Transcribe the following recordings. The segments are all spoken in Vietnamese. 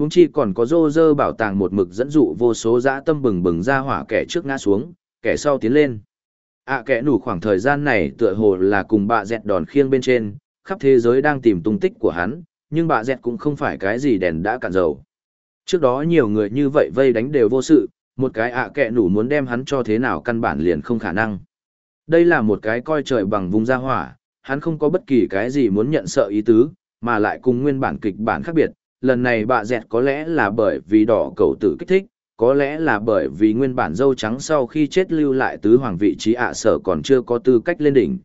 Huống chi còn có rô rơ bảo tàng một mực dẫn dụ vô số dã tâm bừng bừng ra hỏa kẻ trước ngã xuống, kẻ sau tiến lên. ạ à, kẻ nủ khoảng thời gian này tựa hồ là cùng bà dẹt đòn khiêng bên trên, khắp thế giới đang tìm tung tích của hắn, nhưng bà dẹt cũng không phải cái gì đèn đã cạn dầu. Trước đó nhiều người như vậy vây đánh đều vô sự, một cái ạ à kẻ nủ muốn đem hắn cho thế nào căn bản liền không khả năng. Đây là một cái coi trời bằng vùng ra hỏa, hắn không có bất kỳ cái gì muốn nhận sợ ý tứ, mà lại cùng nguyên bản kịch bản khác biệt. Lần này bà dẹt có lẽ là bởi vì đỏ cầu tử kích thích, có lẽ là bởi vì nguyên bản dâu trắng sau khi chết lưu lại tứ hoàng vị trí ạ sở còn chưa có tư cách lên đỉnh.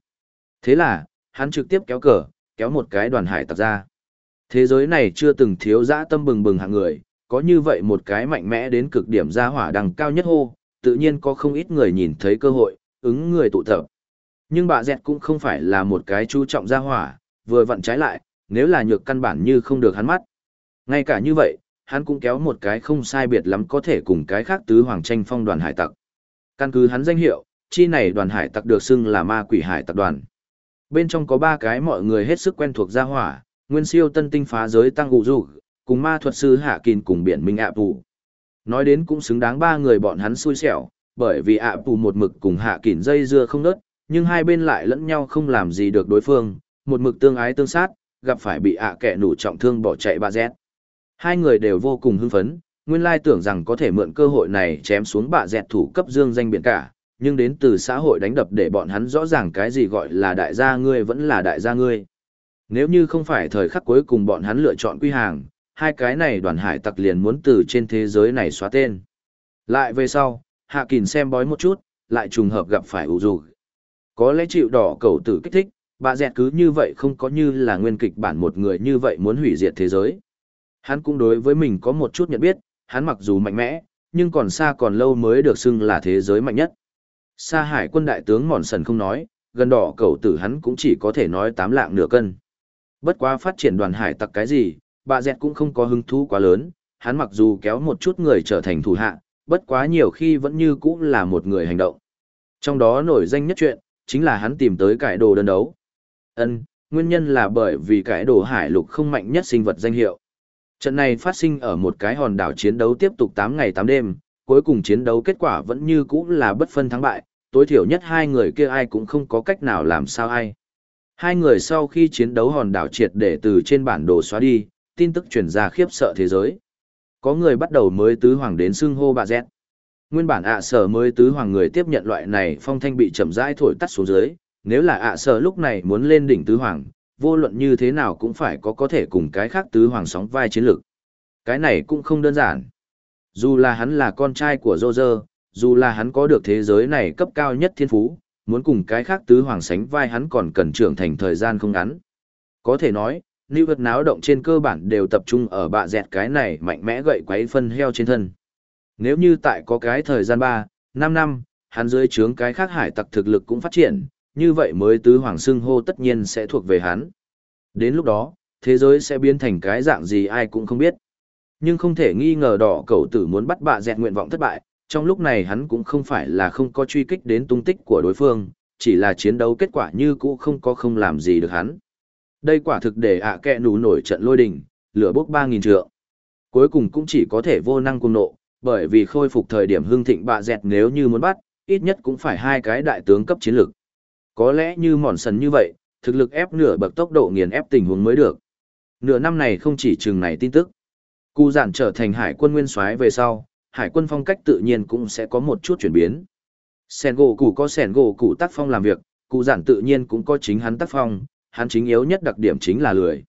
Thế là, hắn trực tiếp kéo cờ, kéo một cái đoàn hải tặc ra. Thế giới này chưa từng thiếu dã tâm bừng bừng hạng người, có như vậy một cái mạnh mẽ đến cực điểm ra hỏa đằng cao nhất hô, tự nhiên có không ít người nhìn thấy cơ hội, ứng người tụ tập. Nhưng bà dẹt cũng không phải là một cái chú trọng ra hỏa, vừa vặn trái lại, nếu là nhược căn bản như không được hắn mắt. Ngay cả như vậy, hắn cũng kéo một cái không sai biệt lắm có thể cùng cái khác tứ hoàng tranh phong đoàn hải tặc. Căn cứ hắn danh hiệu, chi này đoàn hải tặc được xưng là ma quỷ hải tặc đoàn. Bên trong có ba cái mọi người hết sức quen thuộc gia hỏa, nguyên siêu tân tinh phá giới tăng ụ dù, cùng ma thuật sư hạ kín cùng biển minh ạ vụ. Nói đến cũng xứng đáng ba người bọn hắn xui xẻo, bởi vì ạ vụ một mực cùng hạ kín dây dưa không nớt, nhưng hai bên lại lẫn nhau không làm gì được đối phương, một mực tương ái tương sát, gặp phải bị ạ kẻ nủ trọng thương bỏ chạy bà dẹt. Hai người đều vô cùng hưng phấn, nguyên lai tưởng rằng có thể mượn cơ hội này chém xuống bạ dẹt thủ cấp dương danh biển cả, nhưng đến từ xã hội đánh đập để bọn hắn rõ ràng cái gì gọi là đại gia ngươi vẫn là đại gia ngươi. Nếu như không phải thời khắc cuối cùng bọn hắn lựa chọn quy hàng, hai cái này đoàn hải tặc liền muốn từ trên thế giới này xóa tên. Lại về sau, Hạ Kình xem bói một chút, lại trùng hợp gặp phải ủ dù. Có lẽ chịu đỏ cầu tử kích thích, bà dẹt cứ như vậy không có như là nguyên kịch bản một người như vậy muốn hủy diệt thế giới. Hắn cũng đối với mình có một chút nhận biết, hắn mặc dù mạnh mẽ, nhưng còn xa còn lâu mới được xưng là thế giới mạnh nhất. Sa hải quân đại tướng Mòn Sần không nói, gần đỏ cầu tử hắn cũng chỉ có thể nói tám lạng nửa cân. Bất quá phát triển đoàn hải tặc cái gì, bà dẹt cũng không có hứng thú quá lớn, hắn mặc dù kéo một chút người trở thành thủ hạ, bất quá nhiều khi vẫn như cũng là một người hành động. Trong đó nổi danh nhất chuyện, chính là hắn tìm tới cải đồ đơn đấu. Ân, nguyên nhân là bởi vì cải đồ hải lục không mạnh nhất sinh vật danh hiệu. Trận này phát sinh ở một cái hòn đảo chiến đấu tiếp tục 8 ngày 8 đêm, cuối cùng chiến đấu kết quả vẫn như cũ là bất phân thắng bại, tối thiểu nhất hai người kia ai cũng không có cách nào làm sao ai. Hai người sau khi chiến đấu hòn đảo triệt để từ trên bản đồ xóa đi, tin tức truyền ra khiếp sợ thế giới. Có người bắt đầu mới tứ hoàng đến xưng hô bà dẹt. Nguyên bản ạ sở mới tứ hoàng người tiếp nhận loại này phong thanh bị chậm rãi thổi tắt xuống dưới, nếu là ạ sở lúc này muốn lên đỉnh tứ hoàng, vô luận như thế nào cũng phải có có thể cùng cái khác tứ hoàng sóng vai chiến lược. Cái này cũng không đơn giản. Dù là hắn là con trai của Roger, dù là hắn có được thế giới này cấp cao nhất thiên phú, muốn cùng cái khác tứ hoàng sánh vai hắn còn cần trưởng thành thời gian không ngắn. Có thể nói, lưu vật náo động trên cơ bản đều tập trung ở bạ dẹt cái này mạnh mẽ gậy quấy phân heo trên thân. Nếu như tại có cái thời gian 3, 5 năm, hắn dưới trướng cái khác hải tặc thực lực cũng phát triển, như vậy mới tứ hoàng xưng hô tất nhiên sẽ thuộc về hắn. Đến lúc đó, thế giới sẽ biến thành cái dạng gì ai cũng không biết. Nhưng không thể nghi ngờ đỏ cầu tử muốn bắt bạ dẹt nguyện vọng thất bại, trong lúc này hắn cũng không phải là không có truy kích đến tung tích của đối phương, chỉ là chiến đấu kết quả như cũ không có không làm gì được hắn. Đây quả thực để ạ à kẹ nú nổi trận lôi đình, lửa bốc 3.000 trượng. Cuối cùng cũng chỉ có thể vô năng cùng nộ, bởi vì khôi phục thời điểm hưng thịnh bạ dẹt nếu như muốn bắt, ít nhất cũng phải hai cái đại tướng cấp chiến lược. Có lẽ như mòn sần như vậy, thực lực ép nửa bậc tốc độ nghiền ép tình huống mới được. Nửa năm này không chỉ chừng này tin tức. Cụ giản trở thành hải quân nguyên soái về sau, hải quân phong cách tự nhiên cũng sẽ có một chút chuyển biến. Sen gỗ cụ có sen gỗ cụ tác phong làm việc, cụ giản tự nhiên cũng có chính hắn tác phong, hắn chính yếu nhất đặc điểm chính là lười.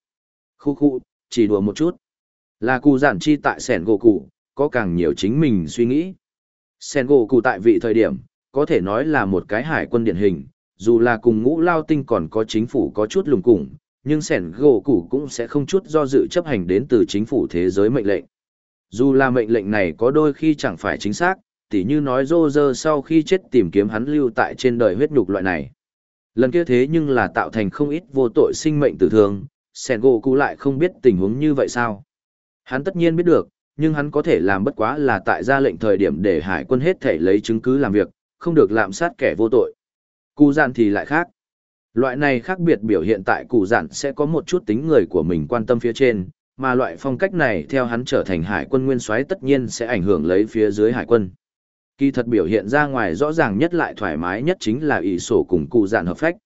Khu khu, chỉ đùa một chút. Là cụ giản chi tại sen gỗ cụ, có càng nhiều chính mình suy nghĩ. Sen gỗ cụ tại vị thời điểm, có thể nói là một cái hải quân điển hình, dù là cùng ngũ lao tinh còn có chính phủ có chút lùng củng, nhưng sẻn gỗ Củ cũng sẽ không chút do dự chấp hành đến từ chính phủ thế giới mệnh lệnh. Dù là mệnh lệnh này có đôi khi chẳng phải chính xác, tỉ như nói rô rơ sau khi chết tìm kiếm hắn lưu tại trên đời huyết nhục loại này. Lần kia thế nhưng là tạo thành không ít vô tội sinh mệnh tử thương, sẻn gỗ cụ lại không biết tình huống như vậy sao. Hắn tất nhiên biết được, nhưng hắn có thể làm bất quá là tại ra lệnh thời điểm để hải quân hết thể lấy chứng cứ làm việc, không được lạm sát kẻ vô tội. Cụ giản thì lại khác. Loại này khác biệt biểu hiện tại cụ giản sẽ có một chút tính người của mình quan tâm phía trên, mà loại phong cách này theo hắn trở thành hải quân nguyên soái tất nhiên sẽ ảnh hưởng lấy phía dưới hải quân. Kỳ thật biểu hiện ra ngoài rõ ràng nhất lại thoải mái nhất chính là ỷ sổ cùng cụ dạn hợp phách.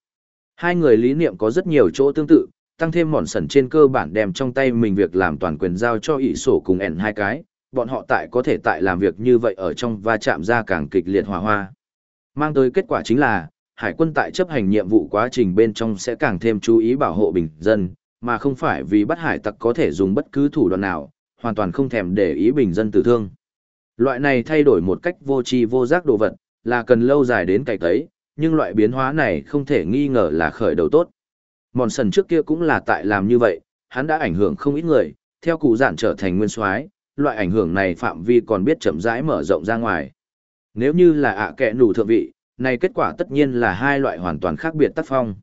Hai người lý niệm có rất nhiều chỗ tương tự, tăng thêm mòn sẩn trên cơ bản đem trong tay mình việc làm toàn quyền giao cho ỷ sổ cùng ẻn hai cái, bọn họ tại có thể tại làm việc như vậy ở trong va chạm ra càng kịch liệt hòa hoa. Mang tới kết quả chính là, hải quân tại chấp hành nhiệm vụ quá trình bên trong sẽ càng thêm chú ý bảo hộ bình dân, mà không phải vì bắt hải tặc có thể dùng bất cứ thủ đoạn nào, hoàn toàn không thèm để ý bình dân tử thương. Loại này thay đổi một cách vô tri vô giác đồ vật, là cần lâu dài đến cày tấy, nhưng loại biến hóa này không thể nghi ngờ là khởi đầu tốt. Mòn sần trước kia cũng là tại làm như vậy, hắn đã ảnh hưởng không ít người, theo cụ giản trở thành nguyên soái loại ảnh hưởng này phạm vi còn biết chậm rãi mở rộng ra ngoài. Nếu như là ạ kẻ nủ thượng vị, này kết quả tất nhiên là hai loại hoàn toàn khác biệt tác phong.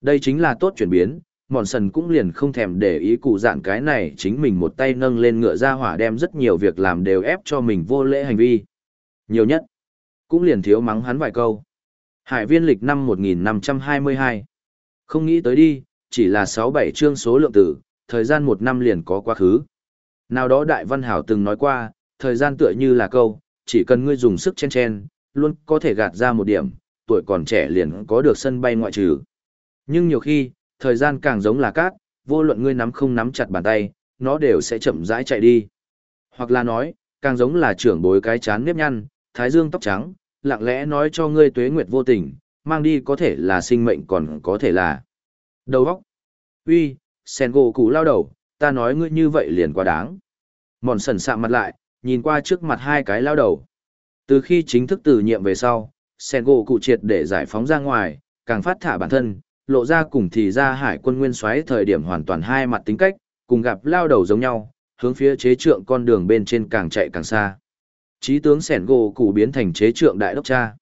Đây chính là tốt chuyển biến, mòn sần cũng liền không thèm để ý cụ dạn cái này chính mình một tay nâng lên ngựa ra hỏa đem rất nhiều việc làm đều ép cho mình vô lễ hành vi. Nhiều nhất, cũng liền thiếu mắng hắn vài câu. Hải viên lịch năm 1522. Không nghĩ tới đi, chỉ là 6-7 chương số lượng tử, thời gian một năm liền có quá khứ. Nào đó Đại Văn Hảo từng nói qua, thời gian tựa như là câu, chỉ cần ngươi dùng sức chen chen, luôn có thể gạt ra một điểm, tuổi còn trẻ liền có được sân bay ngoại trừ. Nhưng nhiều khi, thời gian càng giống là cát, vô luận ngươi nắm không nắm chặt bàn tay, nó đều sẽ chậm rãi chạy đi. Hoặc là nói, càng giống là trưởng bối cái chán nếp nhăn, thái dương tóc trắng, lặng lẽ nói cho ngươi tuế nguyệt vô tình, mang đi có thể là sinh mệnh còn có thể là đầu óc. Uy, sen gỗ cũ lao đầu, ta nói ngươi như vậy liền quá đáng. Mòn sần sạm mặt lại, nhìn qua trước mặt hai cái lao đầu. Từ khi chính thức từ nhiệm về sau, sen gỗ cụ triệt để giải phóng ra ngoài, càng phát thả bản thân, lộ ra cùng thì ra hải quân nguyên soái thời điểm hoàn toàn hai mặt tính cách, cùng gặp lao đầu giống nhau, hướng phía chế trượng con đường bên trên càng chạy càng xa. Chí tướng Sẻn Gỗ cụ biến thành chế trượng đại đốc cha.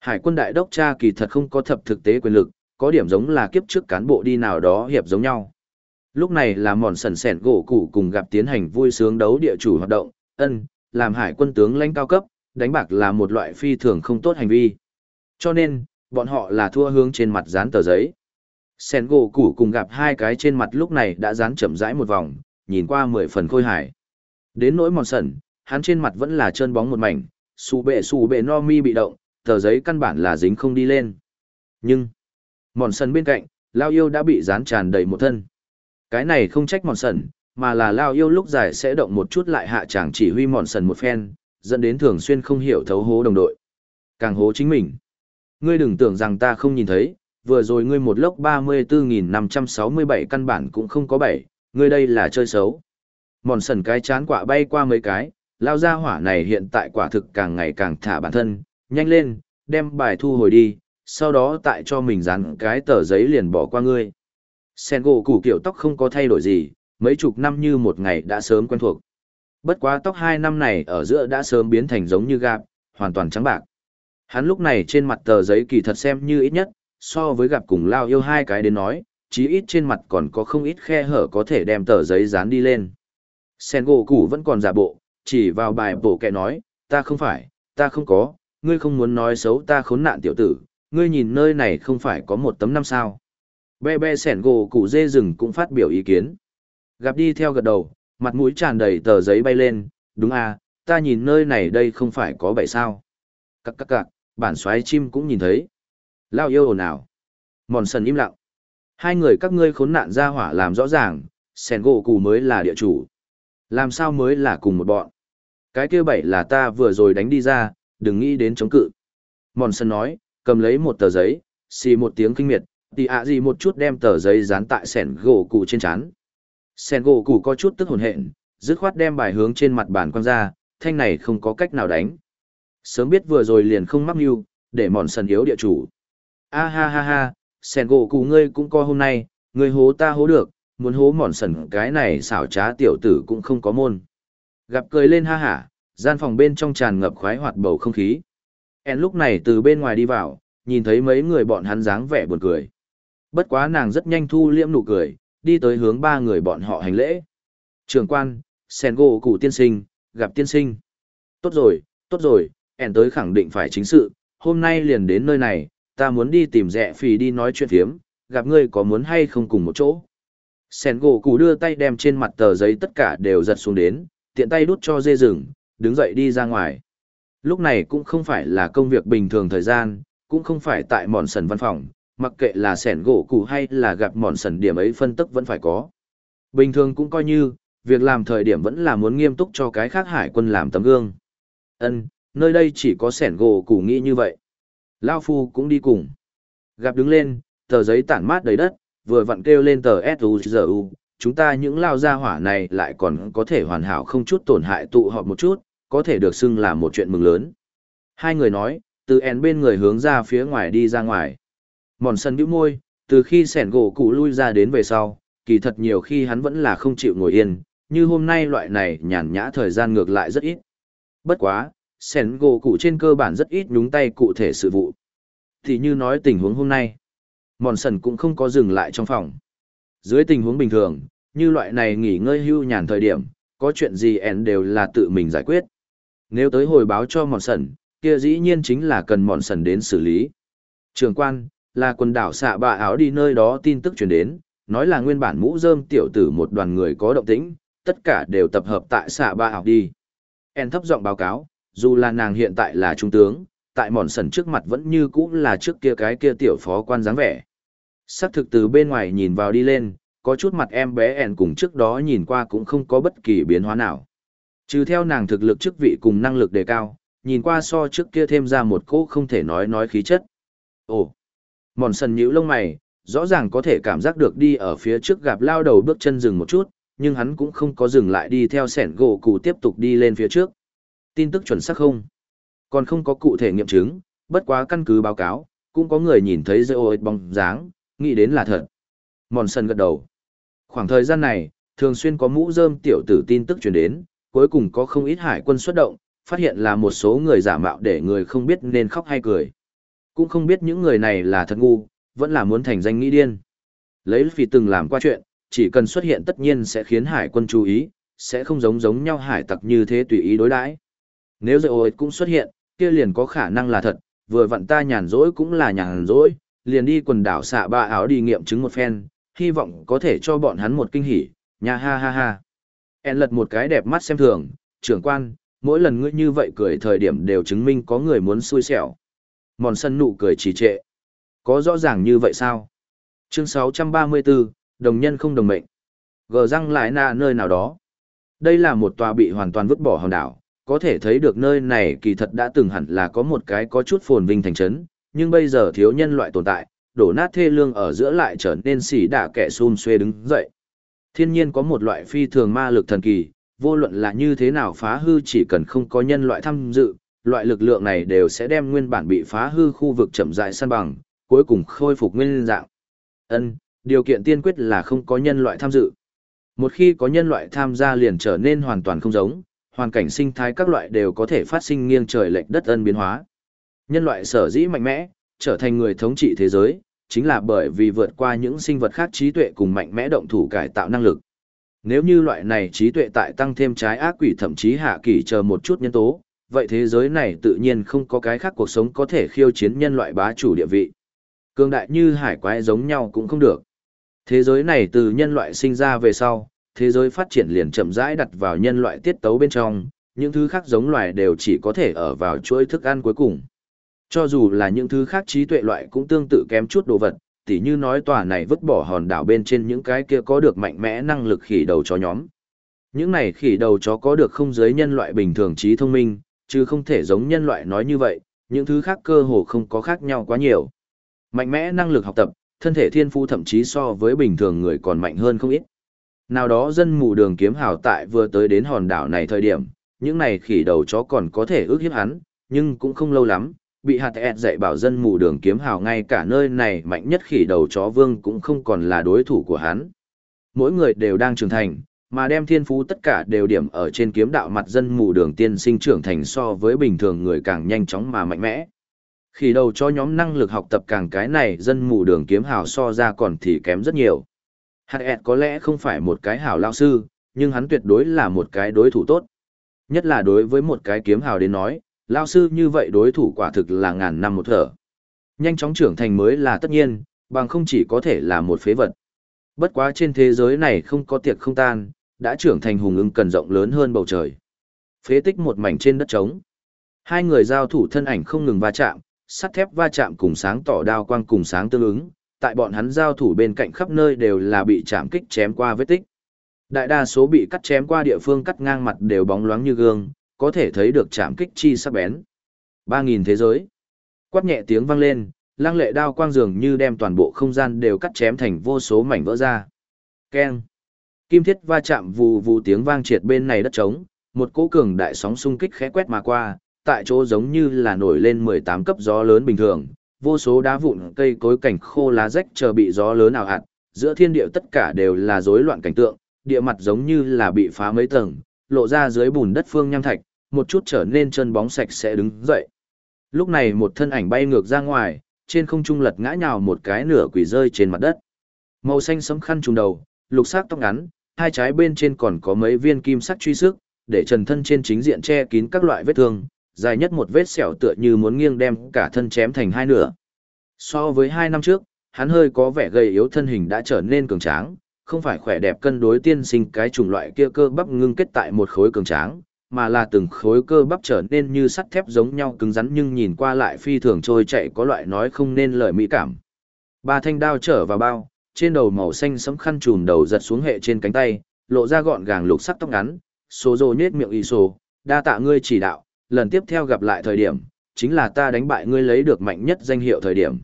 Hải quân đại đốc cha kỳ thật không có thập thực tế quyền lực, có điểm giống là kiếp trước cán bộ đi nào đó hiệp giống nhau. Lúc này là mòn sần sẻn gỗ cụ cùng gặp tiến hành vui sướng đấu địa chủ hoạt động, ân, làm hải quân tướng lãnh cao cấp, đánh bạc là một loại phi thường không tốt hành vi. Cho nên, bọn họ là thua hướng trên mặt dán tờ giấy. Sen gỗ củ cùng gặp hai cái trên mặt lúc này đã dán chậm rãi một vòng, nhìn qua mười phần khôi hài. Đến nỗi mòn sần, hắn trên mặt vẫn là trơn bóng một mảnh, xù bệ xù bệ no mi bị động, tờ giấy căn bản là dính không đi lên. Nhưng, mòn sần bên cạnh, lao yêu đã bị dán tràn đầy một thân. Cái này không trách mòn sần, mà là lao yêu lúc giải sẽ động một chút lại hạ chàng chỉ huy mòn sần một phen, dẫn đến thường xuyên không hiểu thấu hố đồng đội. Càng hố chính mình. Ngươi đừng tưởng rằng ta không nhìn thấy, vừa rồi ngươi một lốc 34.567 căn bản cũng không có bảy, ngươi đây là chơi xấu. Mòn sần cái chán quả bay qua mấy cái, lao ra hỏa này hiện tại quả thực càng ngày càng thả bản thân, nhanh lên, đem bài thu hồi đi, sau đó tại cho mình dán cái tờ giấy liền bỏ qua ngươi. Sen gỗ củ kiểu tóc không có thay đổi gì, mấy chục năm như một ngày đã sớm quen thuộc. Bất quá tóc hai năm này ở giữa đã sớm biến thành giống như gạp, hoàn toàn trắng bạc. Hắn lúc này trên mặt tờ giấy kỳ thật xem như ít nhất, so với gặp cùng lao yêu hai cái đến nói, chí ít trên mặt còn có không ít khe hở có thể đem tờ giấy dán đi lên. Sen gỗ củ vẫn còn giả bộ, chỉ vào bài bổ kẹ nói, ta không phải, ta không có, ngươi không muốn nói xấu ta khốn nạn tiểu tử, ngươi nhìn nơi này không phải có một tấm năm sao. Bè bè sẻn gỗ củ dê rừng cũng phát biểu ý kiến. Gặp đi theo gật đầu, mặt mũi tràn đầy tờ giấy bay lên, đúng à, ta nhìn nơi này đây không phải có bảy sao. Các các các, bản xoáy chim cũng nhìn thấy. Lao yêu ồn ào. Mòn sần im lặng. Hai người các ngươi khốn nạn ra hỏa làm rõ ràng, sẻn gỗ cụ mới là địa chủ. Làm sao mới là cùng một bọn. Cái kia bảy là ta vừa rồi đánh đi ra, đừng nghĩ đến chống cự. Mòn sần nói, cầm lấy một tờ giấy, xì một tiếng kinh miệt, tì ạ gì một chút đem tờ giấy dán tại sẻn gỗ cụ trên chán. Sen gỗ củ có chút tức hồn hện, dứt khoát đem bài hướng trên mặt bàn quăng ra, thanh này không có cách nào đánh. Sớm biết vừa rồi liền không mắc mưu, để mòn sần yếu địa chủ. A ha ha ha, Sen gỗ củ ngươi cũng co hôm nay, ngươi hố ta hố được, muốn hố mòn sần cái này xảo trá tiểu tử cũng không có môn. Gặp cười lên ha hả, gian phòng bên trong tràn ngập khoái hoạt bầu không khí. En lúc này từ bên ngoài đi vào, nhìn thấy mấy người bọn hắn dáng vẻ buồn cười. Bất quá nàng rất nhanh thu liễm nụ cười, đi tới hướng ba người bọn họ hành lễ. Trường quan, sen gỗ cụ tiên sinh, gặp tiên sinh. Tốt rồi, tốt rồi, ẻn tới khẳng định phải chính sự, hôm nay liền đến nơi này, ta muốn đi tìm rẻ phì đi nói chuyện thiếm, gặp ngươi có muốn hay không cùng một chỗ. Sen gỗ cụ đưa tay đem trên mặt tờ giấy tất cả đều giật xuống đến, tiện tay đút cho dê rừng, đứng dậy đi ra ngoài. Lúc này cũng không phải là công việc bình thường thời gian, cũng không phải tại mòn sần văn phòng, mặc kệ là sẻn gỗ cụ hay là gặp mòn sần điểm ấy phân tức vẫn phải có. Bình thường cũng coi như, việc làm thời điểm vẫn là muốn nghiêm túc cho cái khác hải quân làm tấm gương. Ân, nơi đây chỉ có sẻn gỗ cụ nghĩ như vậy. Lao Phu cũng đi cùng. Gặp đứng lên, tờ giấy tản mát đầy đất, vừa vặn kêu lên tờ S.U.G.U. Chúng ta những lao gia hỏa này lại còn có thể hoàn hảo không chút tổn hại tụ họp một chút, có thể được xưng là một chuyện mừng lớn. Hai người nói, từ ẻn bên người hướng ra phía ngoài đi ra ngoài. Mòn sân bĩu môi, từ khi sẻn gỗ cụ lui ra đến về sau, kỳ thật nhiều khi hắn vẫn là không chịu ngồi yên, như hôm nay loại này nhàn nhã thời gian ngược lại rất ít. Bất quá, sẻn gỗ cụ trên cơ bản rất ít nhúng tay cụ thể sự vụ. Thì như nói tình huống hôm nay, mòn sần cũng không có dừng lại trong phòng. Dưới tình huống bình thường, như loại này nghỉ ngơi hưu nhàn thời điểm, có chuyện gì ẻn đều là tự mình giải quyết. Nếu tới hồi báo cho mòn sần, kia dĩ nhiên chính là cần mòn sần đến xử lý. Trường quan, là quần đảo xạ bạ áo đi nơi đó tin tức truyền đến, nói là nguyên bản mũ rơm tiểu tử một đoàn người có động tĩnh, tất cả đều tập hợp tại xạ bạ áo đi. En thấp giọng báo cáo, dù là nàng hiện tại là trung tướng, tại mòn sần trước mặt vẫn như cũ là trước kia cái kia tiểu phó quan dáng vẻ. Sắc thực từ bên ngoài nhìn vào đi lên, có chút mặt em bé En cùng trước đó nhìn qua cũng không có bất kỳ biến hóa nào. Trừ theo nàng thực lực chức vị cùng năng lực đề cao, nhìn qua so trước kia thêm ra một cỗ không thể nói nói khí chất. Ồ, mòn sần nhíu lông mày, rõ ràng có thể cảm giác được đi ở phía trước gặp lao đầu bước chân dừng một chút, nhưng hắn cũng không có dừng lại đi theo sẻn gỗ cụ tiếp tục đi lên phía trước. Tin tức chuẩn xác không? Còn không có cụ thể nghiệm chứng, bất quá căn cứ báo cáo, cũng có người nhìn thấy dây ôi bóng dáng, nghĩ đến là thật. Mòn sần gật đầu. Khoảng thời gian này, thường xuyên có mũ rơm tiểu tử tin tức truyền đến, cuối cùng có không ít hải quân xuất động, phát hiện là một số người giả mạo để người không biết nên khóc hay cười. Cũng không biết những người này là thật ngu, vẫn là muốn thành danh nghĩ điên. Lấy vì từng làm qua chuyện, chỉ cần xuất hiện tất nhiên sẽ khiến hải quân chú ý, sẽ không giống giống nhau hải tặc như thế tùy ý đối đãi. Nếu dạy ôi cũng xuất hiện, kia liền có khả năng là thật, vừa vặn ta nhàn rỗi cũng là nhàn rỗi, liền đi quần đảo xạ ba áo đi nghiệm chứng một phen, hy vọng có thể cho bọn hắn một kinh hỉ, nha ha ha ha. En lật một cái đẹp mắt xem thường, trưởng quan, mỗi lần ngươi như vậy cười thời điểm đều chứng minh có người muốn xui xẻo. Mòn sân nụ cười trì trệ. Có rõ ràng như vậy sao? Chương 634, đồng nhân không đồng mệnh. Gờ răng lại na nơi nào đó. Đây là một tòa bị hoàn toàn vứt bỏ hòn đảo, có thể thấy được nơi này kỳ thật đã từng hẳn là có một cái có chút phồn vinh thành trấn, nhưng bây giờ thiếu nhân loại tồn tại, đổ nát thê lương ở giữa lại trở nên xỉ đả kẻ xun xuê đứng dậy. Thiên nhiên có một loại phi thường ma lực thần kỳ, vô luận là như thế nào phá hư chỉ cần không có nhân loại tham dự, loại lực lượng này đều sẽ đem nguyên bản bị phá hư khu vực chậm rãi săn bằng, cuối cùng khôi phục nguyên dạng. Ân, điều kiện tiên quyết là không có nhân loại tham dự. Một khi có nhân loại tham gia liền trở nên hoàn toàn không giống, hoàn cảnh sinh thái các loại đều có thể phát sinh nghiêng trời lệch đất ân biến hóa. Nhân loại sở dĩ mạnh mẽ, trở thành người thống trị thế giới, chính là bởi vì vượt qua những sinh vật khác trí tuệ cùng mạnh mẽ động thủ cải tạo năng lực. Nếu như loại này trí tuệ tại tăng thêm trái ác quỷ thậm chí hạ kỳ chờ một chút nhân tố, vậy thế giới này tự nhiên không có cái khác cuộc sống có thể khiêu chiến nhân loại bá chủ địa vị. Cương đại như hải quái giống nhau cũng không được. Thế giới này từ nhân loại sinh ra về sau, thế giới phát triển liền chậm rãi đặt vào nhân loại tiết tấu bên trong, những thứ khác giống loài đều chỉ có thể ở vào chuỗi thức ăn cuối cùng. Cho dù là những thứ khác trí tuệ loại cũng tương tự kém chút đồ vật, tỉ như nói tòa này vứt bỏ hòn đảo bên trên những cái kia có được mạnh mẽ năng lực khỉ đầu chó nhóm. Những này khỉ đầu chó có được không giới nhân loại bình thường trí thông minh, chứ không thể giống nhân loại nói như vậy, những thứ khác cơ hồ không có khác nhau quá nhiều. Mạnh mẽ năng lực học tập, thân thể thiên phú thậm chí so với bình thường người còn mạnh hơn không ít. Nào đó dân mù đường kiếm hào tại vừa tới đến hòn đảo này thời điểm, những này khỉ đầu chó còn có thể ước hiếp hắn, nhưng cũng không lâu lắm, bị hạt ẹt dạy bảo dân mù đường kiếm hào ngay cả nơi này mạnh nhất khỉ đầu chó vương cũng không còn là đối thủ của hắn. Mỗi người đều đang trưởng thành, mà đem thiên phú tất cả đều điểm ở trên kiếm đạo mặt dân mù đường tiên sinh trưởng thành so với bình thường người càng nhanh chóng mà mạnh mẽ. Khi đầu cho nhóm năng lực học tập càng cái này dân mù đường kiếm hào so ra còn thì kém rất nhiều. Hạt ẹt có lẽ không phải một cái hào lao sư, nhưng hắn tuyệt đối là một cái đối thủ tốt. Nhất là đối với một cái kiếm hào đến nói, lao sư như vậy đối thủ quả thực là ngàn năm một thở. Nhanh chóng trưởng thành mới là tất nhiên, bằng không chỉ có thể là một phế vật. Bất quá trên thế giới này không có tiệc không tan, đã trưởng thành hùng ưng cần rộng lớn hơn bầu trời. Phế tích một mảnh trên đất trống. Hai người giao thủ thân ảnh không ngừng va chạm, sắt thép va chạm cùng sáng tỏ đao quang cùng sáng tương ứng, tại bọn hắn giao thủ bên cạnh khắp nơi đều là bị chạm kích chém qua vết tích. Đại đa số bị cắt chém qua địa phương cắt ngang mặt đều bóng loáng như gương, có thể thấy được chạm kích chi sắc bén. 3000 thế giới. Quát nhẹ tiếng vang lên, lăng lệ đao quang dường như đem toàn bộ không gian đều cắt chém thành vô số mảnh vỡ ra. Keng. Kim thiết va chạm vù vù tiếng vang triệt bên này đất trống, một cỗ cường đại sóng xung kích khẽ quét mà qua, tại chỗ giống như là nổi lên 18 cấp gió lớn bình thường, vô số đá vụn cây cối cảnh khô lá rách chờ bị gió lớn ảo hạt, giữa thiên địa tất cả đều là rối loạn cảnh tượng, địa mặt giống như là bị phá mấy tầng, lộ ra dưới bùn đất phương nham thạch, một chút trở nên chân bóng sạch sẽ đứng dậy. Lúc này một thân ảnh bay ngược ra ngoài, trên không trung lật ngã nhào một cái nửa quỷ rơi trên mặt đất. Màu xanh sẫm khăn trùng đầu, lục sắc tóc ngắn, hai trái bên trên còn có mấy viên kim sắc truy sức, để trần thân trên chính diện che kín các loại vết thương, dài nhất một vết sẹo tựa như muốn nghiêng đem cả thân chém thành hai nửa. So với hai năm trước, hắn hơi có vẻ gầy yếu thân hình đã trở nên cường tráng, không phải khỏe đẹp cân đối tiên sinh cái chủng loại kia cơ bắp ngưng kết tại một khối cường tráng, mà là từng khối cơ bắp trở nên như sắt thép giống nhau cứng rắn nhưng nhìn qua lại phi thường trôi chạy có loại nói không nên lời mỹ cảm. Ba thanh đao trở vào bao, trên đầu màu xanh sẫm khăn trùm đầu giật xuống hệ trên cánh tay, lộ ra gọn gàng lục sắc tóc ngắn, số rồ nhết miệng y sồ, đa tạ ngươi chỉ đạo, lần tiếp theo gặp lại thời điểm, chính là ta đánh bại ngươi lấy được mạnh nhất danh hiệu thời điểm.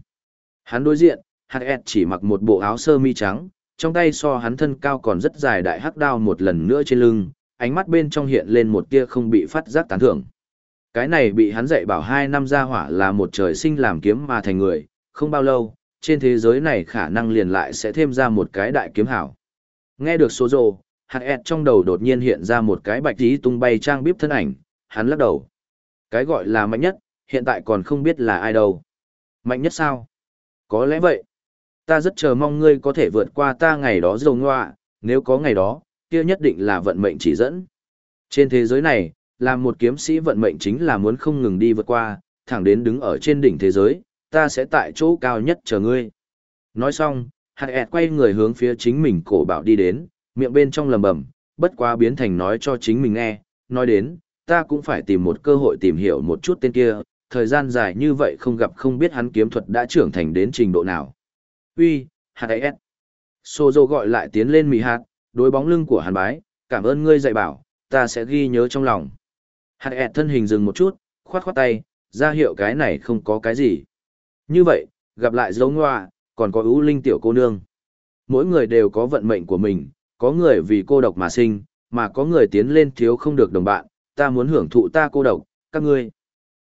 Hắn đối diện, Hạt chỉ mặc một bộ áo sơ mi trắng, trong tay so hắn thân cao còn rất dài đại hắc đao một lần nữa trên lưng, ánh mắt bên trong hiện lên một tia không bị phát giác tán thưởng. Cái này bị hắn dạy bảo hai năm ra hỏa là một trời sinh làm kiếm mà thành người, không bao lâu, trên thế giới này khả năng liền lại sẽ thêm ra một cái đại kiếm hảo. Nghe được số rồ, hạt ẹt trong đầu đột nhiên hiện ra một cái bạch tí tung bay trang bíp thân ảnh, hắn lắc đầu. Cái gọi là mạnh nhất, hiện tại còn không biết là ai đâu. Mạnh nhất sao? Có lẽ vậy. Ta rất chờ mong ngươi có thể vượt qua ta ngày đó dầu ngoạ, nếu có ngày đó, kia nhất định là vận mệnh chỉ dẫn. Trên thế giới này, làm một kiếm sĩ vận mệnh chính là muốn không ngừng đi vượt qua, thẳng đến đứng ở trên đỉnh thế giới, ta sẽ tại chỗ cao nhất chờ ngươi. Nói xong, hạt ẹt quay người hướng phía chính mình cổ bảo đi đến, miệng bên trong lầm bầm, bất quá biến thành nói cho chính mình nghe, nói đến, ta cũng phải tìm một cơ hội tìm hiểu một chút tên kia, thời gian dài như vậy không gặp không biết hắn kiếm thuật đã trưởng thành đến trình độ nào. Uy, hạt ẹt. Sô dô gọi lại tiến lên mì hạt, đối bóng lưng của hắn bái, cảm ơn ngươi dạy bảo, ta sẽ ghi nhớ trong lòng. Hạt ẹt thân hình dừng một chút, khoát khoát tay, ra hiệu cái này không có cái gì. Như vậy, gặp lại dấu ngoa, còn có ưu linh tiểu cô nương. Mỗi người đều có vận mệnh của mình, có người vì cô độc mà sinh, mà có người tiến lên thiếu không được đồng bạn, ta muốn hưởng thụ ta cô độc, các ngươi.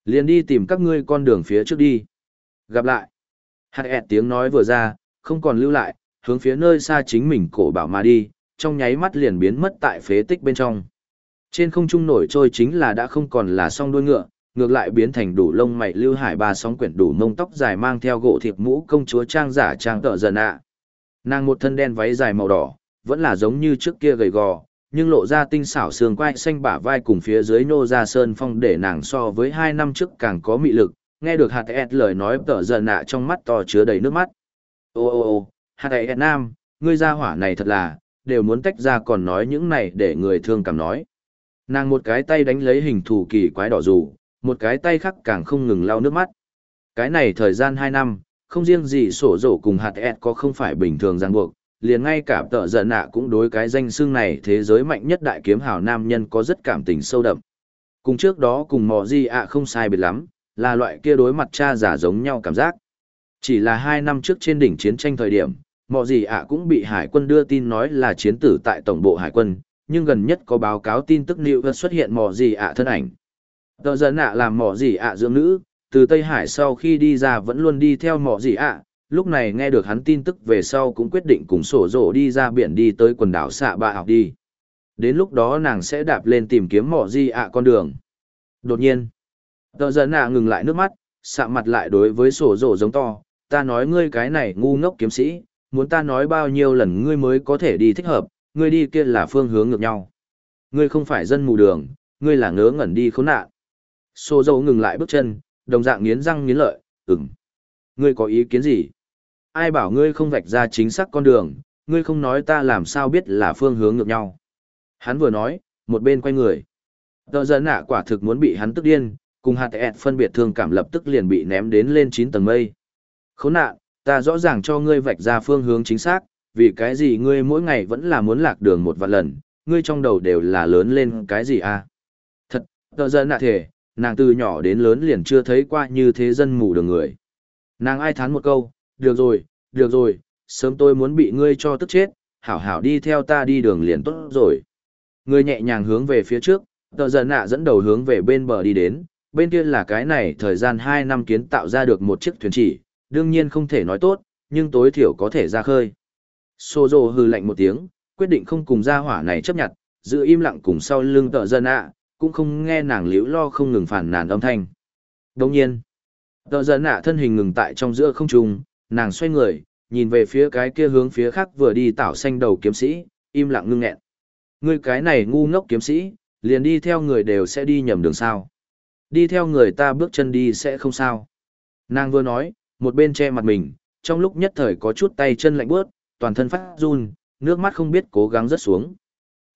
liền đi tìm các ngươi con đường phía trước đi. Gặp lại. Hạt ẹt tiếng nói vừa ra, không còn lưu lại, hướng phía nơi xa chính mình cổ bảo mà đi, trong nháy mắt liền biến mất tại phế tích bên trong. Trên không trung nổi trôi chính là đã không còn là song đuôi ngựa, ngược lại biến thành đủ lông mày lưu hải ba sóng quyển đủ mông tóc dài mang theo gỗ thiệp mũ công chúa trang giả trang tợ dần ạ. Nàng một thân đen váy dài màu đỏ, vẫn là giống như trước kia gầy gò, nhưng lộ ra tinh xảo xương quai xanh bả vai cùng phía dưới nô ra sơn phong để nàng so với hai năm trước càng có mị lực, nghe được hạt ed lời nói tợ dần ạ trong mắt to chứa đầy nước mắt. Ô ô ô, hạt ed nam, ngươi ra hỏa này thật là, đều muốn tách ra còn nói những này để người thương cảm nói. Nàng một cái tay đánh lấy hình thù kỳ quái đỏ dù, một cái tay khác càng không ngừng lau nước mắt. Cái này thời gian 2 năm, không riêng gì sổ rổ cùng hạt ẹt có không phải bình thường ràng buộc, liền ngay cả tợ giận nạ cũng đối cái danh xương này thế giới mạnh nhất đại kiếm hào nam nhân có rất cảm tình sâu đậm. Cùng trước đó cùng mò gì ạ không sai biệt lắm, là loại kia đối mặt cha giả giống nhau cảm giác. Chỉ là hai năm trước trên đỉnh chiến tranh thời điểm, mò gì ạ cũng bị hải quân đưa tin nói là chiến tử tại tổng bộ hải quân, nhưng gần nhất có báo cáo tin tức liệu xuất hiện mò gì ạ thân ảnh. Tờ giận ạ làm mỏ gì ạ dưỡng nữ, từ Tây Hải sau khi đi ra vẫn luôn đi theo mỏ gì ạ, lúc này nghe được hắn tin tức về sau cũng quyết định cùng sổ rổ đi ra biển đi tới quần đảo xạ bạ học đi. Đến lúc đó nàng sẽ đạp lên tìm kiếm mỏ gì ạ con đường. Đột nhiên, tờ giận ạ ngừng lại nước mắt, xạ mặt lại đối với sổ rổ giống to, ta nói ngươi cái này ngu ngốc kiếm sĩ, muốn ta nói bao nhiêu lần ngươi mới có thể đi thích hợp, ngươi đi kia là phương hướng ngược nhau. Ngươi không phải dân mù đường, ngươi là ngớ ngẩn đi khốn nạn. Sô dâu ngừng lại bước chân, đồng dạng nghiến răng nghiến lợi, ừm. Ngươi có ý kiến gì? Ai bảo ngươi không vạch ra chính xác con đường, ngươi không nói ta làm sao biết là phương hướng ngược nhau. Hắn vừa nói, một bên quay người. Tờ giận nạ quả thực muốn bị hắn tức điên, cùng hạt ẹt phân biệt thương cảm lập tức liền bị ném đến lên 9 tầng mây. Khốn nạn, ta rõ ràng cho ngươi vạch ra phương hướng chính xác, vì cái gì ngươi mỗi ngày vẫn là muốn lạc đường một vạn lần, ngươi trong đầu đều là lớn lên cái gì à? Thật, tờ giận nạ thể, nàng từ nhỏ đến lớn liền chưa thấy qua như thế dân mù đường người. Nàng ai thán một câu, được rồi, được rồi, sớm tôi muốn bị ngươi cho tức chết, hảo hảo đi theo ta đi đường liền tốt rồi. Ngươi nhẹ nhàng hướng về phía trước, tờ giận nạ dẫn đầu hướng về bên bờ đi đến, bên kia là cái này thời gian 2 năm kiến tạo ra được một chiếc thuyền chỉ, đương nhiên không thể nói tốt, nhưng tối thiểu có thể ra khơi. Sô dồ hư lạnh một tiếng, quyết định không cùng ra hỏa này chấp nhận, giữ im lặng cùng sau lưng tờ dân ạ, cũng không nghe nàng liễu lo không ngừng phản nàn âm thanh. Đồng nhiên, tờ dân nạ thân hình ngừng tại trong giữa không trung, nàng xoay người, nhìn về phía cái kia hướng phía khác vừa đi tảo xanh đầu kiếm sĩ, im lặng ngưng nghẹn. Ngươi cái này ngu ngốc kiếm sĩ, liền đi theo người đều sẽ đi nhầm đường sao. Đi theo người ta bước chân đi sẽ không sao. Nàng vừa nói, một bên che mặt mình, trong lúc nhất thời có chút tay chân lạnh bước, toàn thân phát run, nước mắt không biết cố gắng rớt xuống.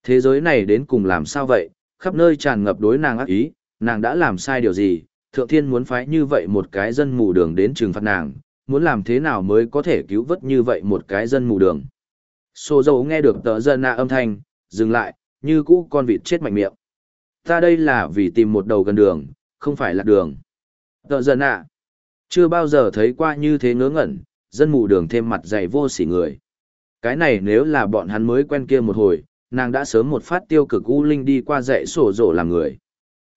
Thế giới này đến cùng làm sao vậy, khắp nơi tràn ngập đối nàng ác ý, nàng đã làm sai điều gì, thượng thiên muốn phái như vậy một cái dân mù đường đến trừng phạt nàng, muốn làm thế nào mới có thể cứu vớt như vậy một cái dân mù đường. Sô dầu nghe được tờ dân nạ âm thanh, dừng lại, như cũ con vịt chết mạnh miệng. Ta đây là vì tìm một đầu gần đường, không phải là đường. Tờ dân nạ, chưa bao giờ thấy qua như thế ngớ ngẩn, dân mù đường thêm mặt dày vô sỉ người. Cái này nếu là bọn hắn mới quen kia một hồi, nàng đã sớm một phát tiêu cực u linh đi qua dạy sổ rổ làm người.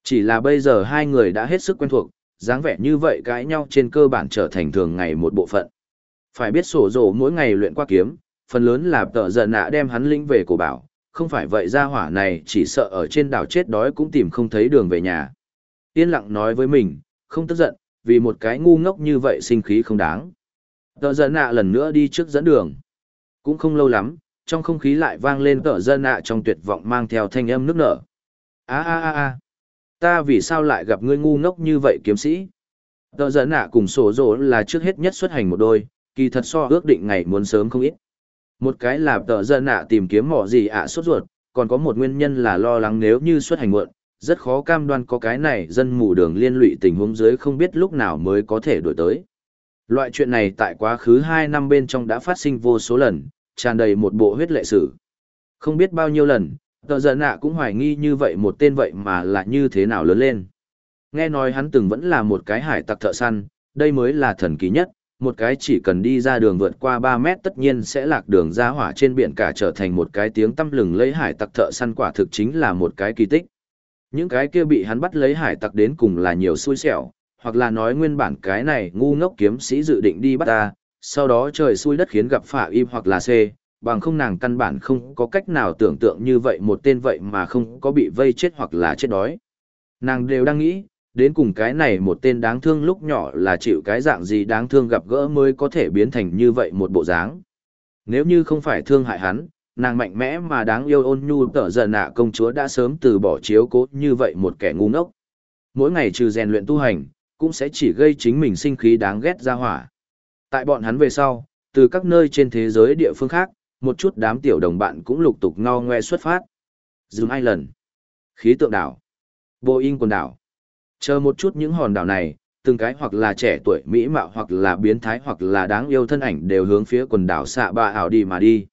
Chỉ là bây giờ hai người đã hết sức quen thuộc, dáng vẻ như vậy cãi nhau trên cơ bản trở thành thường ngày một bộ phận. Phải biết sổ rổ mỗi ngày luyện qua kiếm, phần lớn là tợ giận nạ đem hắn lĩnh về cổ bảo, không phải vậy ra hỏa này chỉ sợ ở trên đảo chết đói cũng tìm không thấy đường về nhà. Yên lặng nói với mình, không tức giận, vì một cái ngu ngốc như vậy sinh khí không đáng. Tợ giận nạ lần nữa đi trước dẫn đường. Cũng không lâu lắm, trong không khí lại vang lên tợ giận nạ trong tuyệt vọng mang theo thanh âm nước nở. a a a a ta vì sao lại gặp ngươi ngu ngốc như vậy kiếm sĩ? Tợ giận nạ cùng sổ rỗ là trước hết nhất xuất hành một đôi, kỳ thật so ước định ngày muốn sớm không ít. Một cái là tợ giận nạ tìm kiếm mỏ gì ạ sốt ruột, còn có một nguyên nhân là lo lắng nếu như xuất hành muộn, rất khó cam đoan có cái này dân mù đường liên lụy tình huống dưới không biết lúc nào mới có thể đổi tới. Loại chuyện này tại quá khứ 2 năm bên trong đã phát sinh vô số lần, tràn đầy một bộ huyết lệ sử. Không biết bao nhiêu lần, tờ giận nạ cũng hoài nghi như vậy một tên vậy mà là như thế nào lớn lên. Nghe nói hắn từng vẫn là một cái hải tặc thợ săn, đây mới là thần kỳ nhất, một cái chỉ cần đi ra đường vượt qua 3 mét tất nhiên sẽ lạc đường ra hỏa trên biển cả trở thành một cái tiếng tâm lừng lấy hải tặc thợ săn quả thực chính là một cái kỳ tích. Những cái kia bị hắn bắt lấy hải tặc đến cùng là nhiều xui xẻo, hoặc là nói nguyên bản cái này ngu ngốc kiếm sĩ dự định đi bắt ta, sau đó trời xui đất khiến gặp phả im hoặc là C, bằng không nàng căn bản không có cách nào tưởng tượng như vậy một tên vậy mà không có bị vây chết hoặc là chết đói. Nàng đều đang nghĩ, đến cùng cái này một tên đáng thương lúc nhỏ là chịu cái dạng gì đáng thương gặp gỡ mới có thể biến thành như vậy một bộ dáng. Nếu như không phải thương hại hắn, nàng mạnh mẽ mà đáng yêu ôn nhu tở giờ nạ công chúa đã sớm từ bỏ chiếu cố như vậy một kẻ ngu ngốc. Mỗi ngày trừ rèn luyện tu hành, cũng sẽ chỉ gây chính mình sinh khí đáng ghét ra hỏa. Tại bọn hắn về sau, từ các nơi trên thế giới địa phương khác, một chút đám tiểu đồng bạn cũng lục tục ngao ngoe xuất phát. Dừng Island, khí tượng đảo, Boeing quần đảo. Chờ một chút những hòn đảo này, từng cái hoặc là trẻ tuổi mỹ mạo hoặc là biến thái hoặc là đáng yêu thân ảnh đều hướng phía quần đảo xạ ba ảo đi mà đi.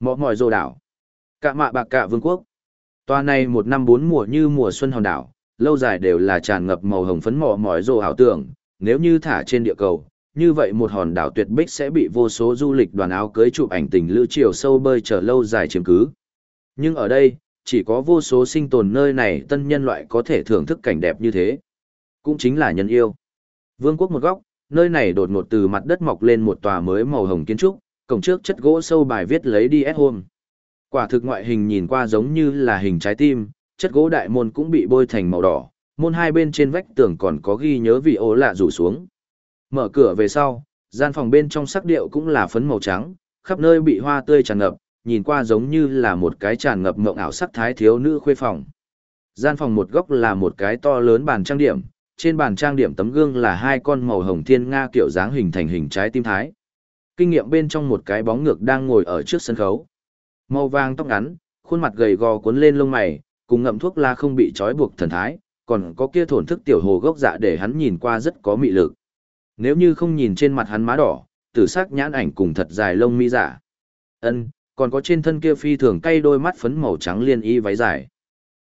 Mọ mỏi rồ đảo. Cả mạ bạc cả vương quốc. Toa này một năm bốn mùa như mùa xuân hòn đảo, lâu dài đều là tràn ngập màu hồng phấn mỏ mỏi rồ ảo tưởng, nếu như thả trên địa cầu, như vậy một hòn đảo tuyệt bích sẽ bị vô số du lịch đoàn áo cưới chụp ảnh tình lưu chiều sâu bơi chờ lâu dài chiếm cứ. Nhưng ở đây, chỉ có vô số sinh tồn nơi này tân nhân loại có thể thưởng thức cảnh đẹp như thế. Cũng chính là nhân yêu. Vương quốc một góc, nơi này đột ngột từ mặt đất mọc lên một tòa mới màu hồng kiến trúc, cổng trước chất gỗ sâu bài viết lấy đi at home. Quả thực ngoại hình nhìn qua giống như là hình trái tim, chất gỗ đại môn cũng bị bôi thành màu đỏ, môn hai bên trên vách tường còn có ghi nhớ vị ố lạ rủ xuống. Mở cửa về sau, gian phòng bên trong sắc điệu cũng là phấn màu trắng, khắp nơi bị hoa tươi tràn ngập, nhìn qua giống như là một cái tràn ngập mộng ảo sắc thái thiếu nữ khuê phòng. Gian phòng một góc là một cái to lớn bàn trang điểm, trên bàn trang điểm tấm gương là hai con màu hồng thiên nga kiểu dáng hình thành hình trái tim thái. Kinh nghiệm bên trong một cái bóng ngược đang ngồi ở trước sân khấu. Màu vàng tóc ngắn, khuôn mặt gầy gò cuốn lên lông mày, cùng ngậm thuốc la không bị trói buộc thần thái, còn có kia thổn thức tiểu hồ gốc dạ để hắn nhìn qua rất có mị lực. Nếu như không nhìn trên mặt hắn má đỏ, tử sắc nhãn ảnh cùng thật dài lông mi giả. Ân, còn có trên thân kia phi thường cay đôi mắt phấn màu trắng liên y váy dài.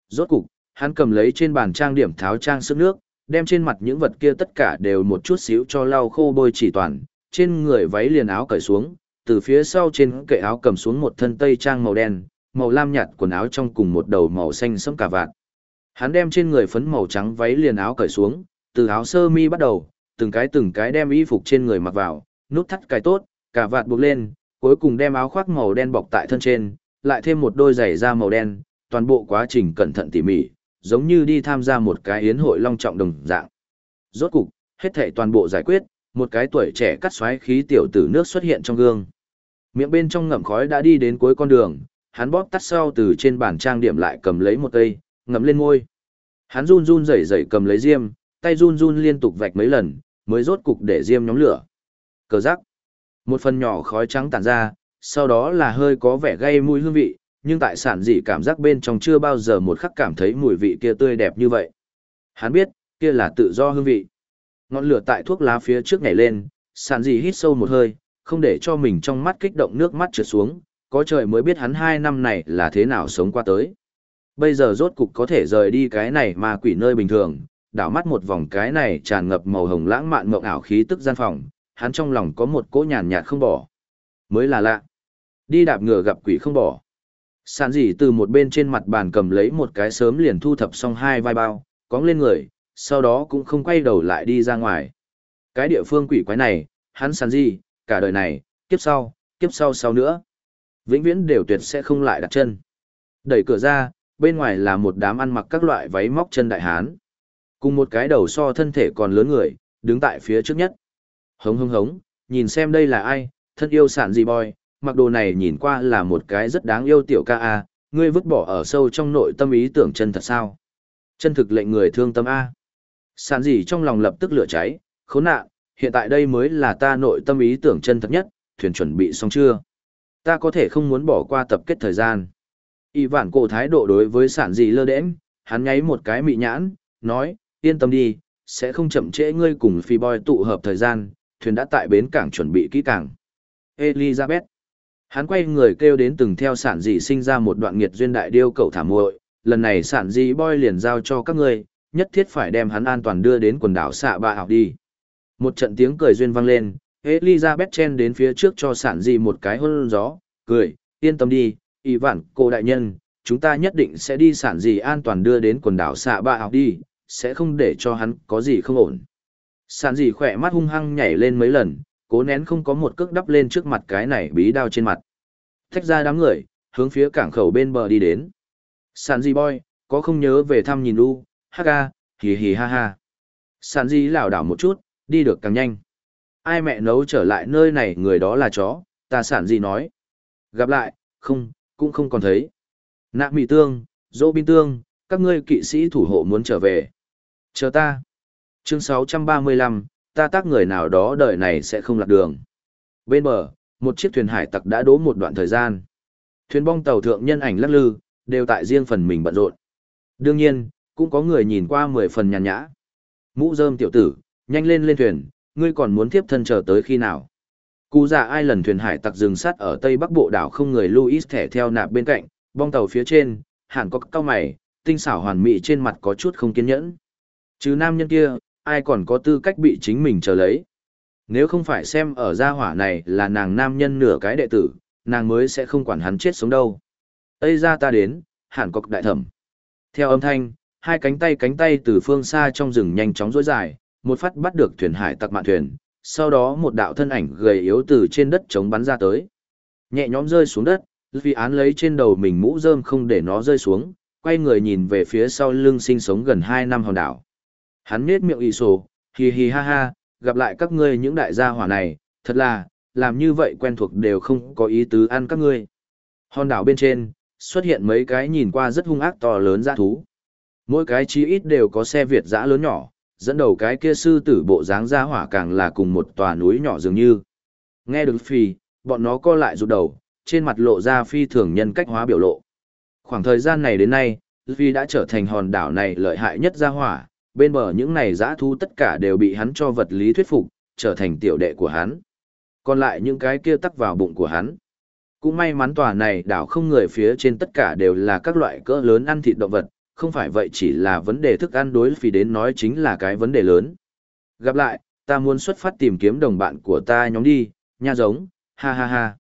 Rốt cục, hắn cầm lấy trên bàn trang điểm tháo trang sức nước, đem trên mặt những vật kia tất cả đều một chút xíu cho lau khô bôi chỉ toàn, trên người váy liền áo cởi xuống, từ phía sau trên kệ áo cầm xuống một thân tây trang màu đen, màu lam nhạt quần áo trong cùng một đầu màu xanh sẫm cà vạt. Hắn đem trên người phấn màu trắng váy liền áo cởi xuống, từ áo sơ mi bắt đầu, từng cái từng cái đem y phục trên người mặc vào, nút thắt cài tốt, cả vạt buộc lên, cuối cùng đem áo khoác màu đen bọc tại thân trên, lại thêm một đôi giày da màu đen, toàn bộ quá trình cẩn thận tỉ mỉ, giống như đi tham gia một cái yến hội long trọng đồng dạng. Rốt cục, hết thảy toàn bộ giải quyết, một cái tuổi trẻ cắt xoáy khí tiểu tử nước xuất hiện trong gương. Miệng bên trong ngậm khói đã đi đến cuối con đường, hắn bóp tắt sau từ trên bàn trang điểm lại cầm lấy một cây, ngậm lên môi. Hắn run run rẩy rẩy cầm lấy diêm, tay run run liên tục vạch mấy lần, mới rốt cục để diêm nhóm lửa. Cờ rắc. Một phần nhỏ khói trắng tản ra, sau đó là hơi có vẻ gây mùi hương vị, nhưng tại sản dị cảm giác bên trong chưa bao giờ một khắc cảm thấy mùi vị kia tươi đẹp như vậy. Hắn biết, kia là tự do hương vị. Ngọn lửa tại thuốc lá phía trước nhảy lên, sản dị hít sâu một hơi, không để cho mình trong mắt kích động nước mắt trượt xuống, có trời mới biết hắn hai năm này là thế nào sống qua tới. Bây giờ rốt cục có thể rời đi cái này mà quỷ nơi bình thường, đảo mắt một vòng cái này tràn ngập màu hồng lãng mạn mộng ảo khí tức gian phòng, hắn trong lòng có một cỗ nhàn nhạt không bỏ. Mới là lạ. Đi đạp ngựa gặp quỷ không bỏ. Sản dị từ một bên trên mặt bàn cầm lấy một cái sớm liền thu thập xong hai vai bao, cóng lên người, sau đó cũng không quay đầu lại đi ra ngoài. Cái địa phương quỷ quái này, hắn sản dị, cả đời này, kiếp sau, kiếp sau sau nữa. Vĩnh viễn đều tuyệt sẽ không lại đặt chân. Đẩy cửa ra, bên ngoài là một đám ăn mặc các loại váy móc chân đại hán. Cùng một cái đầu so thân thể còn lớn người, đứng tại phía trước nhất. Hống hống hống, nhìn xem đây là ai, thân yêu sản gì boy, mặc đồ này nhìn qua là một cái rất đáng yêu tiểu ca a, ngươi vứt bỏ ở sâu trong nội tâm ý tưởng chân thật sao? Chân thực lệnh người thương tâm a. Sản gì trong lòng lập tức lửa cháy, khốn nạn, hiện tại đây mới là ta nội tâm ý tưởng chân thật nhất, thuyền chuẩn bị xong chưa? Ta có thể không muốn bỏ qua tập kết thời gian. Y vạn cổ thái độ đối với sản gì lơ đễnh, hắn nháy một cái mị nhãn, nói, yên tâm đi, sẽ không chậm trễ ngươi cùng phi boy tụ hợp thời gian, thuyền đã tại bến cảng chuẩn bị kỹ càng. Elizabeth. Hắn quay người kêu đến từng theo sản dị sinh ra một đoạn nghiệt duyên đại điêu cầu thả muội, lần này sản dị boy liền giao cho các ngươi, nhất thiết phải đem hắn an toàn đưa đến quần đảo xạ bạ học đi. Một trận tiếng cười duyên vang lên, Elizabeth chen đến phía trước cho sản dị một cái hôn gió, cười, yên tâm đi, y vạn cô đại nhân, chúng ta nhất định sẽ đi sản dị an toàn đưa đến quần đảo xạ bạ học đi, sẽ không để cho hắn có gì không ổn. Sản dị khỏe mắt hung hăng nhảy lên mấy lần, cố nén không có một cước đắp lên trước mặt cái này bí đao trên mặt. Thách ra đám người, hướng phía cảng khẩu bên bờ đi đến. Sản dị boy, có không nhớ về thăm nhìn u, ha ha, hì hì ha ha. Sản dị lảo đảo một chút, đi được càng nhanh. Ai mẹ nấu trở lại nơi này người đó là chó, ta sản dị nói. Gặp lại, không, cũng không còn thấy. Nạ mị tương, dỗ bin tương, các ngươi kỵ sĩ thủ hộ muốn trở về. Chờ ta. Chương 635, ta tác người nào đó đời này sẽ không lạc đường. Bên bờ, một chiếc thuyền hải tặc đã đỗ một đoạn thời gian. Thuyền bong tàu thượng nhân ảnh lắc lư, đều tại riêng phần mình bận rộn. Đương nhiên, cũng có người nhìn qua mười phần nhàn nhã. Mũ rơm tiểu tử, nhanh lên lên thuyền, ngươi còn muốn tiếp thân chờ tới khi nào. Cú già ai lần thuyền hải tặc dừng sắt ở tây bắc bộ đảo không người Louis thẻ theo nạp bên cạnh, bong tàu phía trên, hẳn có cao mày, tinh xảo hoàn mỹ trên mặt có chút không kiên nhẫn. Chứ nam nhân kia, ai còn có tư cách bị chính mình chờ lấy. Nếu không phải xem ở gia hỏa này là nàng nam nhân nửa cái đệ tử, nàng mới sẽ không quản hắn chết sống đâu. Ây ra ta đến, hẳn cọc đại thẩm. Theo âm thanh, hai cánh tay cánh tay từ phương xa trong rừng nhanh chóng rối dài, một phát bắt được thuyền hải tặc mạn thuyền, sau đó một đạo thân ảnh gầy yếu từ trên đất chống bắn ra tới. Nhẹ nhõm rơi xuống đất, vì án lấy trên đầu mình mũ rơm không để nó rơi xuống, quay người nhìn về phía sau lưng sinh sống gần 2 năm hòn đảo. Hắn nết miệng ị sổ, hì hì ha ha, gặp lại các ngươi những đại gia hỏa này, thật là, làm như vậy quen thuộc đều không có ý tứ ăn các ngươi. Hòn đảo bên trên, xuất hiện mấy cái nhìn qua rất hung ác to lớn dã thú. Mỗi cái chí ít đều có xe Việt dã lớn nhỏ, dẫn đầu cái kia sư tử bộ dáng gia hỏa càng là cùng một tòa núi nhỏ dường như. Nghe được phi, bọn nó co lại rụt đầu, trên mặt lộ ra phi thường nhân cách hóa biểu lộ. Khoảng thời gian này đến nay, Phi đã trở thành hòn đảo này lợi hại nhất ra hỏa, bên bờ những này dã thu tất cả đều bị hắn cho vật lý thuyết phục, trở thành tiểu đệ của hắn. Còn lại những cái kia tắc vào bụng của hắn. Cũng may mắn tòa này đảo không người phía trên tất cả đều là các loại cỡ lớn ăn thịt động vật, không phải vậy chỉ là vấn đề thức ăn đối phi đến nói chính là cái vấn đề lớn. Gặp lại, ta muốn xuất phát tìm kiếm đồng bạn của ta nhóm đi, nha giống, ha ha ha.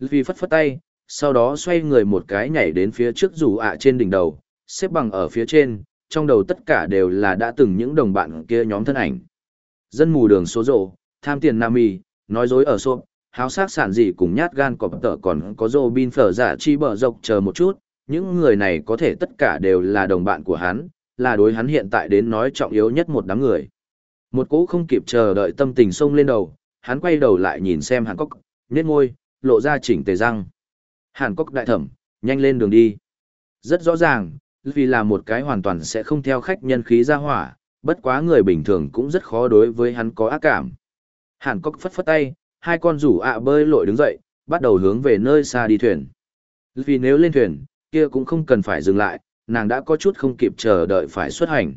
Luffy phất phất tay, sau đó xoay người một cái nhảy đến phía trước rủ ạ trên đỉnh đầu, xếp bằng ở phía trên, trong đầu tất cả đều là đã từng những đồng bạn kia nhóm thân ảnh. Dân mù đường số rộ, tham tiền nam y, nói dối ở xộp, háo sắc sản dị cùng nhát gan cọp tợ còn có rô bin phở giả chi bờ dọc chờ một chút, những người này có thể tất cả đều là đồng bạn của hắn, là đối hắn hiện tại đến nói trọng yếu nhất một đám người. Một cỗ không kịp chờ đợi tâm tình sông lên đầu, hắn quay đầu lại nhìn xem Hàn Cốc, nhếch môi, lộ ra chỉnh tề răng. Hàn Cốc đại thẩm, nhanh lên đường đi. Rất rõ ràng, vì là một cái hoàn toàn sẽ không theo khách nhân khí ra hỏa, bất quá người bình thường cũng rất khó đối với hắn có ác cảm. Hàn Cốc phất phất tay, hai con rủ ạ bơi lội đứng dậy, bắt đầu hướng về nơi xa đi thuyền. Vì nếu lên thuyền, kia cũng không cần phải dừng lại, nàng đã có chút không kịp chờ đợi phải xuất hành.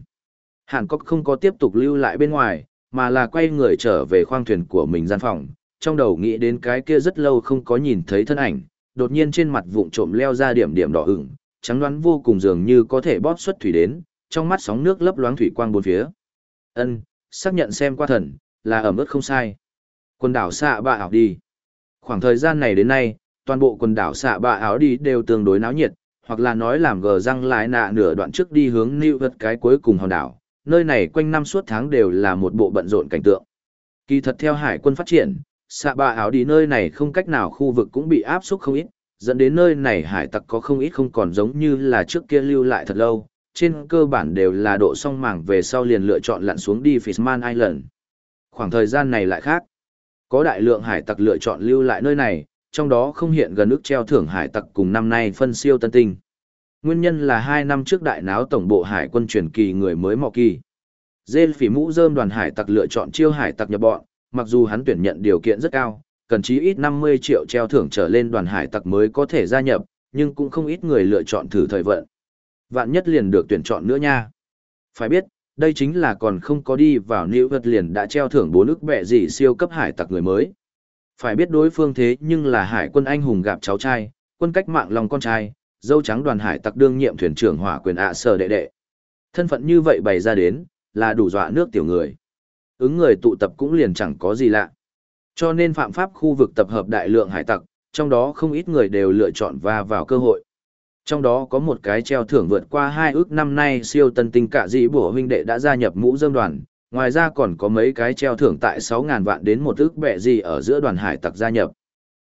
Hàn Cốc không có tiếp tục lưu lại bên ngoài, mà là quay người trở về khoang thuyền của mình gian phòng, trong đầu nghĩ đến cái kia rất lâu không có nhìn thấy thân ảnh, đột nhiên trên mặt vụng trộm leo ra điểm điểm đỏ ửng, trắng đoán vô cùng dường như có thể bóp xuất thủy đến, trong mắt sóng nước lấp loáng thủy quang bốn phía. Ân, xác nhận xem qua thần, là ở ướt không sai. Quần đảo xạ bạ ảo đi. Khoảng thời gian này đến nay, toàn bộ quần đảo xạ bạ ảo đi đều tương đối náo nhiệt, hoặc là nói làm gờ răng lái nạ nửa đoạn trước đi hướng lưu vật cái cuối cùng hòn đảo. Nơi này quanh năm suốt tháng đều là một bộ bận rộn cảnh tượng. Kỳ thật theo hải quân phát triển, xạ bạ ảo đi nơi này không cách nào khu vực cũng bị áp xúc không ít, dẫn đến nơi này hải tặc có không ít không còn giống như là trước kia lưu lại thật lâu, trên cơ bản đều là độ song mảng về sau liền lựa chọn lặn xuống đi Fishman Island. Khoảng thời gian này lại khác. Có đại lượng hải tặc lựa chọn lưu lại nơi này, trong đó không hiện gần ước treo thưởng hải tặc cùng năm nay phân siêu tân tinh. Nguyên nhân là hai năm trước đại náo tổng bộ hải quân truyền kỳ người mới mọ kỳ. Dê phỉ mũ dơm đoàn hải tặc lựa chọn chiêu hải tặc nhập bọn, mặc dù hắn tuyển nhận điều kiện rất cao, cần chí ít 50 triệu treo thưởng trở lên đoàn hải tặc mới có thể gia nhập, nhưng cũng không ít người lựa chọn thử thời vận. Vạn nhất liền được tuyển chọn nữa nha. Phải biết, đây chính là còn không có đi vào nữ vật liền đã treo thưởng bốn ức bẹ gì siêu cấp hải tặc người mới. Phải biết đối phương thế nhưng là hải quân anh hùng gặp cháu trai, quân cách mạng lòng con trai, dâu trắng đoàn hải tặc đương nhiệm thuyền trưởng hỏa quyền ạ sở đệ đệ. Thân phận như vậy bày ra đến, là đủ dọa nước tiểu người. Ứng người tụ tập cũng liền chẳng có gì lạ. Cho nên phạm pháp khu vực tập hợp đại lượng hải tặc, trong đó không ít người đều lựa chọn và vào cơ hội. Trong đó có một cái treo thưởng vượt qua hai ước năm nay siêu tân tinh cả dĩ bổ huynh đệ đã gia nhập mũ dâm đoàn, ngoài ra còn có mấy cái treo thưởng tại 6.000 vạn đến một ước bẹ gì ở giữa đoàn hải tặc gia nhập.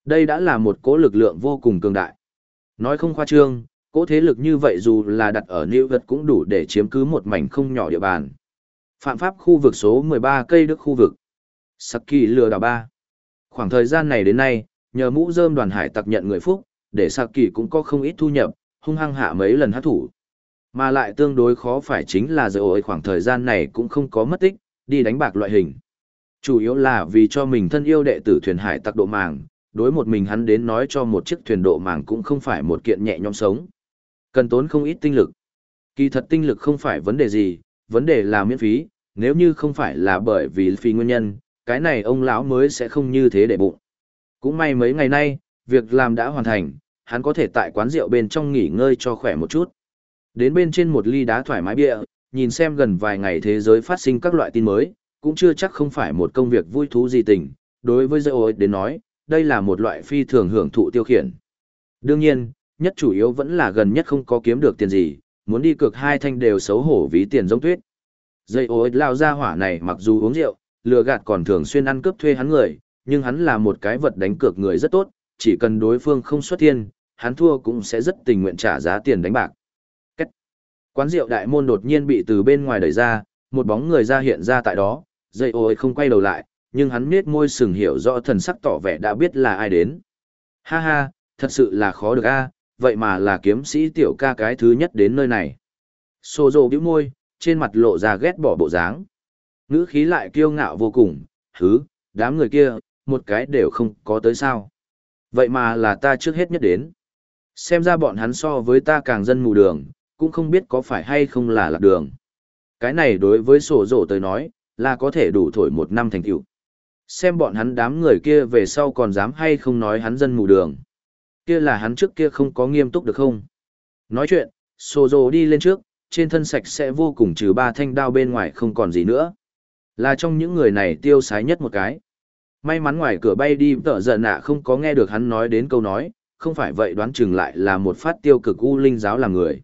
Đây đã là một cố lực lượng vô cùng cường đại. Nói không khoa trương, cố thế lực như vậy dù là đặt ở New Vật cũng đủ để chiếm cứ một mảnh không nhỏ địa bàn. Phạm pháp khu vực số 13 cây đức khu vực. Saki lừa đảo ba. Khoảng thời gian này đến nay, nhờ mũ rơm đoàn hải tặc nhận người phúc, để Saki cũng có không ít thu nhập, hung hăng hạ mấy lần hát thủ. Mà lại tương đối khó phải chính là giờ ổi khoảng thời gian này cũng không có mất tích, đi đánh bạc loại hình. Chủ yếu là vì cho mình thân yêu đệ tử thuyền hải tặc độ màng, đối một mình hắn đến nói cho một chiếc thuyền độ màng cũng không phải một kiện nhẹ nhõm sống. Cần tốn không ít tinh lực. Kỳ thật tinh lực không phải vấn đề gì, vấn đề là miễn phí, nếu như không phải là bởi vì phí nguyên nhân, cái này ông lão mới sẽ không như thế để bụng. Cũng may mấy ngày nay, việc làm đã hoàn thành, hắn có thể tại quán rượu bên trong nghỉ ngơi cho khỏe một chút. Đến bên trên một ly đá thoải mái bia, nhìn xem gần vài ngày thế giới phát sinh các loại tin mới, cũng chưa chắc không phải một công việc vui thú gì tình. Đối với Dâu đến nói, đây là một loại phi thường hưởng thụ tiêu khiển. Đương nhiên, nhất chủ yếu vẫn là gần nhất không có kiếm được tiền gì, muốn đi cược hai thanh đều xấu hổ ví tiền giống tuyết. Dây ô lao ra hỏa này mặc dù uống rượu, lừa gạt còn thường xuyên ăn cướp thuê hắn người, nhưng hắn là một cái vật đánh cược người rất tốt, chỉ cần đối phương không xuất thiên, hắn thua cũng sẽ rất tình nguyện trả giá tiền đánh bạc. Cách. Quán rượu đại môn đột nhiên bị từ bên ngoài đẩy ra, một bóng người ra hiện ra tại đó, dây ôi không quay đầu lại, nhưng hắn miết môi sừng hiểu rõ thần sắc tỏ vẻ đã biết là ai đến. Ha ha, thật sự là khó được a, vậy mà là kiếm sĩ tiểu ca cái thứ nhất đến nơi này. Sô dồ bĩu môi, trên mặt lộ ra ghét bỏ bộ dáng. Ngữ khí lại kiêu ngạo vô cùng, hứ, đám người kia, một cái đều không có tới sao. Vậy mà là ta trước hết nhất đến. Xem ra bọn hắn so với ta càng dân mù đường, cũng không biết có phải hay không là lạc đường. Cái này đối với sổ rổ tới nói, là có thể đủ thổi một năm thành tựu. Xem bọn hắn đám người kia về sau còn dám hay không nói hắn dân mù đường. Kia là hắn trước kia không có nghiêm túc được không? Nói chuyện, sổ rổ đi lên trước, trên thân sạch sẽ vô cùng trừ ba thanh đao bên ngoài không còn gì nữa. Là trong những người này tiêu sái nhất một cái. May mắn ngoài cửa bay đi tợ giận nạ không có nghe được hắn nói đến câu nói, không phải vậy đoán chừng lại là một phát tiêu cực u linh giáo làm người.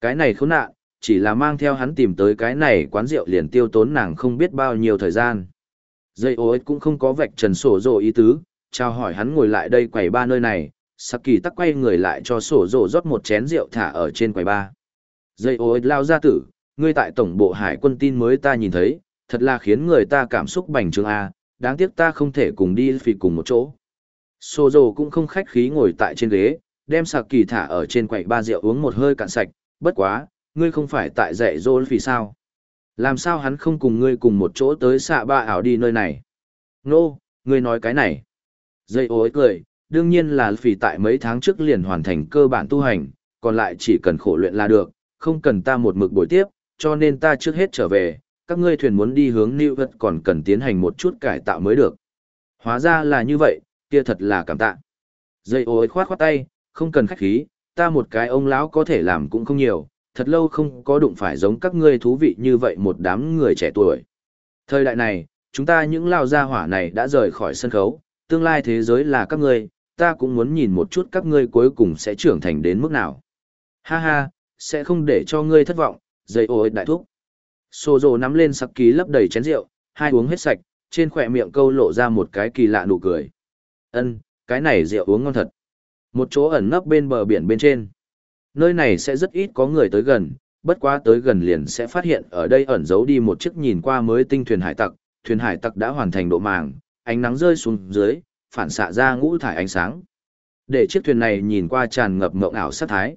Cái này khốn nạn, chỉ là mang theo hắn tìm tới cái này quán rượu liền tiêu tốn nàng không biết bao nhiêu thời gian. Dây ô cũng không có vạch trần sổ rộ ý tứ, chào hỏi hắn ngồi lại đây quầy ba nơi này, Saki tắc quay người lại cho sổ rộ rót một chén rượu thả ở trên quầy ba. Dây ô lao ra tử, ngươi tại tổng bộ hải quân tin mới ta nhìn thấy, thật là khiến người ta cảm xúc bành trướng A, đáng tiếc ta không thể cùng đi phì cùng một chỗ. Sô dồ cũng không khách khí ngồi tại trên ghế, đem sạc kỳ thả ở trên quầy ba rượu uống một hơi cạn sạch, bất quá, ngươi không phải tại dạy dỗ vì sao? Làm sao hắn không cùng ngươi cùng một chỗ tới xạ ba ảo đi nơi này? Nô, ngươi nói cái này. Dây ối cười, đương nhiên là vì tại mấy tháng trước liền hoàn thành cơ bản tu hành, còn lại chỉ cần khổ luyện là được, không cần ta một mực buổi tiếp, cho nên ta trước hết trở về, các ngươi thuyền muốn đi hướng New York còn cần tiến hành một chút cải tạo mới được. Hóa ra là như vậy, kia thật là cảm tạ. Dây ôi khoát khoát tay, không cần khách khí, ta một cái ông lão có thể làm cũng không nhiều, thật lâu không có đụng phải giống các ngươi thú vị như vậy một đám người trẻ tuổi. Thời đại này, chúng ta những lao gia hỏa này đã rời khỏi sân khấu, tương lai thế giới là các ngươi, ta cũng muốn nhìn một chút các ngươi cuối cùng sẽ trưởng thành đến mức nào. Ha ha, sẽ không để cho ngươi thất vọng, dây ôi đại thúc. Sô dồ nắm lên sắc ký lấp đầy chén rượu, hai uống hết sạch, trên khỏe miệng câu lộ ra một cái kỳ lạ nụ cười. Ân, cái này rượu uống ngon thật. Một chỗ ẩn nấp bên bờ biển bên trên. Nơi này sẽ rất ít có người tới gần, bất quá tới gần liền sẽ phát hiện ở đây ẩn giấu đi một chiếc nhìn qua mới tinh thuyền hải tặc, thuyền hải tặc đã hoàn thành độ màng, ánh nắng rơi xuống dưới, phản xạ ra ngũ thải ánh sáng. Để chiếc thuyền này nhìn qua tràn ngập mộng ảo sát thái.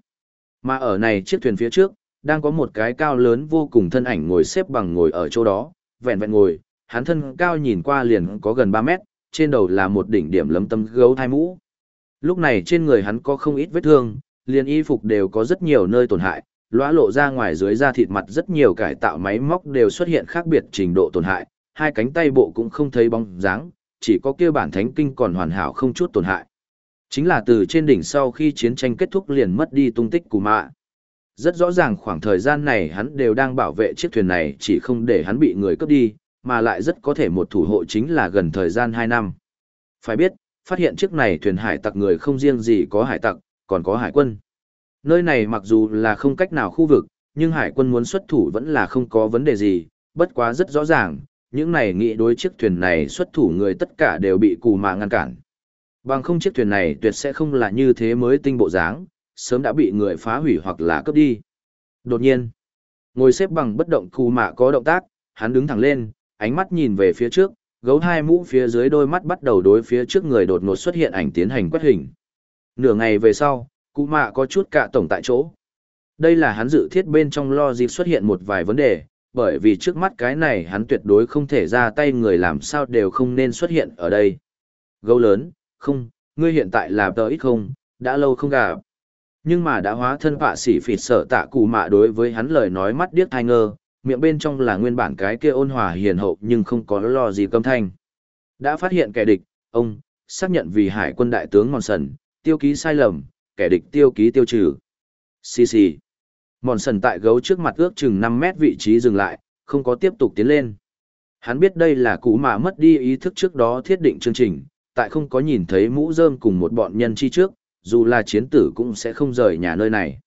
Mà ở này chiếc thuyền phía trước, đang có một cái cao lớn vô cùng thân ảnh ngồi xếp bằng ngồi ở chỗ đó, vẹn vẹn ngồi, hắn thân cao nhìn qua liền có gần 3 mét, trên đầu là một đỉnh điểm lấm tấm gấu thai mũ. Lúc này trên người hắn có không ít vết thương, liền y phục đều có rất nhiều nơi tổn hại, lõa lộ ra ngoài dưới da thịt mặt rất nhiều cải tạo máy móc đều xuất hiện khác biệt trình độ tổn hại, hai cánh tay bộ cũng không thấy bóng dáng, chỉ có kia bản thánh kinh còn hoàn hảo không chút tổn hại. Chính là từ trên đỉnh sau khi chiến tranh kết thúc liền mất đi tung tích của mạ. Rất rõ ràng khoảng thời gian này hắn đều đang bảo vệ chiếc thuyền này chỉ không để hắn bị người cướp đi, mà lại rất có thể một thủ hộ chính là gần thời gian 2 năm. Phải biết, phát hiện chiếc này thuyền hải tặc người không riêng gì có hải tặc, còn có hải quân. Nơi này mặc dù là không cách nào khu vực, nhưng hải quân muốn xuất thủ vẫn là không có vấn đề gì, bất quá rất rõ ràng, những này nghĩ đối chiếc thuyền này xuất thủ người tất cả đều bị cù mà ngăn cản. Bằng không chiếc thuyền này tuyệt sẽ không là như thế mới tinh bộ dáng, sớm đã bị người phá hủy hoặc là cướp đi. Đột nhiên, ngồi xếp bằng bất động cù mạ có động tác, hắn đứng thẳng lên, ánh mắt nhìn về phía trước, gấu hai mũ phía dưới đôi mắt bắt đầu đối phía trước người đột ngột xuất hiện ảnh tiến hành quét hình. Nửa ngày về sau, cụ mạ có chút cạ tổng tại chỗ. Đây là hắn dự thiết bên trong lo dịp xuất hiện một vài vấn đề, bởi vì trước mắt cái này hắn tuyệt đối không thể ra tay người làm sao đều không nên xuất hiện ở đây. Gấu lớn, không, ngươi hiện tại là tờ ít không, đã lâu không gặp. Nhưng mà đã hóa thân vạ sĩ phịt sợ tạ cụ mạ đối với hắn lời nói mắt điếc thai ngơ, miệng bên trong là nguyên bản cái kia ôn hòa hiền hậu nhưng không có lo gì câm thanh. Đã phát hiện kẻ địch, ông, xác nhận vì hải quân đại tướng Mòn Sần, tiêu ký sai lầm, kẻ địch tiêu ký tiêu trừ. Xì xì. Mòn Sần tại gấu trước mặt ước chừng năm mét vị trí dừng lại, không có tiếp tục tiến lên. Hắn biết đây là cụ mà mất đi ý thức trước đó thiết định chương trình, tại không có nhìn thấy mũ rơm cùng một bọn nhân chi trước, dù là chiến tử cũng sẽ không rời nhà nơi này.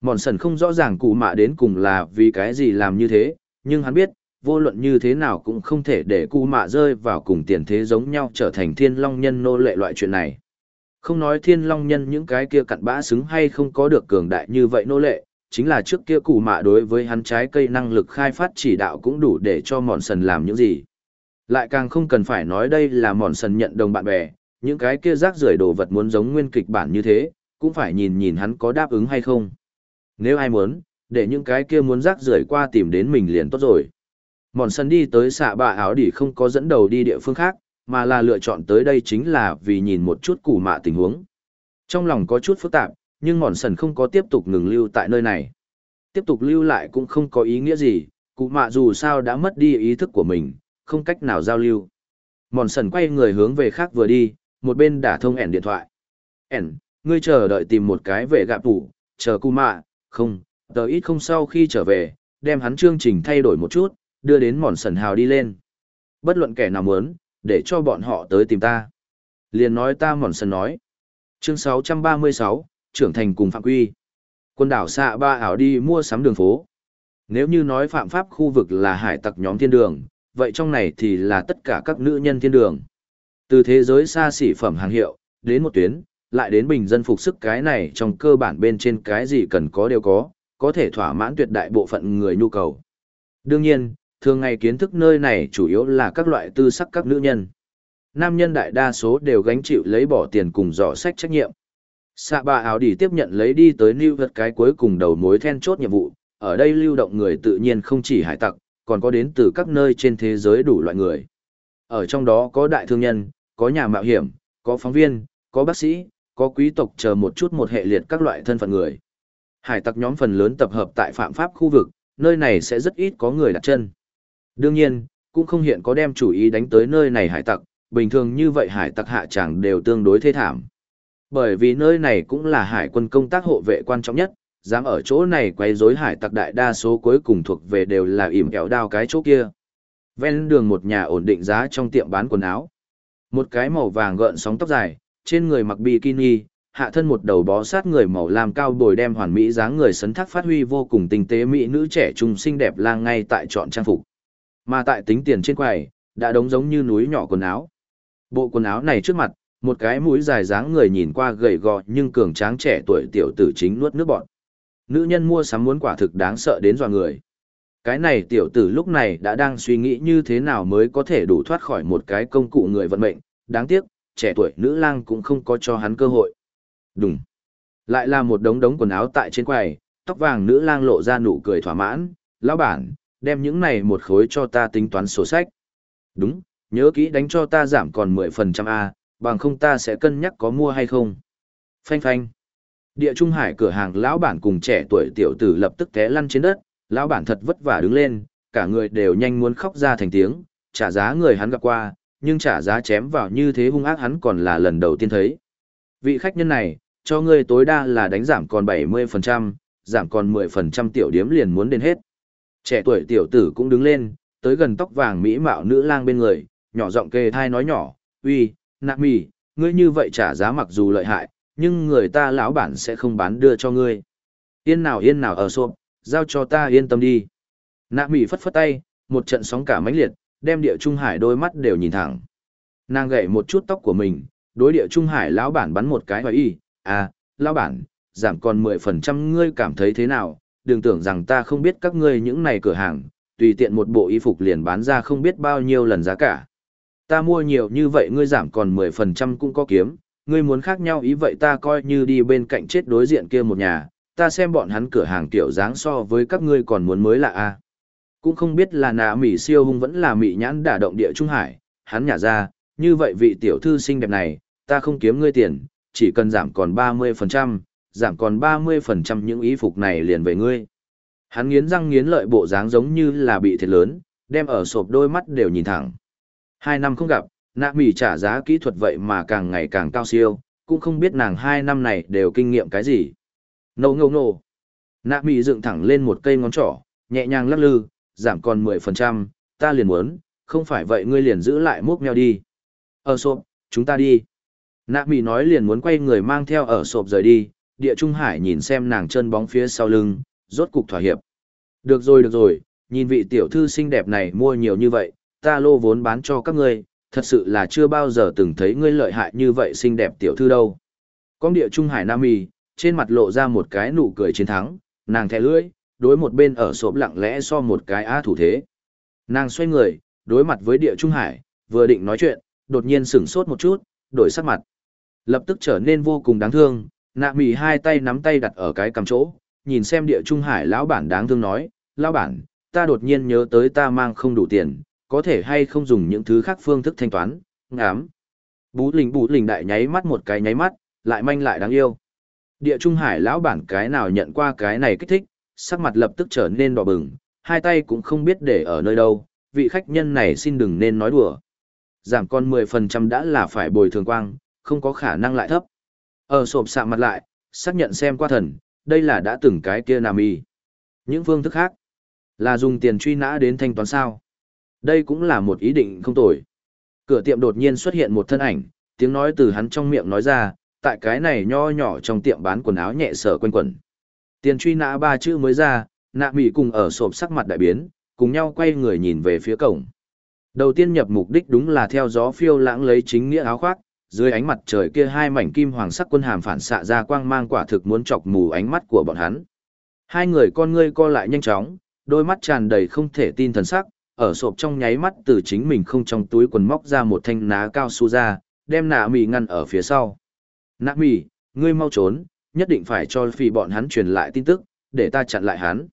Mòn sần không rõ ràng cụ mạ đến cùng là vì cái gì làm như thế, nhưng hắn biết, vô luận như thế nào cũng không thể để cụ mạ rơi vào cùng tiền thế giống nhau trở thành thiên long nhân nô lệ loại chuyện này. Không nói thiên long nhân những cái kia cặn bã xứng hay không có được cường đại như vậy nô lệ, chính là trước kia cụ mạ đối với hắn trái cây năng lực khai phát chỉ đạo cũng đủ để cho mòn sần làm những gì. Lại càng không cần phải nói đây là mòn sần nhận đồng bạn bè, những cái kia rác rưởi đồ vật muốn giống nguyên kịch bản như thế, cũng phải nhìn nhìn hắn có đáp ứng hay không. Nếu ai muốn, để những cái kia muốn rác rưởi qua tìm đến mình liền tốt rồi. Mòn sân đi tới xạ bạ áo đỉ không có dẫn đầu đi địa phương khác, mà là lựa chọn tới đây chính là vì nhìn một chút củ mạ tình huống. Trong lòng có chút phức tạp, nhưng mòn sần không có tiếp tục ngừng lưu tại nơi này. Tiếp tục lưu lại cũng không có ý nghĩa gì, cụ mạ dù sao đã mất đi ý thức của mình, không cách nào giao lưu. Mòn sần quay người hướng về khác vừa đi, một bên đả thông ẻn điện thoại. ẻn, ngươi chờ đợi tìm một cái về gạp tủ, chờ cụ mạ, không, tờ ít không sau khi trở về, đem hắn chương trình thay đổi một chút, đưa đến mòn sần hào đi lên. Bất luận kẻ nào muốn, để cho bọn họ tới tìm ta. Liền nói ta mòn sần nói. Chương 636, trưởng thành cùng phạm quy. Quân đảo xạ ba ảo đi mua sắm đường phố. Nếu như nói phạm pháp khu vực là hải tặc nhóm thiên đường, vậy trong này thì là tất cả các nữ nhân thiên đường. Từ thế giới xa xỉ phẩm hàng hiệu, đến một tuyến, lại đến bình dân phục sức cái này trong cơ bản bên trên cái gì cần có đều có, có thể thỏa mãn tuyệt đại bộ phận người nhu cầu. Đương nhiên, thường ngày kiến thức nơi này chủ yếu là các loại tư sắc các nữ nhân. Nam nhân đại đa số đều gánh chịu lấy bỏ tiền cùng dò sách trách nhiệm. Sạ bà áo đi tiếp nhận lấy đi tới lưu vật cái cuối cùng đầu mối then chốt nhiệm vụ, ở đây lưu động người tự nhiên không chỉ hải tặc, còn có đến từ các nơi trên thế giới đủ loại người. Ở trong đó có đại thương nhân, có nhà mạo hiểm, có phóng viên, có bác sĩ, có quý tộc chờ một chút một hệ liệt các loại thân phận người. Hải tặc nhóm phần lớn tập hợp tại phạm pháp khu vực, nơi này sẽ rất ít có người đặt chân. Đương nhiên, cũng không hiện có đem chủ ý đánh tới nơi này hải tặc, bình thường như vậy hải tặc hạ chẳng đều tương đối thê thảm. Bởi vì nơi này cũng là hải quân công tác hộ vệ quan trọng nhất, dám ở chỗ này quấy rối hải tặc đại đa số cuối cùng thuộc về đều là ỉm kẹo đao cái chỗ kia. Ven đường một nhà ổn định giá trong tiệm bán quần áo. Một cái màu vàng gợn sóng tóc dài, trên người mặc bikini, hạ thân một đầu bó sát người màu lam cao bồi đem hoàn mỹ dáng người sấn thác phát huy vô cùng tinh tế mỹ nữ trẻ trung xinh đẹp lang ngay tại chọn trang phục. Mà tại tính tiền trên quầy, đã đống giống như núi nhỏ quần áo. Bộ quần áo này trước mặt, một cái mũi dài dáng người nhìn qua gầy gò nhưng cường tráng trẻ tuổi tiểu tử chính nuốt nước bọt. Nữ nhân mua sắm muốn quả thực đáng sợ đến dọa người. Cái này tiểu tử lúc này đã đang suy nghĩ như thế nào mới có thể đủ thoát khỏi một cái công cụ người vận mệnh, đáng tiếc, trẻ tuổi nữ lang cũng không có cho hắn cơ hội. Đúng. Lại là một đống đống quần áo tại trên quầy, tóc vàng nữ lang lộ ra nụ cười thỏa mãn, lão bản, đem những này một khối cho ta tính toán sổ sách. Đúng, nhớ kỹ đánh cho ta giảm còn 10% A, bằng không ta sẽ cân nhắc có mua hay không. Phanh phanh. Địa Trung Hải cửa hàng lão bản cùng trẻ tuổi tiểu tử lập tức té lăn trên đất, lão bản thật vất vả đứng lên, cả người đều nhanh muốn khóc ra thành tiếng, trả giá người hắn gặp qua, nhưng trả giá chém vào như thế hung ác hắn còn là lần đầu tiên thấy. Vị khách nhân này, cho ngươi tối đa là đánh giảm còn 70%, giảm còn 10% tiểu điếm liền muốn đến hết. Trẻ tuổi tiểu tử cũng đứng lên, tới gần tóc vàng mỹ mạo nữ lang bên người, nhỏ giọng kề thai nói nhỏ, uy, nạc mì, ngươi như vậy trả giá mặc dù lợi hại, nhưng người ta lão bản sẽ không bán đưa cho ngươi. Yên nào yên nào ở xộp, giao cho ta yên tâm đi. Nạ mỉ phất phất tay, một trận sóng cả mãnh liệt, đem địa trung hải đôi mắt đều nhìn thẳng. Nàng gậy một chút tóc của mình, đối địa trung hải lão bản bắn một cái hỏi y, à, lão bản, giảm còn 10% ngươi cảm thấy thế nào, đừng tưởng rằng ta không biết các ngươi những này cửa hàng, tùy tiện một bộ y phục liền bán ra không biết bao nhiêu lần giá cả. Ta mua nhiều như vậy ngươi giảm còn 10% cũng có kiếm, ngươi muốn khác nhau ý vậy ta coi như đi bên cạnh chết đối diện kia một nhà, ta xem bọn hắn cửa hàng tiểu dáng so với các ngươi còn muốn mới lạ a. Cũng không biết là nà mỹ siêu hung vẫn là mỹ nhãn đả động địa trung hải, hắn nhả ra, như vậy vị tiểu thư xinh đẹp này, ta không kiếm ngươi tiền, chỉ cần giảm còn 30%, giảm còn 30% những ý phục này liền về ngươi. Hắn nghiến răng nghiến lợi bộ dáng giống như là bị thiệt lớn, đem ở sộp đôi mắt đều nhìn thẳng. Hai năm không gặp, nạ mỹ trả giá kỹ thuật vậy mà càng ngày càng cao siêu, cũng không biết nàng hai năm này đều kinh nghiệm cái gì. Nâu ngâu ngô. Nạ mì dựng thẳng lên một cây ngón trỏ, nhẹ nhàng lắc lư, giảm còn 10%, ta liền muốn, không phải vậy ngươi liền giữ lại múc mèo đi. Ở sộp, chúng ta đi. Nạ mì nói liền muốn quay người mang theo ở sộp rời đi, địa trung hải nhìn xem nàng chân bóng phía sau lưng, rốt cục thỏa hiệp. Được rồi được rồi, nhìn vị tiểu thư xinh đẹp này mua nhiều như vậy, ta lô vốn bán cho các ngươi, thật sự là chưa bao giờ từng thấy ngươi lợi hại như vậy xinh đẹp tiểu thư đâu. Con địa trung hải nam mì, trên mặt lộ ra một cái nụ cười chiến thắng, nàng thẻ lưỡi, đối một bên ở sộp lặng lẽ so một cái á thủ thế. Nàng xoay người, đối mặt với địa trung hải, vừa định nói chuyện, đột nhiên sửng sốt một chút, đổi sắc mặt. Lập tức trở nên vô cùng đáng thương, nạ mì hai tay nắm tay đặt ở cái cầm chỗ, nhìn xem địa trung hải lão bản đáng thương nói, lão bản, ta đột nhiên nhớ tới ta mang không đủ tiền, có thể hay không dùng những thứ khác phương thức thanh toán, Ngám. Bú lình bú lình đại nháy mắt một cái nháy mắt, lại manh lại đáng yêu. Địa Trung Hải lão bản cái nào nhận qua cái này kích thích, sắc mặt lập tức trở nên đỏ bừng, hai tay cũng không biết để ở nơi đâu, vị khách nhân này xin đừng nên nói đùa. Giảm con 10% đã là phải bồi thường quang, không có khả năng lại thấp. Ở sộp sạm mặt lại, xác nhận xem qua thần, đây là đã từng cái kia nam y. Những phương thức khác, là dùng tiền truy nã đến thanh toán sao. Đây cũng là một ý định không tồi. Cửa tiệm đột nhiên xuất hiện một thân ảnh, tiếng nói từ hắn trong miệng nói ra, tại cái này nho nhỏ trong tiệm bán quần áo nhẹ sở quanh quẩn. Tiền truy nã ba chữ mới ra, nạ mỉ cùng ở sộp sắc mặt đại biến, cùng nhau quay người nhìn về phía cổng. Đầu tiên nhập mục đích đúng là theo gió phiêu lãng lấy chính nghĩa áo khoác, dưới ánh mặt trời kia hai mảnh kim hoàng sắc quân hàm phản xạ ra quang mang quả thực muốn chọc mù ánh mắt của bọn hắn. Hai người con ngươi co lại nhanh chóng, đôi mắt tràn đầy không thể tin thần sắc, ở sộp trong nháy mắt từ chính mình không trong túi quần móc ra một thanh ná cao su ra, đem nạ mì ngăn ở phía sau. Nạ mì, ngươi mau trốn, nhất định phải cho phi bọn hắn truyền lại tin tức, để ta chặn lại hắn.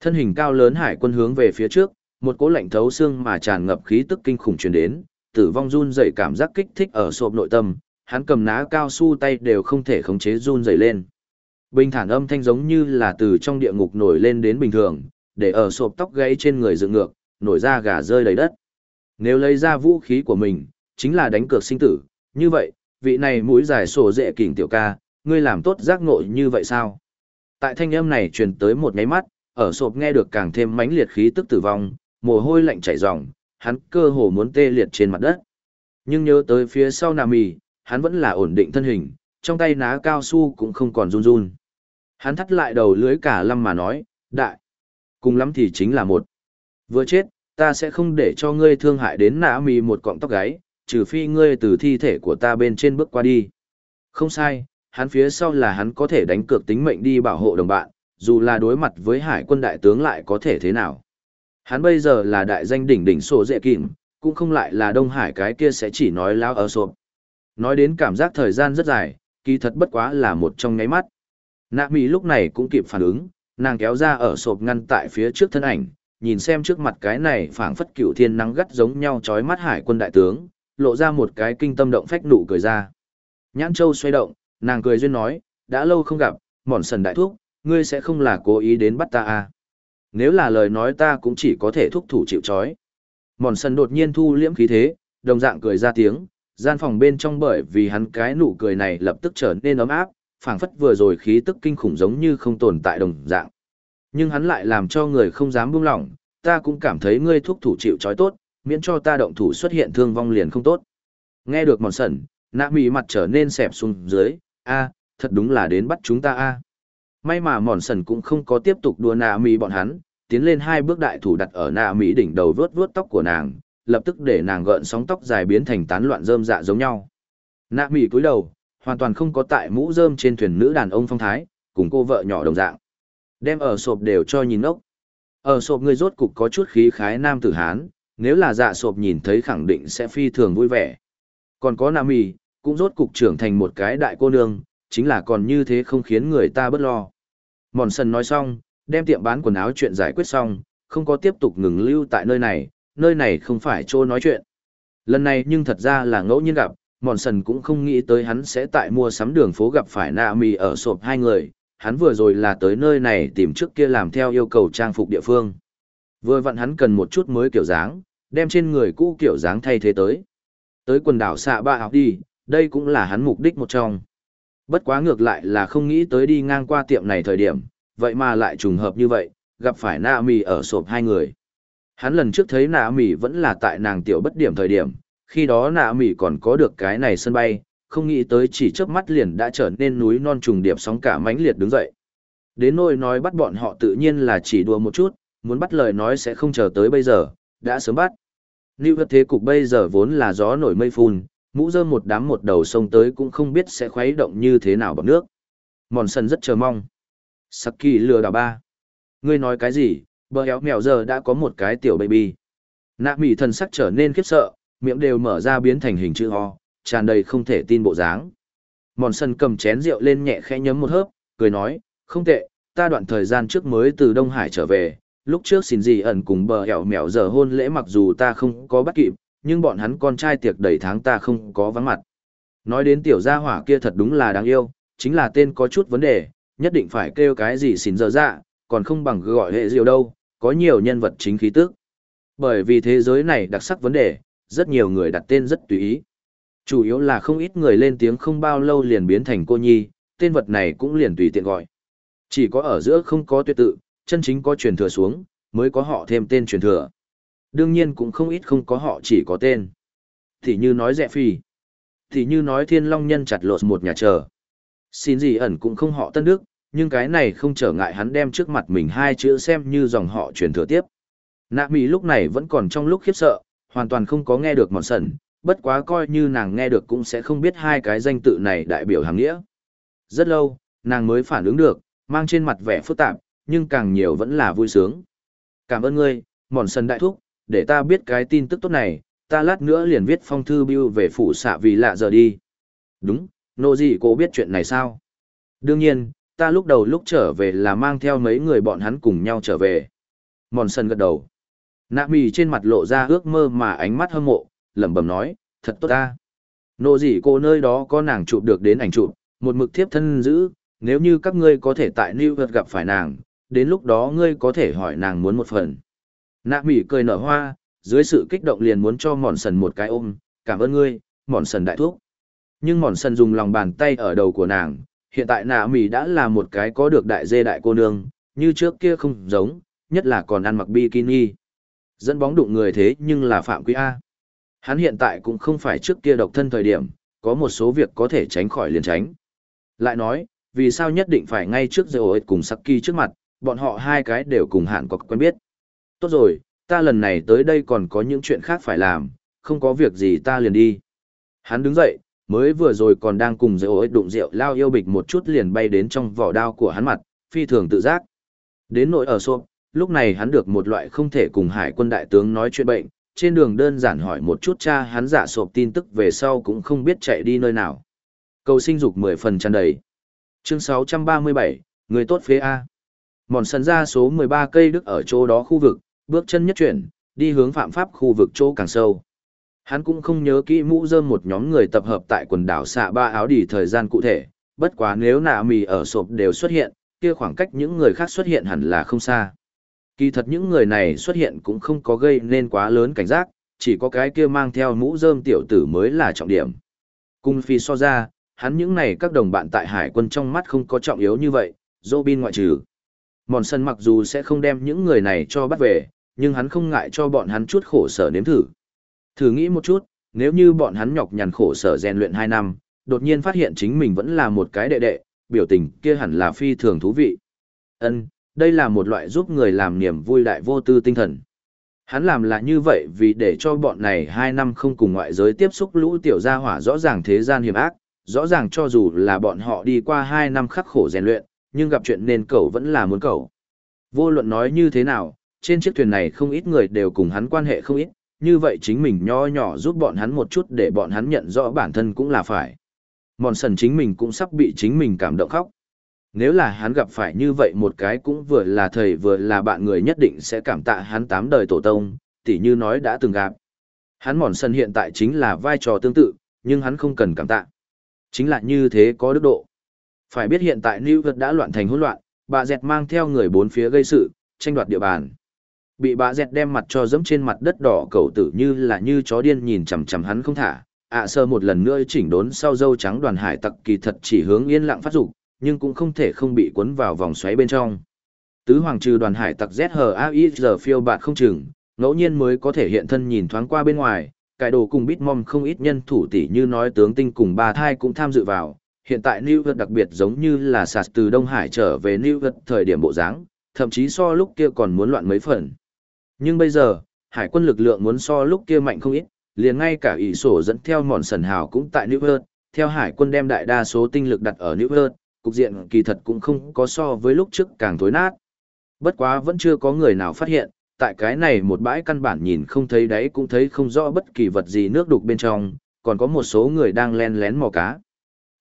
Thân hình cao lớn hải quân hướng về phía trước, một cỗ lạnh thấu xương mà tràn ngập khí tức kinh khủng truyền đến, tử vong run rẩy cảm giác kích thích ở sộp nội tâm, hắn cầm ná cao su tay đều không thể khống chế run rẩy lên. Bình thản âm thanh giống như là từ trong địa ngục nổi lên đến bình thường, để ở sộp tóc gãy trên người dựng ngược, nổi ra gà rơi đầy đất. Nếu lấy ra vũ khí của mình, chính là đánh cược sinh tử, như vậy, vị này mũi dài sổ dễ kỉnh tiểu ca, ngươi làm tốt giác ngộ như vậy sao? Tại thanh âm này truyền tới một nháy mắt, ở sộp nghe được càng thêm mãnh liệt khí tức tử vong, mồ hôi lạnh chảy ròng, hắn cơ hồ muốn tê liệt trên mặt đất. Nhưng nhớ tới phía sau nà mì, hắn vẫn là ổn định thân hình, trong tay ná cao su cũng không còn run run. Hắn thắt lại đầu lưới cả lâm mà nói, đại, cùng lắm thì chính là một. Vừa chết, ta sẽ không để cho ngươi thương hại đến nà mì một cọng tóc gáy, trừ phi ngươi từ thi thể của ta bên trên bước qua đi. Không sai, hắn phía sau là hắn có thể đánh cược tính mệnh đi bảo hộ đồng bạn, dù là đối mặt với hải quân đại tướng lại có thể thế nào. Hắn bây giờ là đại danh đỉnh đỉnh sổ dễ kìm, cũng không lại là Đông Hải cái kia sẽ chỉ nói láo ở sộp. Nói đến cảm giác thời gian rất dài, kỳ thật bất quá là một trong ngáy mắt. Nạ Mỹ lúc này cũng kịp phản ứng, nàng kéo ra ở sộp ngăn tại phía trước thân ảnh, nhìn xem trước mặt cái này phảng phất cựu thiên nắng gắt giống nhau chói mắt hải quân đại tướng, lộ ra một cái kinh tâm động phách nụ cười ra. Nhãn Châu xoay động, nàng cười duyên nói, đã lâu không gặp, mòn sần đại thúc, ngươi sẽ không là cố ý đến bắt ta à. Nếu là lời nói ta cũng chỉ có thể thúc thủ chịu chói Mòn sần đột nhiên thu liễm khí thế, đồng dạng cười ra tiếng, gian phòng bên trong bởi vì hắn cái nụ cười này lập tức trở nên ấm áp, phảng phất vừa rồi khí tức kinh khủng giống như không tồn tại đồng dạng. Nhưng hắn lại làm cho người không dám buông lỏng, ta cũng cảm thấy ngươi thúc thủ chịu chói tốt, miễn cho ta động thủ xuất hiện thương vong liền không tốt. Nghe được mòn sẩn nạ mì mặt trở nên xẹp xuống dưới, a thật đúng là đến bắt chúng ta a May mà mòn sẩn cũng không có tiếp tục đùa nạ mì bọn hắn, tiến lên hai bước đại thủ đặt ở nạ mì đỉnh đầu vướt vướt tóc của nàng, lập tức để nàng gợn sóng tóc dài biến thành tán loạn rơm dạ giống nhau. Nạ mì cúi đầu, hoàn toàn không có tại mũ rơm trên thuyền nữ đàn ông phong thái, cùng cô vợ nhỏ đồng dạng. Đem ở sộp đều cho nhìn ốc. Ở sộp người rốt cục có chút khí khái nam tử Hán, nếu là dạ sộp nhìn thấy khẳng định sẽ phi thường vui vẻ. Còn có Nam Mì, cũng rốt cục trưởng thành một cái đại cô nương, chính là còn như thế không khiến người ta bất lo. Mòn sần nói xong, đem tiệm bán quần áo chuyện giải quyết xong, không có tiếp tục ngừng lưu tại nơi này, nơi này không phải chỗ nói chuyện. Lần này nhưng thật ra là ngẫu nhiên gặp, mòn sần cũng không nghĩ tới hắn sẽ tại mua sắm đường phố gặp phải nạ mì ở sộp hai người, hắn vừa rồi là tới nơi này tìm trước kia làm theo yêu cầu trang phục địa phương. Vừa vặn hắn cần một chút mới kiểu dáng, đem trên người cũ kiểu dáng thay thế tới. Tới quần đảo xạ ba học đi, đây cũng là hắn mục đích một trong. Bất quá ngược lại là không nghĩ tới đi ngang qua tiệm này thời điểm, vậy mà lại trùng hợp như vậy, gặp phải nạ mì ở sộp hai người. Hắn lần trước thấy nạ mì vẫn là tại nàng tiểu bất điểm thời điểm, khi đó nạ mì còn có được cái này sân bay, không nghĩ tới chỉ chớp mắt liền đã trở nên núi non trùng điệp sóng cả mãnh liệt đứng dậy. Đến nỗi nói bắt bọn họ tự nhiên là chỉ đùa một chút, muốn bắt lời nói sẽ không chờ tới bây giờ, đã sớm bắt. Lưu vật thế cục bây giờ vốn là gió nổi mây phun, mũ rơm một đám một đầu sông tới cũng không biết sẽ khuấy động như thế nào bằng nước. Mòn sân rất chờ mong. Saki lừa đảo ba. Ngươi nói cái gì, bờ éo mèo giờ đã có một cái tiểu baby. Nạ mỉ thần sắc trở nên khiếp sợ, miệng đều mở ra biến thành hình chữ ho, tràn đầy không thể tin bộ dáng. Mòn sân cầm chén rượu lên nhẹ khẽ nhấm một hớp, cười nói, không tệ, ta đoạn thời gian trước mới từ Đông Hải trở về, lúc trước xin gì ẩn cùng bờ hẻo mẻo giờ hôn lễ mặc dù ta không có bắt kịp, nhưng bọn hắn con trai tiệc đầy tháng ta không có vắng mặt. Nói đến tiểu gia hỏa kia thật đúng là đáng yêu, chính là tên có chút vấn đề, nhất định phải kêu cái gì xin dở dạ, còn không bằng gọi hệ diệu đâu, có nhiều nhân vật chính khí tức. Bởi vì thế giới này đặc sắc vấn đề, rất nhiều người đặt tên rất tùy ý. Chủ yếu là không ít người lên tiếng không bao lâu liền biến thành cô nhi, tên vật này cũng liền tùy tiện gọi. Chỉ có ở giữa không có tuyệt tự, chân chính có truyền thừa xuống, mới có họ thêm tên truyền thừa. Đương nhiên cũng không ít không có họ chỉ có tên. Thì như nói rẻ phi. Thì như nói thiên long nhân chặt lột một nhà chờ. Xin gì ẩn cũng không họ Tân Đức, nhưng cái này không trở ngại hắn đem trước mặt mình hai chữ xem như dòng họ truyền thừa tiếp. Nạ Mỹ lúc này vẫn còn trong lúc khiếp sợ, hoàn toàn không có nghe được mòn sần, bất quá coi như nàng nghe được cũng sẽ không biết hai cái danh tự này đại biểu hàng nghĩa. Rất lâu, nàng mới phản ứng được, mang trên mặt vẻ phức tạp, nhưng càng nhiều vẫn là vui sướng. Cảm ơn ngươi, mòn sần đại thúc, để ta biết cái tin tức tốt này, ta lát nữa liền viết phong thư bưu về phủ xạ vì lạ giờ đi. Đúng, nô gì cô biết chuyện này sao? Đương nhiên, ta lúc đầu lúc trở về là mang theo mấy người bọn hắn cùng nhau trở về. Mòn sân gật đầu. Nạ mì trên mặt lộ ra ước mơ mà ánh mắt hâm mộ, lẩm bẩm nói, thật tốt ta. Nô gì cô nơi đó có nàng chụp được đến ảnh chụp, một mực thiếp thân giữ, nếu như các ngươi có thể tại New York gặp phải nàng, đến lúc đó ngươi có thể hỏi nàng muốn một phần. Nạ mỉ cười nở hoa, dưới sự kích động liền muốn cho mòn sần một cái ôm, cảm ơn ngươi, mòn sần đại thuốc. Nhưng mòn sần dùng lòng bàn tay ở đầu của nàng, hiện tại nạ mỉ đã là một cái có được đại dê đại cô nương, như trước kia không giống, nhất là còn ăn mặc bikini. Dẫn bóng đụng người thế nhưng là phạm quý A. Hắn hiện tại cũng không phải trước kia độc thân thời điểm, có một số việc có thể tránh khỏi liền tránh. Lại nói, vì sao nhất định phải ngay trước giờ ổi cùng Saki trước mặt, bọn họ hai cái đều cùng hạn có quen biết. Tốt rồi, ta lần này tới đây còn có những chuyện khác phải làm, không có việc gì ta liền đi. Hắn đứng dậy, mới vừa rồi còn đang cùng dễ ối đụng rượu lao yêu bịch một chút liền bay đến trong vỏ đao của hắn mặt, phi thường tự giác. Đến nỗi ở xô, lúc này hắn được một loại không thể cùng hải quân đại tướng nói chuyện bệnh, trên đường đơn giản hỏi một chút cha hắn giả sộp tin tức về sau cũng không biết chạy đi nơi nào. Cầu sinh dục 10 phần tràn đầy. Chương 637, người tốt phế A. Mòn sân ra số 13 cây đức ở chỗ đó khu vực, bước chân nhất chuyển, đi hướng phạm pháp khu vực chỗ càng sâu. Hắn cũng không nhớ kỹ mũ rơm một nhóm người tập hợp tại quần đảo xạ ba áo đỉ thời gian cụ thể, bất quá nếu nạ mì ở sộp đều xuất hiện, kia khoảng cách những người khác xuất hiện hẳn là không xa. Kỳ thật những người này xuất hiện cũng không có gây nên quá lớn cảnh giác, chỉ có cái kia mang theo mũ rơm tiểu tử mới là trọng điểm. Cung phi so ra, hắn những này các đồng bạn tại hải quân trong mắt không có trọng yếu như vậy, Robin ngoại trừ. Mòn sân mặc dù sẽ không đem những người này cho bắt về, nhưng hắn không ngại cho bọn hắn chút khổ sở nếm thử. Thử nghĩ một chút, nếu như bọn hắn nhọc nhằn khổ sở rèn luyện 2 năm, đột nhiên phát hiện chính mình vẫn là một cái đệ đệ, biểu tình kia hẳn là phi thường thú vị. Ân, đây là một loại giúp người làm niềm vui đại vô tư tinh thần. Hắn làm là như vậy vì để cho bọn này 2 năm không cùng ngoại giới tiếp xúc lũ tiểu gia hỏa rõ ràng thế gian hiểm ác, rõ ràng cho dù là bọn họ đi qua 2 năm khắc khổ rèn luyện, nhưng gặp chuyện nên cậu vẫn là muốn cậu. Vô luận nói như thế nào, trên chiếc thuyền này không ít người đều cùng hắn quan hệ không ít, như vậy chính mình nho nhỏ giúp bọn hắn một chút để bọn hắn nhận rõ bản thân cũng là phải. Mòn sần chính mình cũng sắp bị chính mình cảm động khóc. Nếu là hắn gặp phải như vậy một cái cũng vừa là thầy vừa là bạn người nhất định sẽ cảm tạ hắn tám đời tổ tông, tỉ như nói đã từng gặp. Hắn mòn sần hiện tại chính là vai trò tương tự, nhưng hắn không cần cảm tạ. Chính là như thế có đức độ. Phải biết hiện tại New York đã loạn thành hỗn loạn, bà dẹt mang theo người bốn phía gây sự, tranh đoạt địa bàn. Bị bà dẹt đem mặt cho dẫm trên mặt đất đỏ cầu tử như là như chó điên nhìn chằm chằm hắn không thả. ạ sơ một lần nữa chỉnh đốn sau dâu trắng đoàn hải tặc kỳ thật chỉ hướng yên lặng phát dục nhưng cũng không thể không bị cuốn vào vòng xoáy bên trong. Tứ hoàng trừ đoàn hải tặc ZHAI giờ phiêu bạt không chừng, ngẫu nhiên mới có thể hiện thân nhìn thoáng qua bên ngoài, cải đồ cùng Bitmom không ít nhân thủ tỷ như nói tướng tinh cùng bà thai cũng tham dự vào, hiện tại New York đặc biệt giống như là sạt từ Đông Hải trở về New York thời điểm bộ dáng, thậm chí so lúc kia còn muốn loạn mấy phần. Nhưng bây giờ, hải quân lực lượng muốn so lúc kia mạnh không ít, liền ngay cả ỷ sổ dẫn theo mòn sần hào cũng tại New York, theo hải quân đem đại đa số tinh lực đặt ở New York, cục diện kỳ thật cũng không có so với lúc trước càng thối nát. Bất quá vẫn chưa có người nào phát hiện, tại cái này một bãi căn bản nhìn không thấy đấy cũng thấy không rõ bất kỳ vật gì nước đục bên trong, còn có một số người đang len lén mò cá.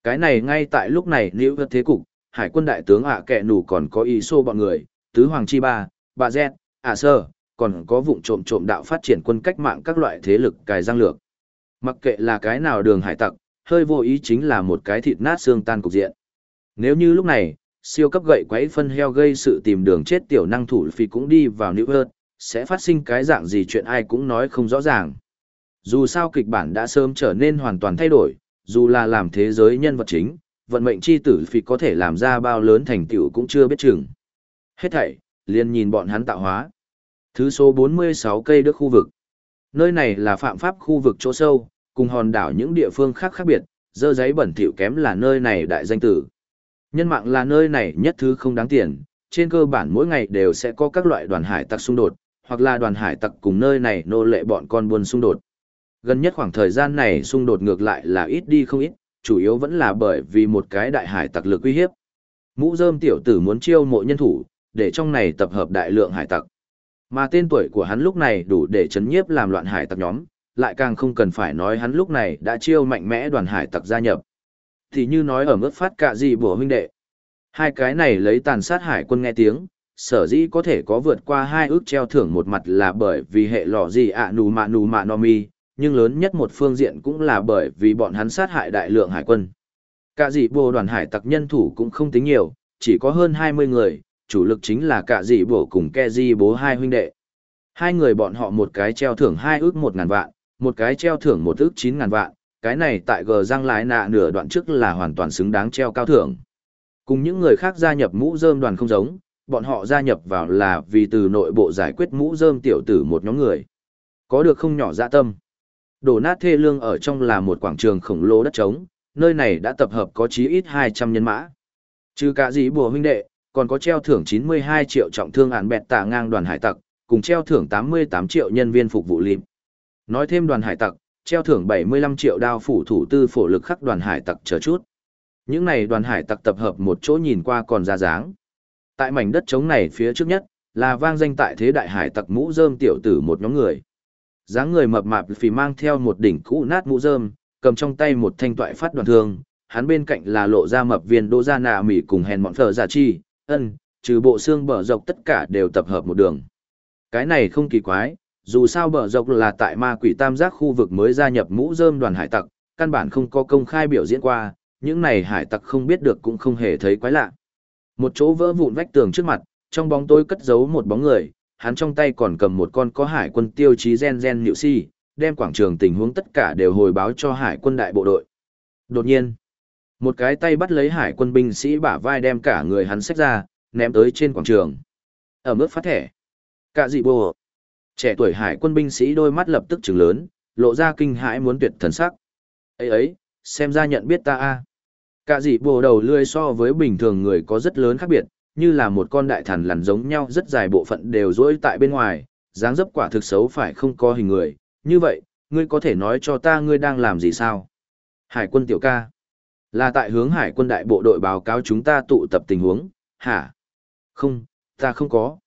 Cái này ngay tại lúc này New vật thế cục, hải quân đại tướng ạ à kẹ nủ còn có ý xô bọn người, tứ hoàng chi ba, bà Z, ạ sơ, còn có vụ trộm trộm đạo phát triển quân cách mạng các loại thế lực cài giang lược. Mặc kệ là cái nào đường hải tặc, hơi vô ý chính là một cái thịt nát xương tan cục diện. Nếu như lúc này, siêu cấp gậy quấy phân heo gây sự tìm đường chết tiểu năng thủ phi cũng đi vào nữ York, sẽ phát sinh cái dạng gì chuyện ai cũng nói không rõ ràng. Dù sao kịch bản đã sớm trở nên hoàn toàn thay đổi, dù là làm thế giới nhân vật chính, vận mệnh chi tử phì có thể làm ra bao lớn thành tựu cũng chưa biết chừng. Hết thảy, liền nhìn bọn hắn tạo hóa. Thứ số 46 cây đức khu vực. Nơi này là phạm pháp khu vực chỗ sâu, cùng hòn đảo những địa phương khác khác biệt, dơ giấy bẩn thỉu kém là nơi này đại danh tử. Nhân mạng là nơi này nhất thứ không đáng tiền, trên cơ bản mỗi ngày đều sẽ có các loại đoàn hải tặc xung đột, hoặc là đoàn hải tặc cùng nơi này nô lệ bọn con buôn xung đột. Gần nhất khoảng thời gian này xung đột ngược lại là ít đi không ít, chủ yếu vẫn là bởi vì một cái đại hải tặc lực uy hiếp. Mũ rơm tiểu tử muốn chiêu mộ nhân thủ, để trong này tập hợp đại lượng hải tặc. Mà tên tuổi của hắn lúc này đủ để chấn nhiếp làm loạn hải tặc nhóm, lại càng không cần phải nói hắn lúc này đã chiêu mạnh mẽ đoàn hải tặc gia nhập. Thì như nói ở mức phát cả gì bùa huynh đệ. Hai cái này lấy tàn sát hải quân nghe tiếng, sở dĩ có thể có vượt qua hai ước treo thưởng một mặt là bởi vì hệ lọ gì ạ nù mạ nù mạ no mi, nhưng lớn nhất một phương diện cũng là bởi vì bọn hắn sát hại đại lượng hải quân. Cả dị bộ đoàn hải tặc nhân thủ cũng không tính nhiều, chỉ có hơn 20 người, chủ lực chính là cả dị bộ cùng ke di bố hai huynh đệ. Hai người bọn họ một cái treo thưởng hai ước một ngàn vạn, một cái treo thưởng một ước chín ngàn vạn, cái này tại gờ răng lái nạ nửa đoạn trước là hoàn toàn xứng đáng treo cao thưởng. Cùng những người khác gia nhập mũ rơm đoàn không giống, bọn họ gia nhập vào là vì từ nội bộ giải quyết mũ rơm tiểu tử một nhóm người. Có được không nhỏ dạ tâm. Đổ nát thê lương ở trong là một quảng trường khổng lồ đất trống, nơi này đã tập hợp có chí ít 200 nhân mã. Trừ cả dĩ bùa huynh đệ, còn có treo thưởng 92 triệu trọng thương án bẹt tạ ngang đoàn hải tặc, cùng treo thưởng 88 triệu nhân viên phục vụ lịp. Nói thêm đoàn hải tặc, treo thưởng 75 triệu đao phủ thủ tư phổ lực khắc đoàn hải tặc chờ chút. Những này đoàn hải tặc tập hợp một chỗ nhìn qua còn ra dáng. Tại mảnh đất trống này phía trước nhất, là vang danh tại thế đại hải tặc mũ rơm tiểu tử một nhóm người dáng người mập mạp phì mang theo một đỉnh cũ nát mũ rơm, cầm trong tay một thanh toại phát đoàn thương, hắn bên cạnh là lộ ra mập viên đô gia nạ mỉ cùng hèn mọn phở giả chi, ân, trừ bộ xương bờ dọc tất cả đều tập hợp một đường. Cái này không kỳ quái, dù sao bờ dọc là tại ma quỷ tam giác khu vực mới gia nhập mũ rơm đoàn hải tặc, căn bản không có công khai biểu diễn qua, những này hải tặc không biết được cũng không hề thấy quái lạ. Một chỗ vỡ vụn vách tường trước mặt, trong bóng tối cất giấu một bóng người, hắn trong tay còn cầm một con có hải quân tiêu chí gen gen nhự si, đem quảng trường tình huống tất cả đều hồi báo cho hải quân đại bộ đội. Đột nhiên, một cái tay bắt lấy hải quân binh sĩ bả vai đem cả người hắn xách ra, ném tới trên quảng trường. Ở mức phát thẻ. Cả dị bồ. Trẻ tuổi hải quân binh sĩ đôi mắt lập tức trừng lớn, lộ ra kinh hãi muốn tuyệt thần sắc. ấy ấy, xem ra nhận biết ta a. Cả dị bồ đầu lươi so với bình thường người có rất lớn khác biệt, như là một con đại thần lằn giống nhau rất dài bộ phận đều rỗi tại bên ngoài, dáng dấp quả thực xấu phải không có hình người, như vậy, ngươi có thể nói cho ta ngươi đang làm gì sao? Hải quân tiểu ca. Là tại hướng hải quân đại bộ đội báo cáo chúng ta tụ tập tình huống, hả? Không, ta không có.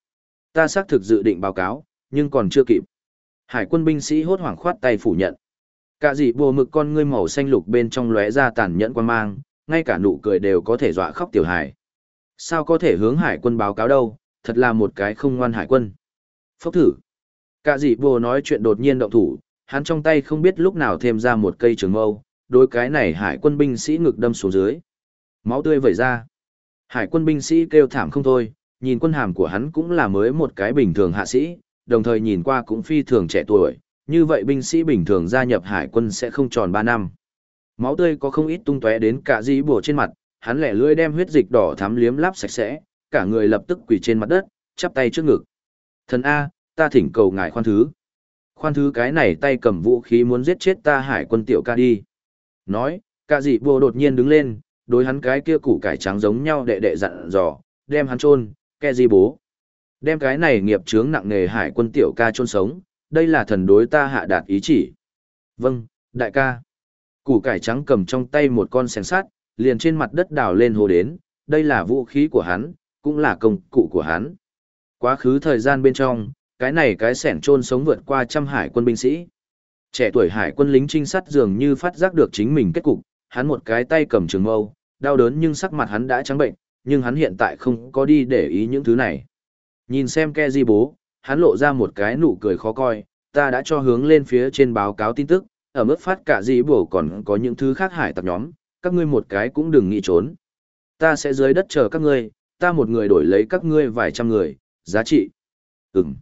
Ta xác thực dự định báo cáo, nhưng còn chưa kịp. Hải quân binh sĩ hốt hoảng khoát tay phủ nhận. Cả dị bồ mực con ngươi màu xanh lục bên trong lóe ra tàn nhẫn quan mang, ngay cả nụ cười đều có thể dọa khóc tiểu hải. Sao có thể hướng hải quân báo cáo đâu, thật là một cái không ngoan hải quân. Phốc thử. Cả dị bồ nói chuyện đột nhiên động thủ, hắn trong tay không biết lúc nào thêm ra một cây trường mâu, đối cái này hải quân binh sĩ ngực đâm xuống dưới. Máu tươi vẩy ra. Hải quân binh sĩ kêu thảm không thôi, nhìn quân hàm của hắn cũng là mới một cái bình thường hạ sĩ, đồng thời nhìn qua cũng phi thường trẻ tuổi, như vậy binh sĩ bình thường gia nhập hải quân sẽ không tròn 3 năm. Máu tươi có không ít tung tóe đến cả dĩ bùa trên mặt, hắn lẻ lưỡi đem huyết dịch đỏ thắm liếm láp sạch sẽ, cả người lập tức quỳ trên mặt đất, chắp tay trước ngực. Thần A, ta thỉnh cầu ngài khoan thứ. Khoan thứ cái này tay cầm vũ khí muốn giết chết ta hải quân tiểu ca đi. Nói, ca dị vô đột nhiên đứng lên, đối hắn cái kia củ cải trắng giống nhau đệ đệ dặn dò, đem hắn chôn, ke di bố. Đem cái này nghiệp chướng nặng nề hải quân tiểu ca chôn sống, đây là thần đối ta hạ đạt ý chỉ. Vâng, đại ca. Củ cải trắng cầm trong tay một con sèn sát liền trên mặt đất đào lên hồ đến, đây là vũ khí của hắn, cũng là công cụ của hắn. Quá khứ thời gian bên trong, cái này cái sẻn trôn sống vượt qua trăm hải quân binh sĩ. Trẻ tuổi hải quân lính trinh sát dường như phát giác được chính mình kết cục, hắn một cái tay cầm trường mâu, đau đớn nhưng sắc mặt hắn đã trắng bệnh, nhưng hắn hiện tại không có đi để ý những thứ này. Nhìn xem ke di bố, hắn lộ ra một cái nụ cười khó coi, ta đã cho hướng lên phía trên báo cáo tin tức, ở mức phát cả di bổ còn có những thứ khác hải tặc nhóm, các ngươi một cái cũng đừng nghĩ trốn. Ta sẽ dưới đất chờ các ngươi, ta một người đổi lấy các ngươi vài trăm người, giá trị. Ừm.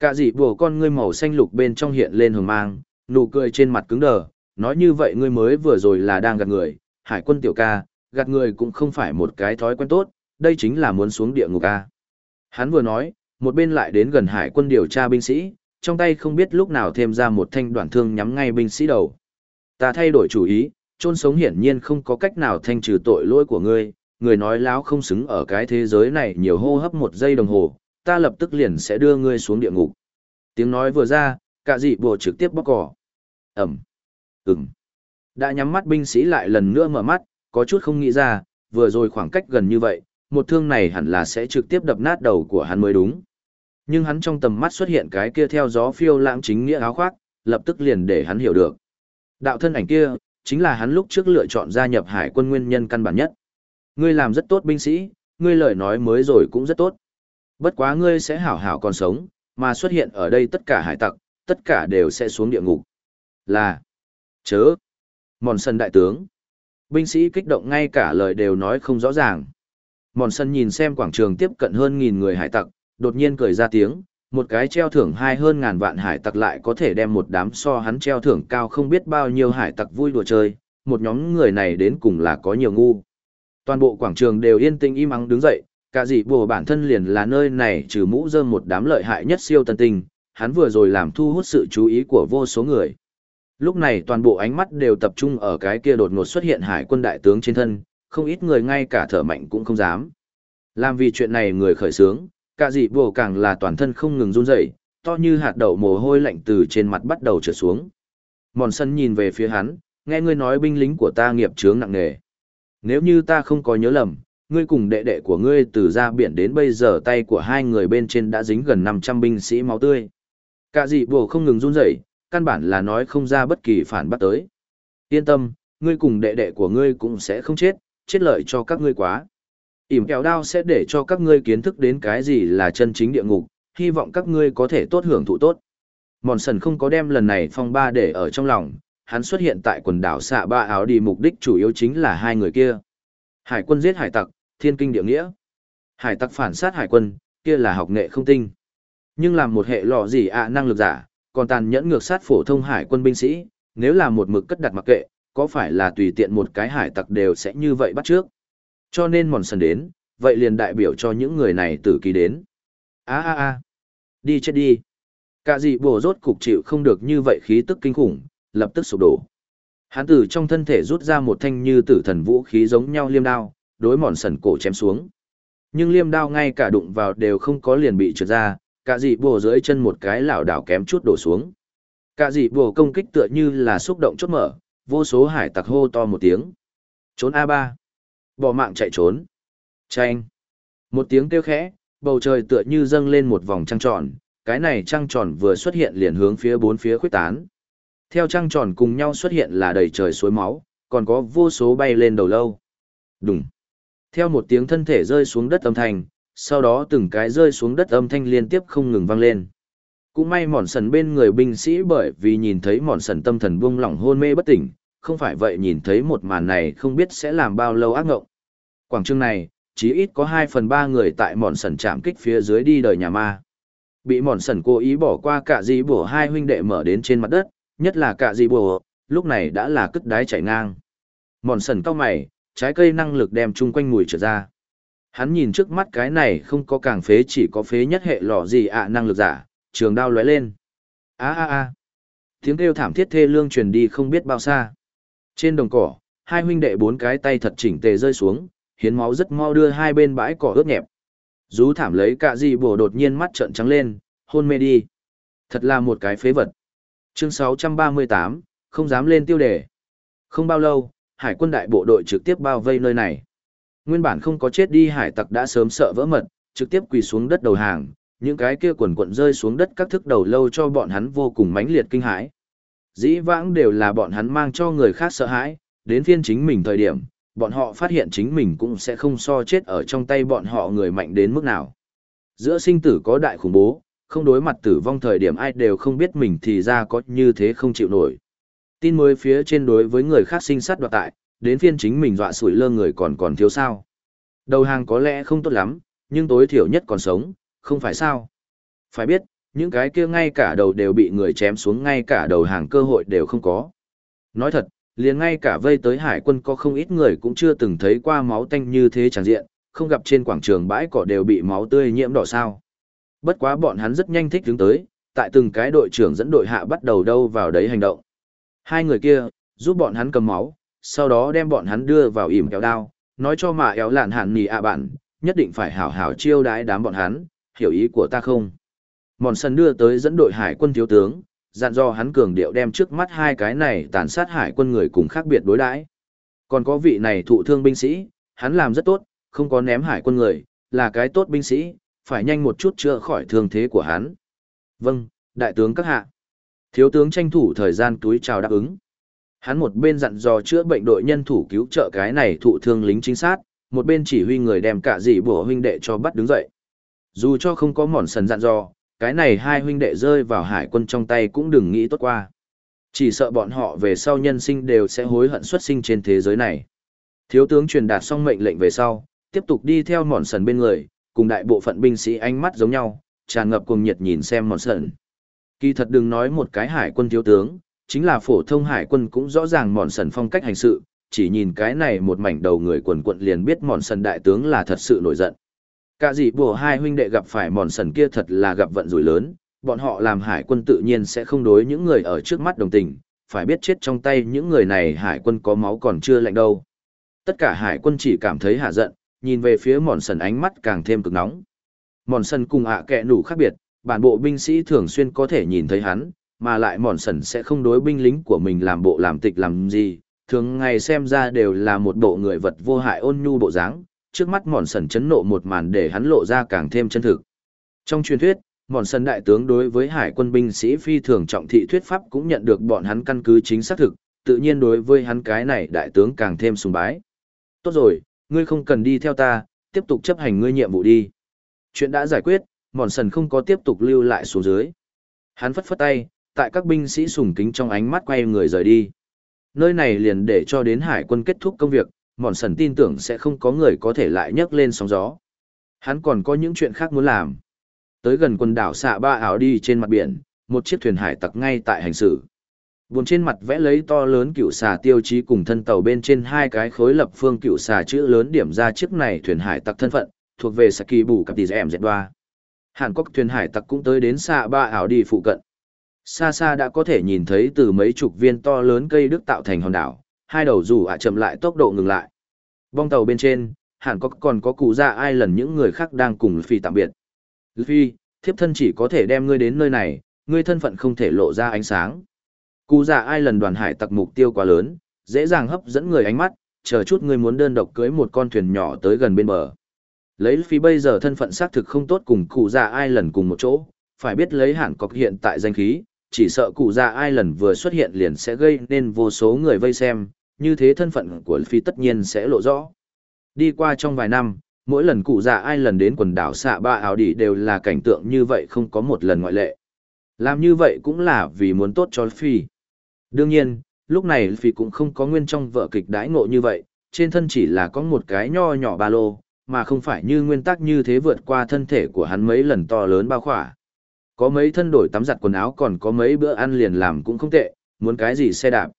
Cả dị bùa con ngươi màu xanh lục bên trong hiện lên hồng mang, nụ cười trên mặt cứng đờ, nói như vậy ngươi mới vừa rồi là đang gạt người, hải quân tiểu ca, gạt người cũng không phải một cái thói quen tốt, đây chính là muốn xuống địa ngục ca. Hắn vừa nói, một bên lại đến gần hải quân điều tra binh sĩ, trong tay không biết lúc nào thêm ra một thanh đoạn thương nhắm ngay binh sĩ đầu. Ta thay đổi chủ ý, chôn sống hiển nhiên không có cách nào thanh trừ tội lỗi của ngươi, người nói láo không xứng ở cái thế giới này nhiều hô hấp một giây đồng hồ, ta lập tức liền sẽ đưa ngươi xuống địa ngục. Tiếng nói vừa ra, cả dị bộ trực tiếp bóc cỏ. Ẩm. Ừm. Đã nhắm mắt binh sĩ lại lần nữa mở mắt, có chút không nghĩ ra, vừa rồi khoảng cách gần như vậy, một thương này hẳn là sẽ trực tiếp đập nát đầu của hắn mới đúng. Nhưng hắn trong tầm mắt xuất hiện cái kia theo gió phiêu lãng chính nghĩa áo khoác, lập tức liền để hắn hiểu được. Đạo thân ảnh kia, chính là hắn lúc trước lựa chọn gia nhập hải quân nguyên nhân căn bản nhất. Ngươi làm rất tốt binh sĩ, ngươi lời nói mới rồi cũng rất tốt. Bất quá ngươi sẽ hảo hảo còn sống, mà xuất hiện ở đây tất cả hải tặc, tất cả đều sẽ xuống địa ngục. Là, chớ, mòn sân đại tướng. Binh sĩ kích động ngay cả lời đều nói không rõ ràng. Mòn sân nhìn xem quảng trường tiếp cận hơn nghìn người hải tặc, đột nhiên cười ra tiếng, một cái treo thưởng hai hơn ngàn vạn hải tặc lại có thể đem một đám so hắn treo thưởng cao không biết bao nhiêu hải tặc vui đùa chơi, một nhóm người này đến cùng là có nhiều ngu. Toàn bộ quảng trường đều yên tĩnh im ắng đứng dậy, cả dị bùa bản thân liền là nơi này trừ mũ rơm một đám lợi hại nhất siêu tân tinh, hắn vừa rồi làm thu hút sự chú ý của vô số người. Lúc này toàn bộ ánh mắt đều tập trung ở cái kia đột ngột xuất hiện hải quân đại tướng trên thân, không ít người ngay cả thở mạnh cũng không dám. Làm vì chuyện này người khởi sướng, cả dị bồ càng là toàn thân không ngừng run rẩy, to như hạt đậu mồ hôi lạnh từ trên mặt bắt đầu trượt xuống. Mòn sân nhìn về phía hắn, nghe ngươi nói binh lính của ta nghiệp chướng nặng nề. Nếu như ta không có nhớ lầm, ngươi cùng đệ đệ của ngươi từ ra biển đến bây giờ tay của hai người bên trên đã dính gần 500 binh sĩ máu tươi. Cả dị bồ không ngừng run rẩy, căn bản là nói không ra bất kỳ phản bắt tới. Yên tâm, ngươi cùng đệ đệ của ngươi cũng sẽ không chết, chết lợi cho các ngươi quá ỉm kẹo đao sẽ để cho các ngươi kiến thức đến cái gì là chân chính địa ngục, hy vọng các ngươi có thể tốt hưởng thụ tốt. Mòn sần không có đem lần này phong ba để ở trong lòng, hắn xuất hiện tại quần đảo xạ ba áo đi mục đích chủ yếu chính là hai người kia. Hải quân giết hải tặc, thiên kinh địa nghĩa. Hải tặc phản sát hải quân, kia là học nghệ không tinh. Nhưng làm một hệ lọ gì ạ năng lực giả, còn tàn nhẫn ngược sát phổ thông hải quân binh sĩ, nếu là một mực cất đặt mặc kệ, có phải là tùy tiện một cái hải tặc đều sẽ như vậy bắt trước. Cho nên mòn sần đến, vậy liền đại biểu cho những người này tử kỳ đến. a a a đi chết đi. Cả dị bổ rốt cục chịu không được như vậy khí tức kinh khủng, lập tức sụp đổ. Hán tử trong thân thể rút ra một thanh như tử thần vũ khí giống nhau liêm đao, đối mòn sần cổ chém xuống. Nhưng liêm đao ngay cả đụng vào đều không có liền bị trượt ra, cả dị bồ dưới chân một cái lảo đảo kém chút đổ xuống. Cả dị bồ công kích tựa như là xúc động chốt mở, vô số hải tặc hô to một tiếng. Trốn A3. Bỏ mạng chạy trốn. Chanh. Một tiếng kêu khẽ, bầu trời tựa như dâng lên một vòng trăng tròn, cái này trăng tròn vừa xuất hiện liền hướng phía bốn phía khuyết tán. Theo trăng tròn cùng nhau xuất hiện là đầy trời suối máu, còn có vô số bay lên đầu lâu. Đùng. Theo một tiếng thân thể rơi xuống đất âm thanh, sau đó từng cái rơi xuống đất âm thanh liên tiếp không ngừng vang lên. Cũng may mòn sần bên người binh sĩ bởi vì nhìn thấy mòn sần tâm thần buông lỏng hôn mê bất tỉnh, không phải vậy nhìn thấy một màn này không biết sẽ làm bao lâu ác ngộng. Quảng trường này, chí ít có 2 phần 3 người tại mòn sần chạm kích phía dưới đi đời nhà ma. Bị mòn sần cố ý bỏ qua cả dì bổ hai huynh đệ mở đến trên mặt đất, nhất là cả dì bổ, lúc này đã là cất đái chảy ngang. Mòn sần cao mày, trái cây năng lực đem chung quanh mùi trở ra. Hắn nhìn trước mắt cái này không có càng phế chỉ có phế nhất hệ lọ gì ạ năng lực giả, trường đao lóe lên. Á á á, Tiếng kêu thảm thiết thê lương truyền đi không biết bao xa. Trên đồng cỏ, hai huynh đệ bốn cái tay thật chỉnh tề rơi xuống, hiến máu rất mau đưa hai bên bãi cỏ ướt nhẹp. Rú thảm lấy cả gì bổ đột nhiên mắt trợn trắng lên, hôn mê đi. Thật là một cái phế vật. Chương 638, không dám lên tiêu đề. Không bao lâu, hải quân đại bộ đội trực tiếp bao vây nơi này. Nguyên bản không có chết đi hải tặc đã sớm sợ vỡ mật, trực tiếp quỳ xuống đất đầu hàng, những cái kia quần quận rơi xuống đất các thức đầu lâu cho bọn hắn vô cùng mãnh liệt kinh hãi. Dĩ vãng đều là bọn hắn mang cho người khác sợ hãi, đến phiên chính mình thời điểm, bọn họ phát hiện chính mình cũng sẽ không so chết ở trong tay bọn họ người mạnh đến mức nào. Giữa sinh tử có đại khủng bố, không đối mặt tử vong thời điểm ai đều không biết mình thì ra có như thế không chịu nổi. Tin mới phía trên đối với người khác sinh sát đoạt tại, đến phiên chính mình dọa sủi lơ người còn còn thiếu sao. Đầu hàng có lẽ không tốt lắm, nhưng tối thiểu nhất còn sống, không phải sao. Phải biết, những cái kia ngay cả đầu đều bị người chém xuống ngay cả đầu hàng cơ hội đều không có. Nói thật, liền ngay cả vây tới hải quân có không ít người cũng chưa từng thấy qua máu tanh như thế tràn diện, không gặp trên quảng trường bãi cỏ đều bị máu tươi nhiễm đỏ sao. Bất quá bọn hắn rất nhanh thích đứng tới, tại từng cái đội trưởng dẫn đội hạ bắt đầu đâu vào đấy hành động. Hai người kia, giúp bọn hắn cầm máu, sau đó đem bọn hắn đưa vào ỉm kéo đao, nói cho mà éo lạn hạn nì ạ bạn, nhất định phải hảo hảo chiêu đái đám bọn hắn, hiểu ý của ta không? Mòn sân đưa tới dẫn đội hải quân thiếu tướng, dặn do hắn cường điệu đem trước mắt hai cái này tàn sát hải quân người cùng khác biệt đối đãi. Còn có vị này thụ thương binh sĩ, hắn làm rất tốt, không có ném hải quân người, là cái tốt binh sĩ, phải nhanh một chút chữa khỏi thương thế của hắn. Vâng, đại tướng các hạ. Thiếu tướng tranh thủ thời gian túi chào đáp ứng. Hắn một bên dặn dò chữa bệnh đội nhân thủ cứu trợ cái này thụ thương lính chính sát, một bên chỉ huy người đem cả dì bổ huynh đệ cho bắt đứng dậy. Dù cho không có mòn sần dặn dò, cái này hai huynh đệ rơi vào hải quân trong tay cũng đừng nghĩ tốt qua. Chỉ sợ bọn họ về sau nhân sinh đều sẽ hối hận xuất sinh trên thế giới này. Thiếu tướng truyền đạt xong mệnh lệnh về sau, tiếp tục đi theo mòn sần bên người, cùng đại bộ phận binh sĩ ánh mắt giống nhau, tràn ngập cùng nhiệt nhìn xem mòn sần. Kỳ thật đừng nói một cái hải quân thiếu tướng, chính là phổ thông hải quân cũng rõ ràng mòn sần phong cách hành sự, chỉ nhìn cái này một mảnh đầu người quần quận liền biết mòn sần đại tướng là thật sự nổi giận. Cả dì bùa hai huynh đệ gặp phải mòn sần kia thật là gặp vận rủi lớn, bọn họ làm hải quân tự nhiên sẽ không đối những người ở trước mắt đồng tình, phải biết chết trong tay những người này hải quân có máu còn chưa lạnh đâu. Tất cả hải quân chỉ cảm thấy hạ giận, nhìn về phía mòn sần ánh mắt càng thêm cực nóng. Mòn sần cùng ạ à kẹ nủ khác biệt, bản bộ binh sĩ thường xuyên có thể nhìn thấy hắn, mà lại mòn sần sẽ không đối binh lính của mình làm bộ làm tịch làm gì, thường ngày xem ra đều là một bộ người vật vô hại ôn nhu bộ dáng, trước mắt mòn sần chấn nộ một màn để hắn lộ ra càng thêm chân thực. Trong truyền thuyết, mòn sần đại tướng đối với hải quân binh sĩ phi thường trọng thị thuyết pháp cũng nhận được bọn hắn căn cứ chính xác thực, tự nhiên đối với hắn cái này đại tướng càng thêm sùng bái. Tốt rồi, ngươi không cần đi theo ta, tiếp tục chấp hành ngươi nhiệm vụ đi. Chuyện đã giải quyết, mòn sần không có tiếp tục lưu lại xuống dưới. Hắn phất phất tay, tại các binh sĩ sùng kính trong ánh mắt quay người rời đi. Nơi này liền để cho đến hải quân kết thúc công việc, mòn sần tin tưởng sẽ không có người có thể lại nhấc lên sóng gió. Hắn còn có những chuyện khác muốn làm. Tới gần quần đảo xạ ba ảo đi trên mặt biển, một chiếc thuyền hải tặc ngay tại hành xử. Buồn trên mặt vẽ lấy to lớn cựu xà tiêu chí cùng thân tàu bên trên hai cái khối lập phương cựu xà chữ lớn điểm ra chiếc này thuyền hải tặc thân phận, thuộc về Saki bù cặp Tì em dẹt đoa. Hàn Quốc thuyền hải tặc cũng tới đến xạ ba ảo đi phụ cận. Xa xa đã có thể nhìn thấy từ mấy chục viên to lớn cây đức tạo thành hòn đảo, hai đầu dù ạ chậm lại tốc độ ngừng lại. Bong tàu bên trên, hẳn có còn có cụ ra ai lần những người khác đang cùng Phi tạm biệt. Phi, thiếp thân chỉ có thể đem ngươi đến nơi này, ngươi thân phận không thể lộ ra ánh sáng. Cụ già ai lần đoàn hải tặc mục tiêu quá lớn, dễ dàng hấp dẫn người ánh mắt, chờ chút ngươi muốn đơn độc cưới một con thuyền nhỏ tới gần bên bờ. Lấy phi bây giờ thân phận xác thực không tốt cùng cụ già ai lần cùng một chỗ, phải biết lấy hẳn cọc hiện tại danh khí, chỉ sợ cụ già ai lần vừa xuất hiện liền sẽ gây nên vô số người vây xem, như thế thân phận của phi tất nhiên sẽ lộ rõ. Đi qua trong vài năm, mỗi lần cụ già ai lần đến quần đảo xạ ba áo đỉ đều là cảnh tượng như vậy không có một lần ngoại lệ. Làm như vậy cũng là vì muốn tốt cho phi. Đương nhiên, lúc này phi cũng không có nguyên trong vợ kịch đãi ngộ như vậy, trên thân chỉ là có một cái nho nhỏ ba lô, mà không phải như nguyên tắc như thế vượt qua thân thể của hắn mấy lần to lớn bao khỏa. Có mấy thân đổi tắm giặt quần áo còn có mấy bữa ăn liền làm cũng không tệ, muốn cái gì xe đạp.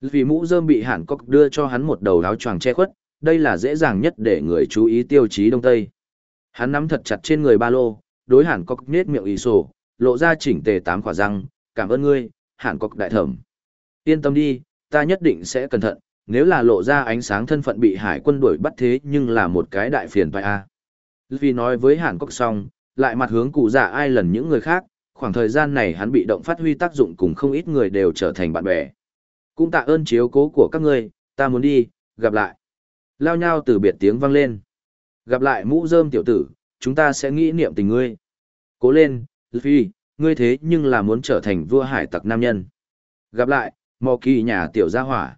Vì mũ rơm bị Hàn cốc đưa cho hắn một đầu áo choàng che khuất, đây là dễ dàng nhất để người chú ý tiêu chí đông tây. Hắn nắm thật chặt trên người ba lô, đối Hàn cốc nết miệng ý sổ, lộ ra chỉnh tề tám quả răng, cảm ơn ngươi, Hàn cốc đại thẩm. Yên tâm đi, ta nhất định sẽ cẩn thận, nếu là lộ ra ánh sáng thân phận bị hải quân đuổi bắt thế nhưng là một cái đại phiền phải a. Vì nói với hàn cốc xong, lại mặt hướng cụ dạ ai lần những người khác, khoảng thời gian này hắn bị động phát huy tác dụng cùng không ít người đều trở thành bạn bè. Cũng tạ ơn chiếu cố của các ngươi, ta muốn đi, gặp lại. Lao nhau từ biệt tiếng vang lên. Gặp lại mũ rơm tiểu tử, chúng ta sẽ nghĩ niệm tình ngươi. Cố lên, Phi, ngươi thế nhưng là muốn trở thành vua hải tặc nam nhân. Gặp lại, mò kỳ nhà tiểu gia hỏa.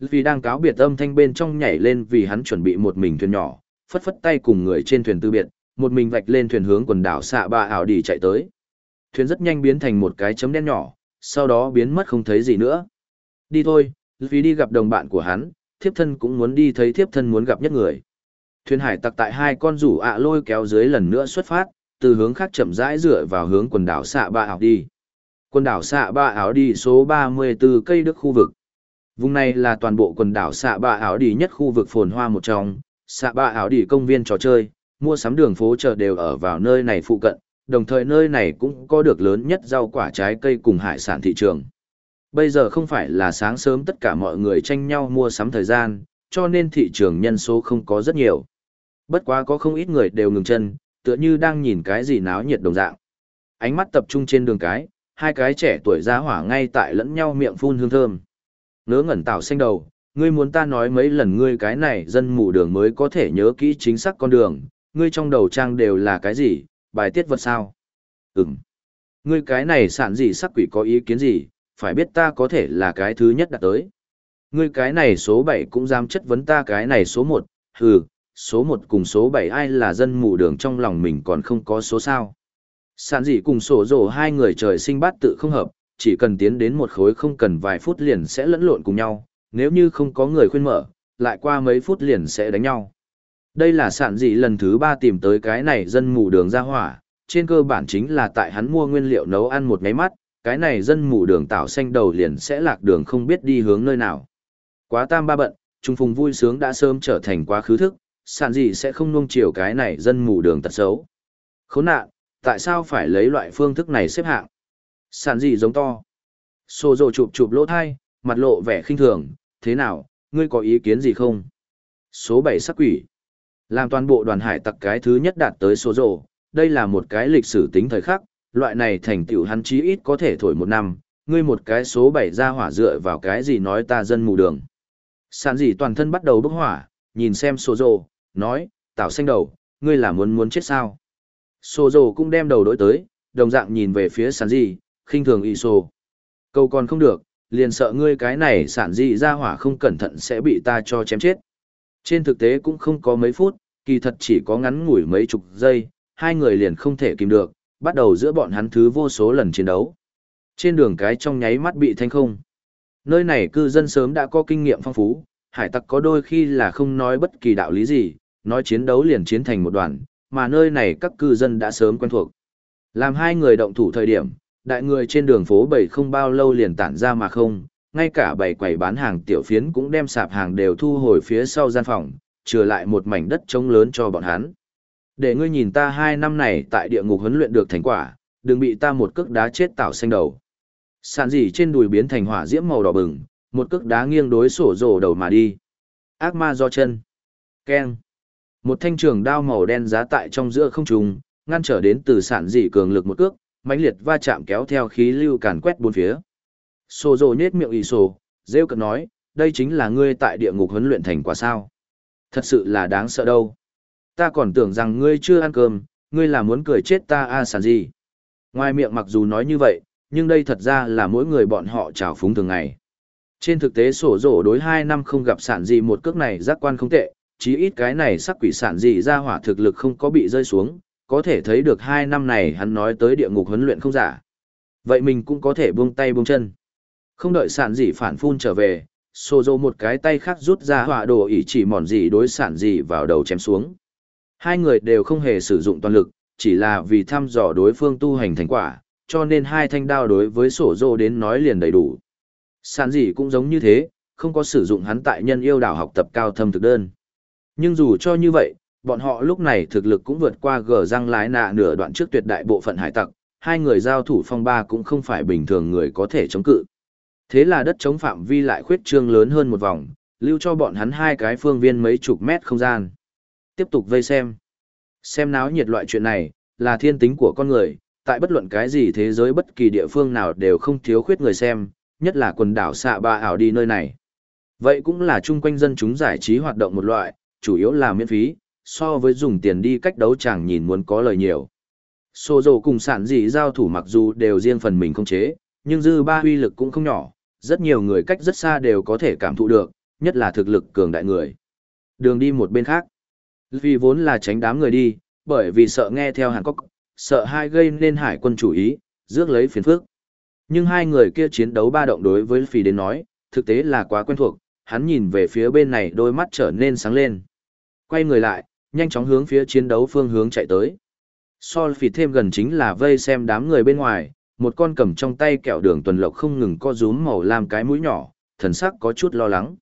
luffy đang cáo biệt âm thanh bên trong nhảy lên vì hắn chuẩn bị một mình thuyền nhỏ, phất phất tay cùng người trên thuyền tư biệt, một mình vạch lên thuyền hướng quần đảo xạ ba ảo đi chạy tới. Thuyền rất nhanh biến thành một cái chấm đen nhỏ, sau đó biến mất không thấy gì nữa. Đi thôi, vì đi gặp đồng bạn của hắn, thiếp thân cũng muốn đi thấy thiếp thân muốn gặp nhất người. Thuyền hải tặc tại hai con rủ ạ lôi kéo dưới lần nữa xuất phát, từ hướng khác chậm rãi dựa vào hướng quần đảo xạ ba ảo đi. Quần đảo xạ ba ảo đi số 34 cây đức khu vực. Vùng này là toàn bộ quần đảo xạ ba ảo đi nhất khu vực phồn hoa một trong, xạ ba ảo đi công viên trò chơi, mua sắm đường phố chợ đều ở vào nơi này phụ cận, đồng thời nơi này cũng có được lớn nhất rau quả trái cây cùng hải sản thị trường. Bây giờ không phải là sáng sớm tất cả mọi người tranh nhau mua sắm thời gian, cho nên thị trường nhân số không có rất nhiều. Bất quá có không ít người đều ngừng chân, tựa như đang nhìn cái gì náo nhiệt đồng dạng. Ánh mắt tập trung trên đường cái, hai cái trẻ tuổi ra hỏa ngay tại lẫn nhau miệng phun hương thơm. Ngớ ngẩn tạo xanh đầu, ngươi muốn ta nói mấy lần ngươi cái này dân mù đường mới có thể nhớ kỹ chính xác con đường, ngươi trong đầu trang đều là cái gì, bài tiết vật sao? Ừm. Ngươi cái này sản gì sắc quỷ có ý kiến gì, phải biết ta có thể là cái thứ nhất đạt tới. Ngươi cái này số 7 cũng dám chất vấn ta cái này số 1, hừ, số 1 cùng số 7 ai là dân mù đường trong lòng mình còn không có số sao. Sản dị cùng sổ rổ hai người trời sinh bát tự không hợp, chỉ cần tiến đến một khối không cần vài phút liền sẽ lẫn lộn cùng nhau, nếu như không có người khuyên mở, lại qua mấy phút liền sẽ đánh nhau. Đây là sản dị lần thứ ba tìm tới cái này dân mù đường ra hỏa, trên cơ bản chính là tại hắn mua nguyên liệu nấu ăn một ngáy mắt, cái này dân mù đường tạo xanh đầu liền sẽ lạc đường không biết đi hướng nơi nào. Quá tam ba bận, trung phùng vui sướng đã sớm trở thành quá khứ thức, sản gì sẽ không nuông chiều cái này dân mù đường tật xấu. Khốn nạn, tại sao phải lấy loại phương thức này xếp hạng? Sản gì giống to. Sô rồ chụp chụp lỗ thai, mặt lộ vẻ khinh thường, thế nào, ngươi có ý kiến gì không? Số 7 sắc quỷ. Làm toàn bộ đoàn hải tặc cái thứ nhất đạt tới số rồ, đây là một cái lịch sử tính thời khắc, loại này thành tựu hắn chí ít có thể thổi một năm, ngươi một cái số bảy ra hỏa dựa vào cái gì nói ta dân mù đường. Sản dị toàn thân bắt đầu bốc hỏa, nhìn xem sổ rồ, nói, tảo xanh đầu, ngươi là muốn muốn chết sao? Sô rồ cũng đem đầu đổi tới, đồng dạng nhìn về phía sản dị, khinh thường y sô. Câu còn không được, liền sợ ngươi cái này sản dị ra hỏa không cẩn thận sẽ bị ta cho chém chết. Trên thực tế cũng không có mấy phút, kỳ thật chỉ có ngắn ngủi mấy chục giây, hai người liền không thể kìm được, bắt đầu giữa bọn hắn thứ vô số lần chiến đấu. Trên đường cái trong nháy mắt bị thanh không. Nơi này cư dân sớm đã có kinh nghiệm phong phú, hải tặc có đôi khi là không nói bất kỳ đạo lý gì, nói chiến đấu liền chiến thành một đoàn, mà nơi này các cư dân đã sớm quen thuộc. Làm hai người động thủ thời điểm, đại người trên đường phố bảy không bao lâu liền tản ra mà không, ngay cả bảy quầy bán hàng tiểu phiến cũng đem sạp hàng đều thu hồi phía sau gian phòng, trừ lại một mảnh đất trống lớn cho bọn hắn. Để ngươi nhìn ta hai năm này tại địa ngục huấn luyện được thành quả, đừng bị ta một cước đá chết tạo xanh đầu. Sàn gì trên đùi biến thành hỏa diễm màu đỏ bừng, một cước đá nghiêng đối sổ rổ đầu mà đi. Ác ma do chân. Keng. Một thanh trường đao màu đen giá tại trong giữa không trung, ngăn trở đến từ sản dị cường lực một cước, mãnh liệt va chạm kéo theo khí lưu càn quét bốn phía. sổ rồ nhết miệng ì sổ, rêu cận nói, đây chính là ngươi tại địa ngục huấn luyện thành quả sao. Thật sự là đáng sợ đâu. Ta còn tưởng rằng ngươi chưa ăn cơm, ngươi là muốn cười chết ta a à sản gì. Ngoài miệng mặc dù nói như vậy, nhưng đây thật ra là mỗi người bọn họ trào phúng thường ngày. Trên thực tế sổ rổ đối hai năm không gặp sản gì một cước này giác quan không tệ, chí ít cái này sắc quỷ sản gì ra hỏa thực lực không có bị rơi xuống, có thể thấy được hai năm này hắn nói tới địa ngục huấn luyện không giả. Vậy mình cũng có thể buông tay buông chân. Không đợi sản gì phản phun trở về, sổ rổ một cái tay khác rút ra hỏa đồ ý chỉ mòn gì đối sản gì vào đầu chém xuống. Hai người đều không hề sử dụng toàn lực, chỉ là vì thăm dò đối phương tu hành thành quả, cho nên hai thanh đao đối với sổ dô đến nói liền đầy đủ. Sản gì cũng giống như thế, không có sử dụng hắn tại nhân yêu đảo học tập cao thâm thực đơn. Nhưng dù cho như vậy, bọn họ lúc này thực lực cũng vượt qua gờ răng lái nạ nửa đoạn trước tuyệt đại bộ phận hải tặc, hai người giao thủ phong ba cũng không phải bình thường người có thể chống cự. Thế là đất chống phạm vi lại khuyết trương lớn hơn một vòng, lưu cho bọn hắn hai cái phương viên mấy chục mét không gian. Tiếp tục vây xem. Xem náo nhiệt loại chuyện này, là thiên tính của con người, tại bất luận cái gì thế giới bất kỳ địa phương nào đều không thiếu khuyết người xem, nhất là quần đảo xạ ba ảo đi nơi này. Vậy cũng là chung quanh dân chúng giải trí hoạt động một loại, chủ yếu là miễn phí, so với dùng tiền đi cách đấu chẳng nhìn muốn có lời nhiều. Sô dầu cùng sản dị giao thủ mặc dù đều riêng phần mình không chế, nhưng dư ba huy lực cũng không nhỏ, rất nhiều người cách rất xa đều có thể cảm thụ được, nhất là thực lực cường đại người. Đường đi một bên khác. Vì vốn là tránh đám người đi, bởi vì sợ nghe theo Hàn Quốc, sợ hai gây nên hải quân chủ ý, rước lấy phiền phức. Nhưng hai người kia chiến đấu ba động đối với Phi đến nói, thực tế là quá quen thuộc, hắn nhìn về phía bên này đôi mắt trở nên sáng lên. Quay người lại, nhanh chóng hướng phía chiến đấu phương hướng chạy tới. Sol Phi thêm gần chính là vây xem đám người bên ngoài, một con cầm trong tay kẹo đường tuần lộc không ngừng co rúm màu lam cái mũi nhỏ, thần sắc có chút lo lắng.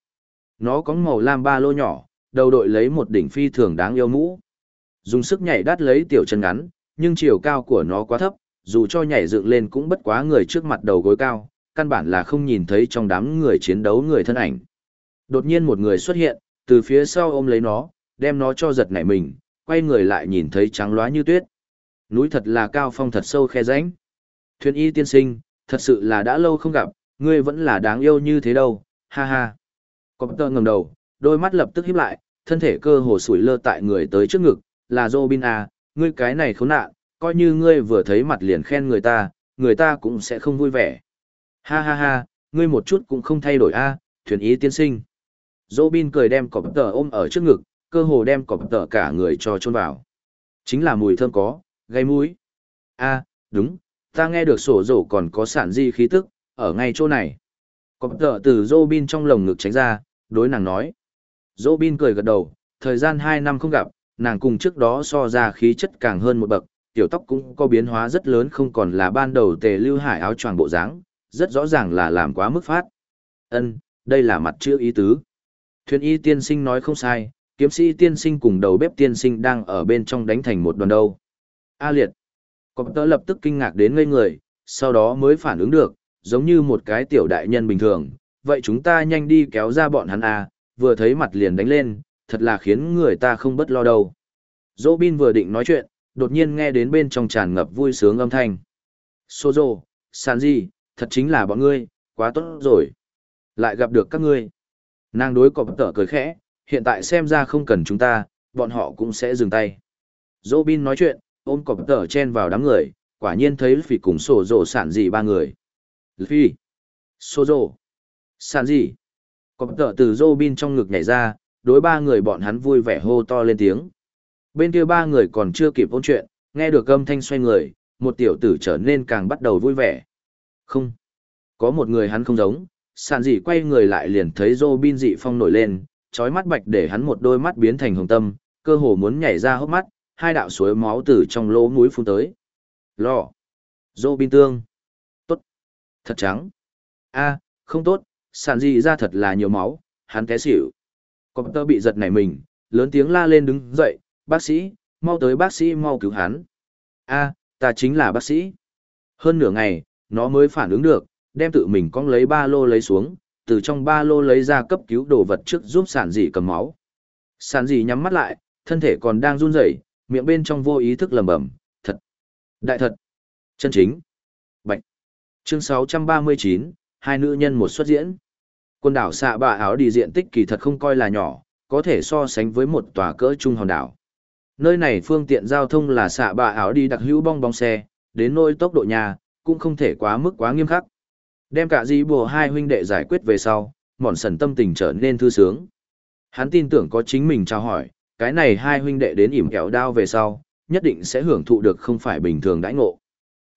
Nó có màu lam ba lô nhỏ, đầu đội lấy một đỉnh phi thường đáng yêu mũ. Dùng sức nhảy đắt lấy tiểu chân ngắn, nhưng chiều cao của nó quá thấp, dù cho nhảy dựng lên cũng bất quá người trước mặt đầu gối cao, căn bản là không nhìn thấy trong đám người chiến đấu người thân ảnh. Đột nhiên một người xuất hiện, từ phía sau ôm lấy nó, đem nó cho giật nảy mình, quay người lại nhìn thấy trắng loá như tuyết. Núi thật là cao phong thật sâu khe rãnh. Thuyền y tiên sinh, thật sự là đã lâu không gặp, ngươi vẫn là đáng yêu như thế đâu, ha ha. Cọp tơ ngầm đầu, đôi mắt lập tức híp lại, thân thể cơ hồ sủi lơ tại người tới trước ngực, là Robin à, ngươi cái này khốn nạn, coi như ngươi vừa thấy mặt liền khen người ta, người ta cũng sẽ không vui vẻ. Ha ha ha, ngươi một chút cũng không thay đổi a, à, thuyền ý tiên sinh. Robin cười đem cọp tờ ôm ở trước ngực, cơ hồ đem cọp tờ cả người cho chôn vào. Chính là mùi thơm có, gây mũi. A, đúng, ta nghe được sổ rổ còn có sản di khí tức, ở ngay chỗ này. Cọp tờ từ Robin trong lồng ngực tránh ra, đối nàng nói. Dỗ Bin cười gật đầu, thời gian 2 năm không gặp, nàng cùng trước đó so ra khí chất càng hơn một bậc, tiểu tóc cũng có biến hóa rất lớn không còn là ban đầu tề lưu hải áo choàng bộ dáng, rất rõ ràng là làm quá mức phát. Ân, đây là mặt chữ ý tứ. Thuyền y tiên sinh nói không sai, kiếm sĩ tiên sinh cùng đầu bếp tiên sinh đang ở bên trong đánh thành một đoàn đâu. A liệt. Cọp tớ lập tức kinh ngạc đến ngây người, sau đó mới phản ứng được, giống như một cái tiểu đại nhân bình thường. Vậy chúng ta nhanh đi kéo ra bọn hắn à, vừa thấy mặt liền đánh lên, thật là khiến người ta không bất lo đâu. Dỗ bin vừa định nói chuyện, đột nhiên nghe đến bên trong tràn ngập vui sướng âm thanh. Sozo, Sanji, thật chính là bọn ngươi, quá tốt rồi. Lại gặp được các ngươi. Nàng đối cọp tở cười khẽ, hiện tại xem ra không cần chúng ta, bọn họ cũng sẽ dừng tay. Dỗ bin nói chuyện, ôm cọp tở chen vào đám người, quả nhiên thấy Luffy cùng sổ rổ sản dị ba người. Phi, Sozo, sản dị. Cọp tở từ Robin bin trong ngực nhảy ra, đối ba người bọn hắn vui vẻ hô to lên tiếng. Bên kia ba người còn chưa kịp ôn chuyện, nghe được âm thanh xoay người, một tiểu tử trở nên càng bắt đầu vui vẻ. Không. Có một người hắn không giống, sàn dị quay người lại liền thấy Robin dị phong nổi lên, trói mắt bạch để hắn một đôi mắt biến thành hồng tâm, cơ hồ muốn nhảy ra hốc mắt, hai đạo suối máu từ trong lỗ mũi phun tới. Lọ. Robin tương. Tốt. Thật trắng. a không tốt, sàn dị ra thật là nhiều máu, hắn té xỉu. Cọp tơ bị giật nảy mình, lớn tiếng la lên đứng dậy, bác sĩ, mau tới bác sĩ mau cứu hắn. a ta chính là bác sĩ. Hơn nửa ngày, nó mới phản ứng được, đem tự mình cong lấy ba lô lấy xuống, từ trong ba lô lấy ra cấp cứu đồ vật trước giúp sản dị cầm máu. Sản dị nhắm mắt lại, thân thể còn đang run rẩy, miệng bên trong vô ý thức lẩm bẩm, thật, đại thật, chân chính. Bạch. Chương 639, hai nữ nhân một xuất diễn. Quần đảo xạ bạ áo đi diện tích kỳ thật không coi là nhỏ, có thể so sánh với một tòa cỡ trung hòn đảo. Nơi này phương tiện giao thông là xạ bạ áo đi đặc hữu bong bóng xe, đến nôi tốc độ nhà, cũng không thể quá mức quá nghiêm khắc. Đem cả dĩ bùa hai huynh đệ giải quyết về sau, mòn sần tâm tình trở nên thư sướng. Hắn tin tưởng có chính mình trao hỏi, cái này hai huynh đệ đến ỉm kẹo đao về sau, nhất định sẽ hưởng thụ được không phải bình thường đãi ngộ.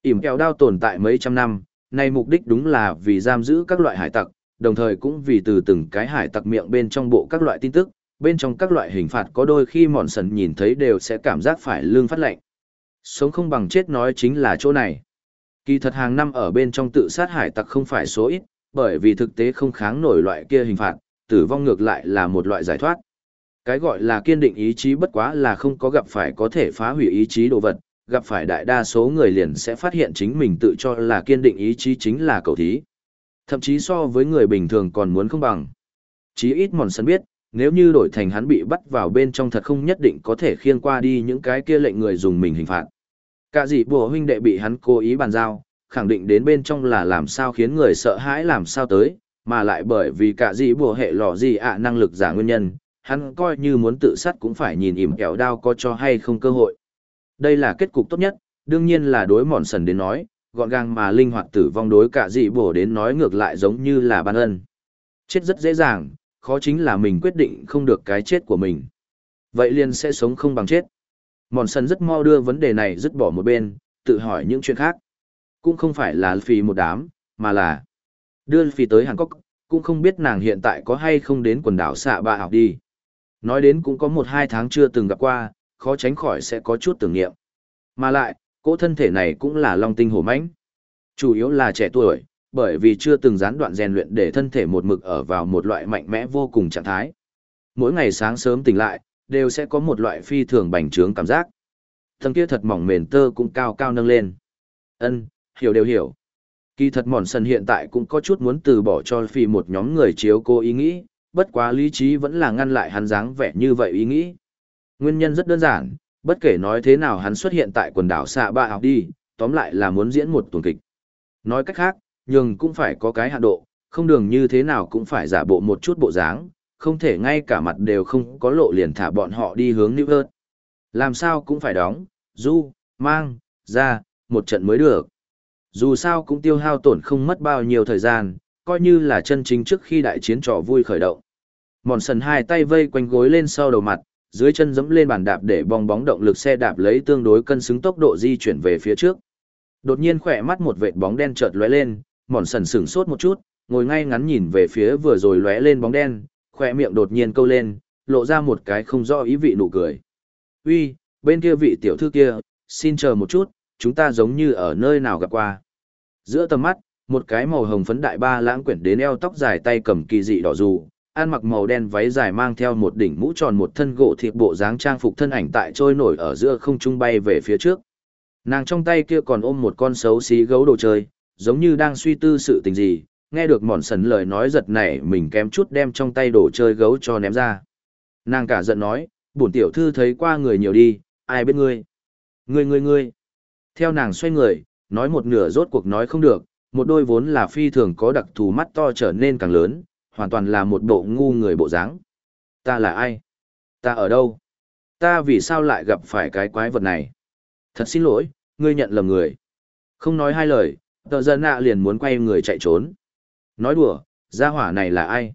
ỉm kẹo đao tồn tại mấy trăm năm, nay mục đích đúng là vì giam giữ các loại hải tặc, đồng thời cũng vì từ từng cái hải tặc miệng bên trong bộ các loại tin tức, bên trong các loại hình phạt có đôi khi mòn sần nhìn thấy đều sẽ cảm giác phải lương phát lệnh. Sống không bằng chết nói chính là chỗ này. Kỳ thật hàng năm ở bên trong tự sát hải tặc không phải số ít, bởi vì thực tế không kháng nổi loại kia hình phạt, tử vong ngược lại là một loại giải thoát. Cái gọi là kiên định ý chí bất quá là không có gặp phải có thể phá hủy ý chí đồ vật, gặp phải đại đa số người liền sẽ phát hiện chính mình tự cho là kiên định ý chí chính là cầu thí. Thậm chí so với người bình thường còn muốn không bằng. Chí ít mòn sân biết, nếu như đổi thành hắn bị bắt vào bên trong thật không nhất định có thể khiêng qua đi những cái kia lệnh người dùng mình hình phạt. Cả gì bùa huynh đệ bị hắn cố ý bàn giao, khẳng định đến bên trong là làm sao khiến người sợ hãi làm sao tới, mà lại bởi vì cả gì bùa hệ lò gì ạ năng lực giả nguyên nhân, hắn coi như muốn tự sát cũng phải nhìn ỉm kẹo đao có cho hay không cơ hội. Đây là kết cục tốt nhất, đương nhiên là đối mòn sần đến nói, gọn gàng mà linh hoạt tử vong đối cả dị Bổ đến nói ngược lại giống như là ban ân. Chết rất dễ dàng, khó chính là mình quyết định không được cái chết của mình. Vậy liền sẽ sống không bằng chết. Mòn sần rất mau đưa vấn đề này dứt bỏ một bên, tự hỏi những chuyện khác. cũng không phải là phi một đám, mà là đưa phi tới Hàn Quốc, cũng không biết nàng hiện tại có hay không đến quần đảo xạ bạ học đi. Nói đến cũng có một hai tháng chưa từng gặp qua, khó tránh khỏi sẽ có chút tưởng niệm. Mà lại, cỗ thân thể này cũng là long tinh hổ mãnh. Chủ yếu là trẻ tuổi, bởi vì chưa từng gián đoạn rèn luyện để thân thể một mực ở vào một loại mạnh mẽ vô cùng trạng thái. Mỗi ngày sáng sớm tỉnh lại, đều sẽ có một loại phi thường bành trướng cảm giác. Thân kia thật mỏng mềm tơ cũng cao cao nâng lên. Ân, hiểu đều hiểu. Kỳ thật mòn sần hiện tại cũng có chút muốn từ bỏ cho phi một nhóm người chiếu cô ý nghĩ, bất quá lý trí vẫn là ngăn lại hắn dáng vẻ như vậy ý nghĩ. Nguyên nhân rất đơn giản, bất kể nói thế nào hắn xuất hiện tại quần đảo xạ ba học đi, tóm lại là muốn diễn một tuần kịch. Nói cách khác, nhưng cũng phải có cái hạn độ, không đường như thế nào cũng phải giả bộ một chút bộ dáng, không thể ngay cả mặt đều không có lộ liền thả bọn họ đi hướng New Earth. Làm sao cũng phải đóng, du, mang, ra, một trận mới được. Dù sao cũng tiêu hao tổn không mất bao nhiêu thời gian, coi như là chân chính trước khi đại chiến trò vui khởi động. Mòn sần hai tay vây quanh gối lên sau đầu mặt, dưới chân giẫm lên bàn đạp để bong bóng động lực xe đạp lấy tương đối cân xứng tốc độ di chuyển về phía trước. Đột nhiên khỏe mắt một vệt bóng đen chợt lóe lên, mòn sần sửng sốt một chút, ngồi ngay ngắn nhìn về phía vừa rồi lóe lên bóng đen, khỏe miệng đột nhiên câu lên, lộ ra một cái không rõ ý vị nụ cười. Uy, bên kia vị tiểu thư kia, xin chờ một chút, chúng ta giống như ở nơi nào gặp qua. Giữa tầm mắt, một cái màu hồng phấn đại ba lãng quyển đến eo tóc dài tay cầm kỳ dị đỏ dù, ăn mặc màu đen váy dài mang theo một đỉnh mũ tròn một thân gỗ thịt bộ dáng trang phục thân ảnh tại trôi nổi ở giữa không trung bay về phía trước. Nàng trong tay kia còn ôm một con xấu xí gấu đồ chơi, giống như đang suy tư sự tình gì, nghe được mòn sần lời nói giật nảy mình kém chút đem trong tay đồ chơi gấu cho ném ra. Nàng cả giận nói, bổn tiểu thư thấy qua người nhiều đi, ai biết ngươi. Ngươi ngươi ngươi. Theo nàng xoay người, nói một nửa rốt cuộc nói không được, một đôi vốn là phi thường có đặc thù mắt to trở nên càng lớn, hoàn toàn là một bộ ngu người bộ dáng. Ta là ai? Ta ở đâu? Ta vì sao lại gặp phải cái quái vật này? Thật xin lỗi, ngươi nhận lầm người. Không nói hai lời, tờ dân nạ liền muốn quay người chạy trốn. Nói đùa, gia hỏa này là ai?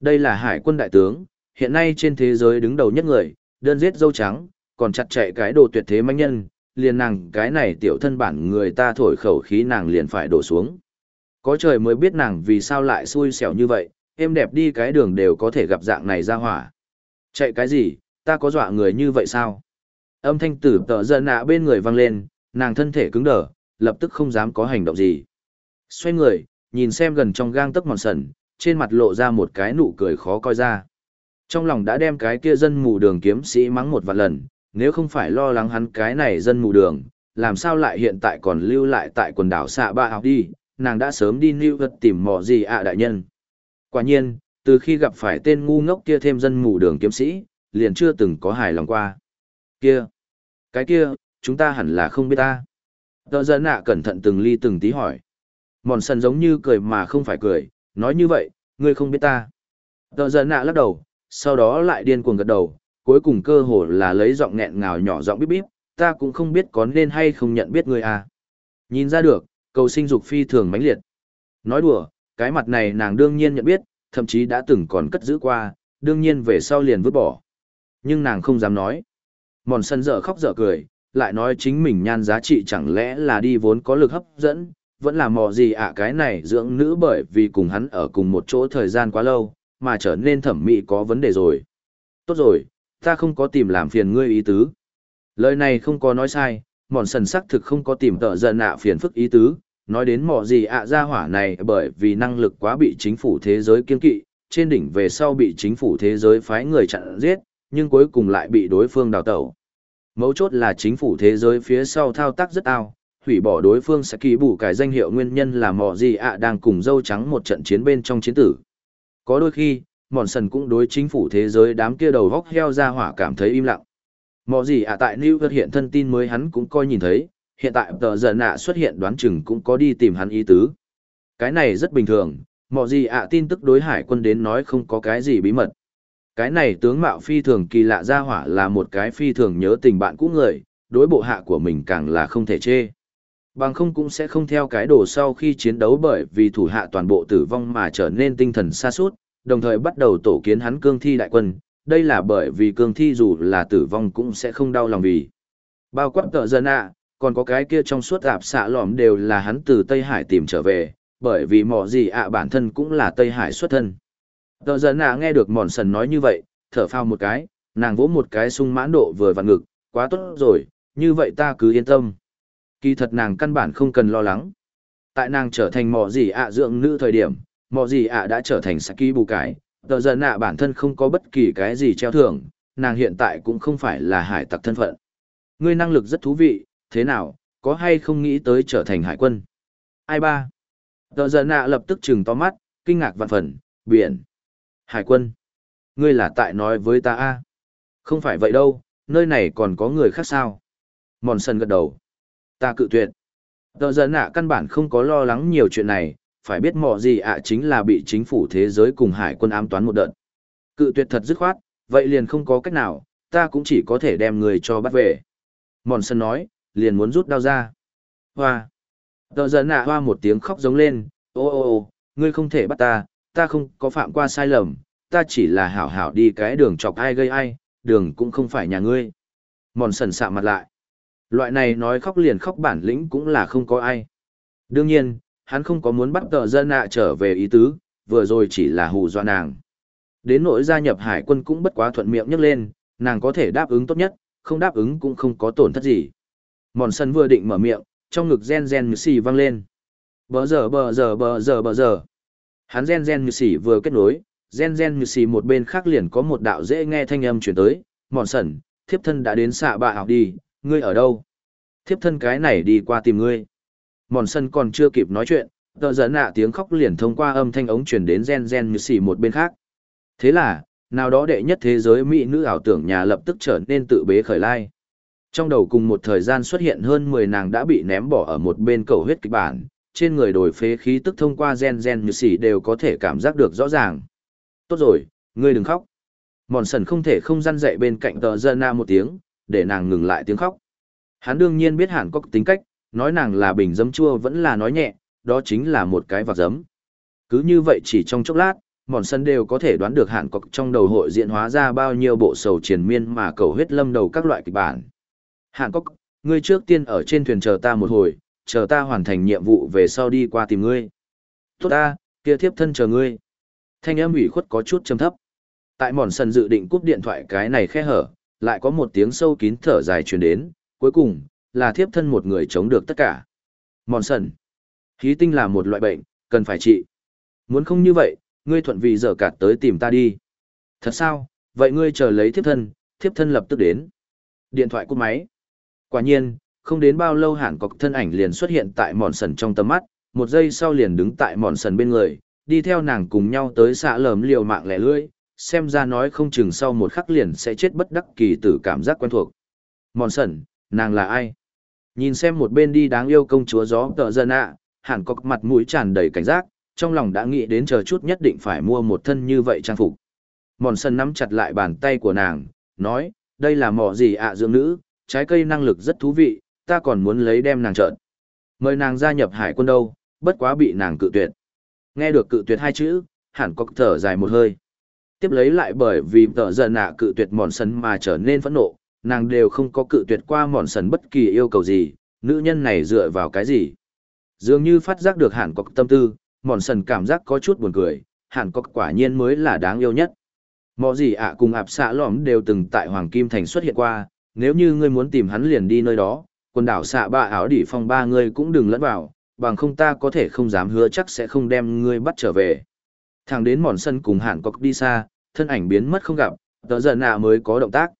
Đây là hải quân đại tướng, hiện nay trên thế giới đứng đầu nhất người, đơn giết dâu trắng, còn chặt chạy cái đồ tuyệt thế manh nhân, liền nàng cái này tiểu thân bản người ta thổi khẩu khí nàng liền phải đổ xuống. Có trời mới biết nàng vì sao lại xui xẻo như vậy, em đẹp đi cái đường đều có thể gặp dạng này ra hỏa. Chạy cái gì, ta có dọa người như vậy sao? Âm thanh tử tờ dân nạ bên người vang lên, nàng thân thể cứng đờ, lập tức không dám có hành động gì. Xoay người, nhìn xem gần trong gang tấc mòn sần, trên mặt lộ ra một cái nụ cười khó coi ra. Trong lòng đã đem cái kia dân mù đường kiếm sĩ mắng một vạn lần, nếu không phải lo lắng hắn cái này dân mù đường, làm sao lại hiện tại còn lưu lại tại quần đảo xạ ba học đi, nàng đã sớm đi New York tìm mò gì ạ đại nhân. Quả nhiên, từ khi gặp phải tên ngu ngốc kia thêm dân mù đường kiếm sĩ, liền chưa từng có hài lòng qua. Kia, cái kia, chúng ta hẳn là không biết ta. Tờ giận nạ cẩn thận từng ly từng tí hỏi. Mòn sần giống như cười mà không phải cười, nói như vậy, ngươi không biết ta. Tờ giận nạ lắc đầu, sau đó lại điên cuồng gật đầu, cuối cùng cơ hồ là lấy giọng nghẹn ngào nhỏ giọng bíp bíp, ta cũng không biết có nên hay không nhận biết ngươi à. Nhìn ra được, cầu sinh dục phi thường mãnh liệt. Nói đùa, cái mặt này nàng đương nhiên nhận biết, thậm chí đã từng còn cất giữ qua, đương nhiên về sau liền vứt bỏ. Nhưng nàng không dám nói. Mòn sân dở khóc dở cười, lại nói chính mình nhan giá trị chẳng lẽ là đi vốn có lực hấp dẫn, vẫn là mò gì ạ cái này dưỡng nữ bởi vì cùng hắn ở cùng một chỗ thời gian quá lâu, mà trở nên thẩm mỹ có vấn đề rồi. Tốt rồi, ta không có tìm làm phiền ngươi ý tứ. Lời này không có nói sai, mòn sần sắc thực không có tìm tợ giận nạ phiền phức ý tứ, nói đến mỏ gì ạ ra hỏa này bởi vì năng lực quá bị chính phủ thế giới kiên kỵ, trên đỉnh về sau bị chính phủ thế giới phái người chặn giết, nhưng cuối cùng lại bị đối phương đào tẩu. Mấu chốt là chính phủ thế giới phía sau thao tác rất ao, hủy bỏ đối phương sẽ kỳ bù cải danh hiệu nguyên nhân là mỏ gì ạ đang cùng dâu trắng một trận chiến bên trong chiến tử. Có đôi khi, mòn sần cũng đối chính phủ thế giới đám kia đầu vóc heo ra hỏa cảm thấy im lặng. Mỏ gì ạ tại New York hiện thân tin mới hắn cũng coi nhìn thấy, hiện tại tờ giờ nạ xuất hiện đoán chừng cũng có đi tìm hắn ý tứ. Cái này rất bình thường, mọi gì ạ tin tức đối hải quân đến nói không có cái gì bí mật. Cái này tướng mạo phi thường kỳ lạ ra hỏa là một cái phi thường nhớ tình bạn cũ người, đối bộ hạ của mình càng là không thể chê. Bằng không cũng sẽ không theo cái đồ sau khi chiến đấu bởi vì thủ hạ toàn bộ tử vong mà trở nên tinh thần xa suốt, đồng thời bắt đầu tổ kiến hắn cương thi đại quân. Đây là bởi vì cương thi dù là tử vong cũng sẽ không đau lòng vì. Bao quát tợ dân ạ, còn có cái kia trong suốt ạp xạ lòm đều là hắn từ Tây Hải tìm trở về, bởi vì mỏ gì ạ bản thân cũng là Tây Hải xuất thân. Tờ giận nạ nghe được mòn sần nói như vậy, thở phao một cái, nàng vỗ một cái sung mãn độ vừa vặn ngực, quá tốt rồi, như vậy ta cứ yên tâm. Kỳ thật nàng căn bản không cần lo lắng. Tại nàng trở thành mỏ gì ạ dưỡng nữ thời điểm, mỏ gì ạ đã trở thành Saki bù cái, tờ giận nạ bản thân không có bất kỳ cái gì treo thưởng, nàng hiện tại cũng không phải là hải tặc thân phận. Ngươi năng lực rất thú vị, thế nào, có hay không nghĩ tới trở thành hải quân? Ai ba? Tờ giận nạ lập tức trừng to mắt, kinh ngạc vạn phần, biển. Hải quân. Ngươi là tại nói với ta a Không phải vậy đâu, nơi này còn có người khác sao? Mòn sân gật đầu. Ta cự tuyệt. Tờ giận nạ căn bản không có lo lắng nhiều chuyện này, phải biết mọ gì ạ chính là bị chính phủ thế giới cùng hải quân ám toán một đợt. Cự tuyệt thật dứt khoát, vậy liền không có cách nào, ta cũng chỉ có thể đem người cho bắt về. Mòn sân nói, liền muốn rút đao ra. Hoa! Tờ giận nạ hoa một tiếng khóc giống lên, ô ô ô, ngươi không thể bắt ta, ta không có phạm qua sai lầm, ta chỉ là hảo hảo đi cái đường chọc ai gây ai, đường cũng không phải nhà ngươi. Mòn sần sạ mặt lại. Loại này nói khóc liền khóc bản lĩnh cũng là không có ai. Đương nhiên, hắn không có muốn bắt tờ dân nạ trở về ý tứ, vừa rồi chỉ là hù dọa nàng. Đến nỗi gia nhập hải quân cũng bất quá thuận miệng nhất lên, nàng có thể đáp ứng tốt nhất, không đáp ứng cũng không có tổn thất gì. Mòn sân vừa định mở miệng, trong ngực gen gen như xì vang lên. Bờ giờ bờ giờ bờ giờ bờ giờ. Hắn gen gen như xì vừa kết nối, gen gen như xì một bên khác liền có một đạo dễ nghe thanh âm chuyển tới. Mòn sần, thiếp thân đã đến xạ bạ học đi, ngươi ở đâu? Thiếp thân cái này đi qua tìm ngươi. Mòn sân còn chưa kịp nói chuyện, tờ giận nạ tiếng khóc liền thông qua âm thanh ống truyền đến gen gen như xì một bên khác. Thế là, nào đó đệ nhất thế giới mỹ nữ ảo tưởng nhà lập tức trở nên tự bế khởi lai. Trong đầu cùng một thời gian xuất hiện hơn 10 nàng đã bị ném bỏ ở một bên cầu huyết kịch bản, trên người đổi phế khí tức thông qua gen gen như xỉ đều có thể cảm giác được rõ ràng. Tốt rồi, ngươi đừng khóc. Mòn sần không thể không răn dậy bên cạnh tờ dân na một tiếng, để nàng ngừng lại tiếng khóc. Hắn đương nhiên biết hẳn có tính cách, nói nàng là bình dấm chua vẫn là nói nhẹ, đó chính là một cái vạc dấm. Cứ như vậy chỉ trong chốc lát, mòn sân đều có thể đoán được hẳn cọc trong đầu hội diễn hóa ra bao nhiêu bộ sầu triền miên mà cầu huyết lâm đầu các loại kịch bản. Hàn Cốc, ngươi trước tiên ở trên thuyền chờ ta một hồi, chờ ta hoàn thành nhiệm vụ về sau đi qua tìm ngươi. Tốt ta, kia thiếp thân chờ ngươi. Thanh âm ủy khuất có chút trầm thấp. Tại mòn sân dự định cúp điện thoại cái này khe hở, lại có một tiếng sâu kín thở dài truyền đến, cuối cùng, là thiếp thân một người chống được tất cả. Mòn sần. Khí tinh là một loại bệnh, cần phải trị. Muốn không như vậy, ngươi thuận vị giờ cạt tới tìm ta đi. Thật sao, vậy ngươi chờ lấy thiếp thân, thiếp thân lập tức đến. Điện thoại cúp máy. Quả nhiên, không đến bao lâu hẳn cọc thân ảnh liền xuất hiện tại mòn sần trong tầm mắt, một giây sau liền đứng tại mòn sần bên người, đi theo nàng cùng nhau tới xạ lờm liều mạng lẻ lưỡi, xem ra nói không chừng sau một khắc liền sẽ chết bất đắc kỳ tử cảm giác quen thuộc. Mòn sần, nàng là ai? Nhìn xem một bên đi đáng yêu công chúa gió tợ dân ạ, hẳn cọc mặt mũi tràn đầy cảnh giác, trong lòng đã nghĩ đến chờ chút nhất định phải mua một thân như vậy trang phục. Mòn sần nắm chặt lại bàn tay của nàng, nói, đây là mỏ gì ạ dưỡng nữ, trái cây năng lực rất thú vị, ta còn muốn lấy đem nàng trợn. Mời nàng gia nhập hải quân đâu, bất quá bị nàng cự tuyệt. Nghe được cự tuyệt hai chữ, hẳn có thở dài một hơi. Tiếp lấy lại bởi vì tờ giận nạ cự tuyệt mòn sấn mà trở nên phẫn nộ, nàng đều không có cự tuyệt qua mòn sần bất kỳ yêu cầu gì, nữ nhân này dựa vào cái gì. Dường như phát giác được hẳn có tâm tư, mòn sần cảm giác có chút buồn cười, hẳn có quả nhiên mới là đáng yêu nhất. Mọ gì ạ cùng ạp xạ lõm đều từng tại Hoàng Kim Thành xuất hiện qua, nếu như ngươi muốn tìm hắn liền đi nơi đó, quần đảo xạ ba áo đỉ phong ba ngươi cũng đừng lẫn vào, bằng không ta có thể không dám hứa chắc sẽ không đem ngươi bắt trở về. Thằng đến mòn sân cùng hẳn cọc đi xa, thân ảnh biến mất không gặp, tờ giờ nạ mới có động tác.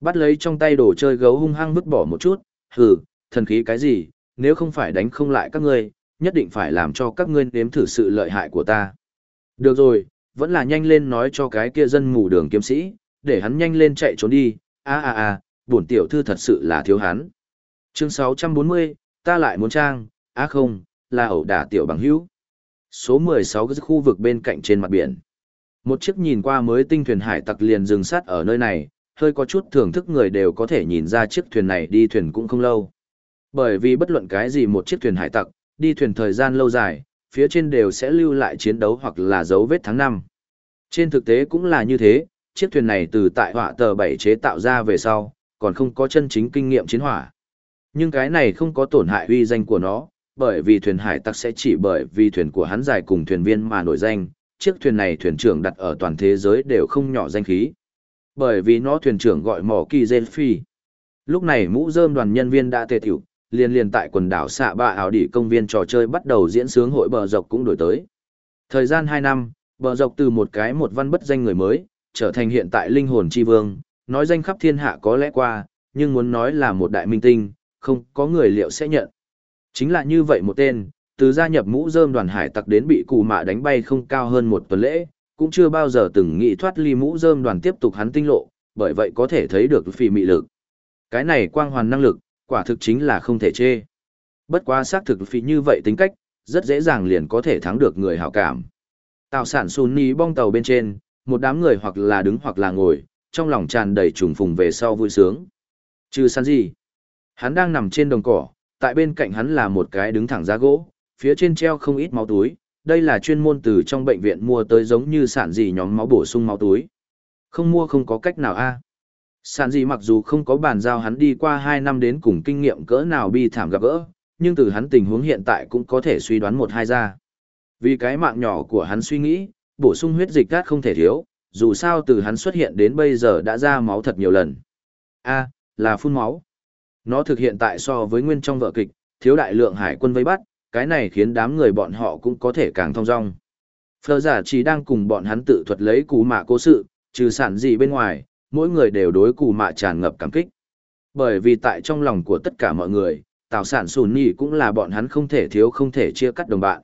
Bắt lấy trong tay đồ chơi gấu hung hăng vứt bỏ một chút, hừ, thần khí cái gì, nếu không phải đánh không lại các ngươi, nhất định phải làm cho các ngươi nếm thử sự lợi hại của ta. Được rồi, vẫn là nhanh lên nói cho cái kia dân mù đường kiếm sĩ, để hắn nhanh lên chạy trốn đi, a a a, bổn tiểu thư thật sự là thiếu hắn. Chương 640, ta lại muốn trang, á không, là ẩu đả tiểu bằng hữu. Số 16 khu vực bên cạnh trên mặt biển. Một chiếc nhìn qua mới tinh thuyền hải tặc liền dừng sát ở nơi này, hơi có chút thưởng thức người đều có thể nhìn ra chiếc thuyền này đi thuyền cũng không lâu. Bởi vì bất luận cái gì một chiếc thuyền hải tặc, đi thuyền thời gian lâu dài, phía trên đều sẽ lưu lại chiến đấu hoặc là dấu vết tháng năm. Trên thực tế cũng là như thế, chiếc thuyền này từ tại họa tờ 7 chế tạo ra về sau, còn không có chân chính kinh nghiệm chiến hỏa. Nhưng cái này không có tổn hại uy danh của nó, bởi vì thuyền hải tặc sẽ chỉ bởi vì thuyền của hắn dài cùng thuyền viên mà nổi danh, chiếc thuyền này thuyền trưởng đặt ở toàn thế giới đều không nhỏ danh khí. Bởi vì nó thuyền trưởng gọi mỏ kỳ dên phi. Lúc này mũ rơm đoàn nhân viên đã tề tiểu, liền liền tại quần đảo xạ bạ ảo đỉ công viên trò chơi bắt đầu diễn sướng hội bờ dọc cũng đổi tới. Thời gian 2 năm, bờ dọc từ một cái một văn bất danh người mới, trở thành hiện tại linh hồn chi vương, nói danh khắp thiên hạ có lẽ qua, nhưng muốn nói là một đại minh tinh, không có người liệu sẽ nhận. Chính là như vậy một tên, từ gia nhập mũ rơm đoàn hải tặc đến bị cụ mạ đánh bay không cao hơn một tuần lễ, cũng chưa bao giờ từng nghĩ thoát ly mũ rơm đoàn tiếp tục hắn tinh lộ, bởi vậy có thể thấy được phi mị lực. Cái này quang hoàn năng lực, quả thực chính là không thể chê. Bất quá xác thực phi như vậy tính cách, rất dễ dàng liền có thể thắng được người hảo cảm. Tạo sản Sunni bong tàu bên trên, một đám người hoặc là đứng hoặc là ngồi, trong lòng tràn đầy trùng phùng về sau vui sướng. Trừ săn gì? Hắn đang nằm trên đồng cỏ, tại bên cạnh hắn là một cái đứng thẳng giá gỗ, phía trên treo không ít máu túi, đây là chuyên môn từ trong bệnh viện mua tới giống như sản gì nhóm máu bổ sung máu túi. Không mua không có cách nào a. Sản gì mặc dù không có bàn giao hắn đi qua 2 năm đến cùng kinh nghiệm cỡ nào bi thảm gặp gỡ, nhưng từ hắn tình huống hiện tại cũng có thể suy đoán một hai ra. Vì cái mạng nhỏ của hắn suy nghĩ, bổ sung huyết dịch cát không thể thiếu, dù sao từ hắn xuất hiện đến bây giờ đã ra máu thật nhiều lần. A, là phun máu. Nó thực hiện tại so với nguyên trong vợ kịch, thiếu đại lượng hải quân vây bắt, cái này khiến đám người bọn họ cũng có thể càng thông dong. Phở giả chỉ đang cùng bọn hắn tự thuật lấy cú mạ cố sự, trừ sản gì bên ngoài, mỗi người đều đối cù mạ tràn ngập cảm kích. Bởi vì tại trong lòng của tất cả mọi người, tào sản sùn nhì cũng là bọn hắn không thể thiếu không thể chia cắt đồng bạn.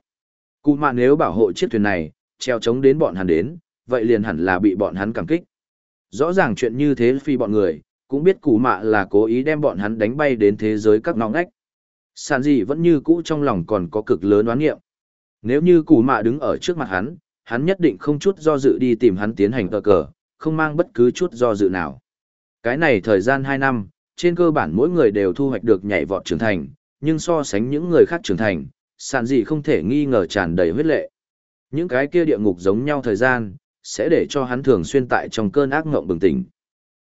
Cù mạ nếu bảo hộ chiếc thuyền này, treo chống đến bọn hắn đến, vậy liền hẳn là bị bọn hắn cảm kích. Rõ ràng chuyện như thế phi bọn người, cũng biết cù mạ là cố ý đem bọn hắn đánh bay đến thế giới các nóng ngách. Sản gì vẫn như cũ trong lòng còn có cực lớn oán nghiệm. Nếu như cù mạ đứng ở trước mặt hắn, hắn nhất định không chút do dự đi tìm hắn tiến hành tờ cờ, không mang bất cứ chút do dự nào. Cái này thời gian 2 năm, trên cơ bản mỗi người đều thu hoạch được nhảy vọt trưởng thành, nhưng so sánh những người khác trưởng thành, sản gì không thể nghi ngờ tràn đầy huyết lệ. Những cái kia địa ngục giống nhau thời gian, sẽ để cho hắn thường xuyên tại trong cơn ác ngộng bừng tỉnh.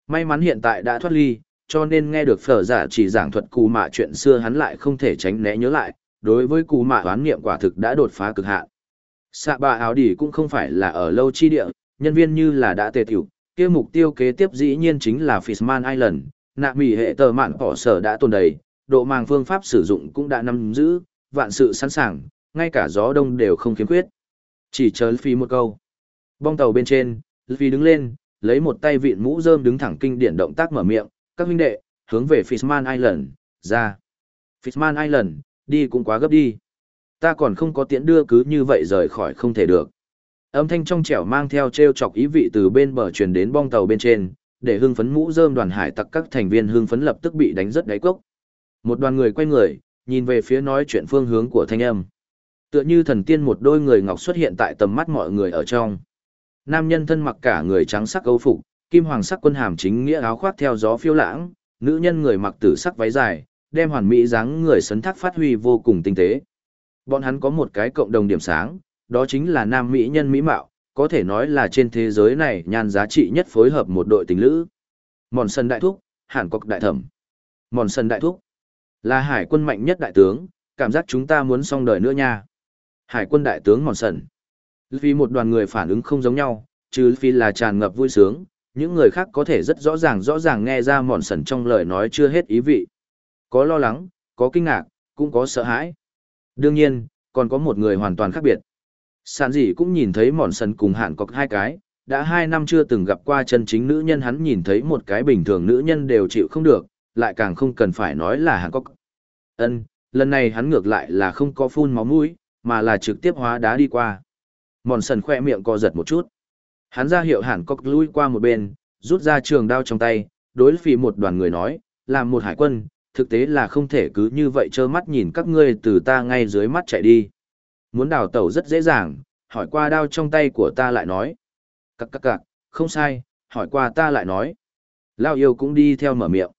May mắn hiện tại đã thoát ly, cho nên nghe được phở giả chỉ giảng thuật cù mạ chuyện xưa hắn lại không thể tránh né nhớ lại, đối với cù mạ toán nghiệm quả thực đã đột phá cực hạn. Xạ bà áo đỉ cũng không phải là ở lâu chi địa, nhân viên như là đã tề tiểu, kia mục tiêu kế tiếp dĩ nhiên chính là Fishman Island, nạ mỉ hệ tờ mạn cỏ sở đã tồn đầy, độ màng phương pháp sử dụng cũng đã nắm giữ, vạn sự sẵn sàng, ngay cả gió đông đều không khiếm khuyết. Chỉ chờ phi một câu. Bong tàu bên trên, Luffy đứng lên, lấy một tay vịn mũ rơm đứng thẳng kinh điển động tác mở miệng, các huynh đệ, hướng về Fishman Island, ra. Fishman Island, đi cũng quá gấp đi. Ta còn không có tiễn đưa cứ như vậy rời khỏi không thể được. Âm thanh trong trẻo mang theo treo chọc ý vị từ bên bờ truyền đến bong tàu bên trên, để hưng phấn mũ rơm đoàn hải tặc các thành viên hưng phấn lập tức bị đánh rất đáy cốc. Một đoàn người quay người, nhìn về phía nói chuyện phương hướng của thanh âm. Tựa như thần tiên một đôi người ngọc xuất hiện tại tầm mắt mọi người ở trong. Nam nhân thân mặc cả người trắng sắc âu phục, kim hoàng sắc quân hàm chính nghĩa áo khoác theo gió phiêu lãng, nữ nhân người mặc tử sắc váy dài, đem hoàn mỹ dáng người sấn thác phát huy vô cùng tinh tế. Bọn hắn có một cái cộng đồng điểm sáng, đó chính là nam mỹ nhân mỹ mạo, có thể nói là trên thế giới này nhan giá trị nhất phối hợp một đội tình lữ. Mòn sân đại thúc, Hàn Quốc đại thẩm. Mòn sân đại thúc là hải quân mạnh nhất đại tướng, cảm giác chúng ta muốn xong đời nữa nha. Hải quân đại tướng Mòn sân. Vì một đoàn người phản ứng không giống nhau, trừ phi là tràn ngập vui sướng, những người khác có thể rất rõ ràng rõ ràng nghe ra mòn sần trong lời nói chưa hết ý vị. Có lo lắng, có kinh ngạc, cũng có sợ hãi. Đương nhiên, còn có một người hoàn toàn khác biệt. Sản dị cũng nhìn thấy mòn sần cùng hạn cọc hai cái, đã hai năm chưa từng gặp qua chân chính nữ nhân hắn nhìn thấy một cái bình thường nữ nhân đều chịu không được, lại càng không cần phải nói là hạn cọc. Ân, lần này hắn ngược lại là không có phun máu mũi, mà là trực tiếp hóa đá đi qua. Mòn sần khoe miệng co giật một chút. Hắn ra hiệu hẳn cọc lui qua một bên, rút ra trường đao trong tay, đối phì một đoàn người nói, làm một hải quân, thực tế là không thể cứ như vậy trơ mắt nhìn các ngươi từ ta ngay dưới mắt chạy đi. Muốn đào tẩu rất dễ dàng, hỏi qua đao trong tay của ta lại nói. cặc cặc cặc không sai, hỏi qua ta lại nói. Lao yêu cũng đi theo mở miệng.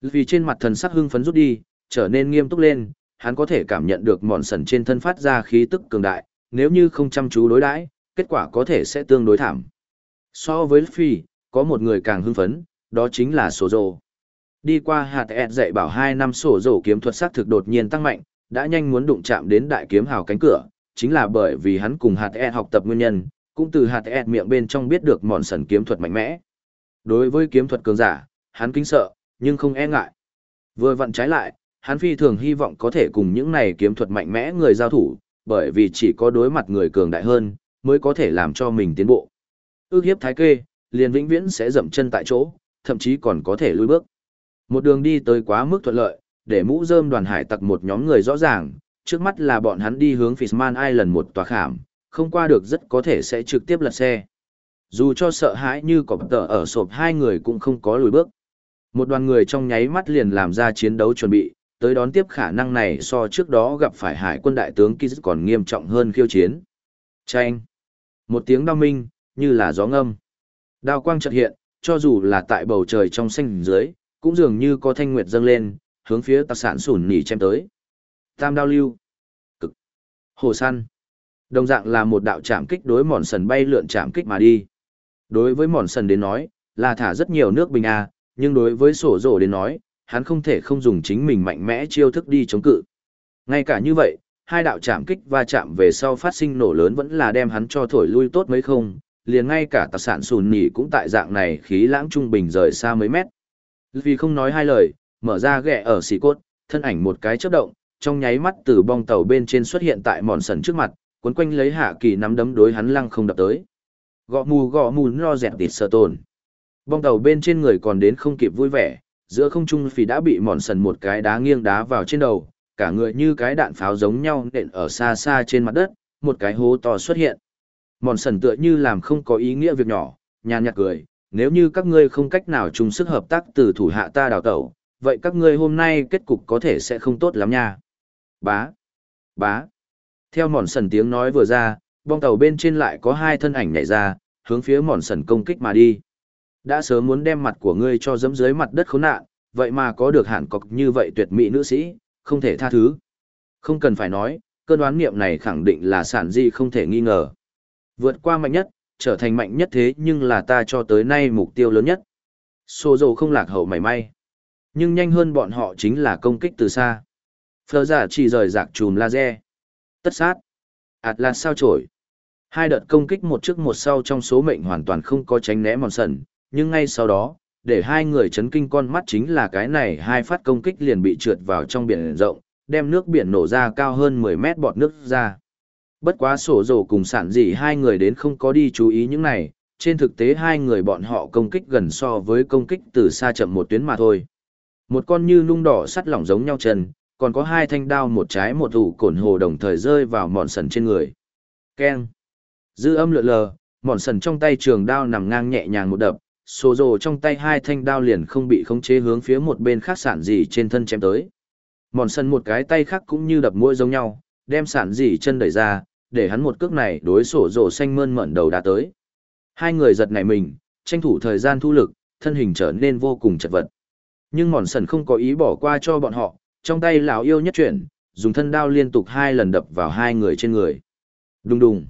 Vì trên mặt thần sắc hưng phấn rút đi, trở nên nghiêm túc lên, hắn có thể cảm nhận được mòn sần trên thân phát ra khí tức cường đại, nếu như không chăm chú đối đãi, kết quả có thể sẽ tương đối thảm. So với Phi, có một người càng hưng phấn, đó chính là sổ dồ. Đi qua hạt ẹt dạy bảo hai năm sổ dồ kiếm thuật sát thực đột nhiên tăng mạnh, đã nhanh muốn đụng chạm đến đại kiếm hào cánh cửa, chính là bởi vì hắn cùng hạt ẹt học tập nguyên nhân, cũng từ hạt ẹt miệng bên trong biết được mòn sần kiếm thuật mạnh mẽ. Đối với kiếm thuật cường giả, hắn kính sợ, nhưng không e ngại. Vừa vặn trái lại, hắn phi thường hy vọng có thể cùng những này kiếm thuật mạnh mẽ người giao thủ, bởi vì chỉ có đối mặt người cường đại hơn, mới có thể làm cho mình tiến bộ. Ước hiếp thái kê, liền vĩnh viễn sẽ dậm chân tại chỗ, thậm chí còn có thể lùi bước. Một đường đi tới quá mức thuận lợi, để mũ rơm đoàn hải tặc một nhóm người rõ ràng, trước mắt là bọn hắn đi hướng Fishman Island một tòa khảm, không qua được rất có thể sẽ trực tiếp lật xe. Dù cho sợ hãi như cọp tờ ở sộp hai người cũng không có lùi bước. Một đoàn người trong nháy mắt liền làm ra chiến đấu chuẩn bị, tới đón tiếp khả năng này so trước đó gặp phải hải quân đại tướng Kiz còn nghiêm trọng hơn khiêu chiến. Chanh! Một tiếng đao minh, như là gió ngâm. Đao quang chợt hiện, cho dù là tại bầu trời trong xanh dưới, cũng dường như có thanh nguyệt dâng lên, hướng phía tạc sản sủn nỉ chém tới. Tam đao lưu. Cực. Hồ săn. Đồng dạng là một đạo chạm kích đối mòn sần bay lượn chạm kích mà đi. Đối với mòn sần đến nói, là thả rất nhiều nước bình a, nhưng đối với sổ rổ đến nói, hắn không thể không dùng chính mình mạnh mẽ chiêu thức đi chống cự. Ngay cả như vậy, hai đạo chạm kích va chạm về sau phát sinh nổ lớn vẫn là đem hắn cho thổi lui tốt mấy không, liền ngay cả tạc sản sùn nỉ cũng tại dạng này khí lãng trung bình rời xa mấy mét. Vì không nói hai lời, mở ra ghẹ ở xì cốt, thân ảnh một cái chớp động, trong nháy mắt từ bong tàu bên trên xuất hiện tại mòn sần trước mặt, cuốn quanh lấy hạ kỳ nắm đấm đối hắn lăng không đập tới. Gõ mù gõ mù no dẹt tịt sơ tồn. Bong tàu bên trên người còn đến không kịp vui vẻ, giữa không trung phì đã bị mòn sần một cái đá nghiêng đá vào trên đầu, cả người như cái đạn pháo giống nhau nện ở xa xa trên mặt đất, một cái hố to xuất hiện. Mòn sần tựa như làm không có ý nghĩa việc nhỏ, nhàn nhạt cười, nếu như các ngươi không cách nào chung sức hợp tác từ thủ hạ ta đào tẩu, vậy các ngươi hôm nay kết cục có thể sẽ không tốt lắm nha. Bá, bá. Theo mòn sần tiếng nói vừa ra, bong tàu bên trên lại có hai thân ảnh nhảy ra, hướng phía mòn sần công kích mà đi. Đã sớm muốn đem mặt của ngươi cho dẫm dưới mặt đất khốn nạn, vậy mà có được hẳn cọc như vậy tuyệt mỹ nữ sĩ, không thể tha thứ. Không cần phải nói, cơn đoán niệm này khẳng định là sản di không thể nghi ngờ. Vượt qua mạnh nhất, trở thành mạnh nhất thế nhưng là ta cho tới nay mục tiêu lớn nhất. Sô dầu không lạc hậu mảy may. Nhưng nhanh hơn bọn họ chính là công kích từ xa. Phở giả chỉ rời rạc chùm laser. Tất sát. Atlas sao trổi. Hai đợt công kích một trước một sau trong số mệnh hoàn toàn không có tránh né mòn sần, nhưng ngay sau đó, để hai người chấn kinh con mắt chính là cái này hai phát công kích liền bị trượt vào trong biển rộng, đem nước biển nổ ra cao hơn 10 mét bọt nước ra. Bất quá sổ rổ cùng sản dị hai người đến không có đi chú ý những này, trên thực tế hai người bọn họ công kích gần so với công kích từ xa chậm một tuyến mà thôi. Một con như nung đỏ sắt lỏng giống nhau chân, còn có hai thanh đao một trái một thủ cổn hồ đồng thời rơi vào mòn sần trên người. Keng. Dư âm lượn lờ, mòn sần trong tay trường đao nằm ngang nhẹ nhàng một đập, sổ rồ trong tay hai thanh đao liền không bị khống chế hướng phía một bên khác sản dị trên thân chém tới. Mòn sần một cái tay khác cũng như đập mũi giống nhau, đem sản dị chân đẩy ra, để hắn một cước này đối sổ rồ xanh mơn mận đầu đã tới. Hai người giật nảy mình, tranh thủ thời gian thu lực, thân hình trở nên vô cùng chật vật. Nhưng mòn sần không có ý bỏ qua cho bọn họ, trong tay lão yêu nhất chuyển, dùng thân đao liên tục hai lần đập vào hai người trên người. Đùng đùng.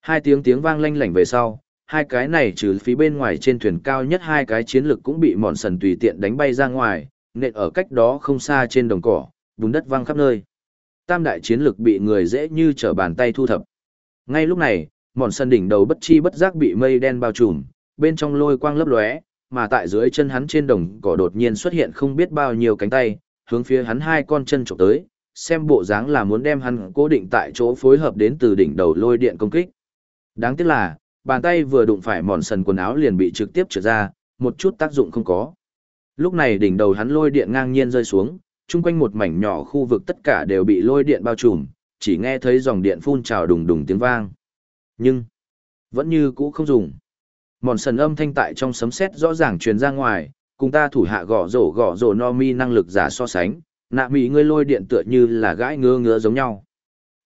Hai tiếng tiếng vang lanh lảnh về sau, hai cái này trừ phí bên ngoài trên thuyền cao nhất hai cái chiến lực cũng bị mòn sần tùy tiện đánh bay ra ngoài, nện ở cách đó không xa trên đồng cỏ, bùn đất văng khắp nơi. Tam đại chiến lực bị người dễ như trở bàn tay thu thập. Ngay lúc này, mòn sần đỉnh đầu bất chi bất giác bị mây đen bao trùm, bên trong lôi quang lấp lóe, mà tại dưới chân hắn trên đồng cỏ đột nhiên xuất hiện không biết bao nhiêu cánh tay, hướng phía hắn hai con chân chụp tới, xem bộ dáng là muốn đem hắn cố định tại chỗ phối hợp đến từ đỉnh đầu lôi điện công kích. Đáng tiếc là, bàn tay vừa đụng phải mòn sần quần áo liền bị trực tiếp trượt ra, một chút tác dụng không có. Lúc này đỉnh đầu hắn lôi điện ngang nhiên rơi xuống, chung quanh một mảnh nhỏ khu vực tất cả đều bị lôi điện bao trùm, chỉ nghe thấy dòng điện phun trào đùng đùng tiếng vang. Nhưng, vẫn như cũ không dùng. Mòn sần âm thanh tại trong sấm sét rõ ràng truyền ra ngoài, cùng ta thủ hạ gõ rổ gõ rổ no mi năng lực giả so sánh, nạ mì ngươi lôi điện tựa như là gãi ngứa ngứa giống nhau.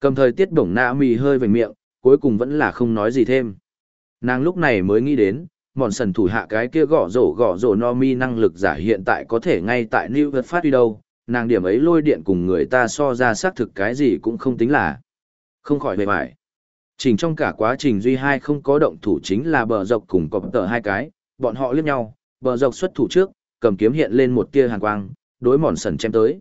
Cầm thời tiết bổng nạ mì hơi vành miệng, cuối cùng vẫn là không nói gì thêm. Nàng lúc này mới nghĩ đến, mòn sần thủ hạ cái kia gõ rổ gõ rổ no mi năng lực giả hiện tại có thể ngay tại New York phát đi đâu, nàng điểm ấy lôi điện cùng người ta so ra xác thực cái gì cũng không tính là. Không khỏi bề mải. Trình trong cả quá trình duy hai không có động thủ chính là bờ dọc cùng cọp tờ hai cái, bọn họ liếc nhau, bờ dọc xuất thủ trước, cầm kiếm hiện lên một tia hàn quang, đối mòn sần chém tới.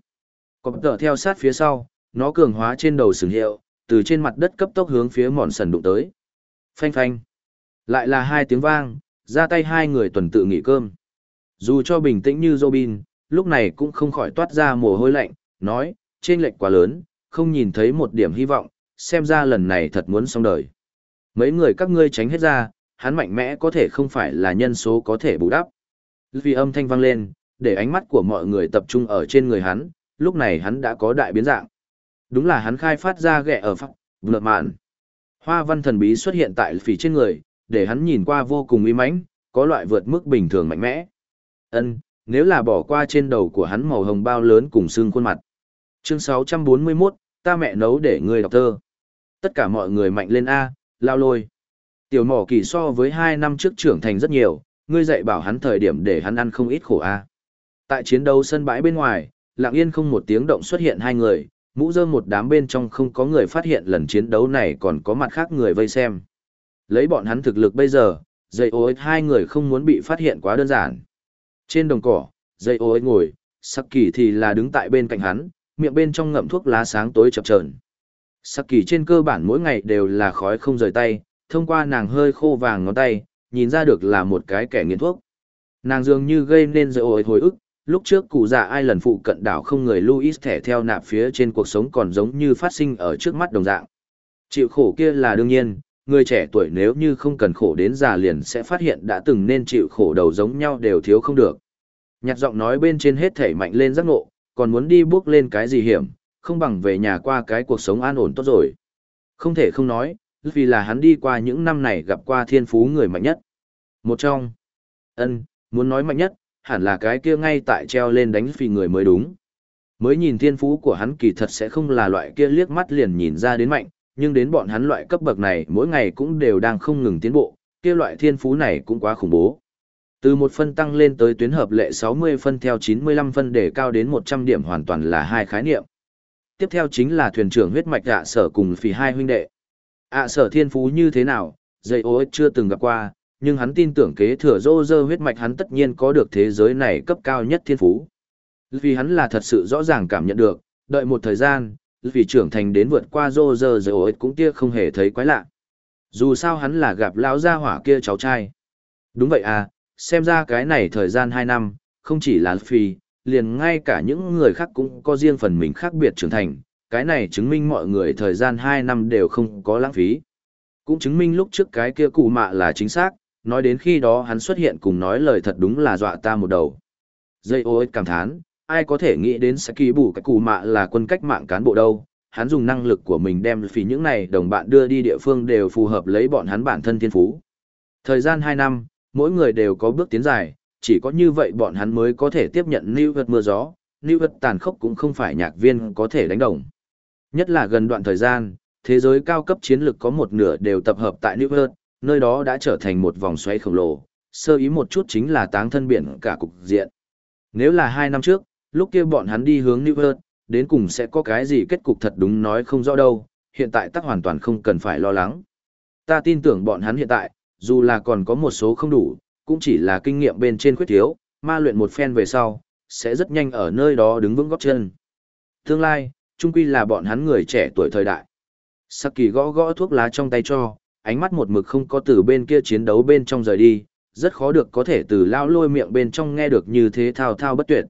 Cọp tờ theo sát phía sau, nó cường hóa trên đầu sừng hiệu, từ trên mặt đất cấp tốc hướng phía mòn sần đụng tới. Phanh phanh. Lại là hai tiếng vang, ra tay hai người tuần tự nghỉ cơm. Dù cho bình tĩnh như Robin, lúc này cũng không khỏi toát ra mồ hôi lạnh, nói, trên lệch quá lớn, không nhìn thấy một điểm hy vọng, xem ra lần này thật muốn xong đời. Mấy người các ngươi tránh hết ra, hắn mạnh mẽ có thể không phải là nhân số có thể bù đắp. Vì âm thanh vang lên, để ánh mắt của mọi người tập trung ở trên người hắn, lúc này hắn đã có đại biến dạng. Đúng là hắn khai phát ra ghẹ ở pháp, vượt mạn. Hoa văn thần bí xuất hiện tại phỉ trên người, để hắn nhìn qua vô cùng uy mãnh, có loại vượt mức bình thường mạnh mẽ. Ân, nếu là bỏ qua trên đầu của hắn màu hồng bao lớn cùng xương khuôn mặt. Chương 641, ta mẹ nấu để ngươi đọc thơ. Tất cả mọi người mạnh lên A, lao lôi. Tiểu mỏ kỳ so với hai năm trước trưởng thành rất nhiều, ngươi dạy bảo hắn thời điểm để hắn ăn không ít khổ A. Tại chiến đấu sân bãi bên ngoài, lặng yên không một tiếng động xuất hiện hai người, mũ rơm một đám bên trong không có người phát hiện lần chiến đấu này còn có mặt khác người vây xem. Lấy bọn hắn thực lực bây giờ, dây ô hai người không muốn bị phát hiện quá đơn giản. Trên đồng cỏ, dây ô ngồi, sắc kỳ thì là đứng tại bên cạnh hắn, miệng bên trong ngậm thuốc lá sáng tối chập chờn. Sắc kỳ trên cơ bản mỗi ngày đều là khói không rời tay, thông qua nàng hơi khô vàng ngón tay, nhìn ra được là một cái kẻ nghiện thuốc. Nàng dường như gây nên dây ổi hồi ức, lúc trước cụ già ai lần phụ cận đảo không người Louis thẻ theo nạp phía trên cuộc sống còn giống như phát sinh ở trước mắt đồng dạng. Chịu khổ kia là đương nhiên, người trẻ tuổi nếu như không cần khổ đến già liền sẽ phát hiện đã từng nên chịu khổ đầu giống nhau đều thiếu không được. Nhạc giọng nói bên trên hết thể mạnh lên giác ngộ, còn muốn đi bước lên cái gì hiểm, không bằng về nhà qua cái cuộc sống an ổn tốt rồi. Không thể không nói, vì là hắn đi qua những năm này gặp qua thiên phú người mạnh nhất. Một trong, ân, muốn nói mạnh nhất, hẳn là cái kia ngay tại treo lên đánh phi người mới đúng. Mới nhìn thiên phú của hắn kỳ thật sẽ không là loại kia liếc mắt liền nhìn ra đến mạnh, nhưng đến bọn hắn loại cấp bậc này mỗi ngày cũng đều đang không ngừng tiến bộ, kia loại thiên phú này cũng quá khủng bố. Từ một phân tăng lên tới tuyến hợp lệ 60 phân theo 95 phân để cao đến 100 điểm hoàn toàn là hai khái niệm. Tiếp theo chính là thuyền trưởng huyết mạch ạ sở cùng phì hai huynh đệ. ạ sở thiên phú như thế nào, dây ô chưa từng gặp qua, nhưng hắn tin tưởng kế thừa dô dơ huyết mạch hắn tất nhiên có được thế giới này cấp cao nhất thiên phú. Vì hắn là thật sự rõ ràng cảm nhận được, đợi một thời gian, vì trưởng thành đến vượt qua rô rơ dây ô cũng kia không hề thấy quái lạ. Dù sao hắn là gặp lão gia hỏa kia cháu trai. Đúng vậy à, xem ra cái này thời gian 2 năm, không chỉ là phi, liền ngay cả những người khác cũng có riêng phần mình khác biệt trưởng thành, cái này chứng minh mọi người thời gian 2 năm đều không có lãng phí. Cũng chứng minh lúc trước cái kia cụ mạ là chính xác, nói đến khi đó hắn xuất hiện cùng nói lời thật đúng là dọa ta một đầu. Dây ô cảm thán, ai có thể nghĩ đến sẽ kỳ bù cái cụ mạ là quân cách mạng cán bộ đâu, hắn dùng năng lực của mình đem phí những này đồng bạn đưa đi địa phương đều phù hợp lấy bọn hắn bản thân thiên phú. Thời gian 2 năm, mỗi người đều có bước tiến dài, chỉ có như vậy bọn hắn mới có thể tiếp nhận lưu vật mưa gió, lưu vật tàn khốc cũng không phải nhạc viên có thể đánh đồng. Nhất là gần đoạn thời gian, thế giới cao cấp chiến lược có một nửa đều tập hợp tại lưu vật nơi đó đã trở thành một vòng xoáy khổng lồ, sơ ý một chút chính là táng thân biển cả cục diện. Nếu là hai năm trước, lúc kia bọn hắn đi hướng New York, đến cùng sẽ có cái gì kết cục thật đúng nói không rõ đâu, hiện tại tắc hoàn toàn không cần phải lo lắng. Ta tin tưởng bọn hắn hiện tại, dù là còn có một số không đủ, cũng chỉ là kinh nghiệm bên trên khuyết thiếu, ma luyện một phen về sau, sẽ rất nhanh ở nơi đó đứng vững góp chân. Tương lai, chung quy là bọn hắn người trẻ tuổi thời đại. Saki gõ gõ thuốc lá trong tay cho, ánh mắt một mực không có từ bên kia chiến đấu bên trong rời đi, rất khó được có thể từ lao lôi miệng bên trong nghe được như thế thao thao bất tuyệt.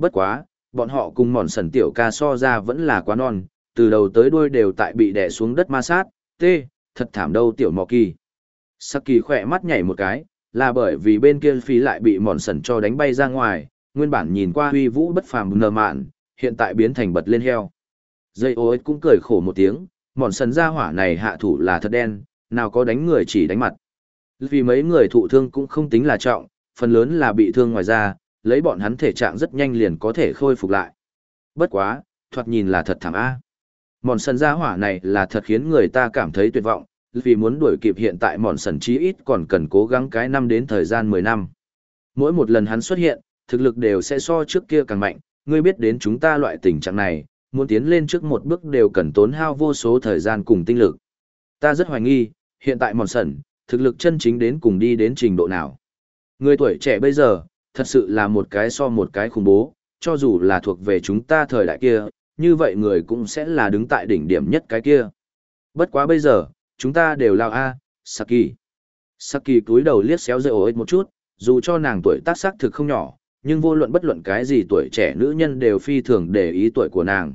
Bất quá, bọn họ cùng mòn sần tiểu ca so ra vẫn là quá non, từ đầu tới đuôi đều tại bị đè xuống đất ma sát, tê, thật thảm đâu tiểu mò kỳ. Saki khỏe mắt nhảy một cái, là bởi vì bên kia phí lại bị mòn sần cho đánh bay ra ngoài, nguyên bản nhìn qua huy vũ bất phàm nờ mạn, hiện tại biến thành bật lên heo. Dây ô cũng cười khổ một tiếng, mòn sần ra hỏa này hạ thủ là thật đen, nào có đánh người chỉ đánh mặt. Vì mấy người thụ thương cũng không tính là trọng, phần lớn là bị thương ngoài ra, lấy bọn hắn thể trạng rất nhanh liền có thể khôi phục lại. Bất quá, thoạt nhìn là thật thảm A. Mòn sần ra hỏa này là thật khiến người ta cảm thấy tuyệt vọng, vì muốn đuổi kịp hiện tại mòn sần chí ít còn cần cố gắng cái năm đến thời gian 10 năm. Mỗi một lần hắn xuất hiện, thực lực đều sẽ so trước kia càng mạnh, ngươi biết đến chúng ta loại tình trạng này, muốn tiến lên trước một bước đều cần tốn hao vô số thời gian cùng tinh lực. Ta rất hoài nghi, hiện tại mòn sần, thực lực chân chính đến cùng đi đến trình độ nào. Người tuổi trẻ bây giờ, thật sự là một cái so một cái khủng bố, cho dù là thuộc về chúng ta thời đại kia, như vậy người cũng sẽ là đứng tại đỉnh điểm nhất cái kia. Bất quá bây giờ, chúng ta đều lao A, Saki. Saki túi đầu liếc xéo dây ổi một chút, dù cho nàng tuổi tác sắc thực không nhỏ, nhưng vô luận bất luận cái gì tuổi trẻ nữ nhân đều phi thường để ý tuổi của nàng.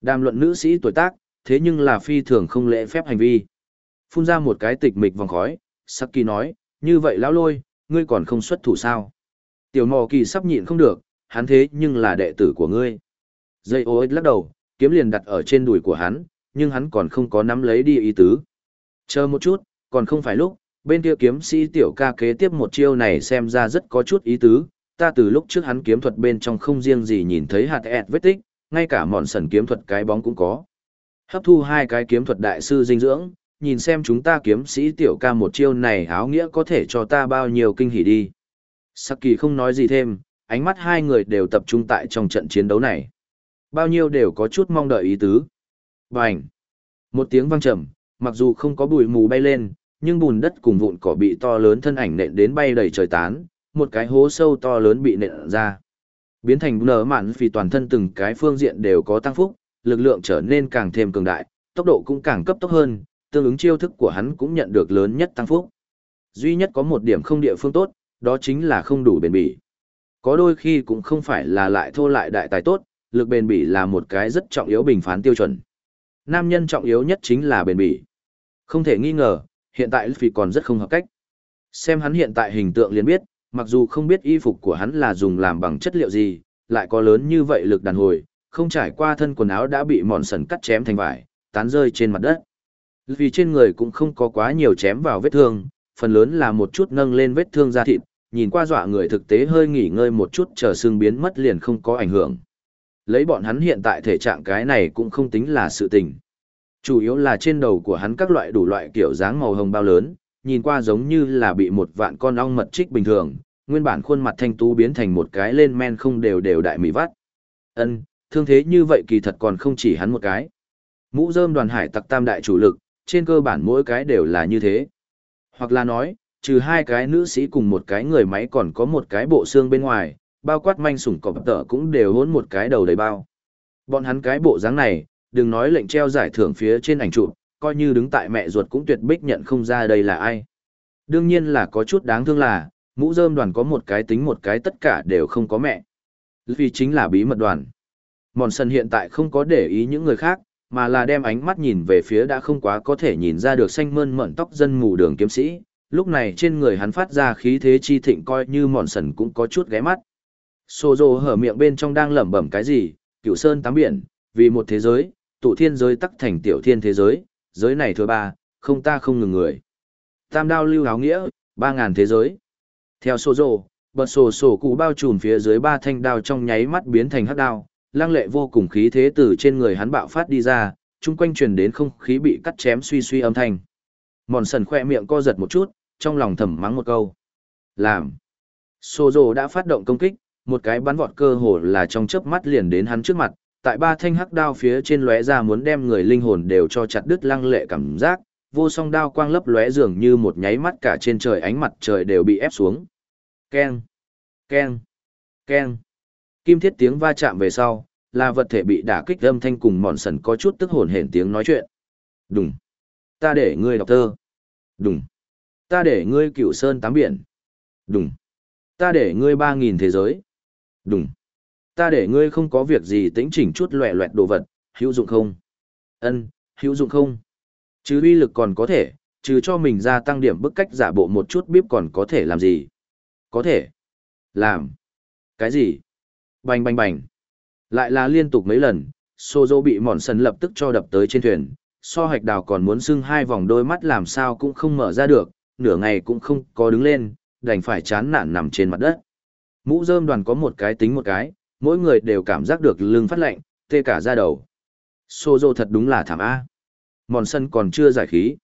Đàm luận nữ sĩ tuổi tác, thế nhưng là phi thường không lễ phép hành vi. Phun ra một cái tịch mịch vòng khói, Saki nói, như vậy lão lôi, ngươi còn không xuất thủ sao? Tiểu mò kỳ sắp nhịn không được, hắn thế nhưng là đệ tử của ngươi. Dây ô lắc đầu, kiếm liền đặt ở trên đùi của hắn, nhưng hắn còn không có nắm lấy đi ý tứ. Chờ một chút, còn không phải lúc, bên kia kiếm sĩ tiểu ca kế tiếp một chiêu này xem ra rất có chút ý tứ, ta từ lúc trước hắn kiếm thuật bên trong không riêng gì nhìn thấy hạt ẹt vết tích, ngay cả mòn sần kiếm thuật cái bóng cũng có. Hấp thu hai cái kiếm thuật đại sư dinh dưỡng, nhìn xem chúng ta kiếm sĩ tiểu ca một chiêu này áo nghĩa có thể cho ta bao nhiêu kinh hỉ đi. Saki không nói gì thêm, ánh mắt hai người đều tập trung tại trong trận chiến đấu này. Bao nhiêu đều có chút mong đợi ý tứ. Bành! Một tiếng vang trầm, mặc dù không có bụi mù bay lên, nhưng bùn đất cùng vụn cỏ bị to lớn thân ảnh nện đến bay đầy trời tán, một cái hố sâu to lớn bị nện ra. Biến thành nở mạn vì toàn thân từng cái phương diện đều có tăng phúc, lực lượng trở nên càng thêm cường đại, tốc độ cũng càng cấp tốc hơn, tương ứng chiêu thức của hắn cũng nhận được lớn nhất tăng phúc. Duy nhất có một điểm không địa phương tốt, đó chính là không đủ bền bỉ. Có đôi khi cũng không phải là lại thô lại đại tài tốt, lực bền bỉ là một cái rất trọng yếu bình phán tiêu chuẩn. Nam nhân trọng yếu nhất chính là bền bỉ. Không thể nghi ngờ, hiện tại Luffy còn rất không hợp cách. Xem hắn hiện tại hình tượng liền biết, mặc dù không biết y phục của hắn là dùng làm bằng chất liệu gì, lại có lớn như vậy lực đàn hồi, không trải qua thân quần áo đã bị mòn sần cắt chém thành vải, tán rơi trên mặt đất. Vì trên người cũng không có quá nhiều chém vào vết thương, phần lớn là một chút nâng lên vết thương da thịt, nhìn qua dọa người thực tế hơi nghỉ ngơi một chút chờ xương biến mất liền không có ảnh hưởng. Lấy bọn hắn hiện tại thể trạng cái này cũng không tính là sự tình. Chủ yếu là trên đầu của hắn các loại đủ loại kiểu dáng màu hồng bao lớn, nhìn qua giống như là bị một vạn con ong mật trích bình thường, nguyên bản khuôn mặt thanh tú biến thành một cái lên men không đều đều đại mì vắt. Ân, thương thế như vậy kỳ thật còn không chỉ hắn một cái. Mũ rơm đoàn hải tặc tam đại chủ lực, trên cơ bản mỗi cái đều là như thế. Hoặc là nói, trừ hai cái nữ sĩ cùng một cái người máy còn có một cái bộ xương bên ngoài, bao quát manh sủng cọp tợ cũng đều hỗn một cái đầu đầy bao. Bọn hắn cái bộ dáng này, đừng nói lệnh treo giải thưởng phía trên ảnh chụp, coi như đứng tại mẹ ruột cũng tuyệt bích nhận không ra đây là ai. Đương nhiên là có chút đáng thương là, mũ rơm đoàn có một cái tính một cái tất cả đều không có mẹ. Vì chính là bí mật đoàn. Mòn sân hiện tại không có để ý những người khác, mà là đem ánh mắt nhìn về phía đã không quá có thể nhìn ra được xanh mơn mận tóc dân mù đường kiếm sĩ. Lúc này trên người hắn phát ra khí thế chi thịnh coi như mòn sần cũng có chút ghé mắt. Sô dô hở miệng bên trong đang lẩm bẩm cái gì, cựu sơn tắm biển, vì một thế giới, tụ thiên giới tắc thành tiểu thiên thế giới, giới này thứ ba, không ta không ngừng người. Tam đao lưu háo nghĩa, ba ngàn thế giới. Theo sô dô, bật sổ sổ cụ bao trùm phía dưới ba thanh đao trong nháy mắt biến thành hắc đao, lang lệ vô cùng khí thế từ trên người hắn bạo phát đi ra, chung quanh truyền đến không khí bị cắt chém suy suy âm thanh. Mòn sần khoe miệng co giật một chút, trong lòng thầm mắng một câu. Làm. Sô dô đã phát động công kích, một cái bắn vọt cơ hồ là trong chớp mắt liền đến hắn trước mặt, tại ba thanh hắc đao phía trên lóe ra muốn đem người linh hồn đều cho chặt đứt lăng lệ cảm giác, vô song đao quang lấp lóe dường như một nháy mắt cả trên trời ánh mặt trời đều bị ép xuống. Keng, keng, keng. Kim thiết tiếng va chạm về sau, là vật thể bị đả kích âm thanh cùng mòn sần có chút tức hồn hển tiếng nói chuyện. Đùng. Ta để ngươi đọc thơ. Đùng. Ta để ngươi cửu sơn tám biển. Đùng. Ta để ngươi ba nghìn thế giới. Đùng. Ta để ngươi không có việc gì tĩnh chỉnh chút loẹ loẹt đồ vật, hữu dụng không? Ân, hữu dụng không? Chứ uy lực còn có thể, trừ cho mình gia tăng điểm bức cách giả bộ một chút bíp còn có thể làm gì? Có thể. Làm. Cái gì? Bành bành bành. Lại là liên tục mấy lần, Sô Dô bị mòn sần lập tức cho đập tới trên thuyền. So hạch đào còn muốn sưng hai vòng đôi mắt làm sao cũng không mở ra được, nửa ngày cũng không có đứng lên, đành phải chán nản nằm trên mặt đất. Mũ rơm đoàn có một cái tính một cái, mỗi người đều cảm giác được lưng phát lạnh, tê cả da đầu. Sô Dô thật đúng là thảm A. Mòn sân còn chưa giải khí.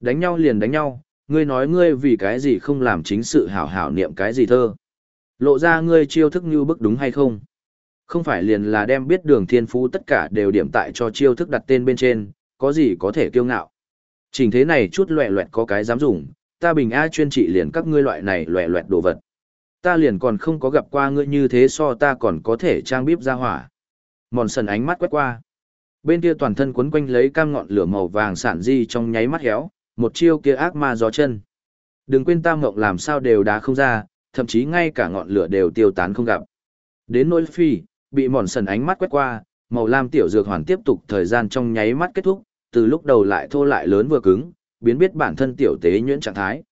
Đánh nhau liền đánh nhau, ngươi nói ngươi vì cái gì không làm chính sự hảo hảo niệm cái gì thơ. Lộ ra ngươi chiêu thức như bức đúng hay không? Không phải liền là đem biết đường thiên phú tất cả đều điểm tại cho chiêu thức đặt tên bên trên, có gì có thể kiêu ngạo. Trình thế này chút loẹ loẹt có cái dám dùng, ta bình A chuyên trị liền các ngươi loại này loẹ loẹt đồ vật. Ta liền còn không có gặp qua ngươi như thế so ta còn có thể trang bíp ra hỏa. Mòn sần ánh mắt quét qua. Bên kia toàn thân quấn quanh lấy cam ngọn lửa màu vàng sản di trong nháy mắt héo, một chiêu kia ác ma gió chân. Đừng quên tam ngộng làm sao đều đá không ra, thậm chí ngay cả ngọn lửa đều tiêu tán không gặp. Đến nỗi phi, bị mòn sần ánh mắt quét qua, màu lam tiểu dược hoàn tiếp tục thời gian trong nháy mắt kết thúc, từ lúc đầu lại thô lại lớn vừa cứng, biến biết bản thân tiểu tế nhuyễn trạng thái.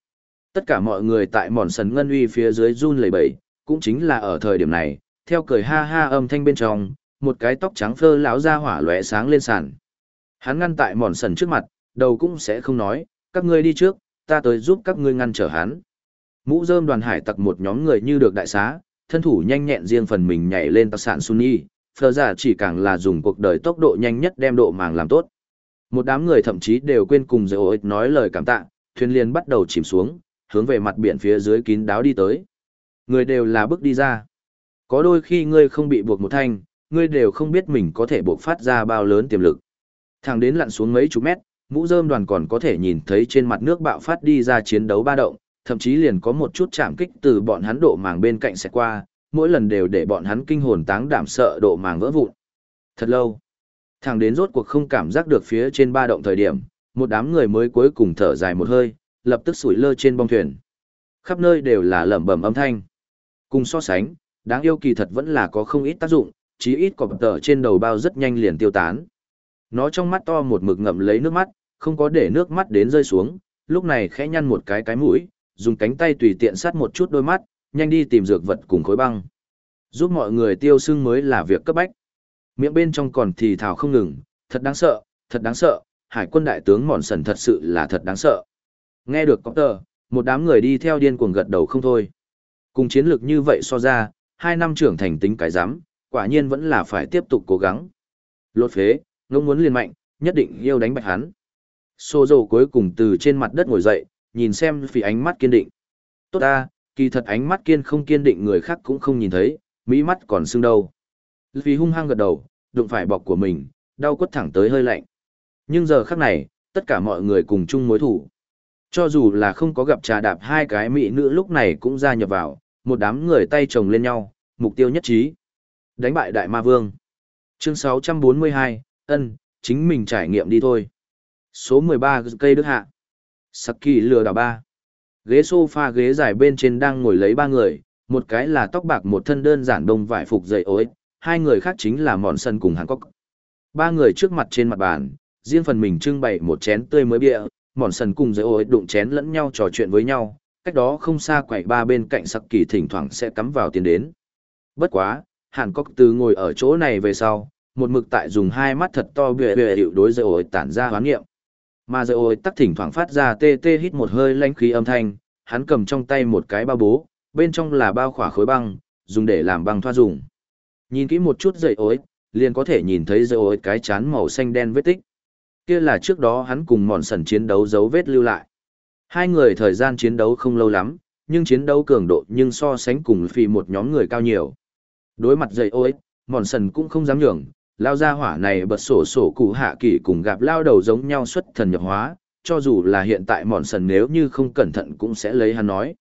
Tất cả mọi người tại mòn sần ngân uy phía dưới run lẩy bẩy, cũng chính là ở thời điểm này, theo cười ha ha âm thanh bên trong, một cái tóc trắng phơ lão ra hỏa lóe sáng lên sàn. Hắn ngăn tại mòn sần trước mặt, đầu cũng sẽ không nói, các ngươi đi trước, ta tới giúp các ngươi ngăn trở hắn. Mũ rơm đoàn hải tặc một nhóm người như được đại xá, thân thủ nhanh nhẹn riêng phần mình nhảy lên tạc sạn Sunni, phờ giả chỉ càng là dùng cuộc đời tốc độ nhanh nhất đem độ màng làm tốt. Một đám người thậm chí đều quên cùng dễ ổi nói lời cảm tạ, thuyền liền bắt đầu chìm xuống, hướng về mặt biển phía dưới kín đáo đi tới. Người đều là bước đi ra. Có đôi khi ngươi không bị buộc một thanh, ngươi đều không biết mình có thể buộc phát ra bao lớn tiềm lực. Thằng đến lặn xuống mấy chục mét, mũ rơm đoàn còn có thể nhìn thấy trên mặt nước bạo phát đi ra chiến đấu ba động, thậm chí liền có một chút chạm kích từ bọn hắn độ màng bên cạnh sẽ qua, mỗi lần đều để bọn hắn kinh hồn táng đảm sợ độ màng vỡ vụn. Thật lâu, Thẳng đến rốt cuộc không cảm giác được phía trên ba động thời điểm, một đám người mới cuối cùng thở dài một hơi, lập tức sủi lơ trên bong thuyền. Khắp nơi đều là lẩm bẩm âm thanh. Cùng so sánh, đáng yêu kỳ thật vẫn là có không ít tác dụng, chí ít cọp tờ trên đầu bao rất nhanh liền tiêu tán. Nó trong mắt to một mực ngậm lấy nước mắt, không có để nước mắt đến rơi xuống, lúc này khẽ nhăn một cái cái mũi, dùng cánh tay tùy tiện sát một chút đôi mắt, nhanh đi tìm dược vật cùng khối băng. Giúp mọi người tiêu sưng mới là việc cấp bách. Miệng bên trong còn thì thào không ngừng, thật đáng sợ, thật đáng sợ, hải quân đại tướng mòn sần thật sự là thật đáng sợ. Nghe được có tờ, một đám người đi theo điên cuồng gật đầu không thôi. Cùng chiến lược như vậy so ra, hai năm trưởng thành tính cái giám, quả nhiên vẫn là phải tiếp tục cố gắng. Lột phế, ngông muốn liền mạnh, nhất định yêu đánh bạch hắn. Xô dầu cuối cùng từ trên mặt đất ngồi dậy, nhìn xem vì ánh mắt kiên định. Tốt ta, kỳ thật ánh mắt kiên không kiên định người khác cũng không nhìn thấy, mỹ mắt còn sưng đâu. Vì hung hăng gật đầu, đụng phải bọc của mình, đau quất thẳng tới hơi lạnh. Nhưng giờ khắc này, tất cả mọi người cùng chung mối thủ. Cho dù là không có gặp trà đạp hai cái mỹ nữ lúc này cũng gia nhập vào, một đám người tay chồng lên nhau, mục tiêu nhất trí. Đánh bại đại ma vương. Chương 642, ân, chính mình trải nghiệm đi thôi. Số 13 cây đức hạ. Saki lừa đảo ba. Ghế sofa ghế dài bên trên đang ngồi lấy ba người, một cái là tóc bạc một thân đơn giản đông vải phục dày ối, hai người khác chính là mòn sân cùng Hàn Cốc. Ba người trước mặt trên mặt bàn, riêng phần mình trưng bày một chén tươi mới bịa, mòn sân cùng dậy ối đụng chén lẫn nhau trò chuyện với nhau, cách đó không xa quậy ba bên cạnh sặc kỳ thỉnh thoảng sẽ cắm vào tiền đến. Bất quá, Hàn Cốc từ ngồi ở chỗ này về sau, một mực tại dùng hai mắt thật to bịa bịa hiệu đối dậy ối tản ra hoán niệm, Mà dậy ối tắc thỉnh thoảng phát ra tê tê hít một hơi lanh khí âm thanh, hắn cầm trong tay một cái bao bố, bên trong là bao khỏa khối băng, dùng để làm băng thoa dùng. Nhìn kỹ một chút dậy ối, liền có thể nhìn thấy dậy ối cái chán màu xanh đen vết tích. Kia là trước đó hắn cùng mòn sần chiến đấu dấu vết lưu lại. Hai người thời gian chiến đấu không lâu lắm, nhưng chiến đấu cường độ nhưng so sánh cùng phi một nhóm người cao nhiều. Đối mặt dậy ối, mòn sần cũng không dám nhường, lao ra hỏa này bật sổ sổ cụ hạ kỳ cùng gặp lao đầu giống nhau xuất thần nhập hóa, cho dù là hiện tại mòn sần nếu như không cẩn thận cũng sẽ lấy hắn nói.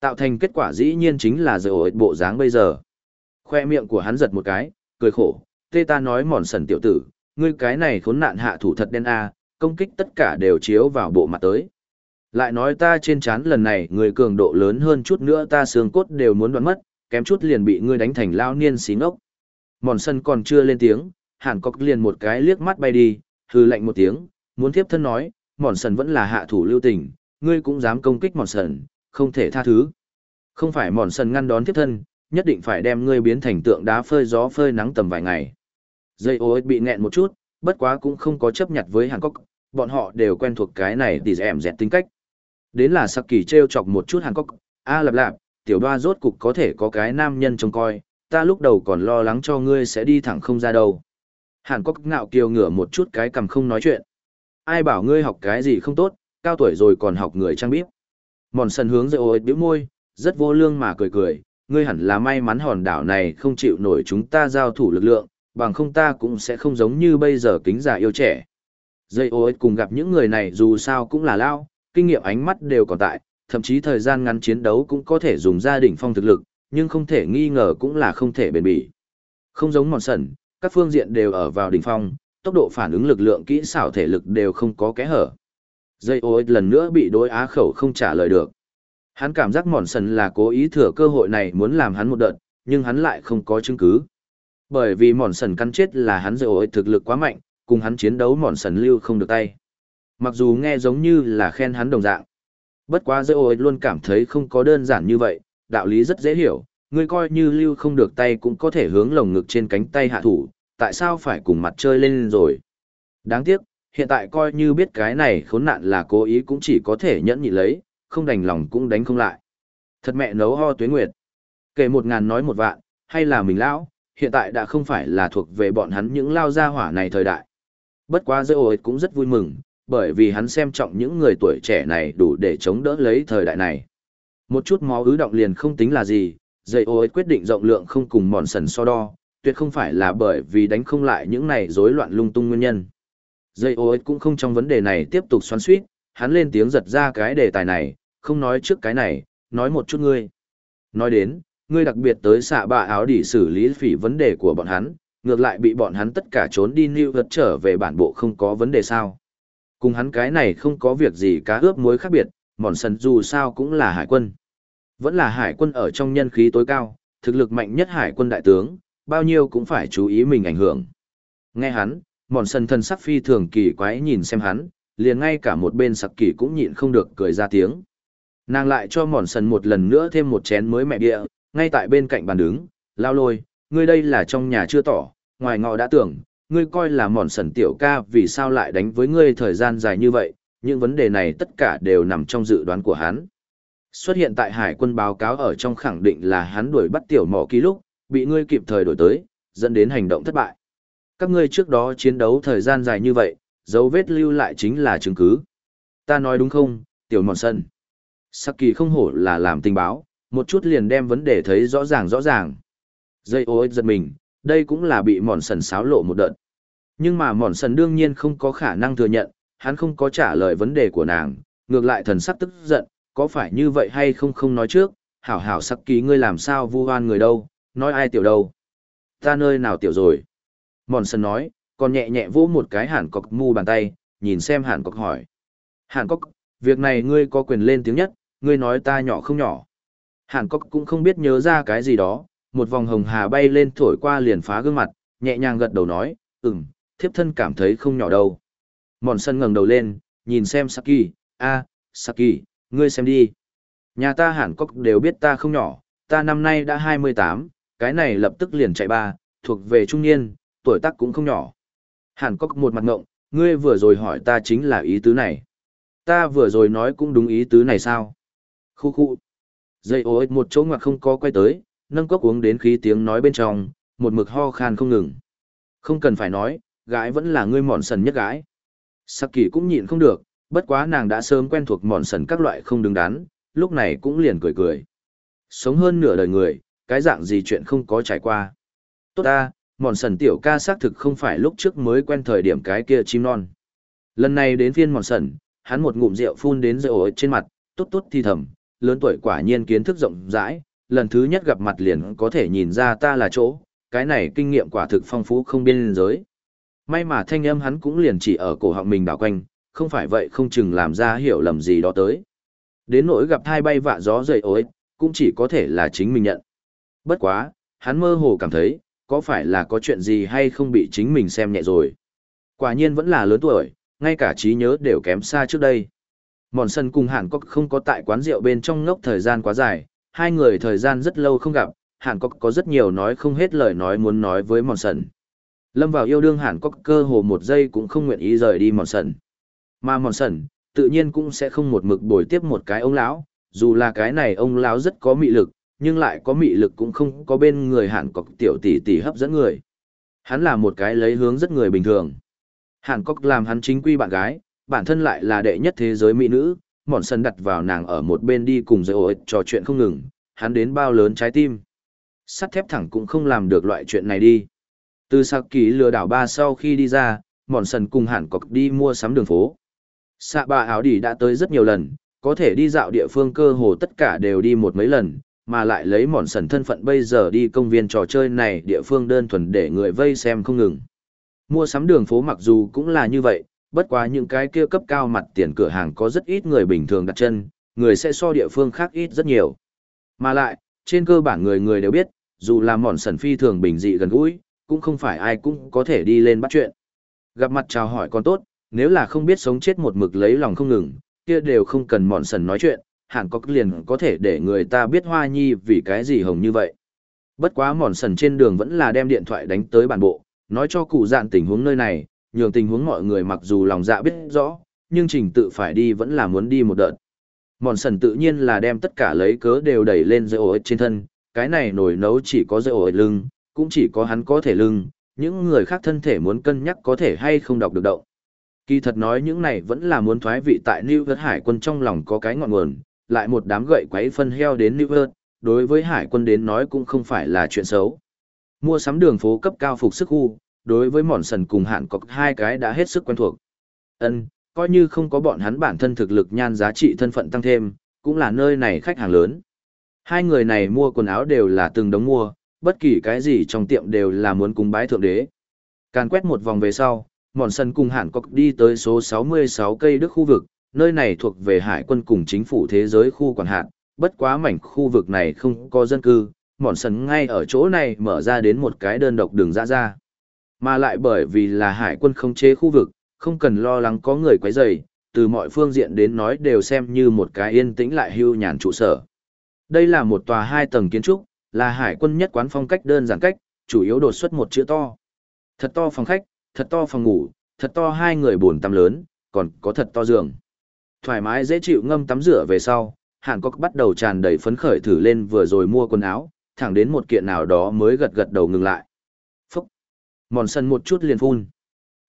Tạo thành kết quả dĩ nhiên chính là dây ối bộ dáng bây giờ. Khoe miệng của hắn giật một cái, cười khổ, tê ta nói mòn sần tiểu tử, ngươi cái này khốn nạn hạ thủ thật đen a, công kích tất cả đều chiếu vào bộ mặt tới. Lại nói ta trên chán lần này người cường độ lớn hơn chút nữa ta xương cốt đều muốn đoán mất, kém chút liền bị ngươi đánh thành lao niên xí ngốc. Mòn sân còn chưa lên tiếng, hàn cọc liền một cái liếc mắt bay đi, hư lạnh một tiếng, muốn tiếp thân nói, mòn sần vẫn là hạ thủ lưu tình, ngươi cũng dám công kích mòn sần, không thể tha thứ. Không phải mòn sần ngăn đón tiếp thân, nhất định phải đem ngươi biến thành tượng đá phơi gió phơi nắng tầm vài ngày. Dây ô bị nghẹn một chút, bất quá cũng không có chấp nhặt với Hàn Quốc, bọn họ đều quen thuộc cái này thì dẻm dẹt tính cách. Đến là sắc kỳ treo chọc một chút Hàn Quốc, a lạp lạp, tiểu đoa rốt cục có thể có cái nam nhân trông coi, ta lúc đầu còn lo lắng cho ngươi sẽ đi thẳng không ra đâu. Hàn Quốc ngạo kiều ngửa một chút cái cầm không nói chuyện. Ai bảo ngươi học cái gì không tốt, cao tuổi rồi còn học người trang bíp. Mòn sần hướng dây ôi bĩu môi, rất vô lương mà cười cười, ngươi hẳn là may mắn hòn đảo này không chịu nổi chúng ta giao thủ lực lượng, bằng không ta cũng sẽ không giống như bây giờ kính già yêu trẻ. Dây ôi cùng gặp những người này dù sao cũng là lao, kinh nghiệm ánh mắt đều còn tại, thậm chí thời gian ngắn chiến đấu cũng có thể dùng gia đỉnh phong thực lực, nhưng không thể nghi ngờ cũng là không thể bền bỉ. Không giống mòn sần, các phương diện đều ở vào đỉnh phong, tốc độ phản ứng lực lượng kỹ xảo thể lực đều không có kẽ hở. Dây ô lần nữa bị đối á khẩu không trả lời được. Hắn cảm giác mòn sần là cố ý thừa cơ hội này muốn làm hắn một đợt, nhưng hắn lại không có chứng cứ. Bởi vì mòn sần cắn chết là hắn dây ổi thực lực quá mạnh, cùng hắn chiến đấu mòn sần lưu không được tay. Mặc dù nghe giống như là khen hắn đồng dạng. Bất quá dây ổi luôn cảm thấy không có đơn giản như vậy, đạo lý rất dễ hiểu, người coi như lưu không được tay cũng có thể hướng lồng ngực trên cánh tay hạ thủ, tại sao phải cùng mặt chơi lên rồi. Đáng tiếc, hiện tại coi như biết cái này khốn nạn là cố ý cũng chỉ có thể nhẫn nhị lấy, không đành lòng cũng đánh không lại. Thật mẹ nấu ho tuyến nguyệt. Kể một ngàn nói một vạn, hay là mình lão, hiện tại đã không phải là thuộc về bọn hắn những lao gia hỏa này thời đại. Bất quá dây ổi cũng rất vui mừng, bởi vì hắn xem trọng những người tuổi trẻ này đủ để chống đỡ lấy thời đại này. Một chút máu ứ động liền không tính là gì, dây ổi quyết định rộng lượng không cùng mòn sần so đo, tuyệt không phải là bởi vì đánh không lại những này rối loạn lung tung nguyên nhân. Dây ối cũng không trong vấn đề này tiếp tục xoắn suýt, hắn lên tiếng giật ra cái đề tài này, không nói trước cái này, nói một chút ngươi. Nói đến, ngươi đặc biệt tới xạ bạ áo đỉ xử lý phỉ vấn đề của bọn hắn, ngược lại bị bọn hắn tất cả trốn đi lưu vật trở về bản bộ không có vấn đề sao. Cùng hắn cái này không có việc gì cá ướp muối khác biệt, mòn sần dù sao cũng là hải quân. Vẫn là hải quân ở trong nhân khí tối cao, thực lực mạnh nhất hải quân đại tướng, bao nhiêu cũng phải chú ý mình ảnh hưởng. Nghe hắn, mòn sần thân sắc phi thường kỳ quái nhìn xem hắn, liền ngay cả một bên sặc kỳ cũng nhịn không được cười ra tiếng. Nàng lại cho mòn sần một lần nữa thêm một chén mới mẹ địa, ngay tại bên cạnh bàn đứng, lao lôi, ngươi đây là trong nhà chưa tỏ, ngoài ngọ đã tưởng, ngươi coi là mòn sần tiểu ca vì sao lại đánh với ngươi thời gian dài như vậy, những vấn đề này tất cả đều nằm trong dự đoán của hắn. Xuất hiện tại hải quân báo cáo ở trong khẳng định là hắn đuổi bắt tiểu mỏ ký lúc, bị ngươi kịp thời đổi tới, dẫn đến hành động thất bại. Các ngươi trước đó chiến đấu thời gian dài như vậy, dấu vết lưu lại chính là chứng cứ. Ta nói đúng không, tiểu mòn sân. Sắc Kỳ không hổ là làm tình báo, một chút liền đem vấn đề thấy rõ ràng rõ ràng. Dây ối giật mình, đây cũng là bị mòn sần xáo lộ một đợt. Nhưng mà mòn sần đương nhiên không có khả năng thừa nhận, hắn không có trả lời vấn đề của nàng, ngược lại thần sắc tức giận, có phải như vậy hay không không nói trước, hảo hảo sắc ký ngươi làm sao vu hoan người đâu, nói ai tiểu đâu. Ta nơi nào tiểu rồi. Mòn sần nói, còn nhẹ nhẹ vỗ một cái hàn cọc mu bàn tay, nhìn xem hàn cọc hỏi. Hàn cọc, việc này ngươi có quyền lên tiếng nhất, ngươi nói ta nhỏ không nhỏ. Hàn Cốc cũng không biết nhớ ra cái gì đó, một vòng hồng hà bay lên thổi qua liền phá gương mặt, nhẹ nhàng gật đầu nói, ừm, thiếp thân cảm thấy không nhỏ đâu. Mòn sân ngẩng đầu lên, nhìn xem Saki, a, Saki, ngươi xem đi. Nhà ta Hàn cốc đều biết ta không nhỏ, ta năm nay đã 28, cái này lập tức liền chạy ba, thuộc về trung niên, tuổi tác cũng không nhỏ. Hàn Cốc một mặt ngộng, ngươi vừa rồi hỏi ta chính là ý tứ này. Ta vừa rồi nói cũng đúng ý tứ này sao? Khu khu. Dây ô một chỗ ngoặc không có quay tới, nâng cốc uống đến khí tiếng nói bên trong, một mực ho khan không ngừng. Không cần phải nói, gái vẫn là ngươi mòn sần nhất gái. Saki cũng nhịn không được, bất quá nàng đã sớm quen thuộc mòn sần các loại không đứng đắn, lúc này cũng liền cười cười. Sống hơn nửa đời người, cái dạng gì chuyện không có trải qua. Tốt ta, mòn sần tiểu ca xác thực không phải lúc trước mới quen thời điểm cái kia chim non. Lần này đến phiên mòn sần, hắn một ngụm rượu phun đến rượu ở trên mặt, tốt tốt thi thầm, lớn tuổi quả nhiên kiến thức rộng rãi, lần thứ nhất gặp mặt liền có thể nhìn ra ta là chỗ, cái này kinh nghiệm quả thực phong phú không biên giới. May mà thanh âm hắn cũng liền chỉ ở cổ họng mình đảo quanh, không phải vậy không chừng làm ra hiểu lầm gì đó tới. Đến nỗi gặp thai bay vạ gió rời ối, cũng chỉ có thể là chính mình nhận. Bất quá, hắn mơ hồ cảm thấy, có phải là có chuyện gì hay không bị chính mình xem nhẹ rồi. Quả nhiên vẫn là lớn tuổi, ngay cả trí nhớ đều kém xa trước đây. Mòn sân cùng Hàn Cốc không có tại quán rượu bên trong ngốc thời gian quá dài, hai người thời gian rất lâu không gặp, Hàn Cốc có rất nhiều nói không hết lời nói muốn nói với Mòn sân. Lâm vào yêu đương Hàn Cốc cơ hồ một giây cũng không nguyện ý rời đi Mòn sân. Mà Mòn sân, tự nhiên cũng sẽ không một mực bồi tiếp một cái ông lão, dù là cái này ông lão rất có mị lực, nhưng lại có mị lực cũng không có bên người Hàn Cốc tiểu tỷ tỷ hấp dẫn người. Hắn là một cái lấy hướng rất người bình thường. Hàn Cốc làm hắn chính quy bạn gái, bản thân lại là đệ nhất thế giới mỹ nữ, mòn sân đặt vào nàng ở một bên đi cùng dây ổi trò chuyện không ngừng, hắn đến bao lớn trái tim. Sắt thép thẳng cũng không làm được loại chuyện này đi. Từ sạc kỳ lừa đảo ba sau khi đi ra, mòn sân cùng hẳn cọc đi mua sắm đường phố. Sạ bà áo đỉ đã tới rất nhiều lần, có thể đi dạo địa phương cơ hồ tất cả đều đi một mấy lần, mà lại lấy mòn sần thân phận bây giờ đi công viên trò chơi này địa phương đơn thuần để người vây xem không ngừng. Mua sắm đường phố mặc dù cũng là như vậy, bất quá những cái kia cấp cao mặt tiền cửa hàng có rất ít người bình thường đặt chân, người sẽ so địa phương khác ít rất nhiều. Mà lại, trên cơ bản người người đều biết, dù là mòn sần phi thường bình dị gần gũi, cũng không phải ai cũng có thể đi lên bắt chuyện. Gặp mặt chào hỏi còn tốt, nếu là không biết sống chết một mực lấy lòng không ngừng, kia đều không cần mòn sần nói chuyện, hẳn có liền có thể để người ta biết hoa nhi vì cái gì hồng như vậy. Bất quá mòn sần trên đường vẫn là đem điện thoại đánh tới bản bộ, nói cho cụ dạn tình huống nơi này, nhường tình huống mọi người mặc dù lòng dạ biết rõ, nhưng trình tự phải đi vẫn là muốn đi một đợt. Mòn sần tự nhiên là đem tất cả lấy cớ đều đẩy lên dây ổ trên thân, cái này nổi nấu chỉ có dây ổ lưng, cũng chỉ có hắn có thể lưng, những người khác thân thể muốn cân nhắc có thể hay không đọc được động. Kỳ thật nói những này vẫn là muốn thoái vị tại New York Hải quân trong lòng có cái ngọn nguồn, lại một đám gậy quấy phân heo đến New York, đối với Hải quân đến nói cũng không phải là chuyện xấu. Mua sắm đường phố cấp cao phục sức khu, đối với mòn sần cùng hạn cọc hai cái đã hết sức quen thuộc. Ân, coi như không có bọn hắn bản thân thực lực nhan giá trị thân phận tăng thêm, cũng là nơi này khách hàng lớn. Hai người này mua quần áo đều là từng đống mua, bất kỳ cái gì trong tiệm đều là muốn cúng bái thượng đế. Càn quét một vòng về sau, mòn sần cùng hạn cọc đi tới số 66 cây đức khu vực, nơi này thuộc về hải quân cùng chính phủ thế giới khu quản hạt, bất quá mảnh khu vực này không có dân cư, mòn sần ngay ở chỗ này mở ra đến một cái đơn độc đường ra ra. Mà lại bởi vì là hải quân không chế khu vực, không cần lo lắng có người quấy rầy, từ mọi phương diện đến nói đều xem như một cái yên tĩnh lại hưu nhàn trụ sở. Đây là một tòa hai tầng kiến trúc, là hải quân nhất quán phong cách đơn giản cách, chủ yếu đột xuất một chữ to. Thật to phòng khách, thật to phòng ngủ, thật to hai người buồn tắm lớn, còn có thật to giường. Thoải mái dễ chịu ngâm tắm rửa về sau, Hàn Quốc bắt đầu tràn đầy phấn khởi thử lên vừa rồi mua quần áo, thẳng đến một kiện nào đó mới gật gật đầu ngừng lại. Mòn sân một chút liền phun.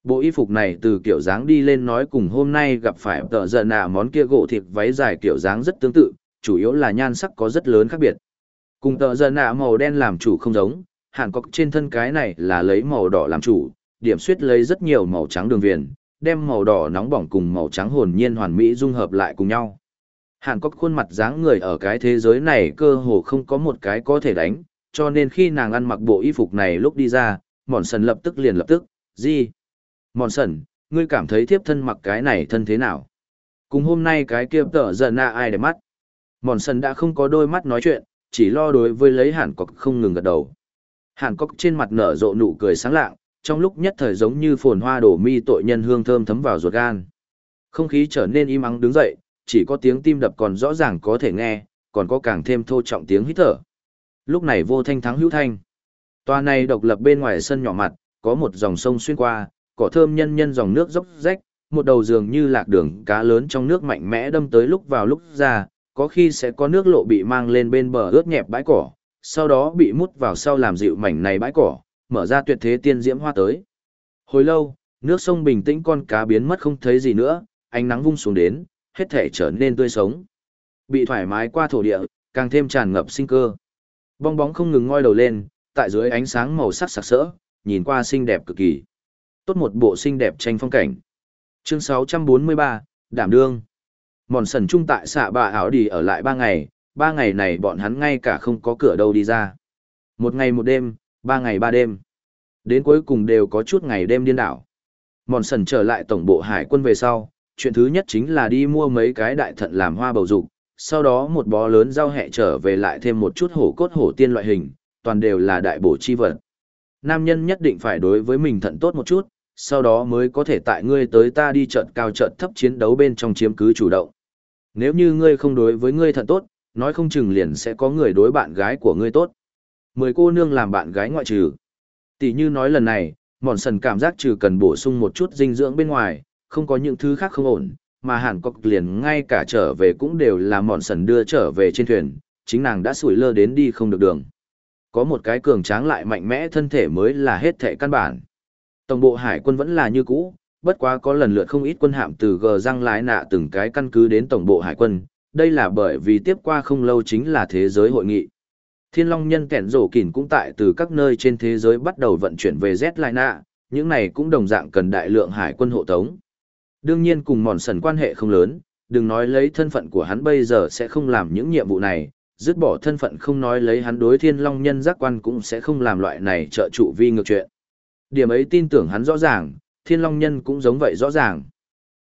Bộ y phục này từ kiểu dáng đi lên nói cùng hôm nay gặp phải tợ giận nạ món kia gỗ thịt váy dài kiểu dáng rất tương tự, chủ yếu là nhan sắc có rất lớn khác biệt. Cùng tợ giận nạ màu đen làm chủ không giống, Hàn cọc trên thân cái này là lấy màu đỏ làm chủ, điểm suyết lấy rất nhiều màu trắng đường viền, đem màu đỏ nóng bỏng cùng màu trắng hồn nhiên hoàn mỹ dung hợp lại cùng nhau. Hàn Quốc khuôn mặt dáng người ở cái thế giới này cơ hồ không có một cái có thể đánh, cho nên khi nàng ăn mặc bộ y phục này lúc đi ra, mòn sần lập tức liền lập tức, gì? Mòn sần, ngươi cảm thấy thiếp thân mặc cái này thân thế nào? Cùng hôm nay cái kia tở giận nạ ai để mắt? Mòn sần đã không có đôi mắt nói chuyện, chỉ lo đối với lấy Hàn cọc không ngừng gật đầu. Hàn cọc trên mặt nở rộ nụ cười sáng lạng, trong lúc nhất thời giống như phồn hoa đổ mi tội nhân hương thơm thấm vào ruột gan. Không khí trở nên im ắng đứng dậy, chỉ có tiếng tim đập còn rõ ràng có thể nghe, còn có càng thêm thô trọng tiếng hít thở. Lúc này vô thanh thắng hữu thanh. Tòa này độc lập bên ngoài sân nhỏ mặt, có một dòng sông xuyên qua, cỏ thơm nhân nhân dòng nước dốc rách, một đầu giường như lạc đường cá lớn trong nước mạnh mẽ đâm tới lúc vào lúc ra, có khi sẽ có nước lộ bị mang lên bên bờ ướt nhẹp bãi cỏ, sau đó bị mút vào sau làm dịu mảnh này bãi cỏ, mở ra tuyệt thế tiên diễm hoa tới. Hồi lâu, nước sông bình tĩnh con cá biến mất không thấy gì nữa, ánh nắng vung xuống đến, hết thể trở nên tươi sống. Bị thoải mái qua thổ địa, càng thêm tràn ngập sinh cơ. Bong bóng không ngừng ngoi đầu lên, tại dưới ánh sáng màu sắc sặc sỡ, nhìn qua xinh đẹp cực kỳ. Tốt một bộ xinh đẹp tranh phong cảnh. Chương 643, Đảm đương. Mòn sần trung tại xạ bà áo đi ở lại ba ngày, ba ngày này bọn hắn ngay cả không có cửa đâu đi ra. Một ngày một đêm, ba ngày ba đêm. Đến cuối cùng đều có chút ngày đêm điên đảo. Mòn sần trở lại tổng bộ hải quân về sau, chuyện thứ nhất chính là đi mua mấy cái đại thận làm hoa bầu dục, sau đó một bó lớn rau hẹ trở về lại thêm một chút hổ cốt hổ tiên loại hình, toàn đều là đại bổ chi vật. Nam nhân nhất định phải đối với mình thận tốt một chút, sau đó mới có thể tại ngươi tới ta đi trận cao trận thấp chiến đấu bên trong chiếm cứ chủ động. Nếu như ngươi không đối với ngươi thận tốt, nói không chừng liền sẽ có người đối bạn gái của ngươi tốt. Mười cô nương làm bạn gái ngoại trừ. Tỷ như nói lần này, mòn sần cảm giác trừ cần bổ sung một chút dinh dưỡng bên ngoài, không có những thứ khác không ổn, mà hàn cọc liền ngay cả trở về cũng đều là mòn sần đưa trở về trên thuyền, chính nàng đã sủi lơ đến đi không được đường. Có một cái cường tráng lại mạnh mẽ thân thể mới là hết thể căn bản. Tổng bộ hải quân vẫn là như cũ, bất quá có lần lượt không ít quân hạm từ gờ răng lái nạ từng cái căn cứ đến tổng bộ hải quân, đây là bởi vì tiếp qua không lâu chính là thế giới hội nghị. Thiên Long nhân kẻn rổ kỉn cũng tại từ các nơi trên thế giới bắt đầu vận chuyển về Z lại nạ, những này cũng đồng dạng cần đại lượng hải quân hộ tống. Đương nhiên cùng mòn sần quan hệ không lớn, đừng nói lấy thân phận của hắn bây giờ sẽ không làm những nhiệm vụ này, dứt bỏ thân phận không nói lấy hắn đối thiên long nhân giác quan cũng sẽ không làm loại này trợ trụ vi ngược chuyện. Điểm ấy tin tưởng hắn rõ ràng, thiên long nhân cũng giống vậy rõ ràng.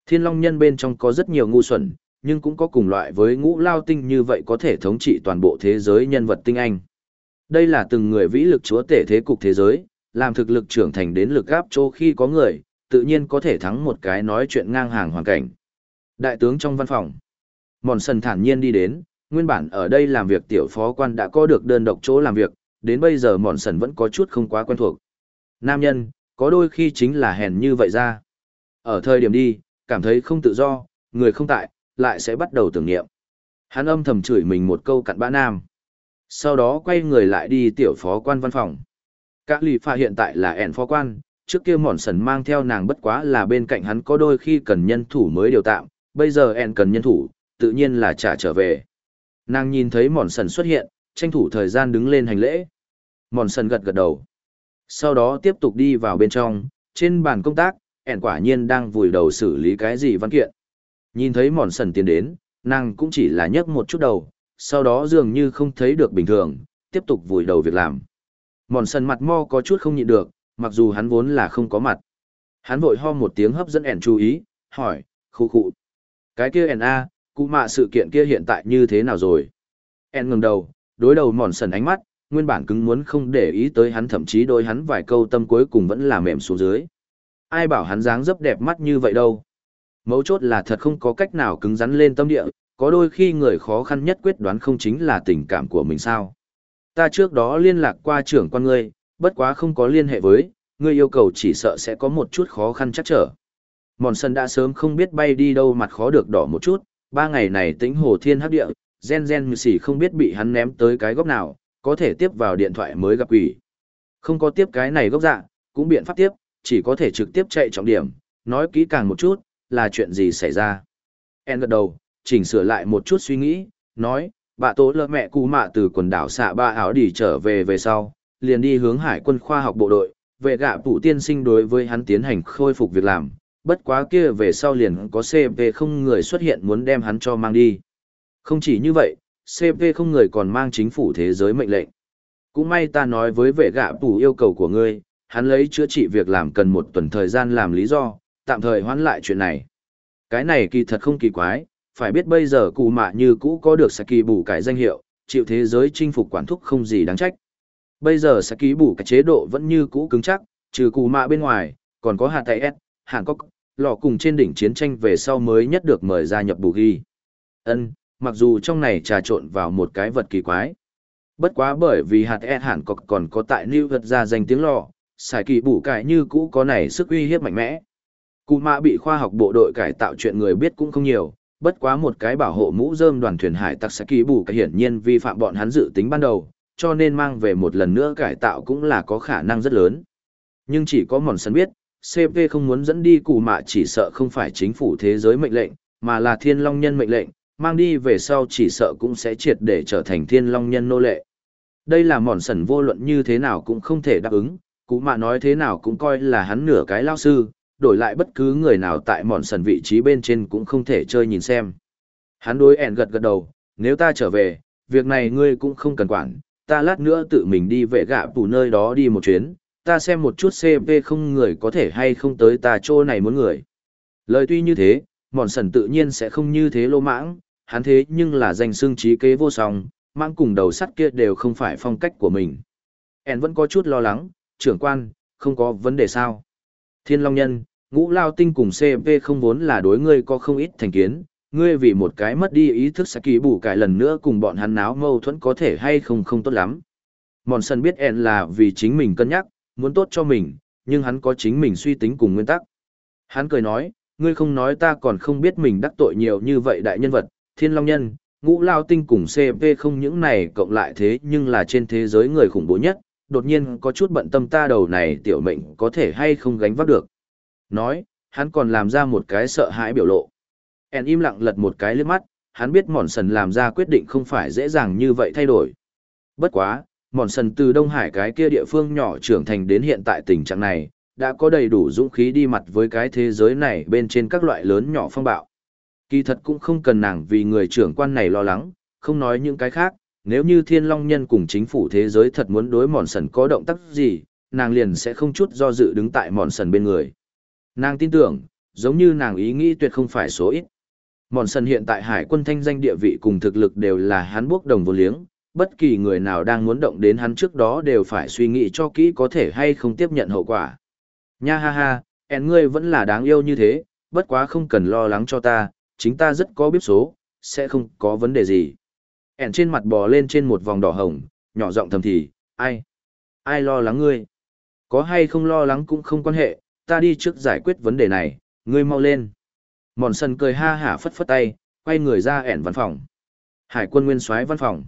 Thiên long nhân bên trong có rất nhiều ngu xuẩn, nhưng cũng có cùng loại với ngũ lao tinh như vậy có thể thống trị toàn bộ thế giới nhân vật tinh anh. Đây là từng người vĩ lực chúa tể thế cục thế giới, làm thực lực trưởng thành đến lực gáp chỗ khi có người, tự nhiên có thể thắng một cái nói chuyện ngang hàng hoàn cảnh. Đại tướng trong văn phòng. Mòn sần thản nhiên đi đến, nguyên bản ở đây làm việc tiểu phó quan đã có được đơn độc chỗ làm việc, đến bây giờ mòn sần vẫn có chút không quá quen thuộc. Nam nhân, có đôi khi chính là hèn như vậy ra. Ở thời điểm đi, cảm thấy không tự do, người không tại, lại sẽ bắt đầu tưởng niệm. Hắn âm thầm chửi mình một câu cặn bã nam. Sau đó quay người lại đi tiểu phó quan văn phòng. Các lì pha hiện tại là ẻn phó quan, trước kia mòn sần mang theo nàng bất quá là bên cạnh hắn có đôi khi cần nhân thủ mới điều tạm, bây giờ ẻn cần nhân thủ, tự nhiên là trả trở về. Nàng nhìn thấy mòn sần xuất hiện, tranh thủ thời gian đứng lên hành lễ. Mòn sần gật gật đầu. Sau đó tiếp tục đi vào bên trong, trên bàn công tác, ẻn quả nhiên đang vùi đầu xử lý cái gì văn kiện. Nhìn thấy mòn sần tiến đến, nàng cũng chỉ là nhấc một chút đầu, sau đó dường như không thấy được bình thường, tiếp tục vùi đầu việc làm. Mòn sần mặt mo có chút không nhịn được, mặc dù hắn vốn là không có mặt. Hắn vội ho một tiếng hấp dẫn ẻn chú ý, hỏi, khu khụ. Cái kia ẻn A, cụ mạ sự kiện kia hiện tại như thế nào rồi? En ngừng đầu, đối đầu mòn sần ánh mắt, nguyên bản cứng muốn không để ý tới hắn thậm chí đôi hắn vài câu tâm cuối cùng vẫn là mềm xuống dưới. Ai bảo hắn dáng dấp đẹp mắt như vậy đâu. Mấu chốt là thật không có cách nào cứng rắn lên tâm địa, có đôi khi người khó khăn nhất quyết đoán không chính là tình cảm của mình sao. Ta trước đó liên lạc qua trưởng quan ngươi, bất quá không có liên hệ với, ngươi yêu cầu chỉ sợ sẽ có một chút khó khăn chắc trở. Mòn sân đã sớm không biết bay đi đâu mặt khó được đỏ một chút, ba ngày này tính hồ thiên hấp địa, gen gen như xỉ không biết bị hắn ném tới cái góc nào, có thể tiếp vào điện thoại mới gặp quỷ. Không có tiếp cái này gốc dạ, cũng biện pháp tiếp, chỉ có thể trực tiếp chạy trọng điểm, nói kỹ càng một chút, là chuyện gì xảy ra. En gật đầu, chỉnh sửa lại một chút suy nghĩ, nói, bà tố lỡ mẹ cụ mạ từ quần đảo xạ ba áo đi trở về về sau, liền đi hướng hải quân khoa học bộ đội, vệ gạ phụ tiên sinh đối với hắn tiến hành khôi phục việc làm, bất quá kia về sau liền có CP không người xuất hiện muốn đem hắn cho mang đi. Không chỉ như vậy, CP không người còn mang chính phủ thế giới mệnh lệnh. Cũng may ta nói với vệ gạ phụ yêu cầu của ngươi, hắn lấy chữa trị việc làm cần một tuần thời gian làm lý do, tạm thời hoãn lại chuyện này. Cái này kỳ thật không kỳ quái, phải biết bây giờ cụ mạ như cũ có được Saki bù cải danh hiệu, chịu thế giới chinh phục quản thúc không gì đáng trách. Bây giờ Saki bù cái chế độ vẫn như cũ cứng chắc, trừ cụ mạ bên ngoài, còn có hạt tay S, Hàn Quốc, lò cùng trên đỉnh chiến tranh về sau mới nhất được mời gia nhập bù ghi. Ân, mặc dù trong này trà trộn vào một cái vật kỳ quái. Bất quá bởi vì hạt E-hàn cọc còn có tại lưu vật ra danh tiếng lò, xài kỳ bù cải như cũ có này sức uy hiếp mạnh mẽ. Cụ mạ bị khoa học bộ đội cải tạo chuyện người biết cũng không nhiều, bất quá một cái bảo hộ mũ rơm đoàn thuyền hải tặc xài kỳ bù cải hiển nhiên vi phạm bọn hắn dự tính ban đầu, cho nên mang về một lần nữa cải tạo cũng là có khả năng rất lớn. Nhưng chỉ có mòn sân biết, CP không muốn dẫn đi cụ mạ chỉ sợ không phải chính phủ thế giới mệnh lệnh, mà là thiên long nhân mệnh lệnh, mang đi về sau chỉ sợ cũng sẽ triệt để trở thành thiên long nhân nô lệ. Đây là mòn sần vô luận như thế nào cũng không thể đáp ứng, cụ mạ nói thế nào cũng coi là hắn nửa cái lao sư, đổi lại bất cứ người nào tại mòn sần vị trí bên trên cũng không thể chơi nhìn xem. Hắn đối ẻn gật gật đầu, nếu ta trở về, việc này ngươi cũng không cần quản, ta lát nữa tự mình đi về gạ phủ nơi đó đi một chuyến, ta xem một chút CP không người có thể hay không tới ta chỗ này muốn người. Lời tuy như thế, mòn sần tự nhiên sẽ không như thế lô mãng, hắn thế nhưng là danh xương trí kế vô song, mãng cùng đầu sắt kia đều không phải phong cách của mình. En vẫn có chút lo lắng, trưởng quan, không có vấn đề sao. Thiên Long Nhân, ngũ lao tinh cùng CP không vốn là đối ngươi có không ít thành kiến, ngươi vì một cái mất đi ý thức sẽ kỳ bù cải lần nữa cùng bọn hắn náo mâu thuẫn có thể hay không không tốt lắm. Mòn sân biết En là vì chính mình cân nhắc, muốn tốt cho mình, nhưng hắn có chính mình suy tính cùng nguyên tắc. Hắn cười nói, ngươi không nói ta còn không biết mình đắc tội nhiều như vậy đại nhân vật, thiên long nhân, ngũ lao tinh cùng CP không những này cộng lại thế nhưng là trên thế giới người khủng bố nhất, đột nhiên có chút bận tâm ta đầu này tiểu mệnh có thể hay không gánh vác được. Nói, hắn còn làm ra một cái sợ hãi biểu lộ. En im lặng lật một cái lướt mắt, hắn biết mòn sần làm ra quyết định không phải dễ dàng như vậy thay đổi. Bất quá, mòn sần từ Đông Hải cái kia địa phương nhỏ trưởng thành đến hiện tại tình trạng này, đã có đầy đủ dũng khí đi mặt với cái thế giới này bên trên các loại lớn nhỏ phong bạo. Kỳ thật cũng không cần nàng vì người trưởng quan này lo lắng, không nói những cái khác, nếu như thiên long nhân cùng chính phủ thế giới thật muốn đối mòn sần có động tác gì, nàng liền sẽ không chút do dự đứng tại mòn sần bên người. Nàng tin tưởng, giống như nàng ý nghĩ tuyệt không phải số ít. Mòn sần hiện tại hải quân thanh danh địa vị cùng thực lực đều là hắn bốc đồng vô liếng, bất kỳ người nào đang muốn động đến hắn trước đó đều phải suy nghĩ cho kỹ có thể hay không tiếp nhận hậu quả. Nha ha ha, ẹn ngươi vẫn là đáng yêu như thế, bất quá không cần lo lắng cho ta, chính ta rất có biết số, sẽ không có vấn đề gì. ẹn trên mặt bò lên trên một vòng đỏ hồng, nhỏ giọng thầm thì, ai? Ai lo lắng ngươi? Có hay không lo lắng cũng không quan hệ, ta đi trước giải quyết vấn đề này, ngươi mau lên. Mòn sân cười ha hả phất phất tay, quay người ra ẻn văn phòng. Hải quân nguyên soái văn phòng.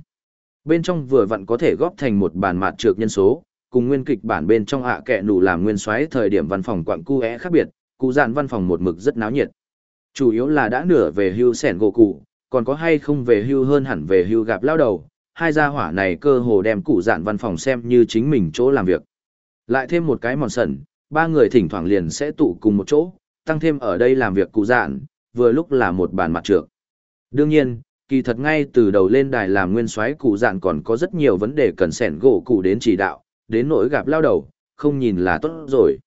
Bên trong vừa vặn có thể góp thành một bàn mạt trược nhân số, cùng nguyên kịch bản bên trong ạ à kẹ nủ làm nguyên soái thời điểm văn phòng quặng cu é khác biệt, cụ dạn văn phòng một mực rất náo nhiệt. Chủ yếu là đã nửa về hưu sẻn gỗ cụ, còn có hay không về hưu hơn hẳn về hưu gặp lao đầu, hai gia hỏa này cơ hồ đem cụ dạn văn phòng xem như chính mình chỗ làm việc. Lại thêm một cái mòn sẩn, ba người thỉnh thoảng liền sẽ tụ cùng một chỗ, tăng thêm ở đây làm việc cụ dạn, vừa lúc là một bàn mặt trược. Đương nhiên, kỳ thật ngay từ đầu lên đài làm nguyên soái cụ dạn còn có rất nhiều vấn đề cần sẻn gỗ cụ đến chỉ đạo, đến nỗi gặp lao đầu, không nhìn là tốt rồi.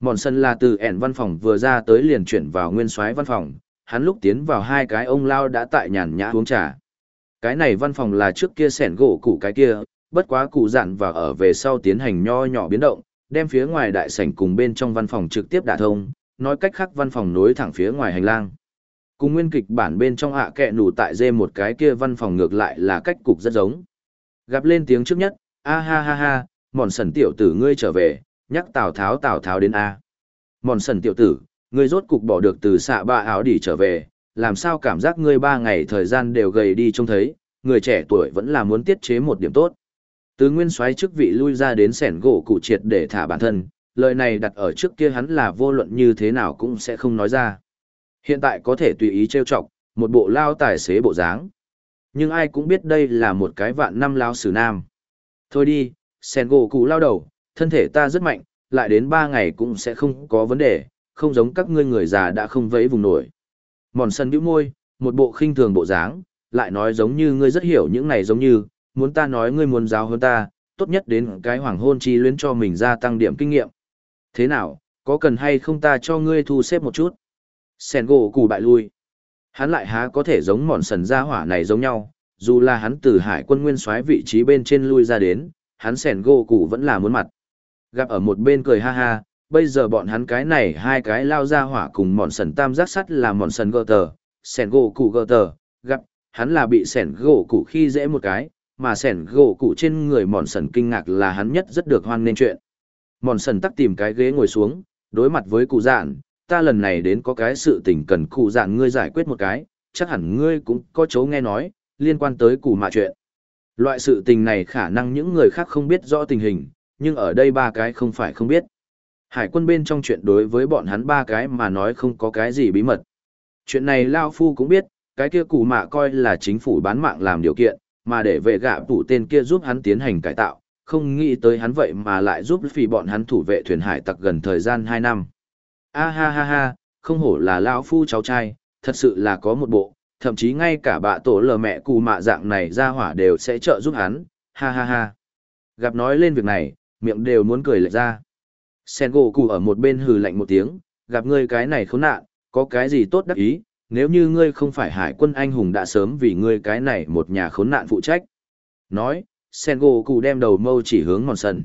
Mòn sân là từ ẻn văn phòng vừa ra tới liền chuyển vào nguyên soái văn phòng, hắn lúc tiến vào hai cái ông lao đã tại nhàn nhã uống trà. Cái này văn phòng là trước kia sẻn gỗ cụ cái kia, bất quá cụ dặn và ở về sau tiến hành nho nhỏ biến động, đem phía ngoài đại sảnh cùng bên trong văn phòng trực tiếp đả thông, nói cách khác văn phòng nối thẳng phía ngoài hành lang. Cùng nguyên kịch bản bên trong hạ kẹ nủ tại dê một cái kia văn phòng ngược lại là cách cục rất giống. Gặp lên tiếng trước nhất, a ha ha ha, mòn sần tiểu tử ngươi trở về, nhắc Tào Tháo Tào Tháo đến A. Mòn sần tiểu tử, ngươi rốt cục bỏ được từ xạ ba áo đỉ trở về, làm sao cảm giác ngươi ba ngày thời gian đều gầy đi trông thấy, người trẻ tuổi vẫn là muốn tiết chế một điểm tốt. Từ nguyên soái chức vị lui ra đến sẻn gỗ cụ triệt để thả bản thân, lời này đặt ở trước kia hắn là vô luận như thế nào cũng sẽ không nói ra. Hiện tại có thể tùy ý trêu chọc, một bộ lao tài xế bộ dáng. Nhưng ai cũng biết đây là một cái vạn năm lao sử nam. Thôi đi, sen gỗ cụ lao đầu, thân thể ta rất mạnh, lại đến ba ngày cũng sẽ không có vấn đề, không giống các ngươi người già đã không vẫy vùng nổi. Mòn sân bĩu môi, một bộ khinh thường bộ dáng, lại nói giống như ngươi rất hiểu những này giống như, muốn ta nói ngươi muốn giáo hơn ta, tốt nhất đến cái hoàng hôn chi luyến cho mình gia tăng điểm kinh nghiệm. Thế nào, có cần hay không ta cho ngươi thu xếp một chút? Sen gỗ cù bại lui. Hắn lại há có thể giống mòn sần gia hỏa này giống nhau, dù là hắn từ hải quân nguyên soái vị trí bên trên lui ra đến, hắn sẻn gỗ cụ vẫn là muốn mặt. Gặp ở một bên cười ha ha, bây giờ bọn hắn cái này hai cái lao ra hỏa cùng mòn sần tam giác sắt là mòn sần gờ tờ, sẻn gỗ cụ gờ tờ, gặp, hắn là bị sẻn gỗ cụ khi dễ một cái, mà sẻn gỗ cụ trên người mòn sần kinh ngạc là hắn nhất rất được hoan nên chuyện. Mòn sần tắc tìm cái ghế ngồi xuống, đối mặt với cụ dạn, ta lần này đến có cái sự tình cần cụ dạng ngươi giải quyết một cái, chắc hẳn ngươi cũng có chấu nghe nói, liên quan tới cụ mạ chuyện. Loại sự tình này khả năng những người khác không biết rõ tình hình, nhưng ở đây ba cái không phải không biết. Hải quân bên trong chuyện đối với bọn hắn ba cái mà nói không có cái gì bí mật. Chuyện này Lao Phu cũng biết, cái kia cụ mạ coi là chính phủ bán mạng làm điều kiện, mà để vệ gạ tủ tên kia giúp hắn tiến hành cải tạo, không nghĩ tới hắn vậy mà lại giúp vì bọn hắn thủ vệ thuyền hải tặc gần thời gian 2 năm. A ha ha ha, không hổ là lão Phu cháu trai, thật sự là có một bộ, thậm chí ngay cả bạ tổ lờ mẹ cù mạ dạng này ra hỏa đều sẽ trợ giúp hắn, ha ha ha. Gặp nói lên việc này, miệng đều muốn cười lệch ra. Sen gỗ cụ ở một bên hừ lạnh một tiếng, gặp ngươi cái này khốn nạn, có cái gì tốt đắc ý, nếu như ngươi không phải hải quân anh hùng đã sớm vì ngươi cái này một nhà khốn nạn phụ trách. Nói, Sen gỗ cụ đem đầu mâu chỉ hướng mòn sần.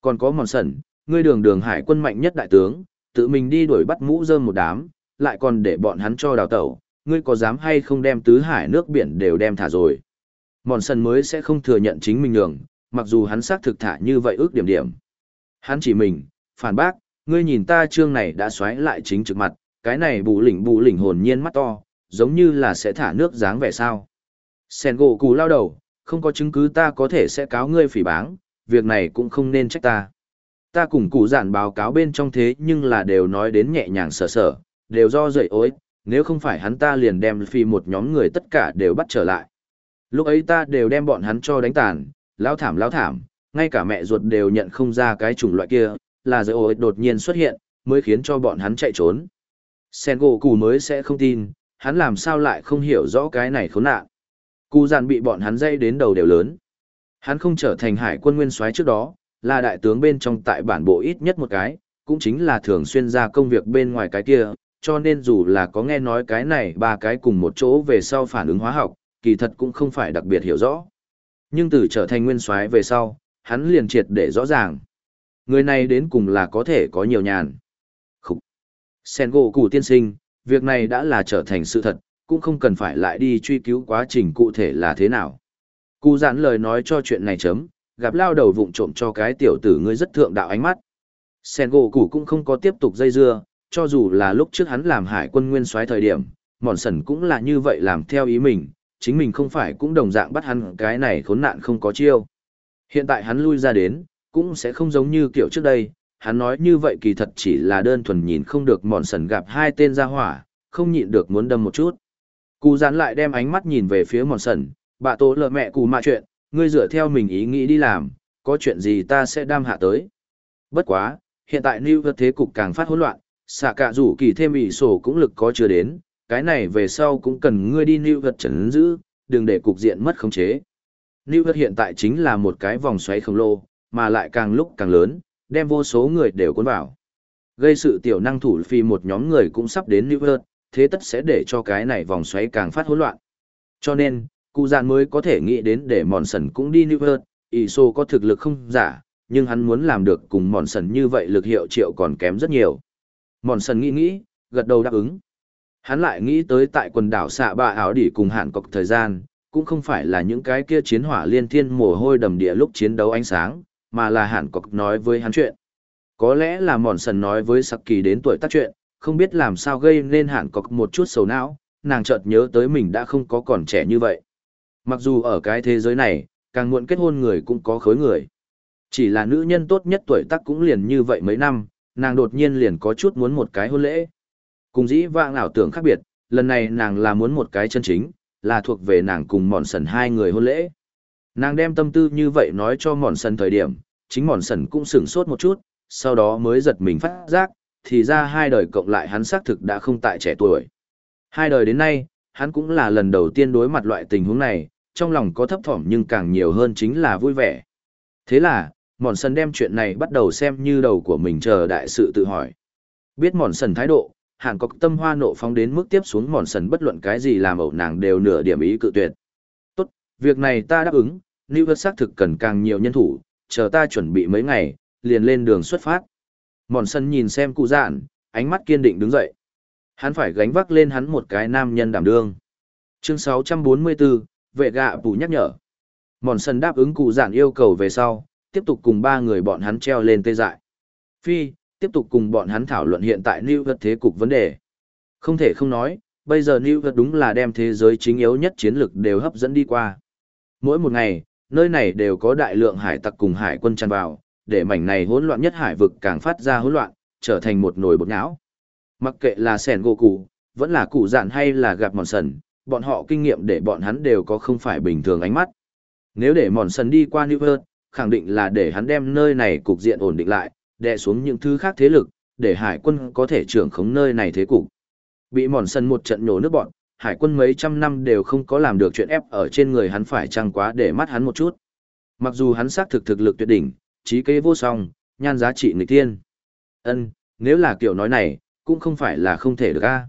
Còn có mòn sần, ngươi đường đường hải quân mạnh nhất đại tướng, tự mình đi đuổi bắt mũ rơm một đám, lại còn để bọn hắn cho đào tẩu, ngươi có dám hay không đem tứ hải nước biển đều đem thả rồi. Mòn sần mới sẽ không thừa nhận chính mình nhường, mặc dù hắn xác thực thả như vậy ước điểm điểm. Hắn chỉ mình, phản bác, ngươi nhìn ta trương này đã xoáy lại chính trực mặt, cái này bù lỉnh bù lỉnh hồn nhiên mắt to, giống như là sẽ thả nước dáng vẻ sao. Sen gỗ cù lao đầu, không có chứng cứ ta có thể sẽ cáo ngươi phỉ báng, việc này cũng không nên trách ta. Ta cùng cụ giản báo cáo bên trong thế nhưng là đều nói đến nhẹ nhàng sở sở, đều do dậy ối, nếu không phải hắn ta liền đem phi một nhóm người tất cả đều bắt trở lại. Lúc ấy ta đều đem bọn hắn cho đánh tàn, lao thảm lao thảm, ngay cả mẹ ruột đều nhận không ra cái chủng loại kia, là dậy ối đột nhiên xuất hiện, mới khiến cho bọn hắn chạy trốn. Sen gỗ cụ mới sẽ không tin, hắn làm sao lại không hiểu rõ cái này khốn nạn. Cụ giản bị bọn hắn dây đến đầu đều lớn. Hắn không trở thành hải quân nguyên soái trước đó, là đại tướng bên trong tại bản bộ ít nhất một cái, cũng chính là thường xuyên ra công việc bên ngoài cái kia, cho nên dù là có nghe nói cái này ba cái cùng một chỗ về sau phản ứng hóa học, kỳ thật cũng không phải đặc biệt hiểu rõ. Nhưng từ trở thành nguyên soái về sau, hắn liền triệt để rõ ràng. Người này đến cùng là có thể có nhiều nhàn. Khúc. Sen gỗ cụ tiên sinh, việc này đã là trở thành sự thật, cũng không cần phải lại đi truy cứu quá trình cụ thể là thế nào. Cụ giãn lời nói cho chuyện này chấm, gặp lao đầu vụng trộm cho cái tiểu tử ngươi rất thượng đạo ánh mắt. Sen gỗ củ cũng không có tiếp tục dây dưa, cho dù là lúc trước hắn làm hải quân nguyên soái thời điểm, mòn sần cũng là như vậy làm theo ý mình, chính mình không phải cũng đồng dạng bắt hắn cái này khốn nạn không có chiêu. Hiện tại hắn lui ra đến, cũng sẽ không giống như kiểu trước đây, hắn nói như vậy kỳ thật chỉ là đơn thuần nhìn không được mòn sần gặp hai tên ra hỏa, không nhịn được muốn đâm một chút. Cú gián lại đem ánh mắt nhìn về phía mòn sần, bà tố lợ mẹ cụ mạ chuyện, ngươi dựa theo mình ý nghĩ đi làm, có chuyện gì ta sẽ đam hạ tới. Bất quá, hiện tại New York thế cục càng phát hỗn loạn, xạ cả rủ kỳ thêm ủy sổ cũng lực có chưa đến, cái này về sau cũng cần ngươi đi New York chấn giữ, đừng để cục diện mất khống chế. New York hiện tại chính là một cái vòng xoáy khổng lồ, mà lại càng lúc càng lớn, đem vô số người đều cuốn vào. Gây sự tiểu năng thủ phi một nhóm người cũng sắp đến New York, thế tất sẽ để cho cái này vòng xoáy càng phát hỗn loạn. Cho nên, cụ dạn mới có thể nghĩ đến để mòn sần cũng đi New York, sô có thực lực không giả, nhưng hắn muốn làm được cùng mòn sần như vậy lực hiệu triệu còn kém rất nhiều. Mòn sần nghĩ nghĩ, gật đầu đáp ứng. Hắn lại nghĩ tới tại quần đảo xạ Ba áo đỉ cùng hạn cọc thời gian, cũng không phải là những cái kia chiến hỏa liên thiên mồ hôi đầm địa lúc chiến đấu ánh sáng, mà là hạn cọc nói với hắn chuyện. Có lẽ là mòn sần nói với sặc kỳ đến tuổi tác chuyện, không biết làm sao gây nên hạn cọc một chút sầu não, nàng chợt nhớ tới mình đã không có còn trẻ như vậy. Mặc dù ở cái thế giới này, càng muộn kết hôn người cũng có khối người. Chỉ là nữ nhân tốt nhất tuổi tác cũng liền như vậy mấy năm, nàng đột nhiên liền có chút muốn một cái hôn lễ. Cùng dĩ vãng ảo tưởng khác biệt, lần này nàng là muốn một cái chân chính, là thuộc về nàng cùng mòn sần hai người hôn lễ. Nàng đem tâm tư như vậy nói cho mòn sần thời điểm, chính mòn sần cũng sửng sốt một chút, sau đó mới giật mình phát giác, thì ra hai đời cộng lại hắn xác thực đã không tại trẻ tuổi. Hai đời đến nay, hắn cũng là lần đầu tiên đối mặt loại tình huống này, trong lòng có thấp thỏm nhưng càng nhiều hơn chính là vui vẻ. Thế là, mòn sần đem chuyện này bắt đầu xem như đầu của mình chờ đại sự tự hỏi. Biết mòn sần thái độ, hàn có tâm hoa nộ phóng đến mức tiếp xuống mòn sần bất luận cái gì làm ẩu nàng đều nửa điểm ý cự tuyệt. Tốt, việc này ta đáp ứng, New York xác thực cần càng nhiều nhân thủ, chờ ta chuẩn bị mấy ngày, liền lên đường xuất phát. Mòn sân nhìn xem cụ dạn, ánh mắt kiên định đứng dậy. Hắn phải gánh vác lên hắn một cái nam nhân đảm đương. Chương 644, vệ gạ bù nhắc nhở. Mòn sân đáp ứng cụ giản yêu cầu về sau, tiếp tục cùng ba người bọn hắn treo lên tê dại. Phi, tiếp tục cùng bọn hắn thảo luận hiện tại New York thế cục vấn đề. Không thể không nói, bây giờ New York đúng là đem thế giới chính yếu nhất chiến lược đều hấp dẫn đi qua. Mỗi một ngày, nơi này đều có đại lượng hải tặc cùng hải quân tràn vào, để mảnh này hỗn loạn nhất hải vực càng phát ra hỗn loạn, trở thành một nồi bột nhão. Mặc kệ là sẻn gỗ cụ, vẫn là cụ dạn hay là gặp mòn sần, bọn họ kinh nghiệm để bọn hắn đều có không phải bình thường ánh mắt. Nếu để mòn sần đi qua New World, khẳng định là để hắn đem nơi này cục diện ổn định lại, đè xuống những thứ khác thế lực, để hải quân có thể trưởng khống nơi này thế cục. Bị mòn sân một trận nhổ nước bọn, hải quân mấy trăm năm đều không có làm được chuyện ép ở trên người hắn phải trăng quá để mắt hắn một chút. Mặc dù hắn xác thực thực lực tuyệt đỉnh, trí kế vô song, nhan giá trị người tiên. Ân, nếu là kiểu nói này, cũng không phải là không thể được a.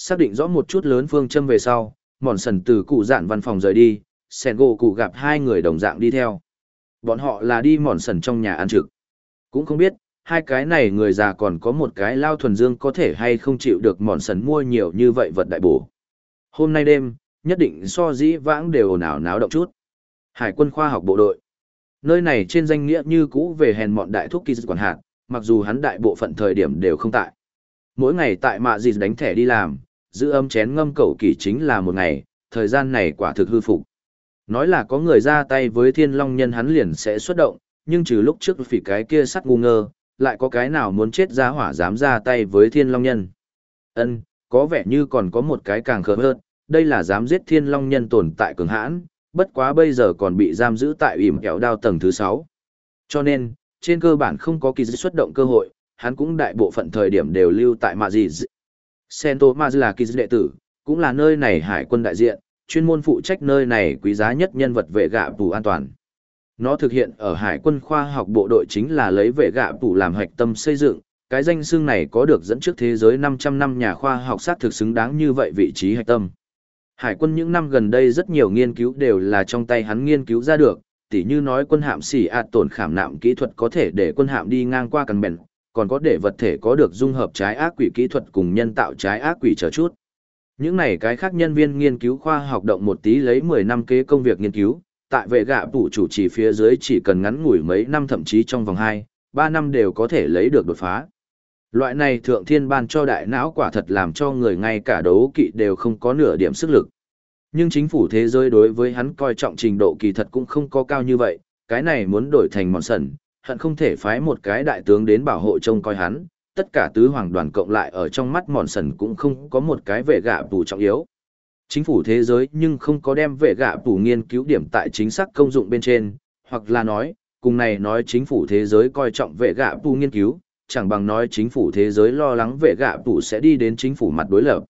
Xác định rõ một chút lớn phương châm về sau, mòn sần từ cụ dạn văn phòng rời đi, sẻn gỗ cụ gặp hai người đồng dạng đi theo. Bọn họ là đi mòn sần trong nhà ăn trực. Cũng không biết, hai cái này người già còn có một cái lao thuần dương có thể hay không chịu được mòn sần mua nhiều như vậy vật đại bổ. Hôm nay đêm, nhất định so dĩ vãng đều ồn ào náo động chút. Hải quân khoa học bộ đội. Nơi này trên danh nghĩa như cũ về hèn mọn đại thúc kỳ dứt quản hạt, mặc dù hắn đại bộ phận thời điểm đều không tại. Mỗi ngày tại mạ dịch đánh thẻ đi làm, giữ âm chén ngâm cẩu kỳ chính là một ngày, thời gian này quả thực hư phục. Nói là có người ra tay với thiên long nhân hắn liền sẽ xuất động, nhưng trừ lúc trước phỉ cái kia sắt ngu ngơ, lại có cái nào muốn chết ra hỏa dám ra tay với thiên long nhân. Ân, có vẻ như còn có một cái càng khờ hơn, đây là dám giết thiên long nhân tồn tại cường hãn, bất quá bây giờ còn bị giam giữ tại ỉm kẹo đao tầng thứ 6. Cho nên, trên cơ bản không có kỳ dịch xuất động cơ hội, hắn cũng đại bộ phận thời điểm đều lưu tại mạ gì. Sento Maz là kỳ đệ tử, cũng là nơi này hải quân đại diện, chuyên môn phụ trách nơi này quý giá nhất nhân vật vệ gạ phủ an toàn. Nó thực hiện ở hải quân khoa học bộ đội chính là lấy vệ gạ phủ làm hạch tâm xây dựng, cái danh xưng này có được dẫn trước thế giới 500 năm nhà khoa học sát thực xứng đáng như vậy vị trí hạch tâm. Hải quân những năm gần đây rất nhiều nghiên cứu đều là trong tay hắn nghiên cứu ra được, tỉ như nói quân hạm xỉ ạt tổn khảm nạm kỹ thuật có thể để quân hạm đi ngang qua cần bèn, còn có để vật thể có được dung hợp trái ác quỷ kỹ thuật cùng nhân tạo trái ác quỷ chờ chút. Những này cái khác nhân viên nghiên cứu khoa học động một tí lấy 10 năm kế công việc nghiên cứu, tại vệ gạ phụ chủ chỉ phía dưới chỉ cần ngắn ngủi mấy năm thậm chí trong vòng 2, 3 năm đều có thể lấy được đột phá. Loại này thượng thiên ban cho đại não quả thật làm cho người ngay cả đấu kỵ đều không có nửa điểm sức lực. Nhưng chính phủ thế giới đối với hắn coi trọng trình độ kỳ thật cũng không có cao như vậy, cái này muốn đổi thành mòn sần, hận không thể phái một cái đại tướng đến bảo hộ trông coi hắn, tất cả tứ hoàng đoàn cộng lại ở trong mắt mòn sần cũng không có một cái vệ gạ tù trọng yếu. Chính phủ thế giới nhưng không có đem vệ gạ tù nghiên cứu điểm tại chính xác công dụng bên trên, hoặc là nói, cùng này nói chính phủ thế giới coi trọng vệ gạ tù nghiên cứu, chẳng bằng nói chính phủ thế giới lo lắng vệ gạ tù sẽ đi đến chính phủ mặt đối lập.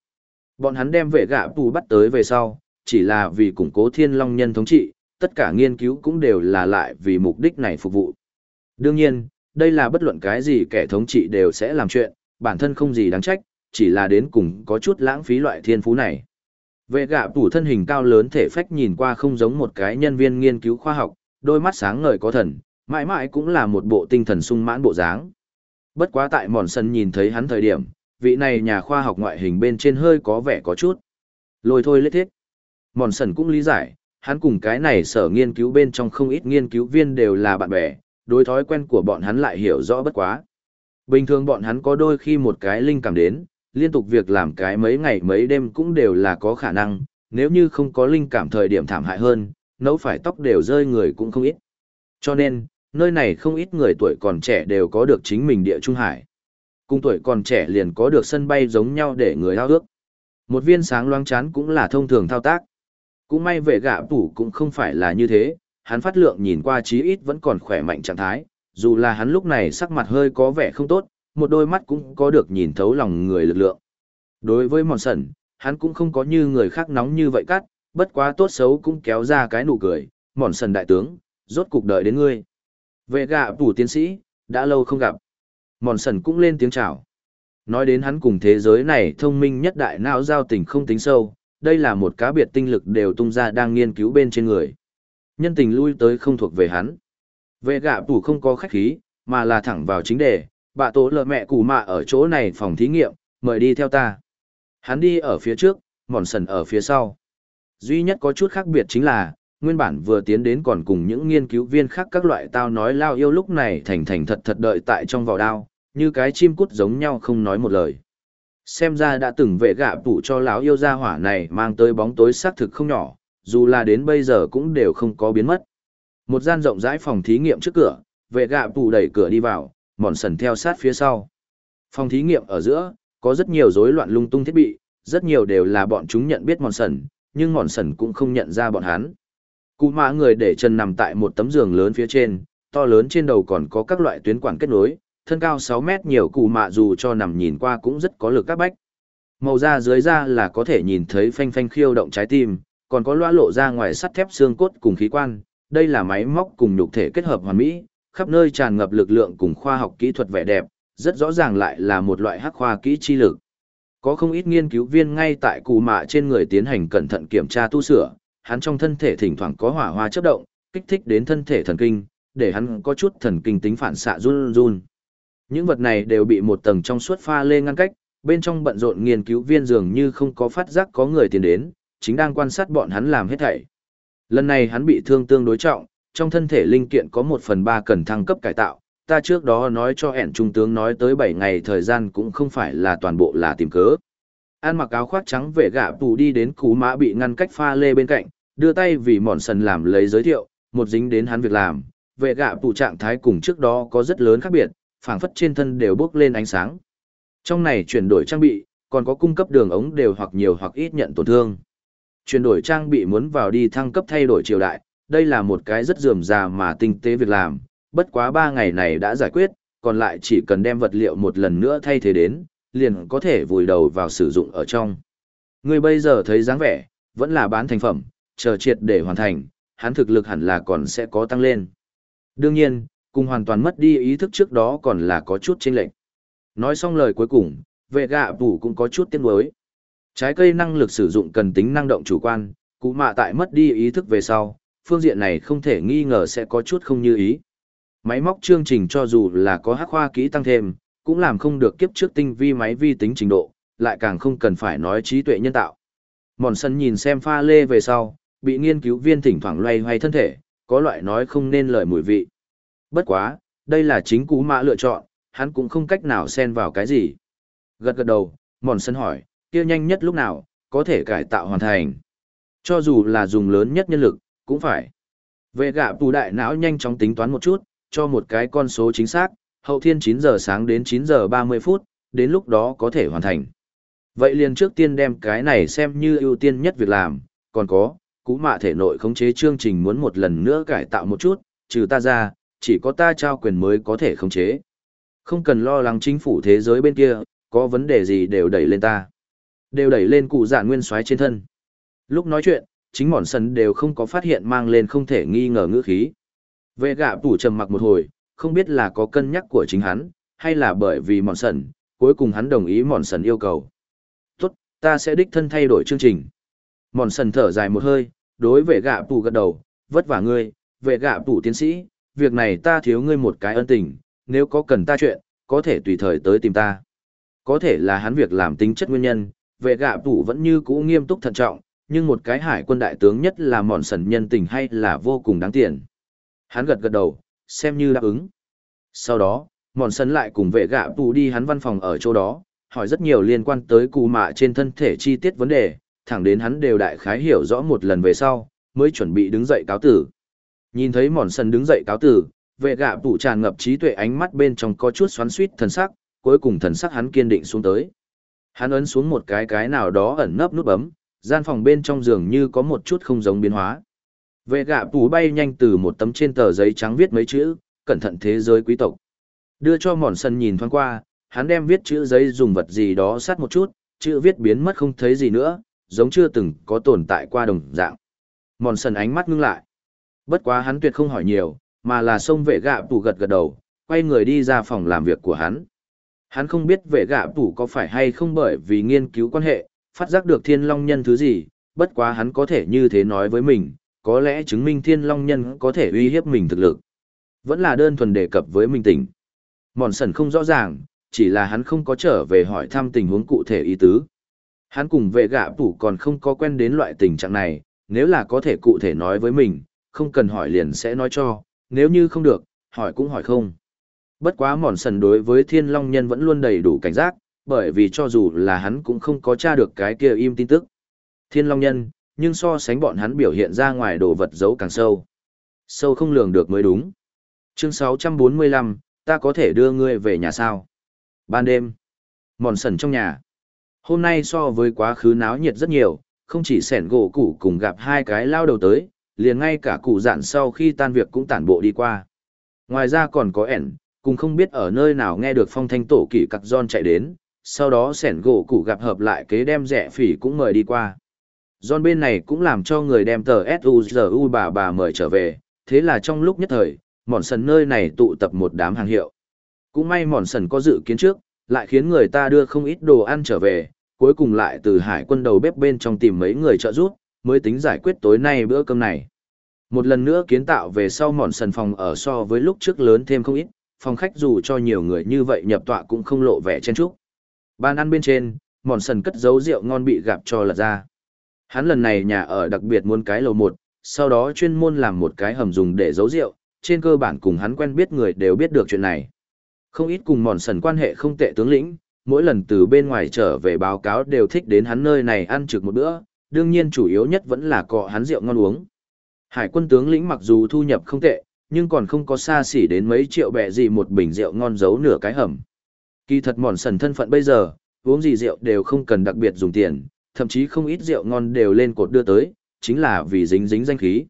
Bọn hắn đem vệ gạ tù bắt tới về sau, chỉ là vì củng cố thiên long nhân thống trị, tất cả nghiên cứu cũng đều là lại vì mục đích này phục vụ. Đương nhiên, đây là bất luận cái gì kẻ thống trị đều sẽ làm chuyện, bản thân không gì đáng trách, chỉ là đến cùng có chút lãng phí loại thiên phú này. Vệ gạ tủ thân hình cao lớn thể phách nhìn qua không giống một cái nhân viên nghiên cứu khoa học, đôi mắt sáng ngời có thần, mãi mãi cũng là một bộ tinh thần sung mãn bộ dáng. Bất quá tại mòn sân nhìn thấy hắn thời điểm, vị này nhà khoa học ngoại hình bên trên hơi có vẻ có chút. Lôi thôi lết thiết. Mòn sần cũng lý giải, hắn cùng cái này sở nghiên cứu bên trong không ít nghiên cứu viên đều là bạn bè, đối thói quen của bọn hắn lại hiểu rõ bất quá. Bình thường bọn hắn có đôi khi một cái linh cảm đến, liên tục việc làm cái mấy ngày mấy đêm cũng đều là có khả năng, nếu như không có linh cảm thời điểm thảm hại hơn, nấu phải tóc đều rơi người cũng không ít. Cho nên, nơi này không ít người tuổi còn trẻ đều có được chính mình địa trung hải. Cùng tuổi còn trẻ liền có được sân bay giống nhau để người ao ước. Một viên sáng loáng chán cũng là thông thường thao tác. Cũng may vệ gạ tủ cũng không phải là như thế, hắn phát lượng nhìn qua chí ít vẫn còn khỏe mạnh trạng thái, dù là hắn lúc này sắc mặt hơi có vẻ không tốt, một đôi mắt cũng có được nhìn thấu lòng người lực lượng. Đối với mòn sẩn, hắn cũng không có như người khác nóng như vậy cắt, bất quá tốt xấu cũng kéo ra cái nụ cười, mòn sần đại tướng, rốt cục đợi đến ngươi. Vệ gạ phủ tiến sĩ, đã lâu không gặp. Mòn sần cũng lên tiếng chào. Nói đến hắn cùng thế giới này thông minh nhất đại não giao tình không tính sâu, đây là một cá biệt tinh lực đều tung ra đang nghiên cứu bên trên người. Nhân tình lui tới không thuộc về hắn. Vệ gạ tủ không có khách khí, mà là thẳng vào chính đề, bà tổ lợ mẹ củ mạ ở chỗ này phòng thí nghiệm, mời đi theo ta. Hắn đi ở phía trước, mòn sần ở phía sau. Duy nhất có chút khác biệt chính là, nguyên bản vừa tiến đến còn cùng những nghiên cứu viên khác các loại tao nói lao yêu lúc này thành thành thật thật đợi tại trong vỏ đao, như cái chim cút giống nhau không nói một lời xem ra đã từng vệ gạ tủ cho lão yêu gia hỏa này mang tới bóng tối xác thực không nhỏ, dù là đến bây giờ cũng đều không có biến mất. Một gian rộng rãi phòng thí nghiệm trước cửa, vệ gạ tù đẩy cửa đi vào, mòn sần theo sát phía sau. Phòng thí nghiệm ở giữa, có rất nhiều rối loạn lung tung thiết bị, rất nhiều đều là bọn chúng nhận biết mòn sần, nhưng mòn sần cũng không nhận ra bọn hắn. Cụ mã người để chân nằm tại một tấm giường lớn phía trên, to lớn trên đầu còn có các loại tuyến quản kết nối, thân cao 6 mét nhiều cụ mạ dù cho nằm nhìn qua cũng rất có lực các bách. Màu da dưới da là có thể nhìn thấy phanh phanh khiêu động trái tim, còn có loa lộ ra ngoài sắt thép xương cốt cùng khí quan, đây là máy móc cùng nhục thể kết hợp hoàn mỹ, khắp nơi tràn ngập lực lượng cùng khoa học kỹ thuật vẻ đẹp, rất rõ ràng lại là một loại hắc khoa kỹ chi lực. Có không ít nghiên cứu viên ngay tại cụ mạ trên người tiến hành cẩn thận kiểm tra tu sửa, hắn trong thân thể thỉnh thoảng có hỏa hoa chớp động, kích thích đến thân thể thần kinh, để hắn có chút thần kinh tính phản xạ run run. Những vật này đều bị một tầng trong suốt pha lê ngăn cách, bên trong bận rộn nghiên cứu viên dường như không có phát giác có người tiến đến, chính đang quan sát bọn hắn làm hết thảy. Lần này hắn bị thương tương đối trọng, trong thân thể linh kiện có một phần ba cần thăng cấp cải tạo, ta trước đó nói cho hẹn trung tướng nói tới 7 ngày thời gian cũng không phải là toàn bộ là tìm cớ. An mặc áo khoác trắng về gã tù đi đến cú mã bị ngăn cách pha lê bên cạnh, đưa tay vì mòn sần làm lấy giới thiệu, một dính đến hắn việc làm, vệ gã tù trạng thái cùng trước đó có rất lớn khác biệt, phảng phất trên thân đều bốc lên ánh sáng. Trong này chuyển đổi trang bị, còn có cung cấp đường ống đều hoặc nhiều hoặc ít nhận tổn thương. Chuyển đổi trang bị muốn vào đi thăng cấp thay đổi triều đại, đây là một cái rất dườm già mà tinh tế việc làm, bất quá 3 ngày này đã giải quyết, còn lại chỉ cần đem vật liệu một lần nữa thay thế đến, liền có thể vùi đầu vào sử dụng ở trong. Người bây giờ thấy dáng vẻ, vẫn là bán thành phẩm, chờ triệt để hoàn thành, hắn thực lực hẳn là còn sẽ có tăng lên. Đương nhiên, cùng hoàn toàn mất đi ý thức trước đó còn là có chút chênh lệch. Nói xong lời cuối cùng, vệ gạ phủ cũng có chút tiếc nuối. Trái cây năng lực sử dụng cần tính năng động chủ quan, cụ mạ tại mất đi ý thức về sau, phương diện này không thể nghi ngờ sẽ có chút không như ý. Máy móc chương trình cho dù là có hắc khoa kỹ tăng thêm, cũng làm không được kiếp trước tinh vi máy vi tính trình độ, lại càng không cần phải nói trí tuệ nhân tạo. Mòn sân nhìn xem pha lê về sau, bị nghiên cứu viên thỉnh thoảng loay hoay thân thể, có loại nói không nên lời mùi vị. Bất quá, đây là chính cú mạ lựa chọn, hắn cũng không cách nào xen vào cái gì. Gật gật đầu, mòn sân hỏi, kia nhanh nhất lúc nào, có thể cải tạo hoàn thành. Cho dù là dùng lớn nhất nhân lực, cũng phải. Vệ gạ tù đại não nhanh chóng tính toán một chút, cho một cái con số chính xác, hậu thiên 9 giờ sáng đến 9 giờ 30 phút, đến lúc đó có thể hoàn thành. Vậy liền trước tiên đem cái này xem như ưu tiên nhất việc làm, còn có, cú mạ thể nội khống chế chương trình muốn một lần nữa cải tạo một chút, trừ ta ra, chỉ có ta trao quyền mới có thể khống chế. Không cần lo lắng chính phủ thế giới bên kia, có vấn đề gì đều đẩy lên ta. Đều đẩy lên cụ dạ nguyên soái trên thân. Lúc nói chuyện, chính mòn sần đều không có phát hiện mang lên không thể nghi ngờ ngữ khí. Vệ gạ tủ trầm mặc một hồi, không biết là có cân nhắc của chính hắn, hay là bởi vì mòn sần, cuối cùng hắn đồng ý mòn sần yêu cầu. Tốt, ta sẽ đích thân thay đổi chương trình. Mòn sần thở dài một hơi, đối vệ gạ tủ gật đầu, vất vả ngươi, vệ gạ tủ tiến sĩ, việc này ta thiếu ngươi một cái ân tình, nếu có cần ta chuyện, có thể tùy thời tới tìm ta. Có thể là hắn việc làm tính chất nguyên nhân, vệ gạ tủ vẫn như cũ nghiêm túc thận trọng, nhưng một cái hải quân đại tướng nhất là mòn sần nhân tình hay là vô cùng đáng tiền. Hắn gật gật đầu, xem như đáp ứng. Sau đó, mòn sần lại cùng vệ gạ tủ đi hắn văn phòng ở chỗ đó, hỏi rất nhiều liên quan tới cụ mạ trên thân thể chi tiết vấn đề, thẳng đến hắn đều đại khái hiểu rõ một lần về sau, mới chuẩn bị đứng dậy cáo tử. Nhìn thấy mòn sần đứng dậy cáo tử, vệ gạ tủ tràn ngập trí tuệ ánh mắt bên trong có chút xoắn suýt thần sắc, cuối cùng thần sắc hắn kiên định xuống tới. Hắn ấn xuống một cái cái nào đó ẩn nấp nút bấm, gian phòng bên trong giường như có một chút không giống biến hóa. Vệ gạ tủ bay nhanh từ một tấm trên tờ giấy trắng viết mấy chữ, cẩn thận thế giới quý tộc. Đưa cho mòn sân nhìn thoáng qua, hắn đem viết chữ giấy dùng vật gì đó sát một chút, chữ viết biến mất không thấy gì nữa, giống chưa từng có tồn tại qua đồng dạng. Mòn sân ánh mắt ngưng lại. Bất quá hắn tuyệt không hỏi nhiều, mà là xông vệ gạ tủ gật gật đầu, quay người đi ra phòng làm việc của hắn. Hắn không biết vệ gạ tủ có phải hay không bởi vì nghiên cứu quan hệ, phát giác được thiên long nhân thứ gì, bất quá hắn có thể như thế nói với mình, có lẽ chứng minh thiên long nhân có thể uy hiếp mình thực lực. Vẫn là đơn thuần đề cập với mình tỉnh. Mòn sần không rõ ràng, chỉ là hắn không có trở về hỏi thăm tình huống cụ thể ý tứ. Hắn cùng vệ gạ tủ còn không có quen đến loại tình trạng này, nếu là có thể cụ thể nói với mình, không cần hỏi liền sẽ nói cho, nếu như không được, hỏi cũng hỏi không. Bất quá mòn sần đối với thiên long nhân vẫn luôn đầy đủ cảnh giác, bởi vì cho dù là hắn cũng không có tra được cái kia im tin tức. Thiên long nhân, nhưng so sánh bọn hắn biểu hiện ra ngoài đồ vật giấu càng sâu. Sâu không lường được mới đúng. Chương 645, ta có thể đưa ngươi về nhà sao? Ban đêm, mòn sần trong nhà. Hôm nay so với quá khứ náo nhiệt rất nhiều, không chỉ sẻn gỗ củ cùng gặp hai cái lao đầu tới, liền ngay cả cụ dạn sau khi tan việc cũng tản bộ đi qua. Ngoài ra còn có ẻn, cùng không biết ở nơi nào nghe được phong thanh tổ kỷ cặc don chạy đến, sau đó sẻn gỗ cụ gặp hợp lại kế đem rẻ phỉ cũng mời đi qua. don bên này cũng làm cho người đem tờ S.U.G.U. bà bà mời trở về, thế là trong lúc nhất thời, mòn sần nơi này tụ tập một đám hàng hiệu. Cũng may mòn sần có dự kiến trước, lại khiến người ta đưa không ít đồ ăn trở về, cuối cùng lại từ hải quân đầu bếp bên trong tìm mấy người trợ giúp, mới tính giải quyết tối nay bữa cơm này. Một lần nữa kiến tạo về sau mòn sần phòng ở so với lúc trước lớn thêm không ít, phòng khách dù cho nhiều người như vậy nhập tọa cũng không lộ vẻ chen trúc. Bàn ăn bên trên, mòn sần cất giấu rượu ngon bị gặp cho lật ra. Hắn lần này nhà ở đặc biệt muốn cái lầu một, sau đó chuyên môn làm một cái hầm dùng để giấu rượu, trên cơ bản cùng hắn quen biết người đều biết được chuyện này. Không ít cùng mòn sần quan hệ không tệ tướng lĩnh, mỗi lần từ bên ngoài trở về báo cáo đều thích đến hắn nơi này ăn trực một bữa, đương nhiên chủ yếu nhất vẫn là cọ hắn rượu ngon uống. Hải quân tướng lĩnh mặc dù thu nhập không tệ, nhưng còn không có xa xỉ đến mấy triệu bẹ gì một bình rượu ngon giấu nửa cái hầm. Kỳ thật mòn sần thân phận bây giờ, uống gì rượu đều không cần đặc biệt dùng tiền, thậm chí không ít rượu ngon đều lên cột đưa tới, chính là vì dính dính danh khí.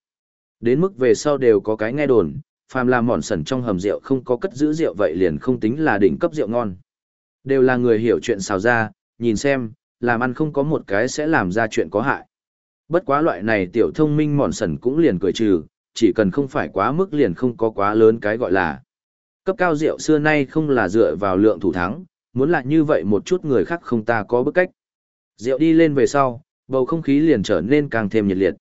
Đến mức về sau đều có cái nghe đồn, phàm là mòn sần trong hầm rượu không có cất giữ rượu vậy liền không tính là đỉnh cấp rượu ngon. Đều là người hiểu chuyện xào ra, nhìn xem, làm ăn không có một cái sẽ làm ra chuyện có hại. Bất quá loại này tiểu thông minh mòn sần cũng liền cười trừ, chỉ cần không phải quá mức liền không có quá lớn cái gọi là. Cấp cao rượu xưa nay không là dựa vào lượng thủ thắng, muốn là như vậy một chút người khác không ta có bức cách. Rượu đi lên về sau, bầu không khí liền trở nên càng thêm nhiệt liệt.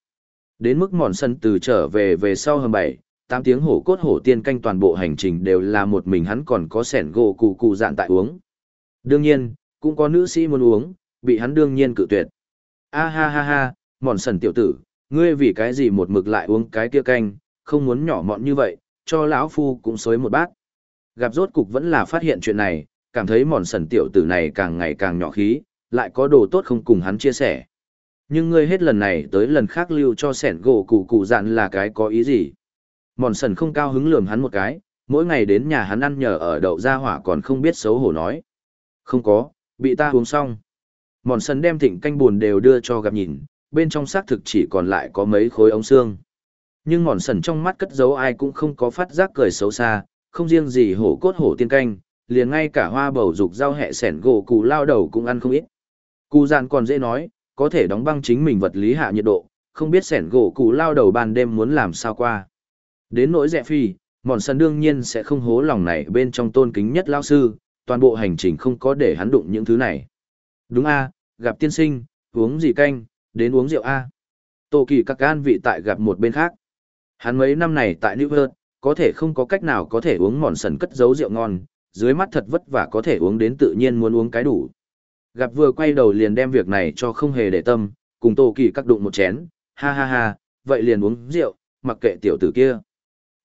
Đến mức mòn sân từ trở về về sau hầm bảy, tám tiếng hổ cốt hổ tiên canh toàn bộ hành trình đều là một mình hắn còn có sẻn gỗ cụ cụ dạn tại uống. Đương nhiên, cũng có nữ sĩ muốn uống, bị hắn đương nhiên cự tuyệt. A ha ha ha, mòn sần tiểu tử, ngươi vì cái gì một mực lại uống cái kia canh, không muốn nhỏ mọn như vậy, cho lão phu cũng xối một bát. Gặp rốt cục vẫn là phát hiện chuyện này, cảm thấy mòn sần tiểu tử này càng ngày càng nhỏ khí, lại có đồ tốt không cùng hắn chia sẻ. Nhưng ngươi hết lần này tới lần khác lưu cho sẻn gỗ cụ cụ dặn là cái có ý gì. Mòn sần không cao hứng lườm hắn một cái, mỗi ngày đến nhà hắn ăn nhờ ở đậu ra hỏa còn không biết xấu hổ nói. Không có, bị ta uống xong. Mòn sần đem thịnh canh buồn đều đưa cho gặp nhìn, bên trong xác thực chỉ còn lại có mấy khối ống xương. Nhưng mòn sần trong mắt cất giấu ai cũng không có phát giác cười xấu xa, không riêng gì hổ cốt hổ tiên canh, liền ngay cả hoa bầu dục rau hẹ sẻn gỗ cụ lao đầu cũng ăn không ít. Cụ dàn còn dễ nói, có thể đóng băng chính mình vật lý hạ nhiệt độ, không biết sẻn gỗ cụ lao đầu ban đêm muốn làm sao qua. Đến nỗi rẻ phi, mòn sần đương nhiên sẽ không hố lòng này bên trong tôn kính nhất lao sư, toàn bộ hành trình không có để hắn đụng những thứ này. Đúng a gặp tiên sinh, uống gì canh, đến uống rượu a Tô kỳ các gan vị tại gặp một bên khác. Hắn mấy năm này tại New York, có thể không có cách nào có thể uống mòn sần cất giấu rượu ngon, dưới mắt thật vất vả có thể uống đến tự nhiên muốn uống cái đủ. Gặp vừa quay đầu liền đem việc này cho không hề để tâm, cùng Tô Kỳ các đụng một chén, ha ha ha, vậy liền uống rượu, mặc kệ tiểu tử kia.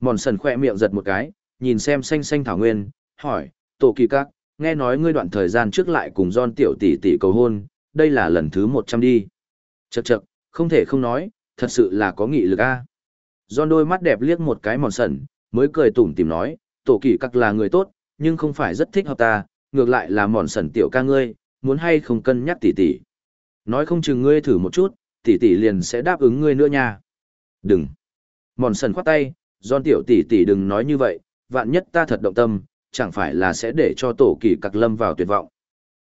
Mòn sần khoe miệng giật một cái, nhìn xem xanh xanh thảo nguyên, hỏi, Tô Kỳ các, nghe nói ngươi đoạn thời gian trước lại cùng Don tiểu tỷ tỷ cầu hôn, đây là lần thứ một trăm đi. Chậc chậc, không thể không nói, thật sự là có nghị lực a. John đôi mắt đẹp liếc một cái mòn sần, mới cười tủm tìm nói, tổ kỳ cặc là người tốt, nhưng không phải rất thích hợp ta, ngược lại là mòn sần tiểu ca ngươi, muốn hay không cân nhắc tỷ tỷ. Nói không chừng ngươi thử một chút, tỷ tỷ liền sẽ đáp ứng ngươi nữa nha. Đừng. Mòn sần khoát tay, John tiểu tỷ tỷ đừng nói như vậy, vạn nhất ta thật động tâm, chẳng phải là sẽ để cho tổ kỳ cặc lâm vào tuyệt vọng.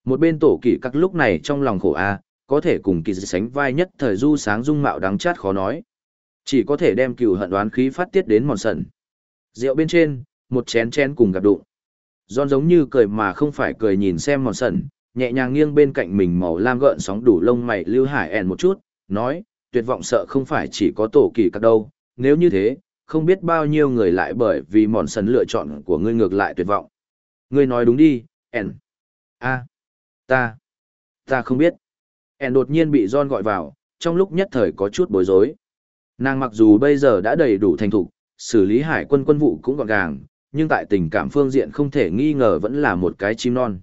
Một bên tổ kỳ cặc lúc này trong lòng khổ a, có thể cùng kỳ sánh vai nhất thời du sáng dung mạo đáng chát khó nói. Chỉ có thể đem cừu hận đoán khí phát tiết đến mòn sần. Rượu bên trên, một chén chén cùng gặp đụng. don giống như cười mà không phải cười nhìn xem mòn sần, nhẹ nhàng nghiêng bên cạnh mình màu lam gợn sóng đủ lông mày lưu hải ẻn một chút, nói, tuyệt vọng sợ không phải chỉ có tổ kỳ các đâu, nếu như thế, không biết bao nhiêu người lại bởi vì mòn sần lựa chọn của ngươi ngược lại tuyệt vọng. Ngươi nói đúng đi, ẻn. a ta, ta không biết ẻn đột nhiên bị John gọi vào, trong lúc nhất thời có chút bối rối. Nàng mặc dù bây giờ đã đầy đủ thành thục, xử lý hải quân quân vụ cũng gọn gàng, nhưng tại tình cảm phương diện không thể nghi ngờ vẫn là một cái chim non.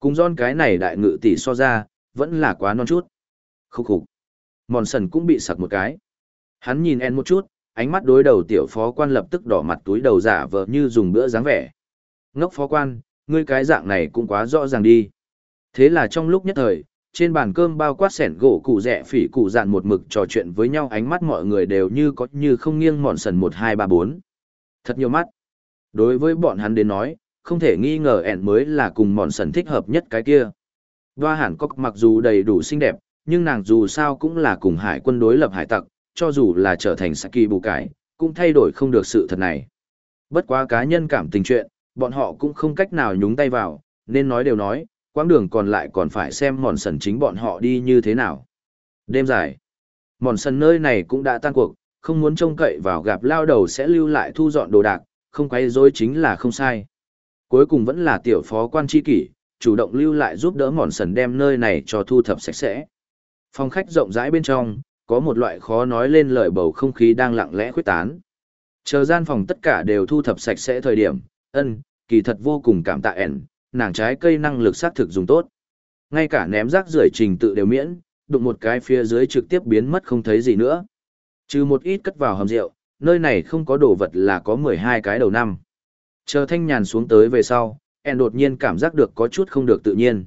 Cùng John cái này đại ngự tỷ so ra, vẫn là quá non chút. Khúc khục. Mòn sần cũng bị sặc một cái. Hắn nhìn En một chút, ánh mắt đối đầu tiểu phó quan lập tức đỏ mặt túi đầu giả vờ như dùng bữa dáng vẻ. Ngốc phó quan, ngươi cái dạng này cũng quá rõ ràng đi. Thế là trong lúc nhất thời, trên bàn cơm bao quát sẻn gỗ cụ rẻ phỉ cụ dạn một mực trò chuyện với nhau, ánh mắt mọi người đều như có như không nghiêng mòn sần một, hai, ba, bốn. Thật nhiều mắt. Đối với bọn hắn đến nói, không thể nghi ngờ ẻn mới là cùng mòn sần thích hợp nhất cái kia. Đoa hẳn cóc mặc dù đầy đủ xinh đẹp, nhưng nàng dù sao cũng là cùng hải quân đối lập hải tặc, cho dù là trở thành saki bù cải, cũng thay đổi không được sự thật này. Bất quá cá nhân cảm tình chuyện, bọn họ cũng không cách nào nhúng tay vào, nên nói đều nói quãng đường còn lại còn phải xem mòn sần chính bọn họ đi như thế nào. Đêm dài, mòn sần nơi này cũng đã tan cuộc, không muốn trông cậy vào gặp lao đầu sẽ lưu lại thu dọn đồ đạc, không quay dối chính là không sai. Cuối cùng vẫn là tiểu phó quan tri kỷ, chủ động lưu lại giúp đỡ mòn sần đem nơi này cho thu thập sạch sẽ. Phòng khách rộng rãi bên trong, có một loại khó nói lên lời bầu không khí đang lặng lẽ khuyết tán. Chờ gian phòng tất cả đều thu thập sạch sẽ thời điểm, ân, kỳ thật vô cùng cảm tạ ẻn, nàng trái cây năng lực xác thực dùng tốt. Ngay cả ném rác rưởi trình tự đều miễn, đụng một cái phía dưới trực tiếp biến mất không thấy gì nữa. Trừ một ít cất vào hầm rượu, nơi này không có đồ vật là có 12 cái đầu năm. Chờ thanh nhàn xuống tới về sau, em đột nhiên cảm giác được có chút không được tự nhiên.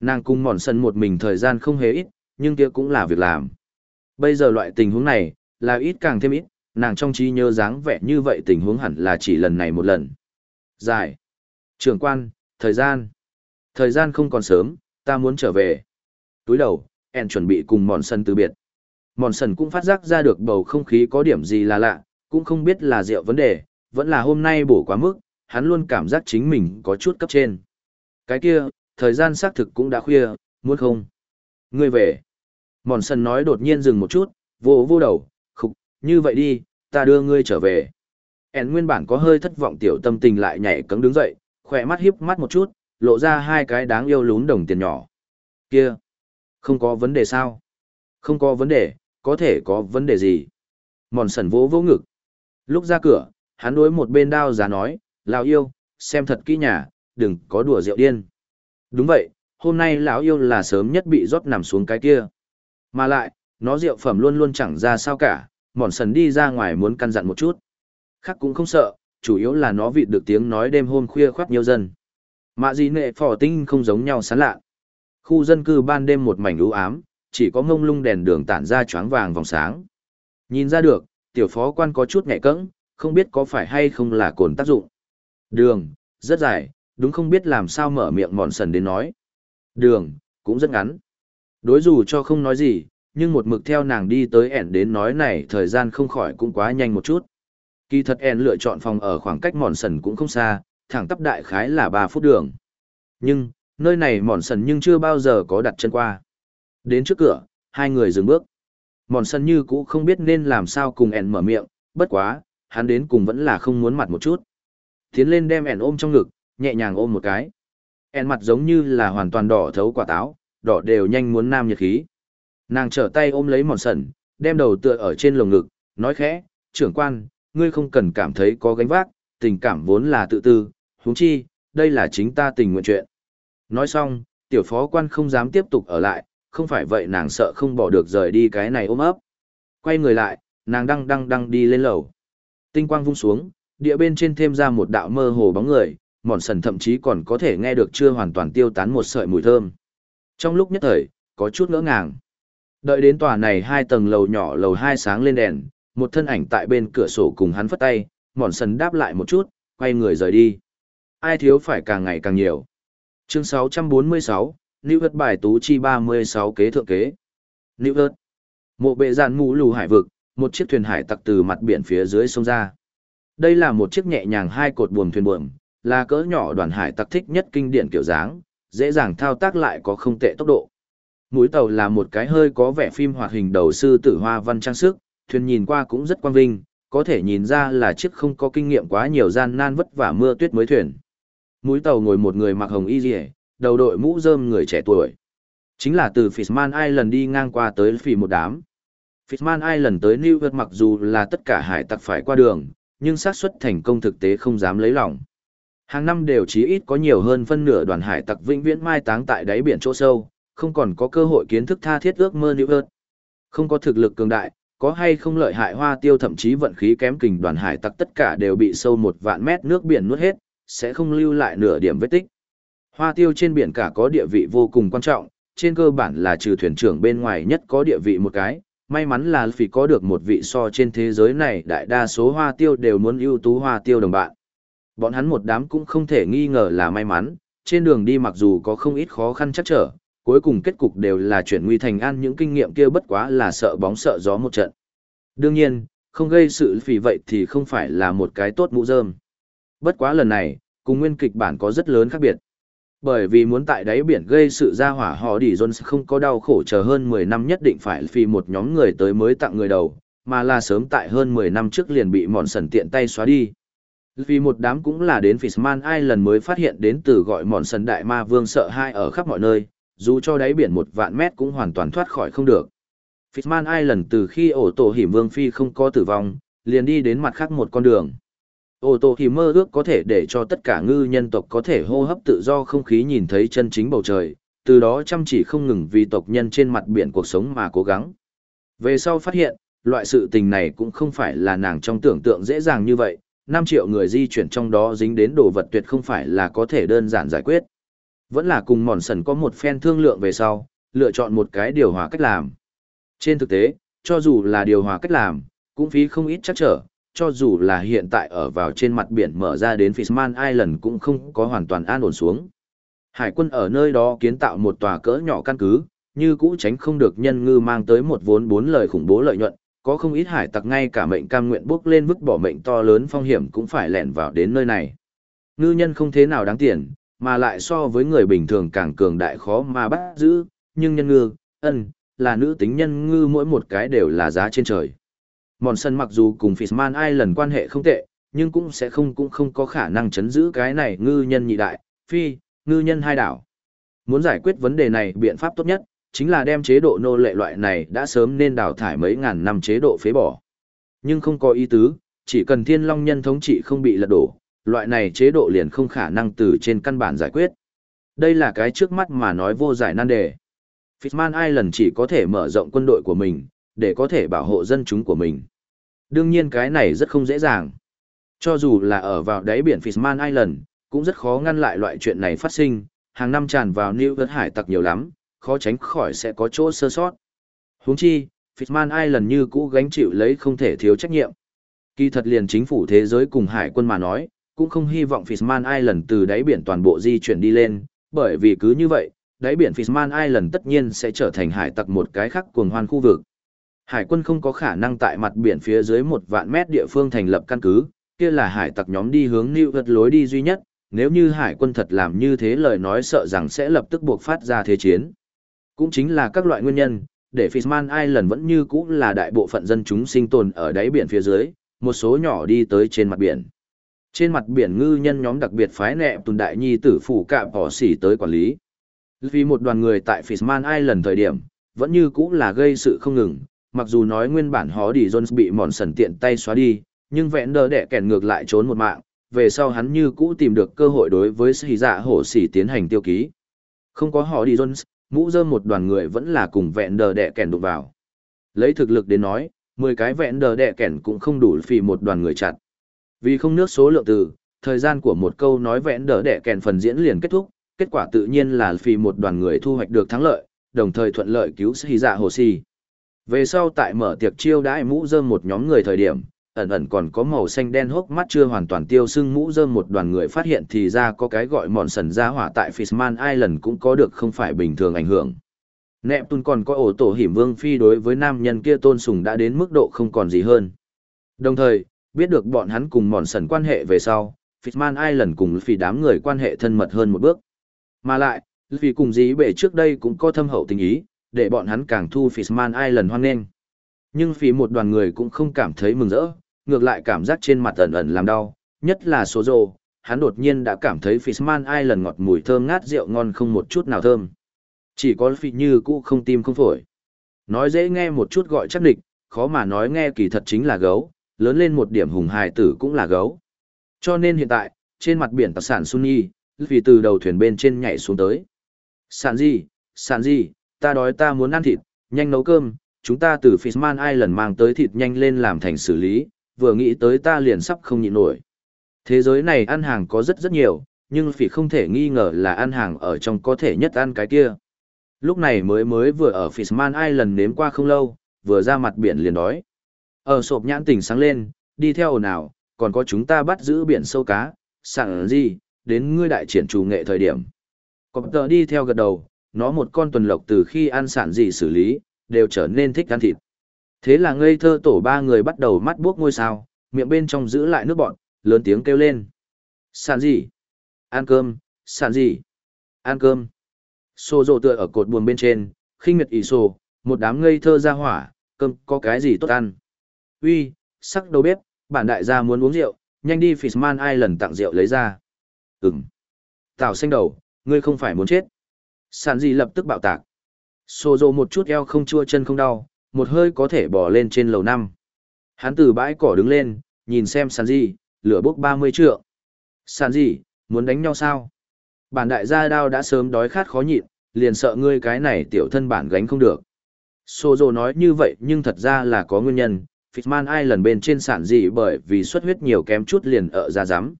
Nàng cung mòn sân một mình thời gian không hề ít, nhưng kia cũng là việc làm. Bây giờ loại tình huống này, là ít càng thêm ít, nàng trong trí nhớ dáng vẻ như vậy tình huống hẳn là chỉ lần này một lần. Dài. Trưởng quan, thời gian. Thời gian không còn sớm, ta muốn trở về. Túi đầu, En chuẩn bị cùng Mòn Sân từ biệt. Mòn Sân cũng phát giác ra được bầu không khí có điểm gì là lạ, cũng không biết là rượu vấn đề, vẫn là hôm nay bổ quá mức, hắn luôn cảm giác chính mình có chút cấp trên. Cái kia, thời gian xác thực cũng đã khuya, muốn không? Ngươi về. Mòn Sân nói đột nhiên dừng một chút, vô vô đầu, khục, như vậy đi, ta đưa ngươi trở về. En nguyên bản có hơi thất vọng tiểu tâm tình lại nhảy cấm đứng dậy, khỏe mắt hiếp mắt một chút, lộ ra hai cái đáng yêu lún đồng tiền nhỏ. Kia, không có vấn đề sao? Không có vấn đề, có thể có vấn đề gì? Mòn sần vỗ vỗ ngực. Lúc ra cửa, hắn đối một bên đao giá nói, lão yêu, xem thật kỹ nhà, đừng có đùa rượu điên. Đúng vậy, hôm nay lão yêu là sớm nhất bị rót nằm xuống cái kia. Mà lại, nó rượu phẩm luôn luôn chẳng ra sao cả, mòn sần đi ra ngoài muốn căn dặn một chút. Khác cũng không sợ, chủ yếu là nó vịt được tiếng nói đêm hôm khuya khoác nhiều dân. Mạ gì nệ phò tinh không giống nhau sán lạ. Khu dân cư ban đêm một mảnh u ám, chỉ có ngông lung đèn đường tản ra choáng vàng vòng sáng. Nhìn ra được, tiểu phó quan có chút nhẹ cẫng, không biết có phải hay không là cồn tác dụng. Đường, rất dài, đúng không biết làm sao mở miệng mòn sần đến nói. Đường, cũng rất ngắn. Đối dù cho không nói gì, nhưng một mực theo nàng đi tới ẻn đến nói này thời gian không khỏi cũng quá nhanh một chút. Kỳ thật En lựa chọn phòng ở khoảng cách mòn sần cũng không xa, thẳng tắp đại khái là 3 phút đường. Nhưng, nơi này mòn sần nhưng chưa bao giờ có đặt chân qua. Đến trước cửa, hai người dừng bước. Mòn sần như cũ không biết nên làm sao cùng En mở miệng, bất quá, hắn đến cùng vẫn là không muốn mặt một chút. Tiến lên đem En ôm trong ngực, nhẹ nhàng ôm một cái. En mặt giống như là hoàn toàn đỏ thấu quả táo, đỏ đều nhanh muốn nam nhiệt khí. Nàng trở tay ôm lấy mòn sần, đem đầu tựa ở trên lồng ngực, nói khẽ, trưởng quan, ngươi không cần cảm thấy có gánh vác, tình cảm vốn là tự tư, huống chi, đây là chính ta tình nguyện chuyện. Nói xong, tiểu phó quan không dám tiếp tục ở lại, không phải vậy nàng sợ không bỏ được rời đi cái này ôm ấp. Quay người lại, nàng đăng đăng đăng đi lên lầu. Tinh quang vung xuống, địa bên trên thêm ra một đạo mơ hồ bóng người, mòn sần thậm chí còn có thể nghe được chưa hoàn toàn tiêu tán một sợi mùi thơm. Trong lúc nhất thời, có chút ngỡ ngàng. Đợi đến tòa này hai tầng lầu nhỏ lầu hai sáng lên đèn, một thân ảnh tại bên cửa sổ cùng hắn phất tay, mòn sần đáp lại một chút, quay người rời đi. Ai thiếu phải càng ngày càng nhiều. Chương 646, Lưu Hất bài tú chi 36 kế thượng kế. Lưu Hất. Mộ bệ giàn mũ lù hải vực, một chiếc thuyền hải tặc từ mặt biển phía dưới sông ra. Đây là một chiếc nhẹ nhàng hai cột buồm thuyền buồm, là cỡ nhỏ đoàn hải tặc thích nhất kinh điển kiểu dáng, dễ dàng thao tác lại có không tệ tốc độ. Mũi tàu là một cái hơi có vẻ phim hoạt hình đầu sư tử hoa văn trang sức, thuyền nhìn qua cũng rất quang vinh, có thể nhìn ra là chiếc không có kinh nghiệm quá nhiều gian nan vất vả mưa tuyết mới thuyền. Mũi tàu ngồi một người mặc hồng y rìa, đầu đội mũ rơm người trẻ tuổi. Chính là từ Fishman Island đi ngang qua tới phì một đám. Fishman Island tới New York mặc dù là tất cả hải tặc phải qua đường, nhưng xác suất thành công thực tế không dám lấy lòng. Hàng năm đều chí ít có nhiều hơn phân nửa đoàn hải tặc vĩnh viễn mai táng tại đáy biển chỗ sâu, không còn có cơ hội kiến thức tha thiết ước mơ New York. Không có thực lực cường đại, có hay không lợi hại hoa tiêu thậm chí vận khí kém kình đoàn hải tặc tất cả đều bị sâu một vạn mét nước biển nuốt hết, sẽ không lưu lại nửa điểm vết tích. Hoa tiêu trên biển cả có địa vị vô cùng quan trọng, trên cơ bản là trừ thuyền trưởng bên ngoài nhất có địa vị một cái, may mắn là vì có được một vị so trên thế giới này đại đa số hoa tiêu đều muốn ưu tú hoa tiêu đồng bạn. Bọn hắn một đám cũng không thể nghi ngờ là may mắn, trên đường đi mặc dù có không ít khó khăn chắc trở, cuối cùng kết cục đều là chuyển nguy thành an những kinh nghiệm kia bất quá là sợ bóng sợ gió một trận. Đương nhiên, không gây sự vì vậy thì không phải là một cái tốt mũ rơm. Bất quá lần này, cùng nguyên kịch bản có rất lớn khác biệt. Bởi vì muốn tại đáy biển gây sự ra hỏa họ đi Jones không có đau khổ chờ hơn 10 năm nhất định phải vì một nhóm người tới mới tặng người đầu, mà là sớm tại hơn 10 năm trước liền bị mòn sần tiện tay xóa đi. Vì một đám cũng là đến Fishman Island mới phát hiện đến từ gọi mòn sần đại ma vương sợ hai ở khắp mọi nơi, dù cho đáy biển một vạn mét cũng hoàn toàn thoát khỏi không được. Fishman Island từ khi ổ tổ hiểm vương phi không có tử vong, liền đi đến mặt khác một con đường. Ổ tổ hiểm mơ ước có thể để cho tất cả ngư nhân tộc có thể hô hấp tự do không khí nhìn thấy chân chính bầu trời, từ đó chăm chỉ không ngừng vì tộc nhân trên mặt biển cuộc sống mà cố gắng. Về sau phát hiện, loại sự tình này cũng không phải là nàng trong tưởng tượng dễ dàng như vậy, 5 triệu người di chuyển trong đó dính đến đồ vật tuyệt không phải là có thể đơn giản giải quyết. Vẫn là cùng mòn sần có một phen thương lượng về sau, lựa chọn một cái điều hòa cách làm. Trên thực tế, cho dù là điều hòa cách làm, cũng phí không ít chắc trở, cho dù là hiện tại ở vào trên mặt biển mở ra đến Fishman Island cũng không có hoàn toàn an ổn xuống. Hải quân ở nơi đó kiến tạo một tòa cỡ nhỏ căn cứ, như cũ tránh không được nhân ngư mang tới một vốn bốn lời khủng bố lợi nhuận, có không ít hải tặc ngay cả mệnh cam nguyện bước lên vứt bỏ mệnh to lớn phong hiểm cũng phải lẻn vào đến nơi này. Ngư nhân không thế nào đáng tiền, mà lại so với người bình thường càng cường đại khó mà bắt giữ, nhưng nhân ngư, ân, là nữ tính nhân ngư mỗi một cái đều là giá trên trời. Mòn sân mặc dù cùng Fishman Island quan hệ không tệ, nhưng cũng sẽ không cũng không có khả năng chấn giữ cái này ngư nhân nhị đại, phi, ngư nhân hai đảo. Muốn giải quyết vấn đề này biện pháp tốt nhất, chính là đem chế độ nô lệ loại này đã sớm nên đào thải mấy ngàn năm chế độ phế bỏ. Nhưng không có ý tứ, chỉ cần thiên long nhân thống trị không bị lật đổ, loại này chế độ liền không khả năng từ trên căn bản giải quyết. Đây là cái trước mắt mà nói vô giải nan đề. Fishman Island chỉ có thể mở rộng quân đội của mình, để có thể bảo hộ dân chúng của mình. Đương nhiên cái này rất không dễ dàng. Cho dù là ở vào đáy biển Fishman Island, cũng rất khó ngăn lại loại chuyện này phát sinh, hàng năm tràn vào New York hải tặc nhiều lắm, khó tránh khỏi sẽ có chỗ sơ sót. Huống chi, Fishman Island như cũ gánh chịu lấy không thể thiếu trách nhiệm. Kỳ thật liền chính phủ thế giới cùng hải quân mà nói, cũng không hy vọng Fishman Island từ đáy biển toàn bộ di chuyển đi lên, bởi vì cứ như vậy, đáy biển Fishman Island tất nhiên sẽ trở thành hải tặc một cái khác cuồng hoan khu vực. Hải quân không có khả năng tại mặt biển phía dưới một vạn mét địa phương thành lập căn cứ, kia là hải tặc nhóm đi hướng New York lối đi duy nhất, nếu như hải quân thật làm như thế lời nói sợ rằng sẽ lập tức buộc phát ra thế chiến. Cũng chính là các loại nguyên nhân, để Fishman Island vẫn như cũ là đại bộ phận dân chúng sinh tồn ở đáy biển phía dưới, một số nhỏ đi tới trên mặt biển. Trên mặt biển ngư nhân nhóm đặc biệt phái nẹ tùn đại nhi tử phủ cạm bỏ xỉ tới quản lý. Vì một đoàn người tại Fishman Island thời điểm, vẫn như cũ là gây sự không ngừng, mặc dù nói nguyên bản hó đi Jones bị mòn sần tiện tay xóa đi, nhưng vẹn đờ đẻ kèn ngược lại trốn một mạng, về sau hắn như cũ tìm được cơ hội đối với sĩ dạ hổ xỉ tiến hành tiêu ký. Không có họ đi Jones, mũ dơm một đoàn người vẫn là cùng vẹn đờ đẻ kèn đụng vào. Lấy thực lực đến nói, 10 cái vẹn đờ đẻ kèn cũng không đủ phì một đoàn người chặt. Vì không nước số lượng từ, thời gian của một câu nói vẽn đỡ đẻ kèn phần diễn liền kết thúc, kết quả tự nhiên là phì một đoàn người thu hoạch được thắng lợi, đồng thời thuận lợi cứu sĩ dạ hồ si. Về sau tại mở tiệc chiêu đãi mũ dơm một nhóm người thời điểm, ẩn ẩn còn có màu xanh đen hốc mắt chưa hoàn toàn tiêu sưng mũ dơm một đoàn người phát hiện thì ra có cái gọi mòn sần ra hỏa tại Fishman Island cũng có được không phải bình thường ảnh hưởng. Nẹp còn có ổ tổ hiểm vương phi đối với nam nhân kia tôn sùng đã đến mức độ không còn gì hơn. Đồng thời, biết được bọn hắn cùng mòn sần quan hệ về sau, Fishman Island cùng phi đám người quan hệ thân mật hơn một bước. Mà lại, vì cùng dí bể trước đây cũng có thâm hậu tình ý, để bọn hắn càng thu Fishman Island hoan nghênh. Nhưng phí một đoàn người cũng không cảm thấy mừng rỡ, ngược lại cảm giác trên mặt ẩn ẩn làm đau, nhất là số rồ, hắn đột nhiên đã cảm thấy Fishman Island ngọt mùi thơm ngát rượu ngon không một chút nào thơm. Chỉ có phi như cũ không tim không phổi. Nói dễ nghe một chút gọi chắc địch, khó mà nói nghe kỳ thật chính là gấu, lớn lên một điểm hùng hài tử cũng là gấu. Cho nên hiện tại, trên mặt biển tạc sản Sunni, vì từ đầu thuyền bên trên nhảy xuống tới. Sản gì, sản gì, ta đói ta muốn ăn thịt, nhanh nấu cơm, chúng ta từ Fishman Island mang tới thịt nhanh lên làm thành xử lý, vừa nghĩ tới ta liền sắp không nhịn nổi. Thế giới này ăn hàng có rất rất nhiều, nhưng phỉ không thể nghi ngờ là ăn hàng ở trong có thể nhất ăn cái kia. Lúc này mới mới vừa ở Fishman Island nếm qua không lâu, vừa ra mặt biển liền đói. Ở sộp nhãn tỉnh sáng lên, đi theo ồn ào, còn có chúng ta bắt giữ biển sâu cá, sẵn gì, đến ngươi đại triển chủ nghệ thời điểm. Cọp tờ đi theo gật đầu, nó một con tuần lộc từ khi ăn sản gì xử lý, đều trở nên thích ăn thịt. Thế là ngây thơ tổ ba người bắt đầu mắt buốc ngôi sao, miệng bên trong giữ lại nước bọn, lớn tiếng kêu lên. Sản gì? Ăn cơm, sản gì? Ăn cơm. Xô rộ tựa ở cột buồng bên trên, khinh miệt ý xô, một đám ngây thơ ra hỏa, cơm có cái gì tốt ăn. Uy, sắc đầu bếp, bản đại gia muốn uống rượu, nhanh đi Fishman Island tặng rượu lấy ra. Ừm. Tào xanh đầu, ngươi không phải muốn chết. Sản gì lập tức bạo tạc. Xô rộ một chút eo không chua chân không đau, một hơi có thể bỏ lên trên lầu năm. Hắn từ bãi cỏ đứng lên, nhìn xem sản gì, lửa bốc 30 trượng. Sản gì, muốn đánh nhau sao? Bản đại gia đao đã sớm đói khát khó nhịn, liền sợ ngươi cái này tiểu thân bản gánh không được. Sô dồ nói như vậy nhưng thật ra là có nguyên nhân, Fitman ai lần bên trên sản dị bởi vì xuất huyết nhiều kém chút liền ở ra giám.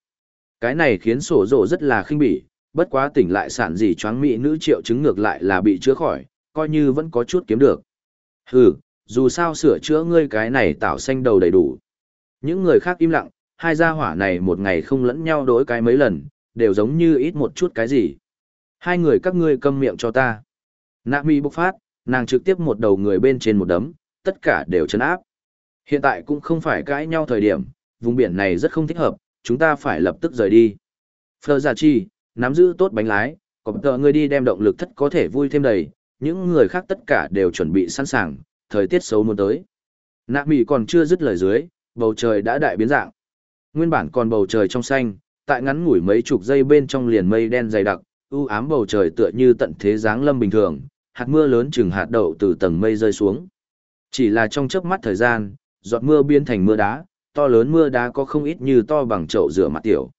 Cái này khiến sổ rộ rất là khinh bỉ, bất quá tỉnh lại sản dị choáng mỹ nữ triệu chứng ngược lại là bị chữa khỏi, coi như vẫn có chút kiếm được. Hừ, dù sao sửa chữa ngươi cái này tạo xanh đầu đầy đủ. Những người khác im lặng, hai gia hỏa này một ngày không lẫn nhau đối cái mấy lần, đều giống như ít một chút cái gì. Hai người các ngươi câm miệng cho ta. Nạ mi bộc phát, Nàng trực tiếp một đầu người bên trên một đấm, tất cả đều chấn áp. Hiện tại cũng không phải cãi nhau thời điểm, vùng biển này rất không thích hợp, chúng ta phải lập tức rời đi. Phờ giả Chi, nắm giữ tốt bánh lái, có tờ ngươi đi đem động lực thất có thể vui thêm đầy, những người khác tất cả đều chuẩn bị sẵn sàng, thời tiết xấu muốn tới. Nạ mỉ còn chưa dứt lời dưới, bầu trời đã đại biến dạng. Nguyên bản còn bầu trời trong xanh, tại ngắn ngủi mấy chục giây bên trong liền mây đen dày đặc, u ám bầu trời tựa như tận thế dáng lâm bình thường, hạt mưa lớn chừng hạt đậu từ tầng mây rơi xuống. Chỉ là trong chớp mắt thời gian, giọt mưa biến thành mưa đá, to lớn mưa đá có không ít như to bằng chậu rửa mặt tiểu.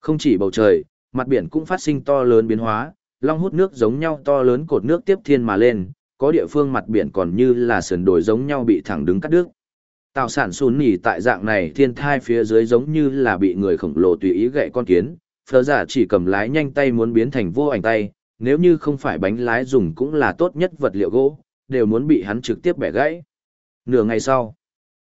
Không chỉ bầu trời, mặt biển cũng phát sinh to lớn biến hóa, long hút nước giống nhau to lớn cột nước tiếp thiên mà lên, có địa phương mặt biển còn như là sườn đồi giống nhau bị thẳng đứng cắt đứt. Tạo sản sùn nỉ tại dạng này thiên thai phía dưới giống như là bị người khổng lồ tùy ý gậy con kiến, phở giả chỉ cầm lái nhanh tay muốn biến thành vô ảnh tay, nếu như không phải bánh lái dùng cũng là tốt nhất vật liệu gỗ, đều muốn bị hắn trực tiếp bẻ gãy. Nửa ngày sau,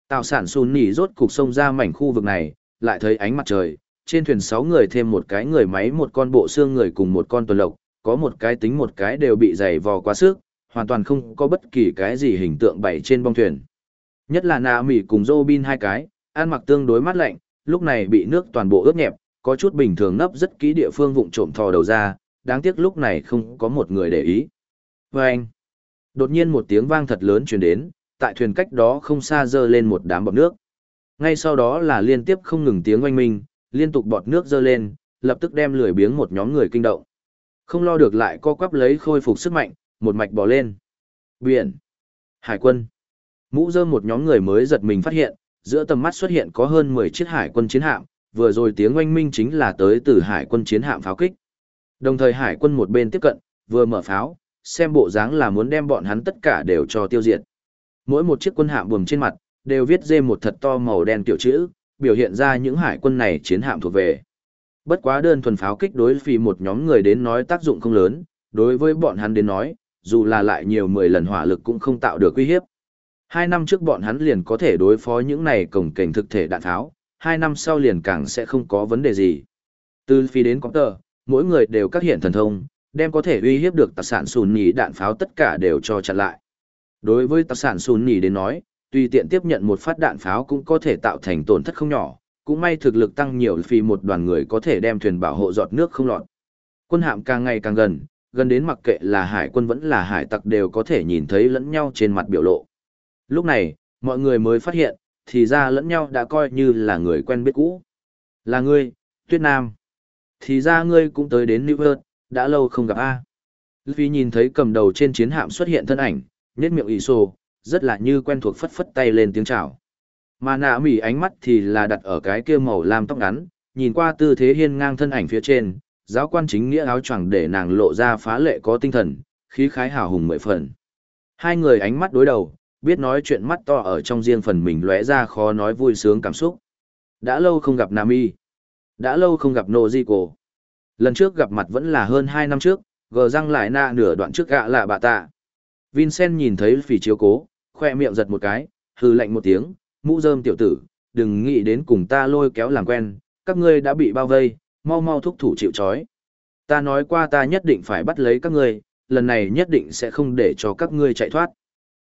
tạo sản sùn nỉ rốt cục sông ra mảnh khu vực này, lại thấy ánh mặt trời, trên thuyền sáu người thêm một cái người máy một con bộ xương người cùng một con tuần lộc, có một cái tính một cái đều bị dày vò quá sức, hoàn toàn không có bất kỳ cái gì hình tượng bày trên bong thuyền. Nhất là nà mỉ cùng Robin hai cái, ăn mặc tương đối mát lạnh, lúc này bị nước toàn bộ ướt nhẹp, có chút bình thường nấp rất kỹ địa phương vụng trộm thò đầu ra, đáng tiếc lúc này không có một người để ý. Và anh, đột nhiên một tiếng vang thật lớn truyền đến, tại thuyền cách đó không xa dơ lên một đám bọt nước. Ngay sau đó là liên tiếp không ngừng tiếng oanh minh, liên tục bọt nước dơ lên, lập tức đem lười biếng một nhóm người kinh động. Không lo được lại co quắp lấy khôi phục sức mạnh, một mạch bò lên. Biển. Hải quân. Mũ dơ một nhóm người mới giật mình phát hiện, giữa tầm mắt xuất hiện có hơn 10 chiếc hải quân chiến hạm, vừa rồi tiếng oanh minh chính là tới từ hải quân chiến hạm pháo kích. Đồng thời hải quân một bên tiếp cận, vừa mở pháo, xem bộ dáng là muốn đem bọn hắn tất cả đều cho tiêu diệt. Mỗi một chiếc quân hạm buồm trên mặt, đều viết dê một thật to màu đen tiểu chữ, biểu hiện ra những hải quân này chiến hạm thuộc về. Bất quá đơn thuần pháo kích đối vì một nhóm người đến nói tác dụng không lớn, đối với bọn hắn đến nói, dù là lại nhiều 10 lần hỏa lực cũng không tạo được uy hiếp. Hai năm trước bọn hắn liền có thể đối phó những này cổng cảnh thực thể đạn tháo, hai năm sau liền càng sẽ không có vấn đề gì. Từ phi đến có tờ, mỗi người đều các hiện thần thông, đem có thể uy hiếp được tài sản sùn nhì đạn pháo tất cả đều cho chặn lại. Đối với tài sản sùn nhì đến nói, tùy tiện tiếp nhận một phát đạn pháo cũng có thể tạo thành tổn thất không nhỏ, cũng may thực lực tăng nhiều vì một đoàn người có thể đem thuyền bảo hộ giọt nước không lọt. Quân hạm càng ngày càng gần, gần đến mặc kệ là hải quân vẫn là hải tặc đều có thể nhìn thấy lẫn nhau trên mặt biểu lộ. Lúc này, mọi người mới phát hiện, thì ra lẫn nhau đã coi như là người quen biết cũ. Là ngươi, Tuyết Nam. Thì ra ngươi cũng tới đến New York, đã lâu không gặp A. Luffy nhìn thấy cầm đầu trên chiến hạm xuất hiện thân ảnh, nhất miệng ỷ sô, rất là như quen thuộc phất phất tay lên tiếng chào. Mà nạ mỉ ánh mắt thì là đặt ở cái kia màu lam tóc ngắn, nhìn qua tư thế hiên ngang thân ảnh phía trên, giáo quan chính nghĩa áo choàng để nàng lộ ra phá lệ có tinh thần, khí khái hào hùng mười phần. Hai người ánh mắt đối đầu, biết nói chuyện mắt to ở trong riêng phần mình lóe ra khó nói vui sướng cảm xúc. Đã lâu không gặp Nami. Đã lâu không gặp Nojiko. Lần trước gặp mặt vẫn là hơn hai năm trước, gờ răng lại na nửa đoạn trước gạ lạ bà tạ. Vincent nhìn thấy phỉ chiếu cố, khoe miệng giật một cái, hừ lạnh một tiếng, mũ rơm tiểu tử, đừng nghĩ đến cùng ta lôi kéo làm quen, các ngươi đã bị bao vây, mau mau thúc thủ chịu trói. Ta nói qua ta nhất định phải bắt lấy các ngươi, lần này nhất định sẽ không để cho các ngươi chạy thoát.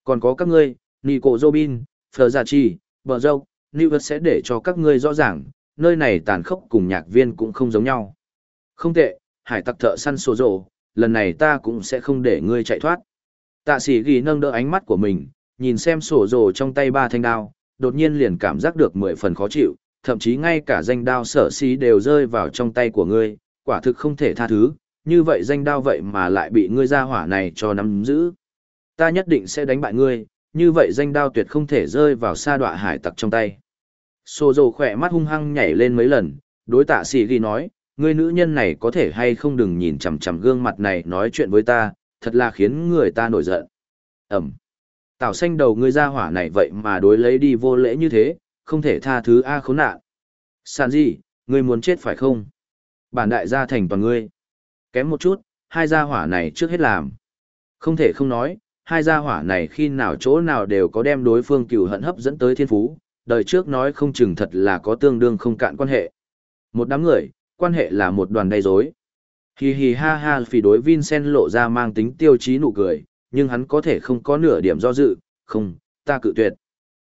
Còn có các ngươi, Nico Robin, Fleur Bờ Dâu, New sẽ để cho các ngươi rõ ràng, nơi này tàn khốc cùng nhạc viên cũng không giống nhau. Không tệ, hải tặc thợ săn sổ rộ, lần này ta cũng sẽ không để ngươi chạy thoát. Tạ sĩ ghi nâng đỡ ánh mắt của mình, nhìn xem sổ rồ trong tay ba thanh đao, đột nhiên liền cảm giác được mười phần khó chịu, thậm chí ngay cả danh đao sở xí đều rơi vào trong tay của ngươi, quả thực không thể tha thứ, như vậy danh đao vậy mà lại bị ngươi ra hỏa này cho nắm giữ. Ta nhất định sẽ đánh bại ngươi, như vậy danh đao tuyệt không thể rơi vào sa đọa hải tặc trong tay. Sô dầu khỏe mắt hung hăng nhảy lên mấy lần, đối tạ sĩ ghi nói, ngươi nữ nhân này có thể hay không đừng nhìn chằm chằm gương mặt này nói chuyện với ta, thật là khiến người ta nổi giận. Ẩm. Tảo xanh đầu ngươi ra hỏa này vậy mà đối lấy đi vô lễ như thế, không thể tha thứ A khốn nạn. Sàn gì, ngươi muốn chết phải không? Bản đại gia thành toàn ngươi. Kém một chút, hai gia hỏa này trước hết làm. Không thể không nói, hai gia hỏa này khi nào chỗ nào đều có đem đối phương cừu hận hấp dẫn tới thiên phú, đời trước nói không chừng thật là có tương đương không cạn quan hệ. Một đám người, quan hệ là một đoàn đầy rối. Hi hi ha ha phỉ đối Vincent lộ ra mang tính tiêu chí nụ cười, nhưng hắn có thể không có nửa điểm do dự, không, ta cự tuyệt.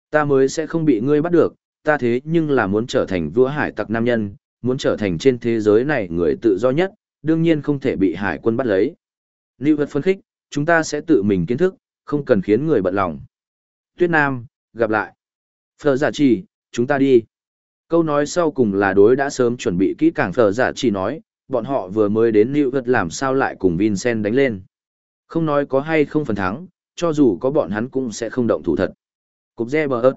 Ta mới sẽ không bị ngươi bắt được, ta thế nhưng là muốn trở thành vua hải tặc nam nhân, muốn trở thành trên thế giới này người tự do nhất, đương nhiên không thể bị hải quân bắt lấy. Lưu vật phân khích, chúng ta sẽ tự mình kiến thức, không cần khiến người bận lòng. Tuyết Nam, gặp lại. Phở giả chỉ, chúng ta đi. Câu nói sau cùng là đối đã sớm chuẩn bị kỹ càng phở giả chỉ nói, bọn họ vừa mới đến Lưu vật làm sao lại cùng Vincent đánh lên. Không nói có hay không phần thắng, cho dù có bọn hắn cũng sẽ không động thủ thật. Cục re bờ ớt.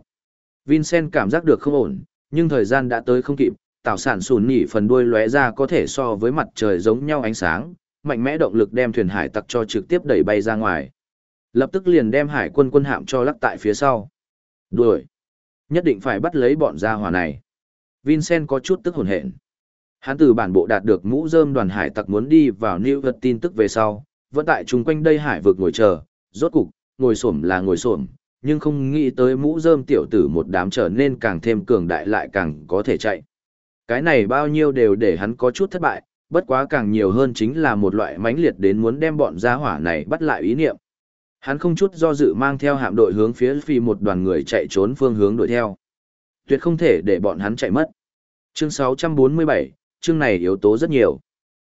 Vincent cảm giác được không ổn, nhưng thời gian đã tới không kịp, tạo sản sùn nỉ phần đuôi lóe ra có thể so với mặt trời giống nhau ánh sáng, mạnh mẽ động lực đem thuyền hải tặc cho trực tiếp đẩy bay ra ngoài. Lập tức liền đem hải quân quân hạm cho lắc tại phía sau. Đuổi! Nhất định phải bắt lấy bọn gia hỏa này. Vincent có chút tức hồn hện. Hắn từ bản bộ đạt được mũ rơm đoàn hải tặc muốn đi vào New York tin tức về sau, vẫn tại chung quanh đây hải vực ngồi chờ, rốt cục, ngồi xổm là ngồi xổm, nhưng không nghĩ tới mũ rơm tiểu tử một đám trở nên càng thêm cường đại lại càng có thể chạy. Cái này bao nhiêu đều để hắn có chút thất bại, bất quá càng nhiều hơn chính là một loại mãnh liệt đến muốn đem bọn gia hỏa này bắt lại ý niệm. Hắn không chút do dự mang theo hạm đội hướng phía phi một đoàn người chạy trốn phương hướng đuổi theo. Tuyệt không thể để bọn hắn chạy mất. Chương 647, chương này yếu tố rất nhiều.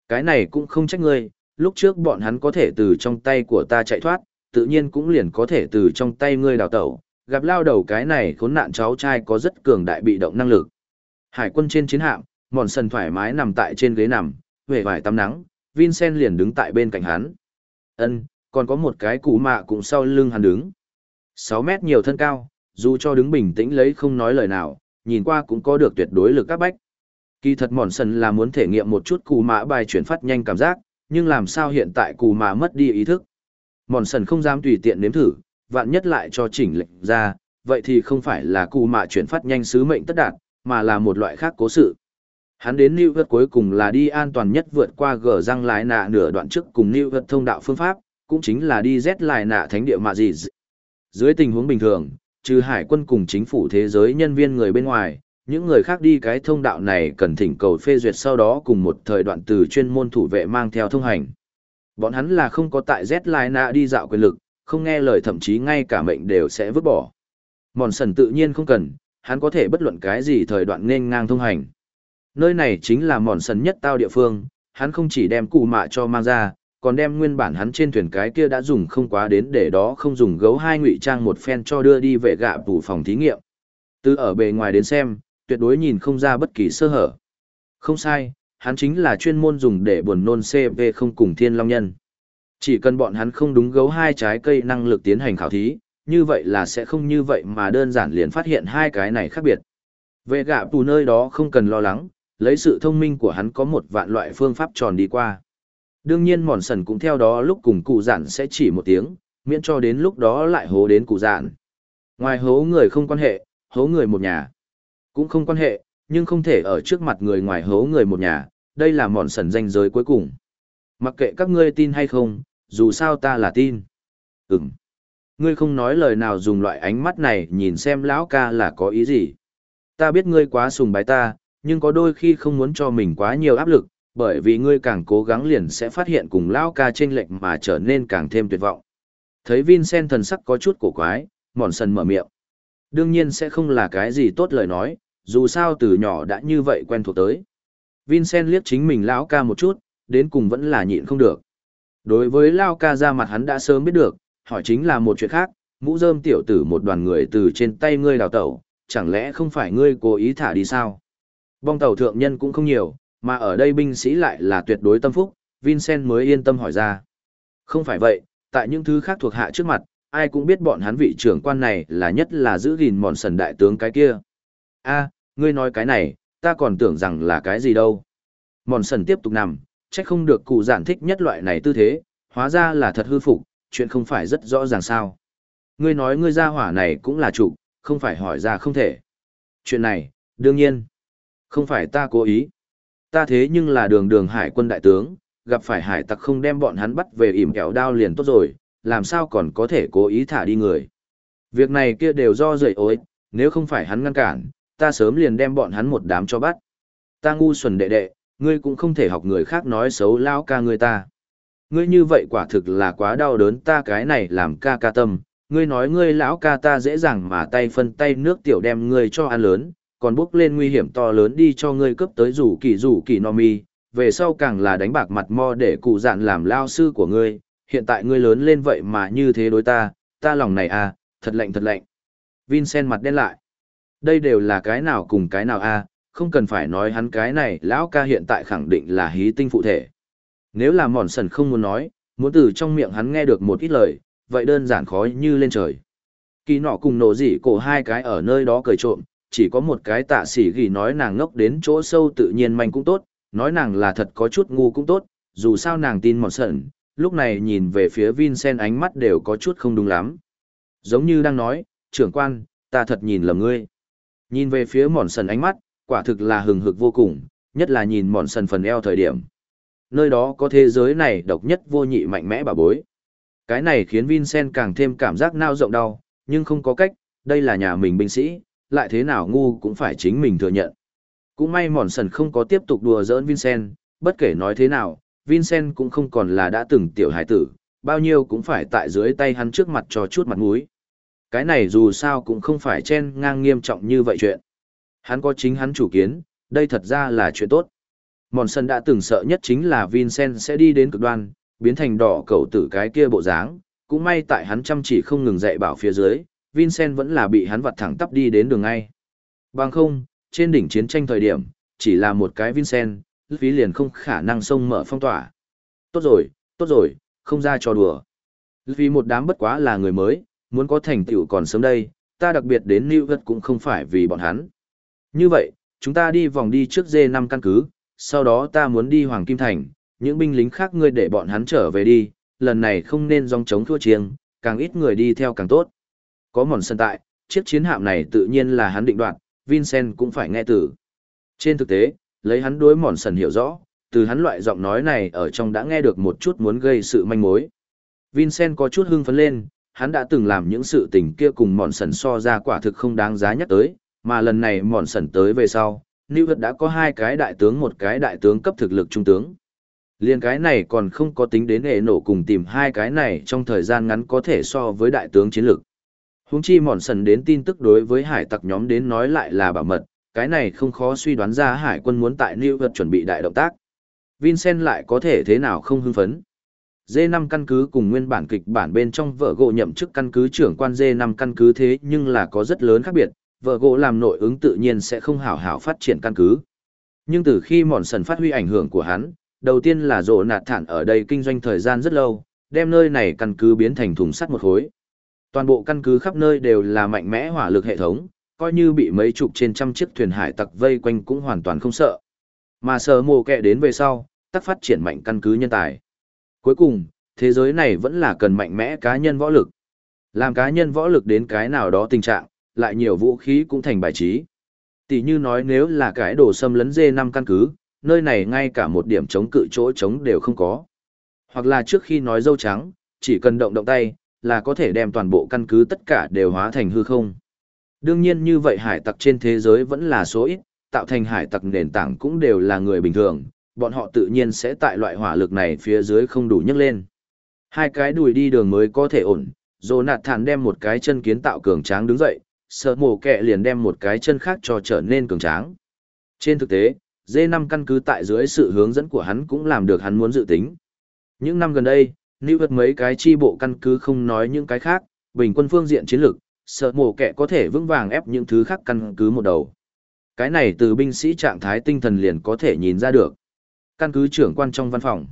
Cái này cũng không trách ngươi, lúc trước bọn hắn có thể từ trong tay của ta chạy thoát, tự nhiên cũng liền có thể từ trong tay ngươi đào tẩu. Gặp lao đầu cái này khốn nạn cháu trai có rất cường đại bị động năng lực. Hải quân trên chiến hạm, mòn sần thoải mái nằm tại trên ghế nằm, về vải tắm nắng, Vincent liền đứng tại bên cạnh hắn. Ân, còn có một cái cụ mạ cũng sau lưng hắn đứng. 6 mét nhiều thân cao, dù cho đứng bình tĩnh lấy không nói lời nào, nhìn qua cũng có được tuyệt đối lực các bách. Kỳ thật mòn sần là muốn thể nghiệm một chút cù mã bài chuyển phát nhanh cảm giác, nhưng làm sao hiện tại cù mã mất đi ý thức. Mòn sần không dám tùy tiện nếm thử, vạn nhất lại cho chỉnh lệnh ra, vậy thì không phải là cù mã chuyển phát nhanh sứ mệnh tất đạt, mà là một loại khác cố sự. Hắn đến New York cuối cùng là đi an toàn nhất vượt qua gờ răng lái nạ nửa đoạn trước cùng New York thông đạo phương pháp, cũng chính là đi Z lại nạ thánh địa mạ gì. Dưới tình huống bình thường, trừ hải quân cùng chính phủ thế giới nhân viên người bên ngoài, những người khác đi cái thông đạo này cần thỉnh cầu phê duyệt sau đó cùng một thời đoạn từ chuyên môn thủ vệ mang theo thông hành. Bọn hắn là không có tại Z lại nạ đi dạo quyền lực, không nghe lời thậm chí ngay cả mệnh đều sẽ vứt bỏ. Mòn sần tự nhiên không cần, hắn có thể bất luận cái gì thời đoạn nên ngang thông hành. Nơi này chính là mòn sần nhất tao địa phương, hắn không chỉ đem cụ mạ cho mang ra, còn đem nguyên bản hắn trên thuyền cái kia đã dùng không quá đến để đó không dùng gấu hai ngụy trang một phen cho đưa đi vệ gạ tủ phòng thí nghiệm. Từ ở bề ngoài đến xem, tuyệt đối nhìn không ra bất kỳ sơ hở. Không sai, hắn chính là chuyên môn dùng để buồn nôn CV không cùng thiên long nhân. Chỉ cần bọn hắn không đúng gấu hai trái cây năng lực tiến hành khảo thí, như vậy là sẽ không như vậy mà đơn giản liền phát hiện hai cái này khác biệt. về gạ tù nơi đó không cần lo lắng, lấy sự thông minh của hắn có một vạn loại phương pháp tròn đi qua. Đương nhiên mòn sần cũng theo đó lúc cùng cụ giản sẽ chỉ một tiếng, miễn cho đến lúc đó lại hố đến cụ giản. Ngoài hố người không quan hệ, hố người một nhà. Cũng không quan hệ, nhưng không thể ở trước mặt người ngoài hố người một nhà, đây là mòn sần danh giới cuối cùng. Mặc kệ các ngươi tin hay không, dù sao ta là tin. Ừm. Ngươi không nói lời nào dùng loại ánh mắt này nhìn xem lão ca là có ý gì. Ta biết ngươi quá sùng bái ta, nhưng có đôi khi không muốn cho mình quá nhiều áp lực, bởi vì ngươi càng cố gắng liền sẽ phát hiện cùng lão ca trên lệnh mà trở nên càng thêm tuyệt vọng. Thấy Vincent thần sắc có chút cổ quái, mòn sần mở miệng. Đương nhiên sẽ không là cái gì tốt lời nói, dù sao từ nhỏ đã như vậy quen thuộc tới. Vincent liếc chính mình lão ca một chút, đến cùng vẫn là nhịn không được. Đối với lão ca ra mặt hắn đã sớm biết được, hỏi chính là một chuyện khác, mũ rơm tiểu tử một đoàn người từ trên tay ngươi đào tẩu, chẳng lẽ không phải ngươi cố ý thả đi sao? Bong tàu thượng nhân cũng không nhiều, mà ở đây binh sĩ lại là tuyệt đối tâm phúc, Vincent mới yên tâm hỏi ra. Không phải vậy, tại những thứ khác thuộc hạ trước mặt, ai cũng biết bọn hắn vị trưởng quan này là nhất là giữ gìn mòn sần đại tướng cái kia. a ngươi nói cái này, ta còn tưởng rằng là cái gì đâu. Mòn sần tiếp tục nằm, chắc không được cụ giản thích nhất loại này tư thế, hóa ra là thật hư phục, chuyện không phải rất rõ ràng sao. Ngươi nói ngươi ra hỏa này cũng là chủ, không phải hỏi ra không thể. Chuyện này, đương nhiên, không phải ta cố ý. Ta thế nhưng là đường đường hải quân đại tướng, gặp phải hải tặc không đem bọn hắn bắt về ỉm kẹo đao liền tốt rồi, làm sao còn có thể cố ý thả đi người. Việc này kia đều do dậy ối, nếu không phải hắn ngăn cản, ta sớm liền đem bọn hắn một đám cho bắt. Ta ngu xuẩn đệ đệ, ngươi cũng không thể học người khác nói xấu lao ca ngươi ta. Ngươi như vậy quả thực là quá đau đớn ta cái này làm ca ca tâm, ngươi nói ngươi lão ca ta dễ dàng mà tay phân tay nước tiểu đem ngươi cho ăn lớn, còn bước lên nguy hiểm to lớn đi cho ngươi cấp tới rủ kỳ rủ kỳ no mi, về sau càng là đánh bạc mặt mo để cụ dạn làm lao sư của ngươi, hiện tại ngươi lớn lên vậy mà như thế đối ta, ta lòng này à, thật lạnh thật lạnh. Vincent mặt đen lại. Đây đều là cái nào cùng cái nào a à, không cần phải nói hắn cái này lão ca hiện tại khẳng định là hí tinh phụ thể. Nếu là mòn sần không muốn nói, muốn từ trong miệng hắn nghe được một ít lời, vậy đơn giản khó như lên trời. Kỳ nọ cùng nổ dỉ cổ hai cái ở nơi đó cười trộm, chỉ có một cái tạ sĩ ghi nói nàng ngốc đến chỗ sâu tự nhiên manh cũng tốt, nói nàng là thật có chút ngu cũng tốt, dù sao nàng tin mòn sần, lúc này nhìn về phía Vincent ánh mắt đều có chút không đúng lắm. Giống như đang nói, trưởng quan, ta thật nhìn lầm ngươi. Nhìn về phía mòn sần ánh mắt, quả thực là hừng hực vô cùng, nhất là nhìn mòn sần phần eo thời điểm. Nơi đó có thế giới này độc nhất vô nhị mạnh mẽ bà bối. Cái này khiến Vincent càng thêm cảm giác nao rộng đau, nhưng không có cách, đây là nhà mình binh sĩ, lại thế nào ngu cũng phải chính mình thừa nhận. Cũng may mòn sần không có tiếp tục đùa giỡn Vincent, bất kể nói thế nào, Vincent cũng không còn là đã từng tiểu hải tử, bao nhiêu cũng phải tại dưới tay hắn trước mặt cho chút mặt mũi. Cái này dù sao cũng không phải chen ngang nghiêm trọng như vậy chuyện. Hắn có chính hắn chủ kiến, đây thật ra là chuyện tốt. Mòn sân đã từng sợ nhất chính là Vincent sẽ đi đến cực đoan, biến thành đỏ cầu tử cái kia bộ dáng, cũng may tại hắn chăm chỉ không ngừng dạy bảo phía dưới, Vincent vẫn là bị hắn vặt thẳng tắp đi đến đường ngay. Bằng không, trên đỉnh chiến tranh thời điểm, chỉ là một cái Vincent, phí liền không khả năng sông mở phong tỏa. Tốt rồi, tốt rồi, không ra trò đùa. Vì một đám bất quá là người mới, muốn có thành tựu còn sớm đây, ta đặc biệt đến New York cũng không phải vì bọn hắn. Như vậy, chúng ta đi vòng đi trước D5 căn cứ, sau đó ta muốn đi Hoàng Kim Thành, những binh lính khác ngươi để bọn hắn trở về đi, lần này không nên dòng chống thua chiêng, càng ít người đi theo càng tốt. Có mòn sân tại, chiếc chiến hạm này tự nhiên là hắn định đoạt, Vincent cũng phải nghe từ. Trên thực tế, lấy hắn đối mòn sần hiểu rõ, từ hắn loại giọng nói này ở trong đã nghe được một chút muốn gây sự manh mối. Vincent có chút hưng phấn lên, hắn đã từng làm những sự tình kia cùng mòn sần so ra quả thực không đáng giá nhắc tới, mà lần này mòn sần tới về sau, New York đã có hai cái đại tướng một cái đại tướng cấp thực lực trung tướng. Liên cái này còn không có tính đến hệ nổ cùng tìm hai cái này trong thời gian ngắn có thể so với đại tướng chiến lược. Húng chi mòn sần đến tin tức đối với hải tặc nhóm đến nói lại là bảo mật, cái này không khó suy đoán ra hải quân muốn tại New York chuẩn bị đại động tác. Vincent lại có thể thế nào không hưng phấn. D5 căn cứ cùng nguyên bản kịch bản bên trong vợ gỗ nhậm chức căn cứ trưởng quan D5 căn cứ thế nhưng là có rất lớn khác biệt, vợ gỗ làm nội ứng tự nhiên sẽ không hảo hảo phát triển căn cứ. Nhưng từ khi mòn sần phát huy ảnh hưởng của hắn, đầu tiên là rộ nạt thản ở đây kinh doanh thời gian rất lâu, đem nơi này căn cứ biến thành thùng sắt một khối. Toàn bộ căn cứ khắp nơi đều là mạnh mẽ hỏa lực hệ thống, coi như bị mấy chục trên trăm chiếc thuyền hải tặc vây quanh cũng hoàn toàn không sợ. Mà sờ mồ kẹ đến về sau, tắc phát triển mạnh căn cứ nhân tài. Cuối cùng, thế giới này vẫn là cần mạnh mẽ cá nhân võ lực. Làm cá nhân võ lực đến cái nào đó tình trạng, lại nhiều vũ khí cũng thành bài trí. Tỷ như nói nếu là cái đồ xâm lấn dê năm căn cứ, nơi này ngay cả một điểm chống cự chỗ chống đều không có. Hoặc là trước khi nói dâu trắng, chỉ cần động động tay, là có thể đem toàn bộ căn cứ tất cả đều hóa thành hư không. Đương nhiên như vậy hải tặc trên thế giới vẫn là số ít, tạo thành hải tặc nền tảng cũng đều là người bình thường, bọn họ tự nhiên sẽ tại loại hỏa lực này phía dưới không đủ nhấc lên. Hai cái đùi đi đường mới có thể ổn, Jonathan đem một cái chân kiến tạo cường tráng đứng dậy, sợ mổ kẹ liền đem một cái chân khác cho trở nên cường tráng. Trên thực tế, D5 căn cứ tại dưới sự hướng dẫn của hắn cũng làm được hắn muốn dự tính. Những năm gần đây, New York mấy cái chi bộ căn cứ không nói những cái khác, bình quân phương diện chiến lược, sợ mổ kẹ có thể vững vàng ép những thứ khác căn cứ một đầu. Cái này từ binh sĩ trạng thái tinh thần liền có thể nhìn ra được. Căn cứ trưởng quan trong văn phòng.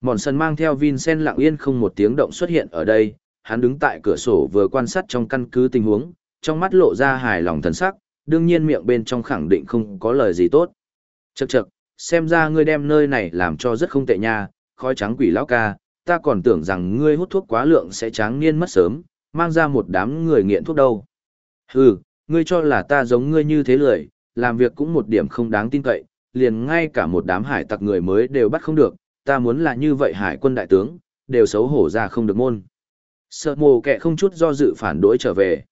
Mòn sân mang theo Vincent lặng yên không một tiếng động xuất hiện ở đây, hắn đứng tại cửa sổ vừa quan sát trong căn cứ tình huống, trong mắt lộ ra hài lòng thần sắc, đương nhiên miệng bên trong khẳng định không có lời gì tốt. Chậc chậc, xem ra ngươi đem nơi này làm cho rất không tệ nha, khói trắng quỷ lão ca, ta còn tưởng rằng ngươi hút thuốc quá lượng sẽ tráng niên mất sớm, mang ra một đám người nghiện thuốc đâu. Hừ, ngươi cho là ta giống ngươi như thế lười, làm việc cũng một điểm không đáng tin cậy, liền ngay cả một đám hải tặc người mới đều bắt không được, ta muốn là như vậy hải quân đại tướng, đều xấu hổ ra không được môn. Sợ mồ kẻ không chút do dự phản đối trở về.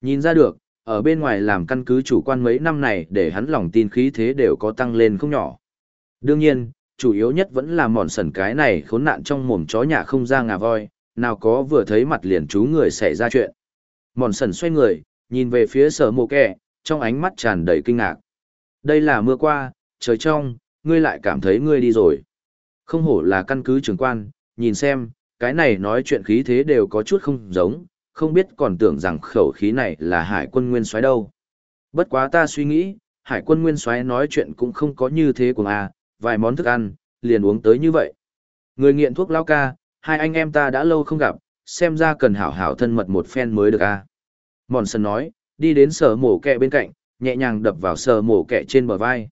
Nhìn ra được, ở bên ngoài làm căn cứ chủ quan mấy năm này để hắn lòng tin khí thế đều có tăng lên không nhỏ. Đương nhiên, chủ yếu nhất vẫn là mòn sần cái này khốn nạn trong mồm chó nhà không ra ngà voi, nào có vừa thấy mặt liền chú người xảy ra chuyện. Mòn sần xoay người, nhìn về phía sở mồ kẻ, trong ánh mắt tràn đầy kinh ngạc. Đây là mưa qua, trời trong, ngươi lại cảm thấy ngươi đi rồi. Không hổ là căn cứ trưởng quan, nhìn xem, cái này nói chuyện khí thế đều có chút không giống, không biết còn tưởng rằng khẩu khí này là hải quân nguyên soái đâu. Bất quá ta suy nghĩ, hải quân nguyên soái nói chuyện cũng không có như thế của à, vài món thức ăn, liền uống tới như vậy. Người nghiện thuốc lao ca, hai anh em ta đã lâu không gặp, xem ra cần hảo hảo thân mật một phen mới được à. Mòn sân nói, đi đến sở mổ kẹ bên cạnh, nhẹ nhàng đập vào sở mổ kẹ trên bờ vai.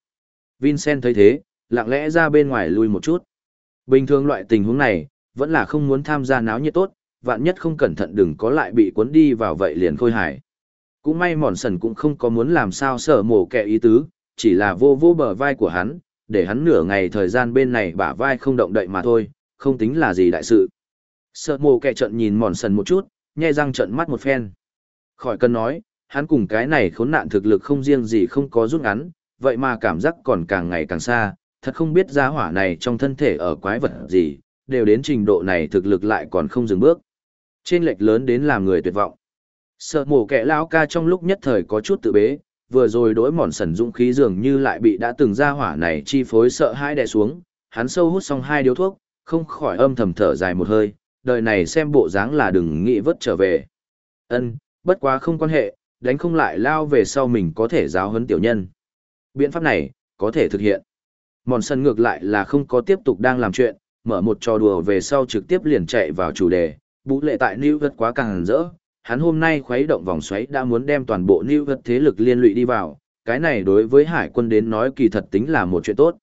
Vincent thấy thế, lặng lẽ ra bên ngoài lui một chút. Bình thường loại tình huống này, vẫn là không muốn tham gia náo nhiệt tốt, vạn nhất không cẩn thận đừng có lại bị cuốn đi vào vậy liền khôi hài. Cũng may mòn sần cũng không có muốn làm sao sở mổ kẹ ý tứ, chỉ là vô vô bờ vai của hắn, để hắn nửa ngày thời gian bên này bả vai không động đậy mà thôi, không tính là gì đại sự. Sở mổ kẹ trận nhìn mòn sần một chút, nhe răng trận mắt một phen. Khỏi cần nói, hắn cùng cái này khốn nạn thực lực không riêng gì không có rút ngắn, vậy mà cảm giác còn càng ngày càng xa, thật không biết gia hỏa này trong thân thể ở quái vật gì, đều đến trình độ này thực lực lại còn không dừng bước. Trên lệch lớn đến làm người tuyệt vọng. Sợ mổ kẻ lão ca trong lúc nhất thời có chút tự bế, vừa rồi đối mòn sần dũng khí dường như lại bị đã từng gia hỏa này chi phối sợ hãi đè xuống, hắn sâu hút xong hai điếu thuốc, không khỏi âm thầm thở dài một hơi, đời này xem bộ dáng là đừng nghĩ vớt trở về. Ân, bất quá không quan hệ, đánh không lại lao về sau mình có thể giáo huấn tiểu nhân. Biện pháp này, có thể thực hiện. Mòn sân ngược lại là không có tiếp tục đang làm chuyện, mở một trò đùa về sau trực tiếp liền chạy vào chủ đề, Bú lệ tại New Vật quá càng rỡ, hắn hôm nay khuấy động vòng xoáy đã muốn đem toàn bộ New Vật thế lực liên lụy đi vào, cái này đối với hải quân đến nói kỳ thật tính là một chuyện tốt.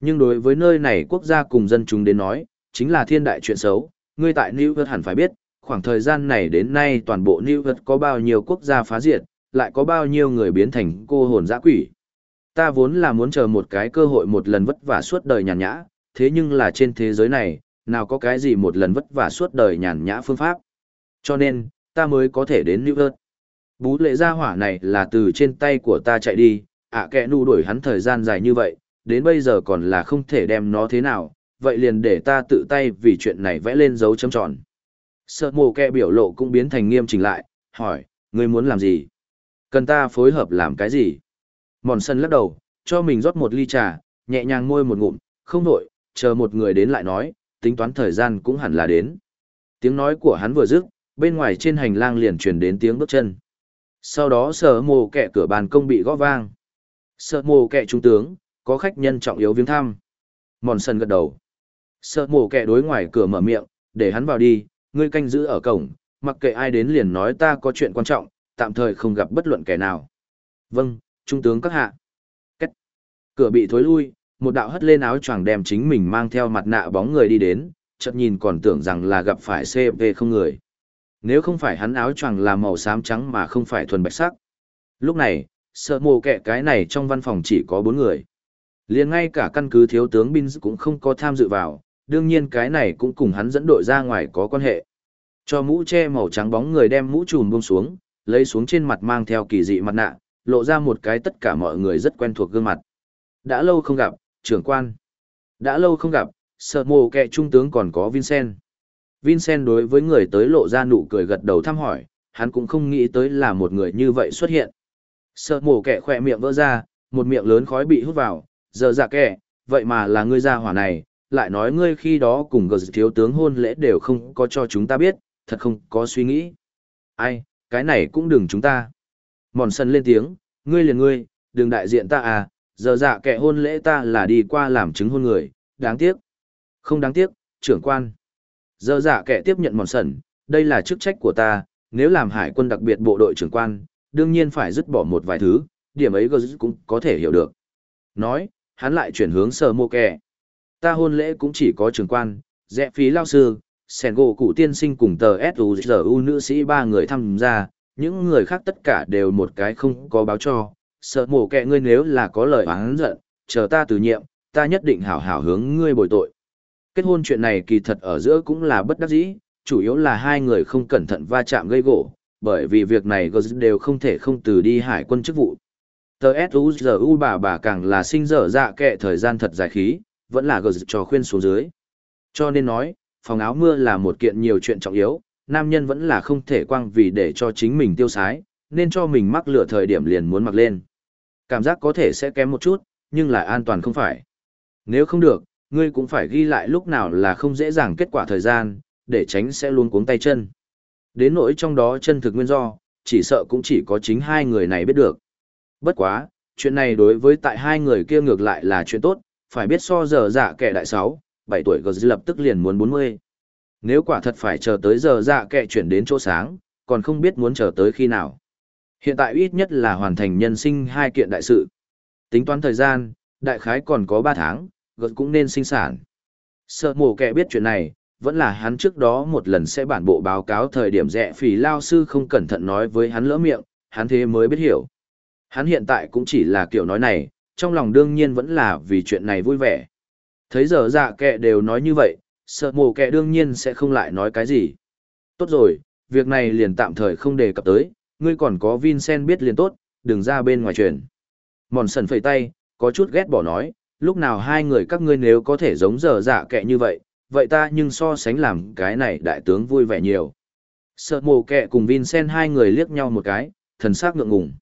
Nhưng đối với nơi này quốc gia cùng dân chúng đến nói, chính là thiên đại chuyện xấu, ngươi tại New Vật hẳn phải biết, khoảng thời gian này đến nay toàn bộ New Vật có bao nhiêu quốc gia phá diệt, lại có bao nhiêu người biến thành cô hồn dã quỷ. Ta vốn là muốn chờ một cái cơ hội một lần vất vả suốt đời nhàn nhã, thế nhưng là trên thế giới này, nào có cái gì một lần vất vả suốt đời nhàn nhã phương pháp. Cho nên, ta mới có thể đến New Earth. Bú lệ gia hỏa này là từ trên tay của ta chạy đi, ạ à, kẻ nu đuổi hắn thời gian dài như vậy, đến bây giờ còn là không thể đem nó thế nào, vậy liền để ta tự tay vì chuyện này vẽ lên dấu chấm tròn. Sợ mồ kẹ biểu lộ cũng biến thành nghiêm chỉnh lại, hỏi, ngươi muốn làm gì? Cần ta phối hợp làm cái gì? Mòn sân lắc đầu, cho mình rót một ly trà, nhẹ nhàng môi một ngụm, không nổi, chờ một người đến lại nói, tính toán thời gian cũng hẳn là đến. Tiếng nói của hắn vừa dứt, bên ngoài trên hành lang liền truyền đến tiếng bước chân. Sau đó sở mồ kẹ cửa bàn công bị gõ vang. Sở mồ kẹ trung tướng, có khách nhân trọng yếu viếng thăm. Mòn sân gật đầu. Sở mồ kẹ đối ngoài cửa mở miệng, để hắn vào đi, ngươi canh giữ ở cổng, mặc kệ ai đến liền nói ta có chuyện quan trọng, tạm thời không gặp bất luận kẻ nào. Vâng, trung tướng các hạ. Cách. Cửa bị thối lui, một đạo hất lên áo choàng đem chính mình mang theo mặt nạ bóng người đi đến, chợt nhìn còn tưởng rằng là gặp phải CV không người. Nếu không phải hắn áo choàng là màu xám trắng mà không phải thuần bạch sắc. Lúc này, sợ mồ kẹ cái này trong văn phòng chỉ có bốn người. liền ngay cả căn cứ thiếu tướng Binz cũng không có tham dự vào, đương nhiên cái này cũng cùng hắn dẫn đội ra ngoài có quan hệ. Cho mũ che màu trắng bóng người đem mũ trùm buông xuống, lấy xuống trên mặt mang theo kỳ dị mặt nạ, lộ ra một cái tất cả mọi người rất quen thuộc gương mặt. Đã lâu không gặp, trưởng quan. Đã lâu không gặp, sợ mồ kẹ trung tướng còn có Vincent. Vincent đối với người tới lộ ra nụ cười gật đầu thăm hỏi, hắn cũng không nghĩ tới là một người như vậy xuất hiện. Sợ mồ kẹ khỏe miệng vỡ ra, một miệng lớn khói bị hút vào, giờ dạ kẹ, vậy mà là ngươi ra hỏa này, lại nói ngươi khi đó cùng gờ thiếu tướng hôn lễ đều không có cho chúng ta biết, thật không có suy nghĩ. Ai, cái này cũng đừng chúng ta. Mòn sân lên tiếng, ngươi liền ngươi, đừng đại diện ta à, giờ dạ kẻ hôn lễ ta là đi qua làm chứng hôn người, đáng tiếc. Không đáng tiếc, trưởng quan. Giờ dạ kẻ tiếp nhận mòn sần, đây là chức trách của ta, nếu làm hải quân đặc biệt bộ đội trưởng quan, đương nhiên phải dứt bỏ một vài thứ, điểm ấy gờ cũng có thể hiểu được. Nói, hắn lại chuyển hướng sờ mô kẻ. Ta hôn lễ cũng chỉ có trưởng quan, rẽ phí lao sư, sẻn gỗ cụ tiên sinh cùng tờ suzu nữ sĩ ba người tham gia, những người khác tất cả đều một cái không có báo cho, sợ mổ kẹ ngươi nếu là có lời oán giận, chờ ta từ nhiệm, ta nhất định hảo hảo hướng ngươi bồi tội. Kết hôn chuyện này kỳ thật ở giữa cũng là bất đắc dĩ, chủ yếu là hai người không cẩn thận va chạm gây gỗ, bởi vì việc này đều không thể không từ đi hải quân chức vụ. Tờ S.U.G.U. bà bà càng là sinh dở dạ kệ thời gian thật dài khí, vẫn là gờ trò khuyên xuống dưới. Cho nên nói, phòng áo mưa là một kiện nhiều chuyện trọng yếu, nam nhân vẫn là không thể quang vì để cho chính mình tiêu sái, nên cho mình mắc lửa thời điểm liền muốn mặc lên. Cảm giác có thể sẽ kém một chút, nhưng lại an toàn không phải. Nếu không được, ngươi cũng phải ghi lại lúc nào là không dễ dàng kết quả thời gian, để tránh sẽ luôn cuống tay chân. Đến nỗi trong đó chân thực nguyên do, chỉ sợ cũng chỉ có chính hai người này biết được. Bất quá, chuyện này đối với tại hai người kia ngược lại là chuyện tốt, phải biết so giờ dạ kẻ đại sáu, bảy tuổi gờ lập tức liền muốn bốn mươi. Nếu quả thật phải chờ tới giờ dạ kệ chuyển đến chỗ sáng, còn không biết muốn chờ tới khi nào. Hiện tại ít nhất là hoàn thành nhân sinh hai kiện đại sự. Tính toán thời gian, đại khái còn có ba tháng, gật cũng nên sinh sản. Sợ mổ kẻ biết chuyện này, vẫn là hắn trước đó một lần sẽ bản bộ báo cáo thời điểm rẻ phì lao sư không cẩn thận nói với hắn lỡ miệng, hắn thế mới biết hiểu. Hắn hiện tại cũng chỉ là kiểu nói này, trong lòng đương nhiên vẫn là vì chuyện này vui vẻ. Thấy giờ dạ kệ đều nói như vậy, sợ mồ kệ đương nhiên sẽ không lại nói cái gì. Tốt rồi, việc này liền tạm thời không đề cập tới, ngươi còn có Vincent biết liền tốt, đừng ra bên ngoài truyền. Mòn sần phẩy tay, có chút ghét bỏ nói, lúc nào hai người các ngươi nếu có thể giống giờ dạ kệ như vậy, vậy ta nhưng so sánh làm cái này đại tướng vui vẻ nhiều. Sợ mồ kệ cùng Vincent hai người liếc nhau một cái, thần sắc ngượng ngùng.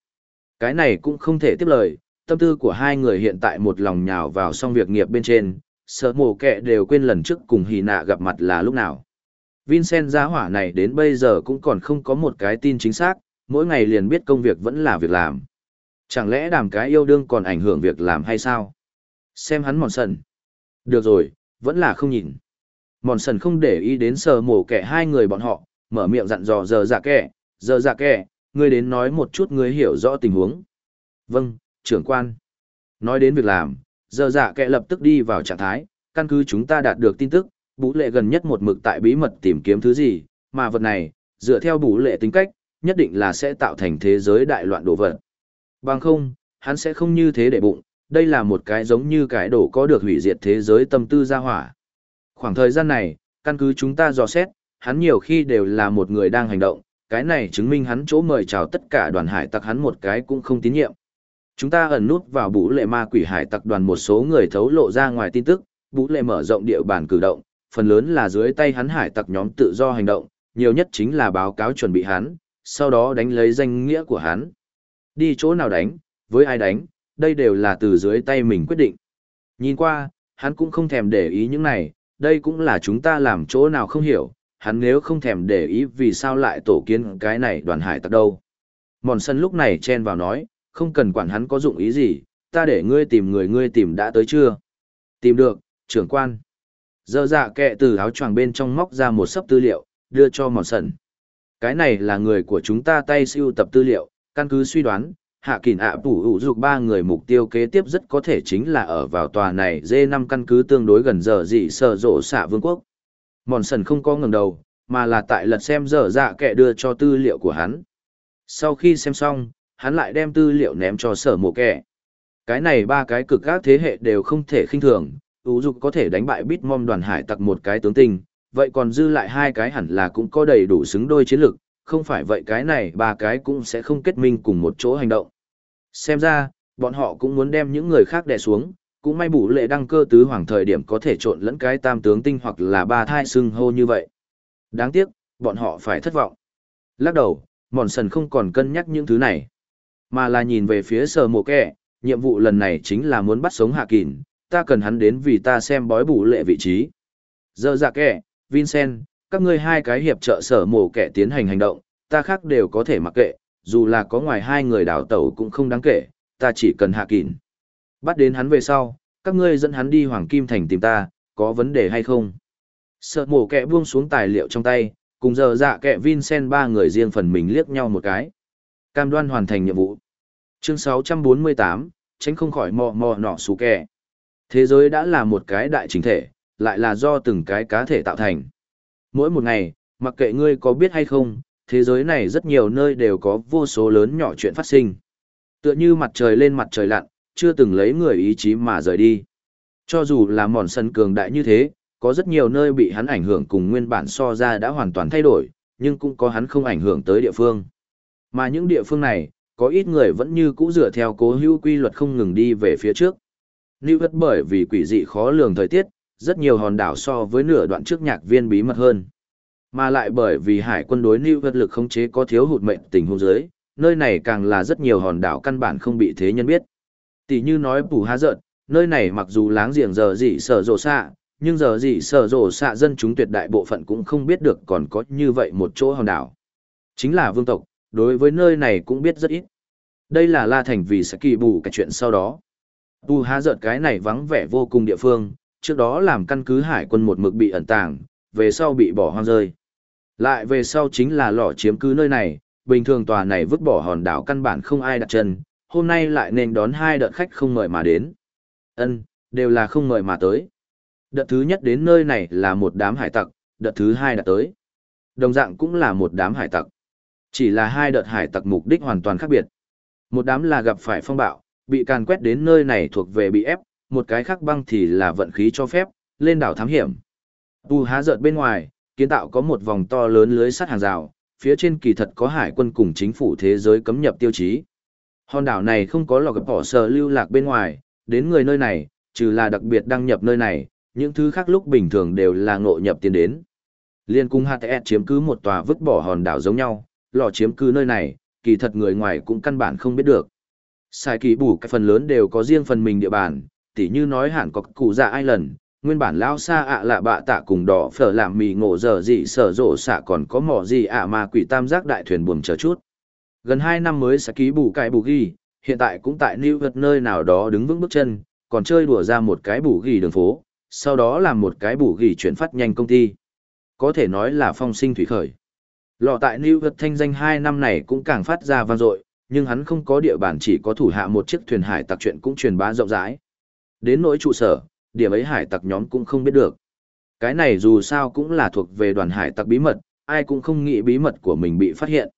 Cái này cũng không thể tiếp lời, tâm tư của hai người hiện tại một lòng nhào vào xong việc nghiệp bên trên, sợ mổ kẹ đều quên lần trước cùng hì nạ gặp mặt là lúc nào. Vincent giá hỏa này đến bây giờ cũng còn không có một cái tin chính xác, mỗi ngày liền biết công việc vẫn là việc làm. Chẳng lẽ đàm cái yêu đương còn ảnh hưởng việc làm hay sao? Xem hắn mòn sần. Được rồi, vẫn là không nhìn. Mòn sần không để ý đến sờ mổ kẻ hai người bọn họ, mở miệng dặn dò giờ dạ kẻ, giờ dạ kẻ, ngươi đến nói một chút ngươi hiểu rõ tình huống. Vâng, trưởng quan. Nói đến việc làm, giờ dạ kệ lập tức đi vào trạng thái, căn cứ chúng ta đạt được tin tức, bú lệ gần nhất một mực tại bí mật tìm kiếm thứ gì, mà vật này, dựa theo bú lệ tính cách, nhất định là sẽ tạo thành thế giới đại loạn đồ vật. Bằng không, hắn sẽ không như thế để bụng, đây là một cái giống như cái đổ có được hủy diệt thế giới tâm tư ra hỏa. Khoảng thời gian này, căn cứ chúng ta dò xét, hắn nhiều khi đều là một người đang hành động, cái này chứng minh hắn chỗ mời chào tất cả đoàn hải tặc hắn một cái cũng không tín nhiệm. Chúng ta ẩn nút vào bú lệ ma quỷ hải tặc đoàn một số người thấu lộ ra ngoài tin tức, bú lệ mở rộng địa bàn cử động, phần lớn là dưới tay hắn hải tặc nhóm tự do hành động, nhiều nhất chính là báo cáo chuẩn bị hắn, sau đó đánh lấy danh nghĩa của hắn. Đi chỗ nào đánh, với ai đánh, đây đều là từ dưới tay mình quyết định. Nhìn qua, hắn cũng không thèm để ý những này, đây cũng là chúng ta làm chỗ nào không hiểu, hắn nếu không thèm để ý vì sao lại tổ kiến cái này đoàn hải tặc đâu. Mòn sân lúc này chen vào nói, không cần quản hắn có dụng ý gì, ta để ngươi tìm người ngươi tìm đã tới chưa? Tìm được, trưởng quan. Dơ dạ kẹ từ áo choàng bên trong móc ra một sấp tư liệu, đưa cho mòn sần. Cái này là người của chúng ta tay siêu tập tư liệu, căn cứ suy đoán, hạ kỳn ạ phủ hữu dục ba người mục tiêu kế tiếp rất có thể chính là ở vào tòa này dê năm căn cứ tương đối gần giờ dị sợ rộ xạ vương quốc mòn sần không có ngừng đầu mà là tại lật xem dở dạ kệ đưa cho tư liệu của hắn sau khi xem xong hắn lại đem tư liệu ném cho sở mộ kẻ cái này ba cái cực các thế hệ đều không thể khinh thường ưu dục có thể đánh bại bít mom đoàn hải tặc một cái tướng tinh vậy còn dư lại hai cái hẳn là cũng có đầy đủ xứng đôi chiến lực. không phải vậy cái này ba cái cũng sẽ không kết minh cùng một chỗ hành động. Xem ra, bọn họ cũng muốn đem những người khác đè xuống, cũng may bủ lệ đăng cơ tứ hoàng thời điểm có thể trộn lẫn cái tam tướng tinh hoặc là ba thai xưng hô như vậy. Đáng tiếc, bọn họ phải thất vọng. Lắc đầu, mòn sần không còn cân nhắc những thứ này, mà là nhìn về phía sở mộ kẻ, nhiệm vụ lần này chính là muốn bắt sống hạ kỳn, ta cần hắn đến vì ta xem bói bù lệ vị trí. Giờ dạ kẻ, Vincent, các ngươi hai cái hiệp trợ sở mộ kẻ tiến hành hành động, ta khác đều có thể mặc kệ, dù là có ngoài hai người đào tẩu cũng không đáng kể, ta chỉ cần hạ kỳn. Bắt đến hắn về sau, các ngươi dẫn hắn đi Hoàng Kim Thành tìm ta, có vấn đề hay không? Sở mổ kẻ buông xuống tài liệu trong tay, cùng giờ dạ kẻ Vincent ba người riêng phần mình liếc nhau một cái. Cam đoan hoàn thành nhiệm vụ. Chương 648, tránh không khỏi mò mò nọ xú kẹ. Thế giới đã là một cái đại chính thể, lại là do từng cái cá thể tạo thành. Mỗi một ngày, mặc kệ ngươi có biết hay không, thế giới này rất nhiều nơi đều có vô số lớn nhỏ chuyện phát sinh. Tựa như mặt trời lên mặt trời lặn, chưa từng lấy người ý chí mà rời đi. Cho dù là mòn sân cường đại như thế, có rất nhiều nơi bị hắn ảnh hưởng cùng nguyên bản so ra đã hoàn toàn thay đổi, nhưng cũng có hắn không ảnh hưởng tới địa phương. Mà những địa phương này, có ít người vẫn như cũ dựa theo cố hữu quy luật không ngừng đi về phía trước. Lưu Vất bởi vì quỷ dị khó lường thời tiết, rất nhiều hòn đảo so với nửa đoạn trước nhạc viên bí mật hơn. Mà lại bởi vì hải quân đối Lưu vật lực khống chế có thiếu hụt mệnh tình huống dưới, nơi này càng là rất nhiều hòn đảo căn bản không bị thế nhân biết. Tỷ như nói Bù Há Giận, nơi này mặc dù láng giềng giờ dị sở rộ xạ, nhưng giờ dị sở rộ xạ dân chúng tuyệt đại bộ phận cũng không biết được còn có như vậy một chỗ hòn đảo. Chính là vương tộc, đối với nơi này cũng biết rất ít. Đây là La Thành vì sẽ kỳ bù cái chuyện sau đó. Tu Há Giận cái này vắng vẻ vô cùng địa phương, trước đó làm căn cứ hải quân một mực bị ẩn tàng, về sau bị bỏ hoang rơi. Lại về sau chính là lò chiếm cứ nơi này, bình thường tòa này vứt bỏ hòn đảo căn bản không ai đặt chân, hôm nay lại nên đón hai đợt khách không mời mà đến. Ân, đều là không mời mà tới. Đợt thứ nhất đến nơi này là một đám hải tặc, đợt thứ hai đã tới. Đồng dạng cũng là một đám hải tặc. Chỉ là hai đợt hải tặc mục đích hoàn toàn khác biệt. Một đám là gặp phải phong bạo, bị càn quét đến nơi này thuộc về bị ép, một cái khác băng thì là vận khí cho phép, lên đảo thám hiểm. Tu há giật bên ngoài, kiến tạo có một vòng to lớn lưới sắt hàng rào, phía trên kỳ thật có hải quân cùng chính phủ thế giới cấm nhập tiêu chí. Hòn đảo này không có lò lọc bỏ sờ lưu lạc bên ngoài, đến người nơi này, trừ là đặc biệt đăng nhập nơi này, những thứ khác lúc bình thường đều là ngộ nhập tiến đến. Liên cung HTS chiếm cứ một tòa vứt bỏ hòn đảo giống nhau, lò chiếm cứ nơi này, kỳ thật người ngoài cũng căn bản không biết được. Sai kỳ bù cái phần lớn đều có riêng phần mình địa bàn, tỉ như nói hẳn có cụ dạ ai lần, nguyên bản lao xa ạ lạ bạ tạ cùng đỏ phở làm mì ngộ giờ gì sở rộ xạ còn có mỏ gì ạ mà quỷ tam giác đại thuyền buồm chờ chút. Gần hai năm mới sẽ ký bù cái bù ghi, hiện tại cũng tại New York nơi nào đó đứng vững bước chân, còn chơi đùa ra một cái bù ghi đường phố, sau đó làm một cái bù ghi chuyển phát nhanh công ty. Có thể nói là phong sinh thủy khởi. Lò tại New York thanh danh hai năm này cũng càng phát ra vang dội, nhưng hắn không có địa bàn chỉ có thủ hạ một chiếc thuyền hải tặc chuyện cũng truyền bá rộng rãi. Đến nỗi trụ sở, điểm ấy hải tặc nhóm cũng không biết được. Cái này dù sao cũng là thuộc về đoàn hải tặc bí mật, ai cũng không nghĩ bí mật của mình bị phát hiện.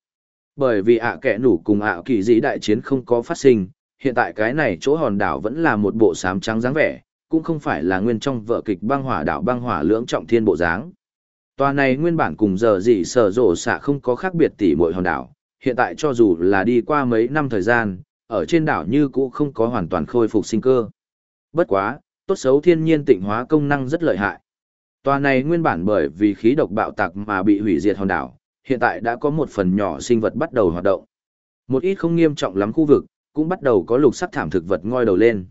Bởi vì ạ kẻ nủ cùng ạ kỳ dĩ đại chiến không có phát sinh, hiện tại cái này chỗ hòn đảo vẫn là một bộ sám trắng dáng vẻ, cũng không phải là nguyên trong vợ kịch băng hỏa đảo băng hỏa lưỡng trọng thiên bộ dáng. Tòa này nguyên bản cùng giờ gì sở rộ xạ không có khác biệt tỉ muội hòn đảo, hiện tại cho dù là đi qua mấy năm thời gian, ở trên đảo như cũ không có hoàn toàn khôi phục sinh cơ. Bất quá, tốt xấu thiên nhiên tịnh hóa công năng rất lợi hại. Tòa này nguyên bản bởi vì khí độc bạo tạc mà bị hủy diệt hòn đảo, hiện tại đã có một phần nhỏ sinh vật bắt đầu hoạt động. Một ít không nghiêm trọng lắm khu vực, cũng bắt đầu có lục sắc thảm thực vật ngoi đầu lên.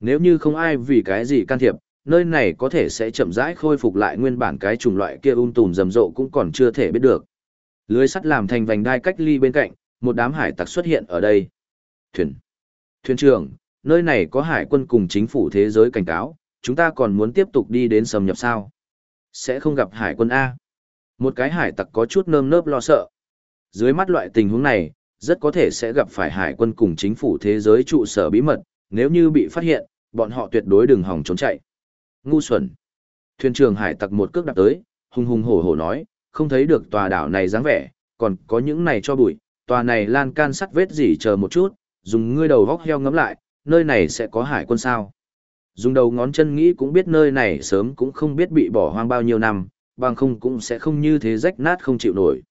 Nếu như không ai vì cái gì can thiệp, nơi này có thể sẽ chậm rãi khôi phục lại nguyên bản cái chủng loại kia um tùm rầm rộ cũng còn chưa thể biết được. Lưới sắt làm thành vành đai cách ly bên cạnh, một đám hải tặc xuất hiện ở đây. Thuyền. Thuyền trưởng, nơi này có hải quân cùng chính phủ thế giới cảnh cáo, chúng ta còn muốn tiếp tục đi đến xâm nhập sao? Sẽ không gặp hải quân A. Một cái hải tặc có chút nơm nớp lo sợ. Dưới mắt loại tình huống này, rất có thể sẽ gặp phải hải quân cùng chính phủ thế giới trụ sở bí mật, nếu như bị phát hiện, bọn họ tuyệt đối đừng hòng trốn chạy. Ngu xuẩn. Thuyền trưởng hải tặc một cước đạp tới, hùng hùng hổ hổ nói, không thấy được tòa đảo này dáng vẻ, còn có những này cho bụi, tòa này lan can sắt vết gì chờ một chút, dùng ngươi đầu góc heo ngắm lại, nơi này sẽ có hải quân sao. Dùng đầu ngón chân nghĩ cũng biết nơi này sớm cũng không biết bị bỏ hoang bao nhiêu năm, bằng không cũng sẽ không như thế rách nát không chịu nổi.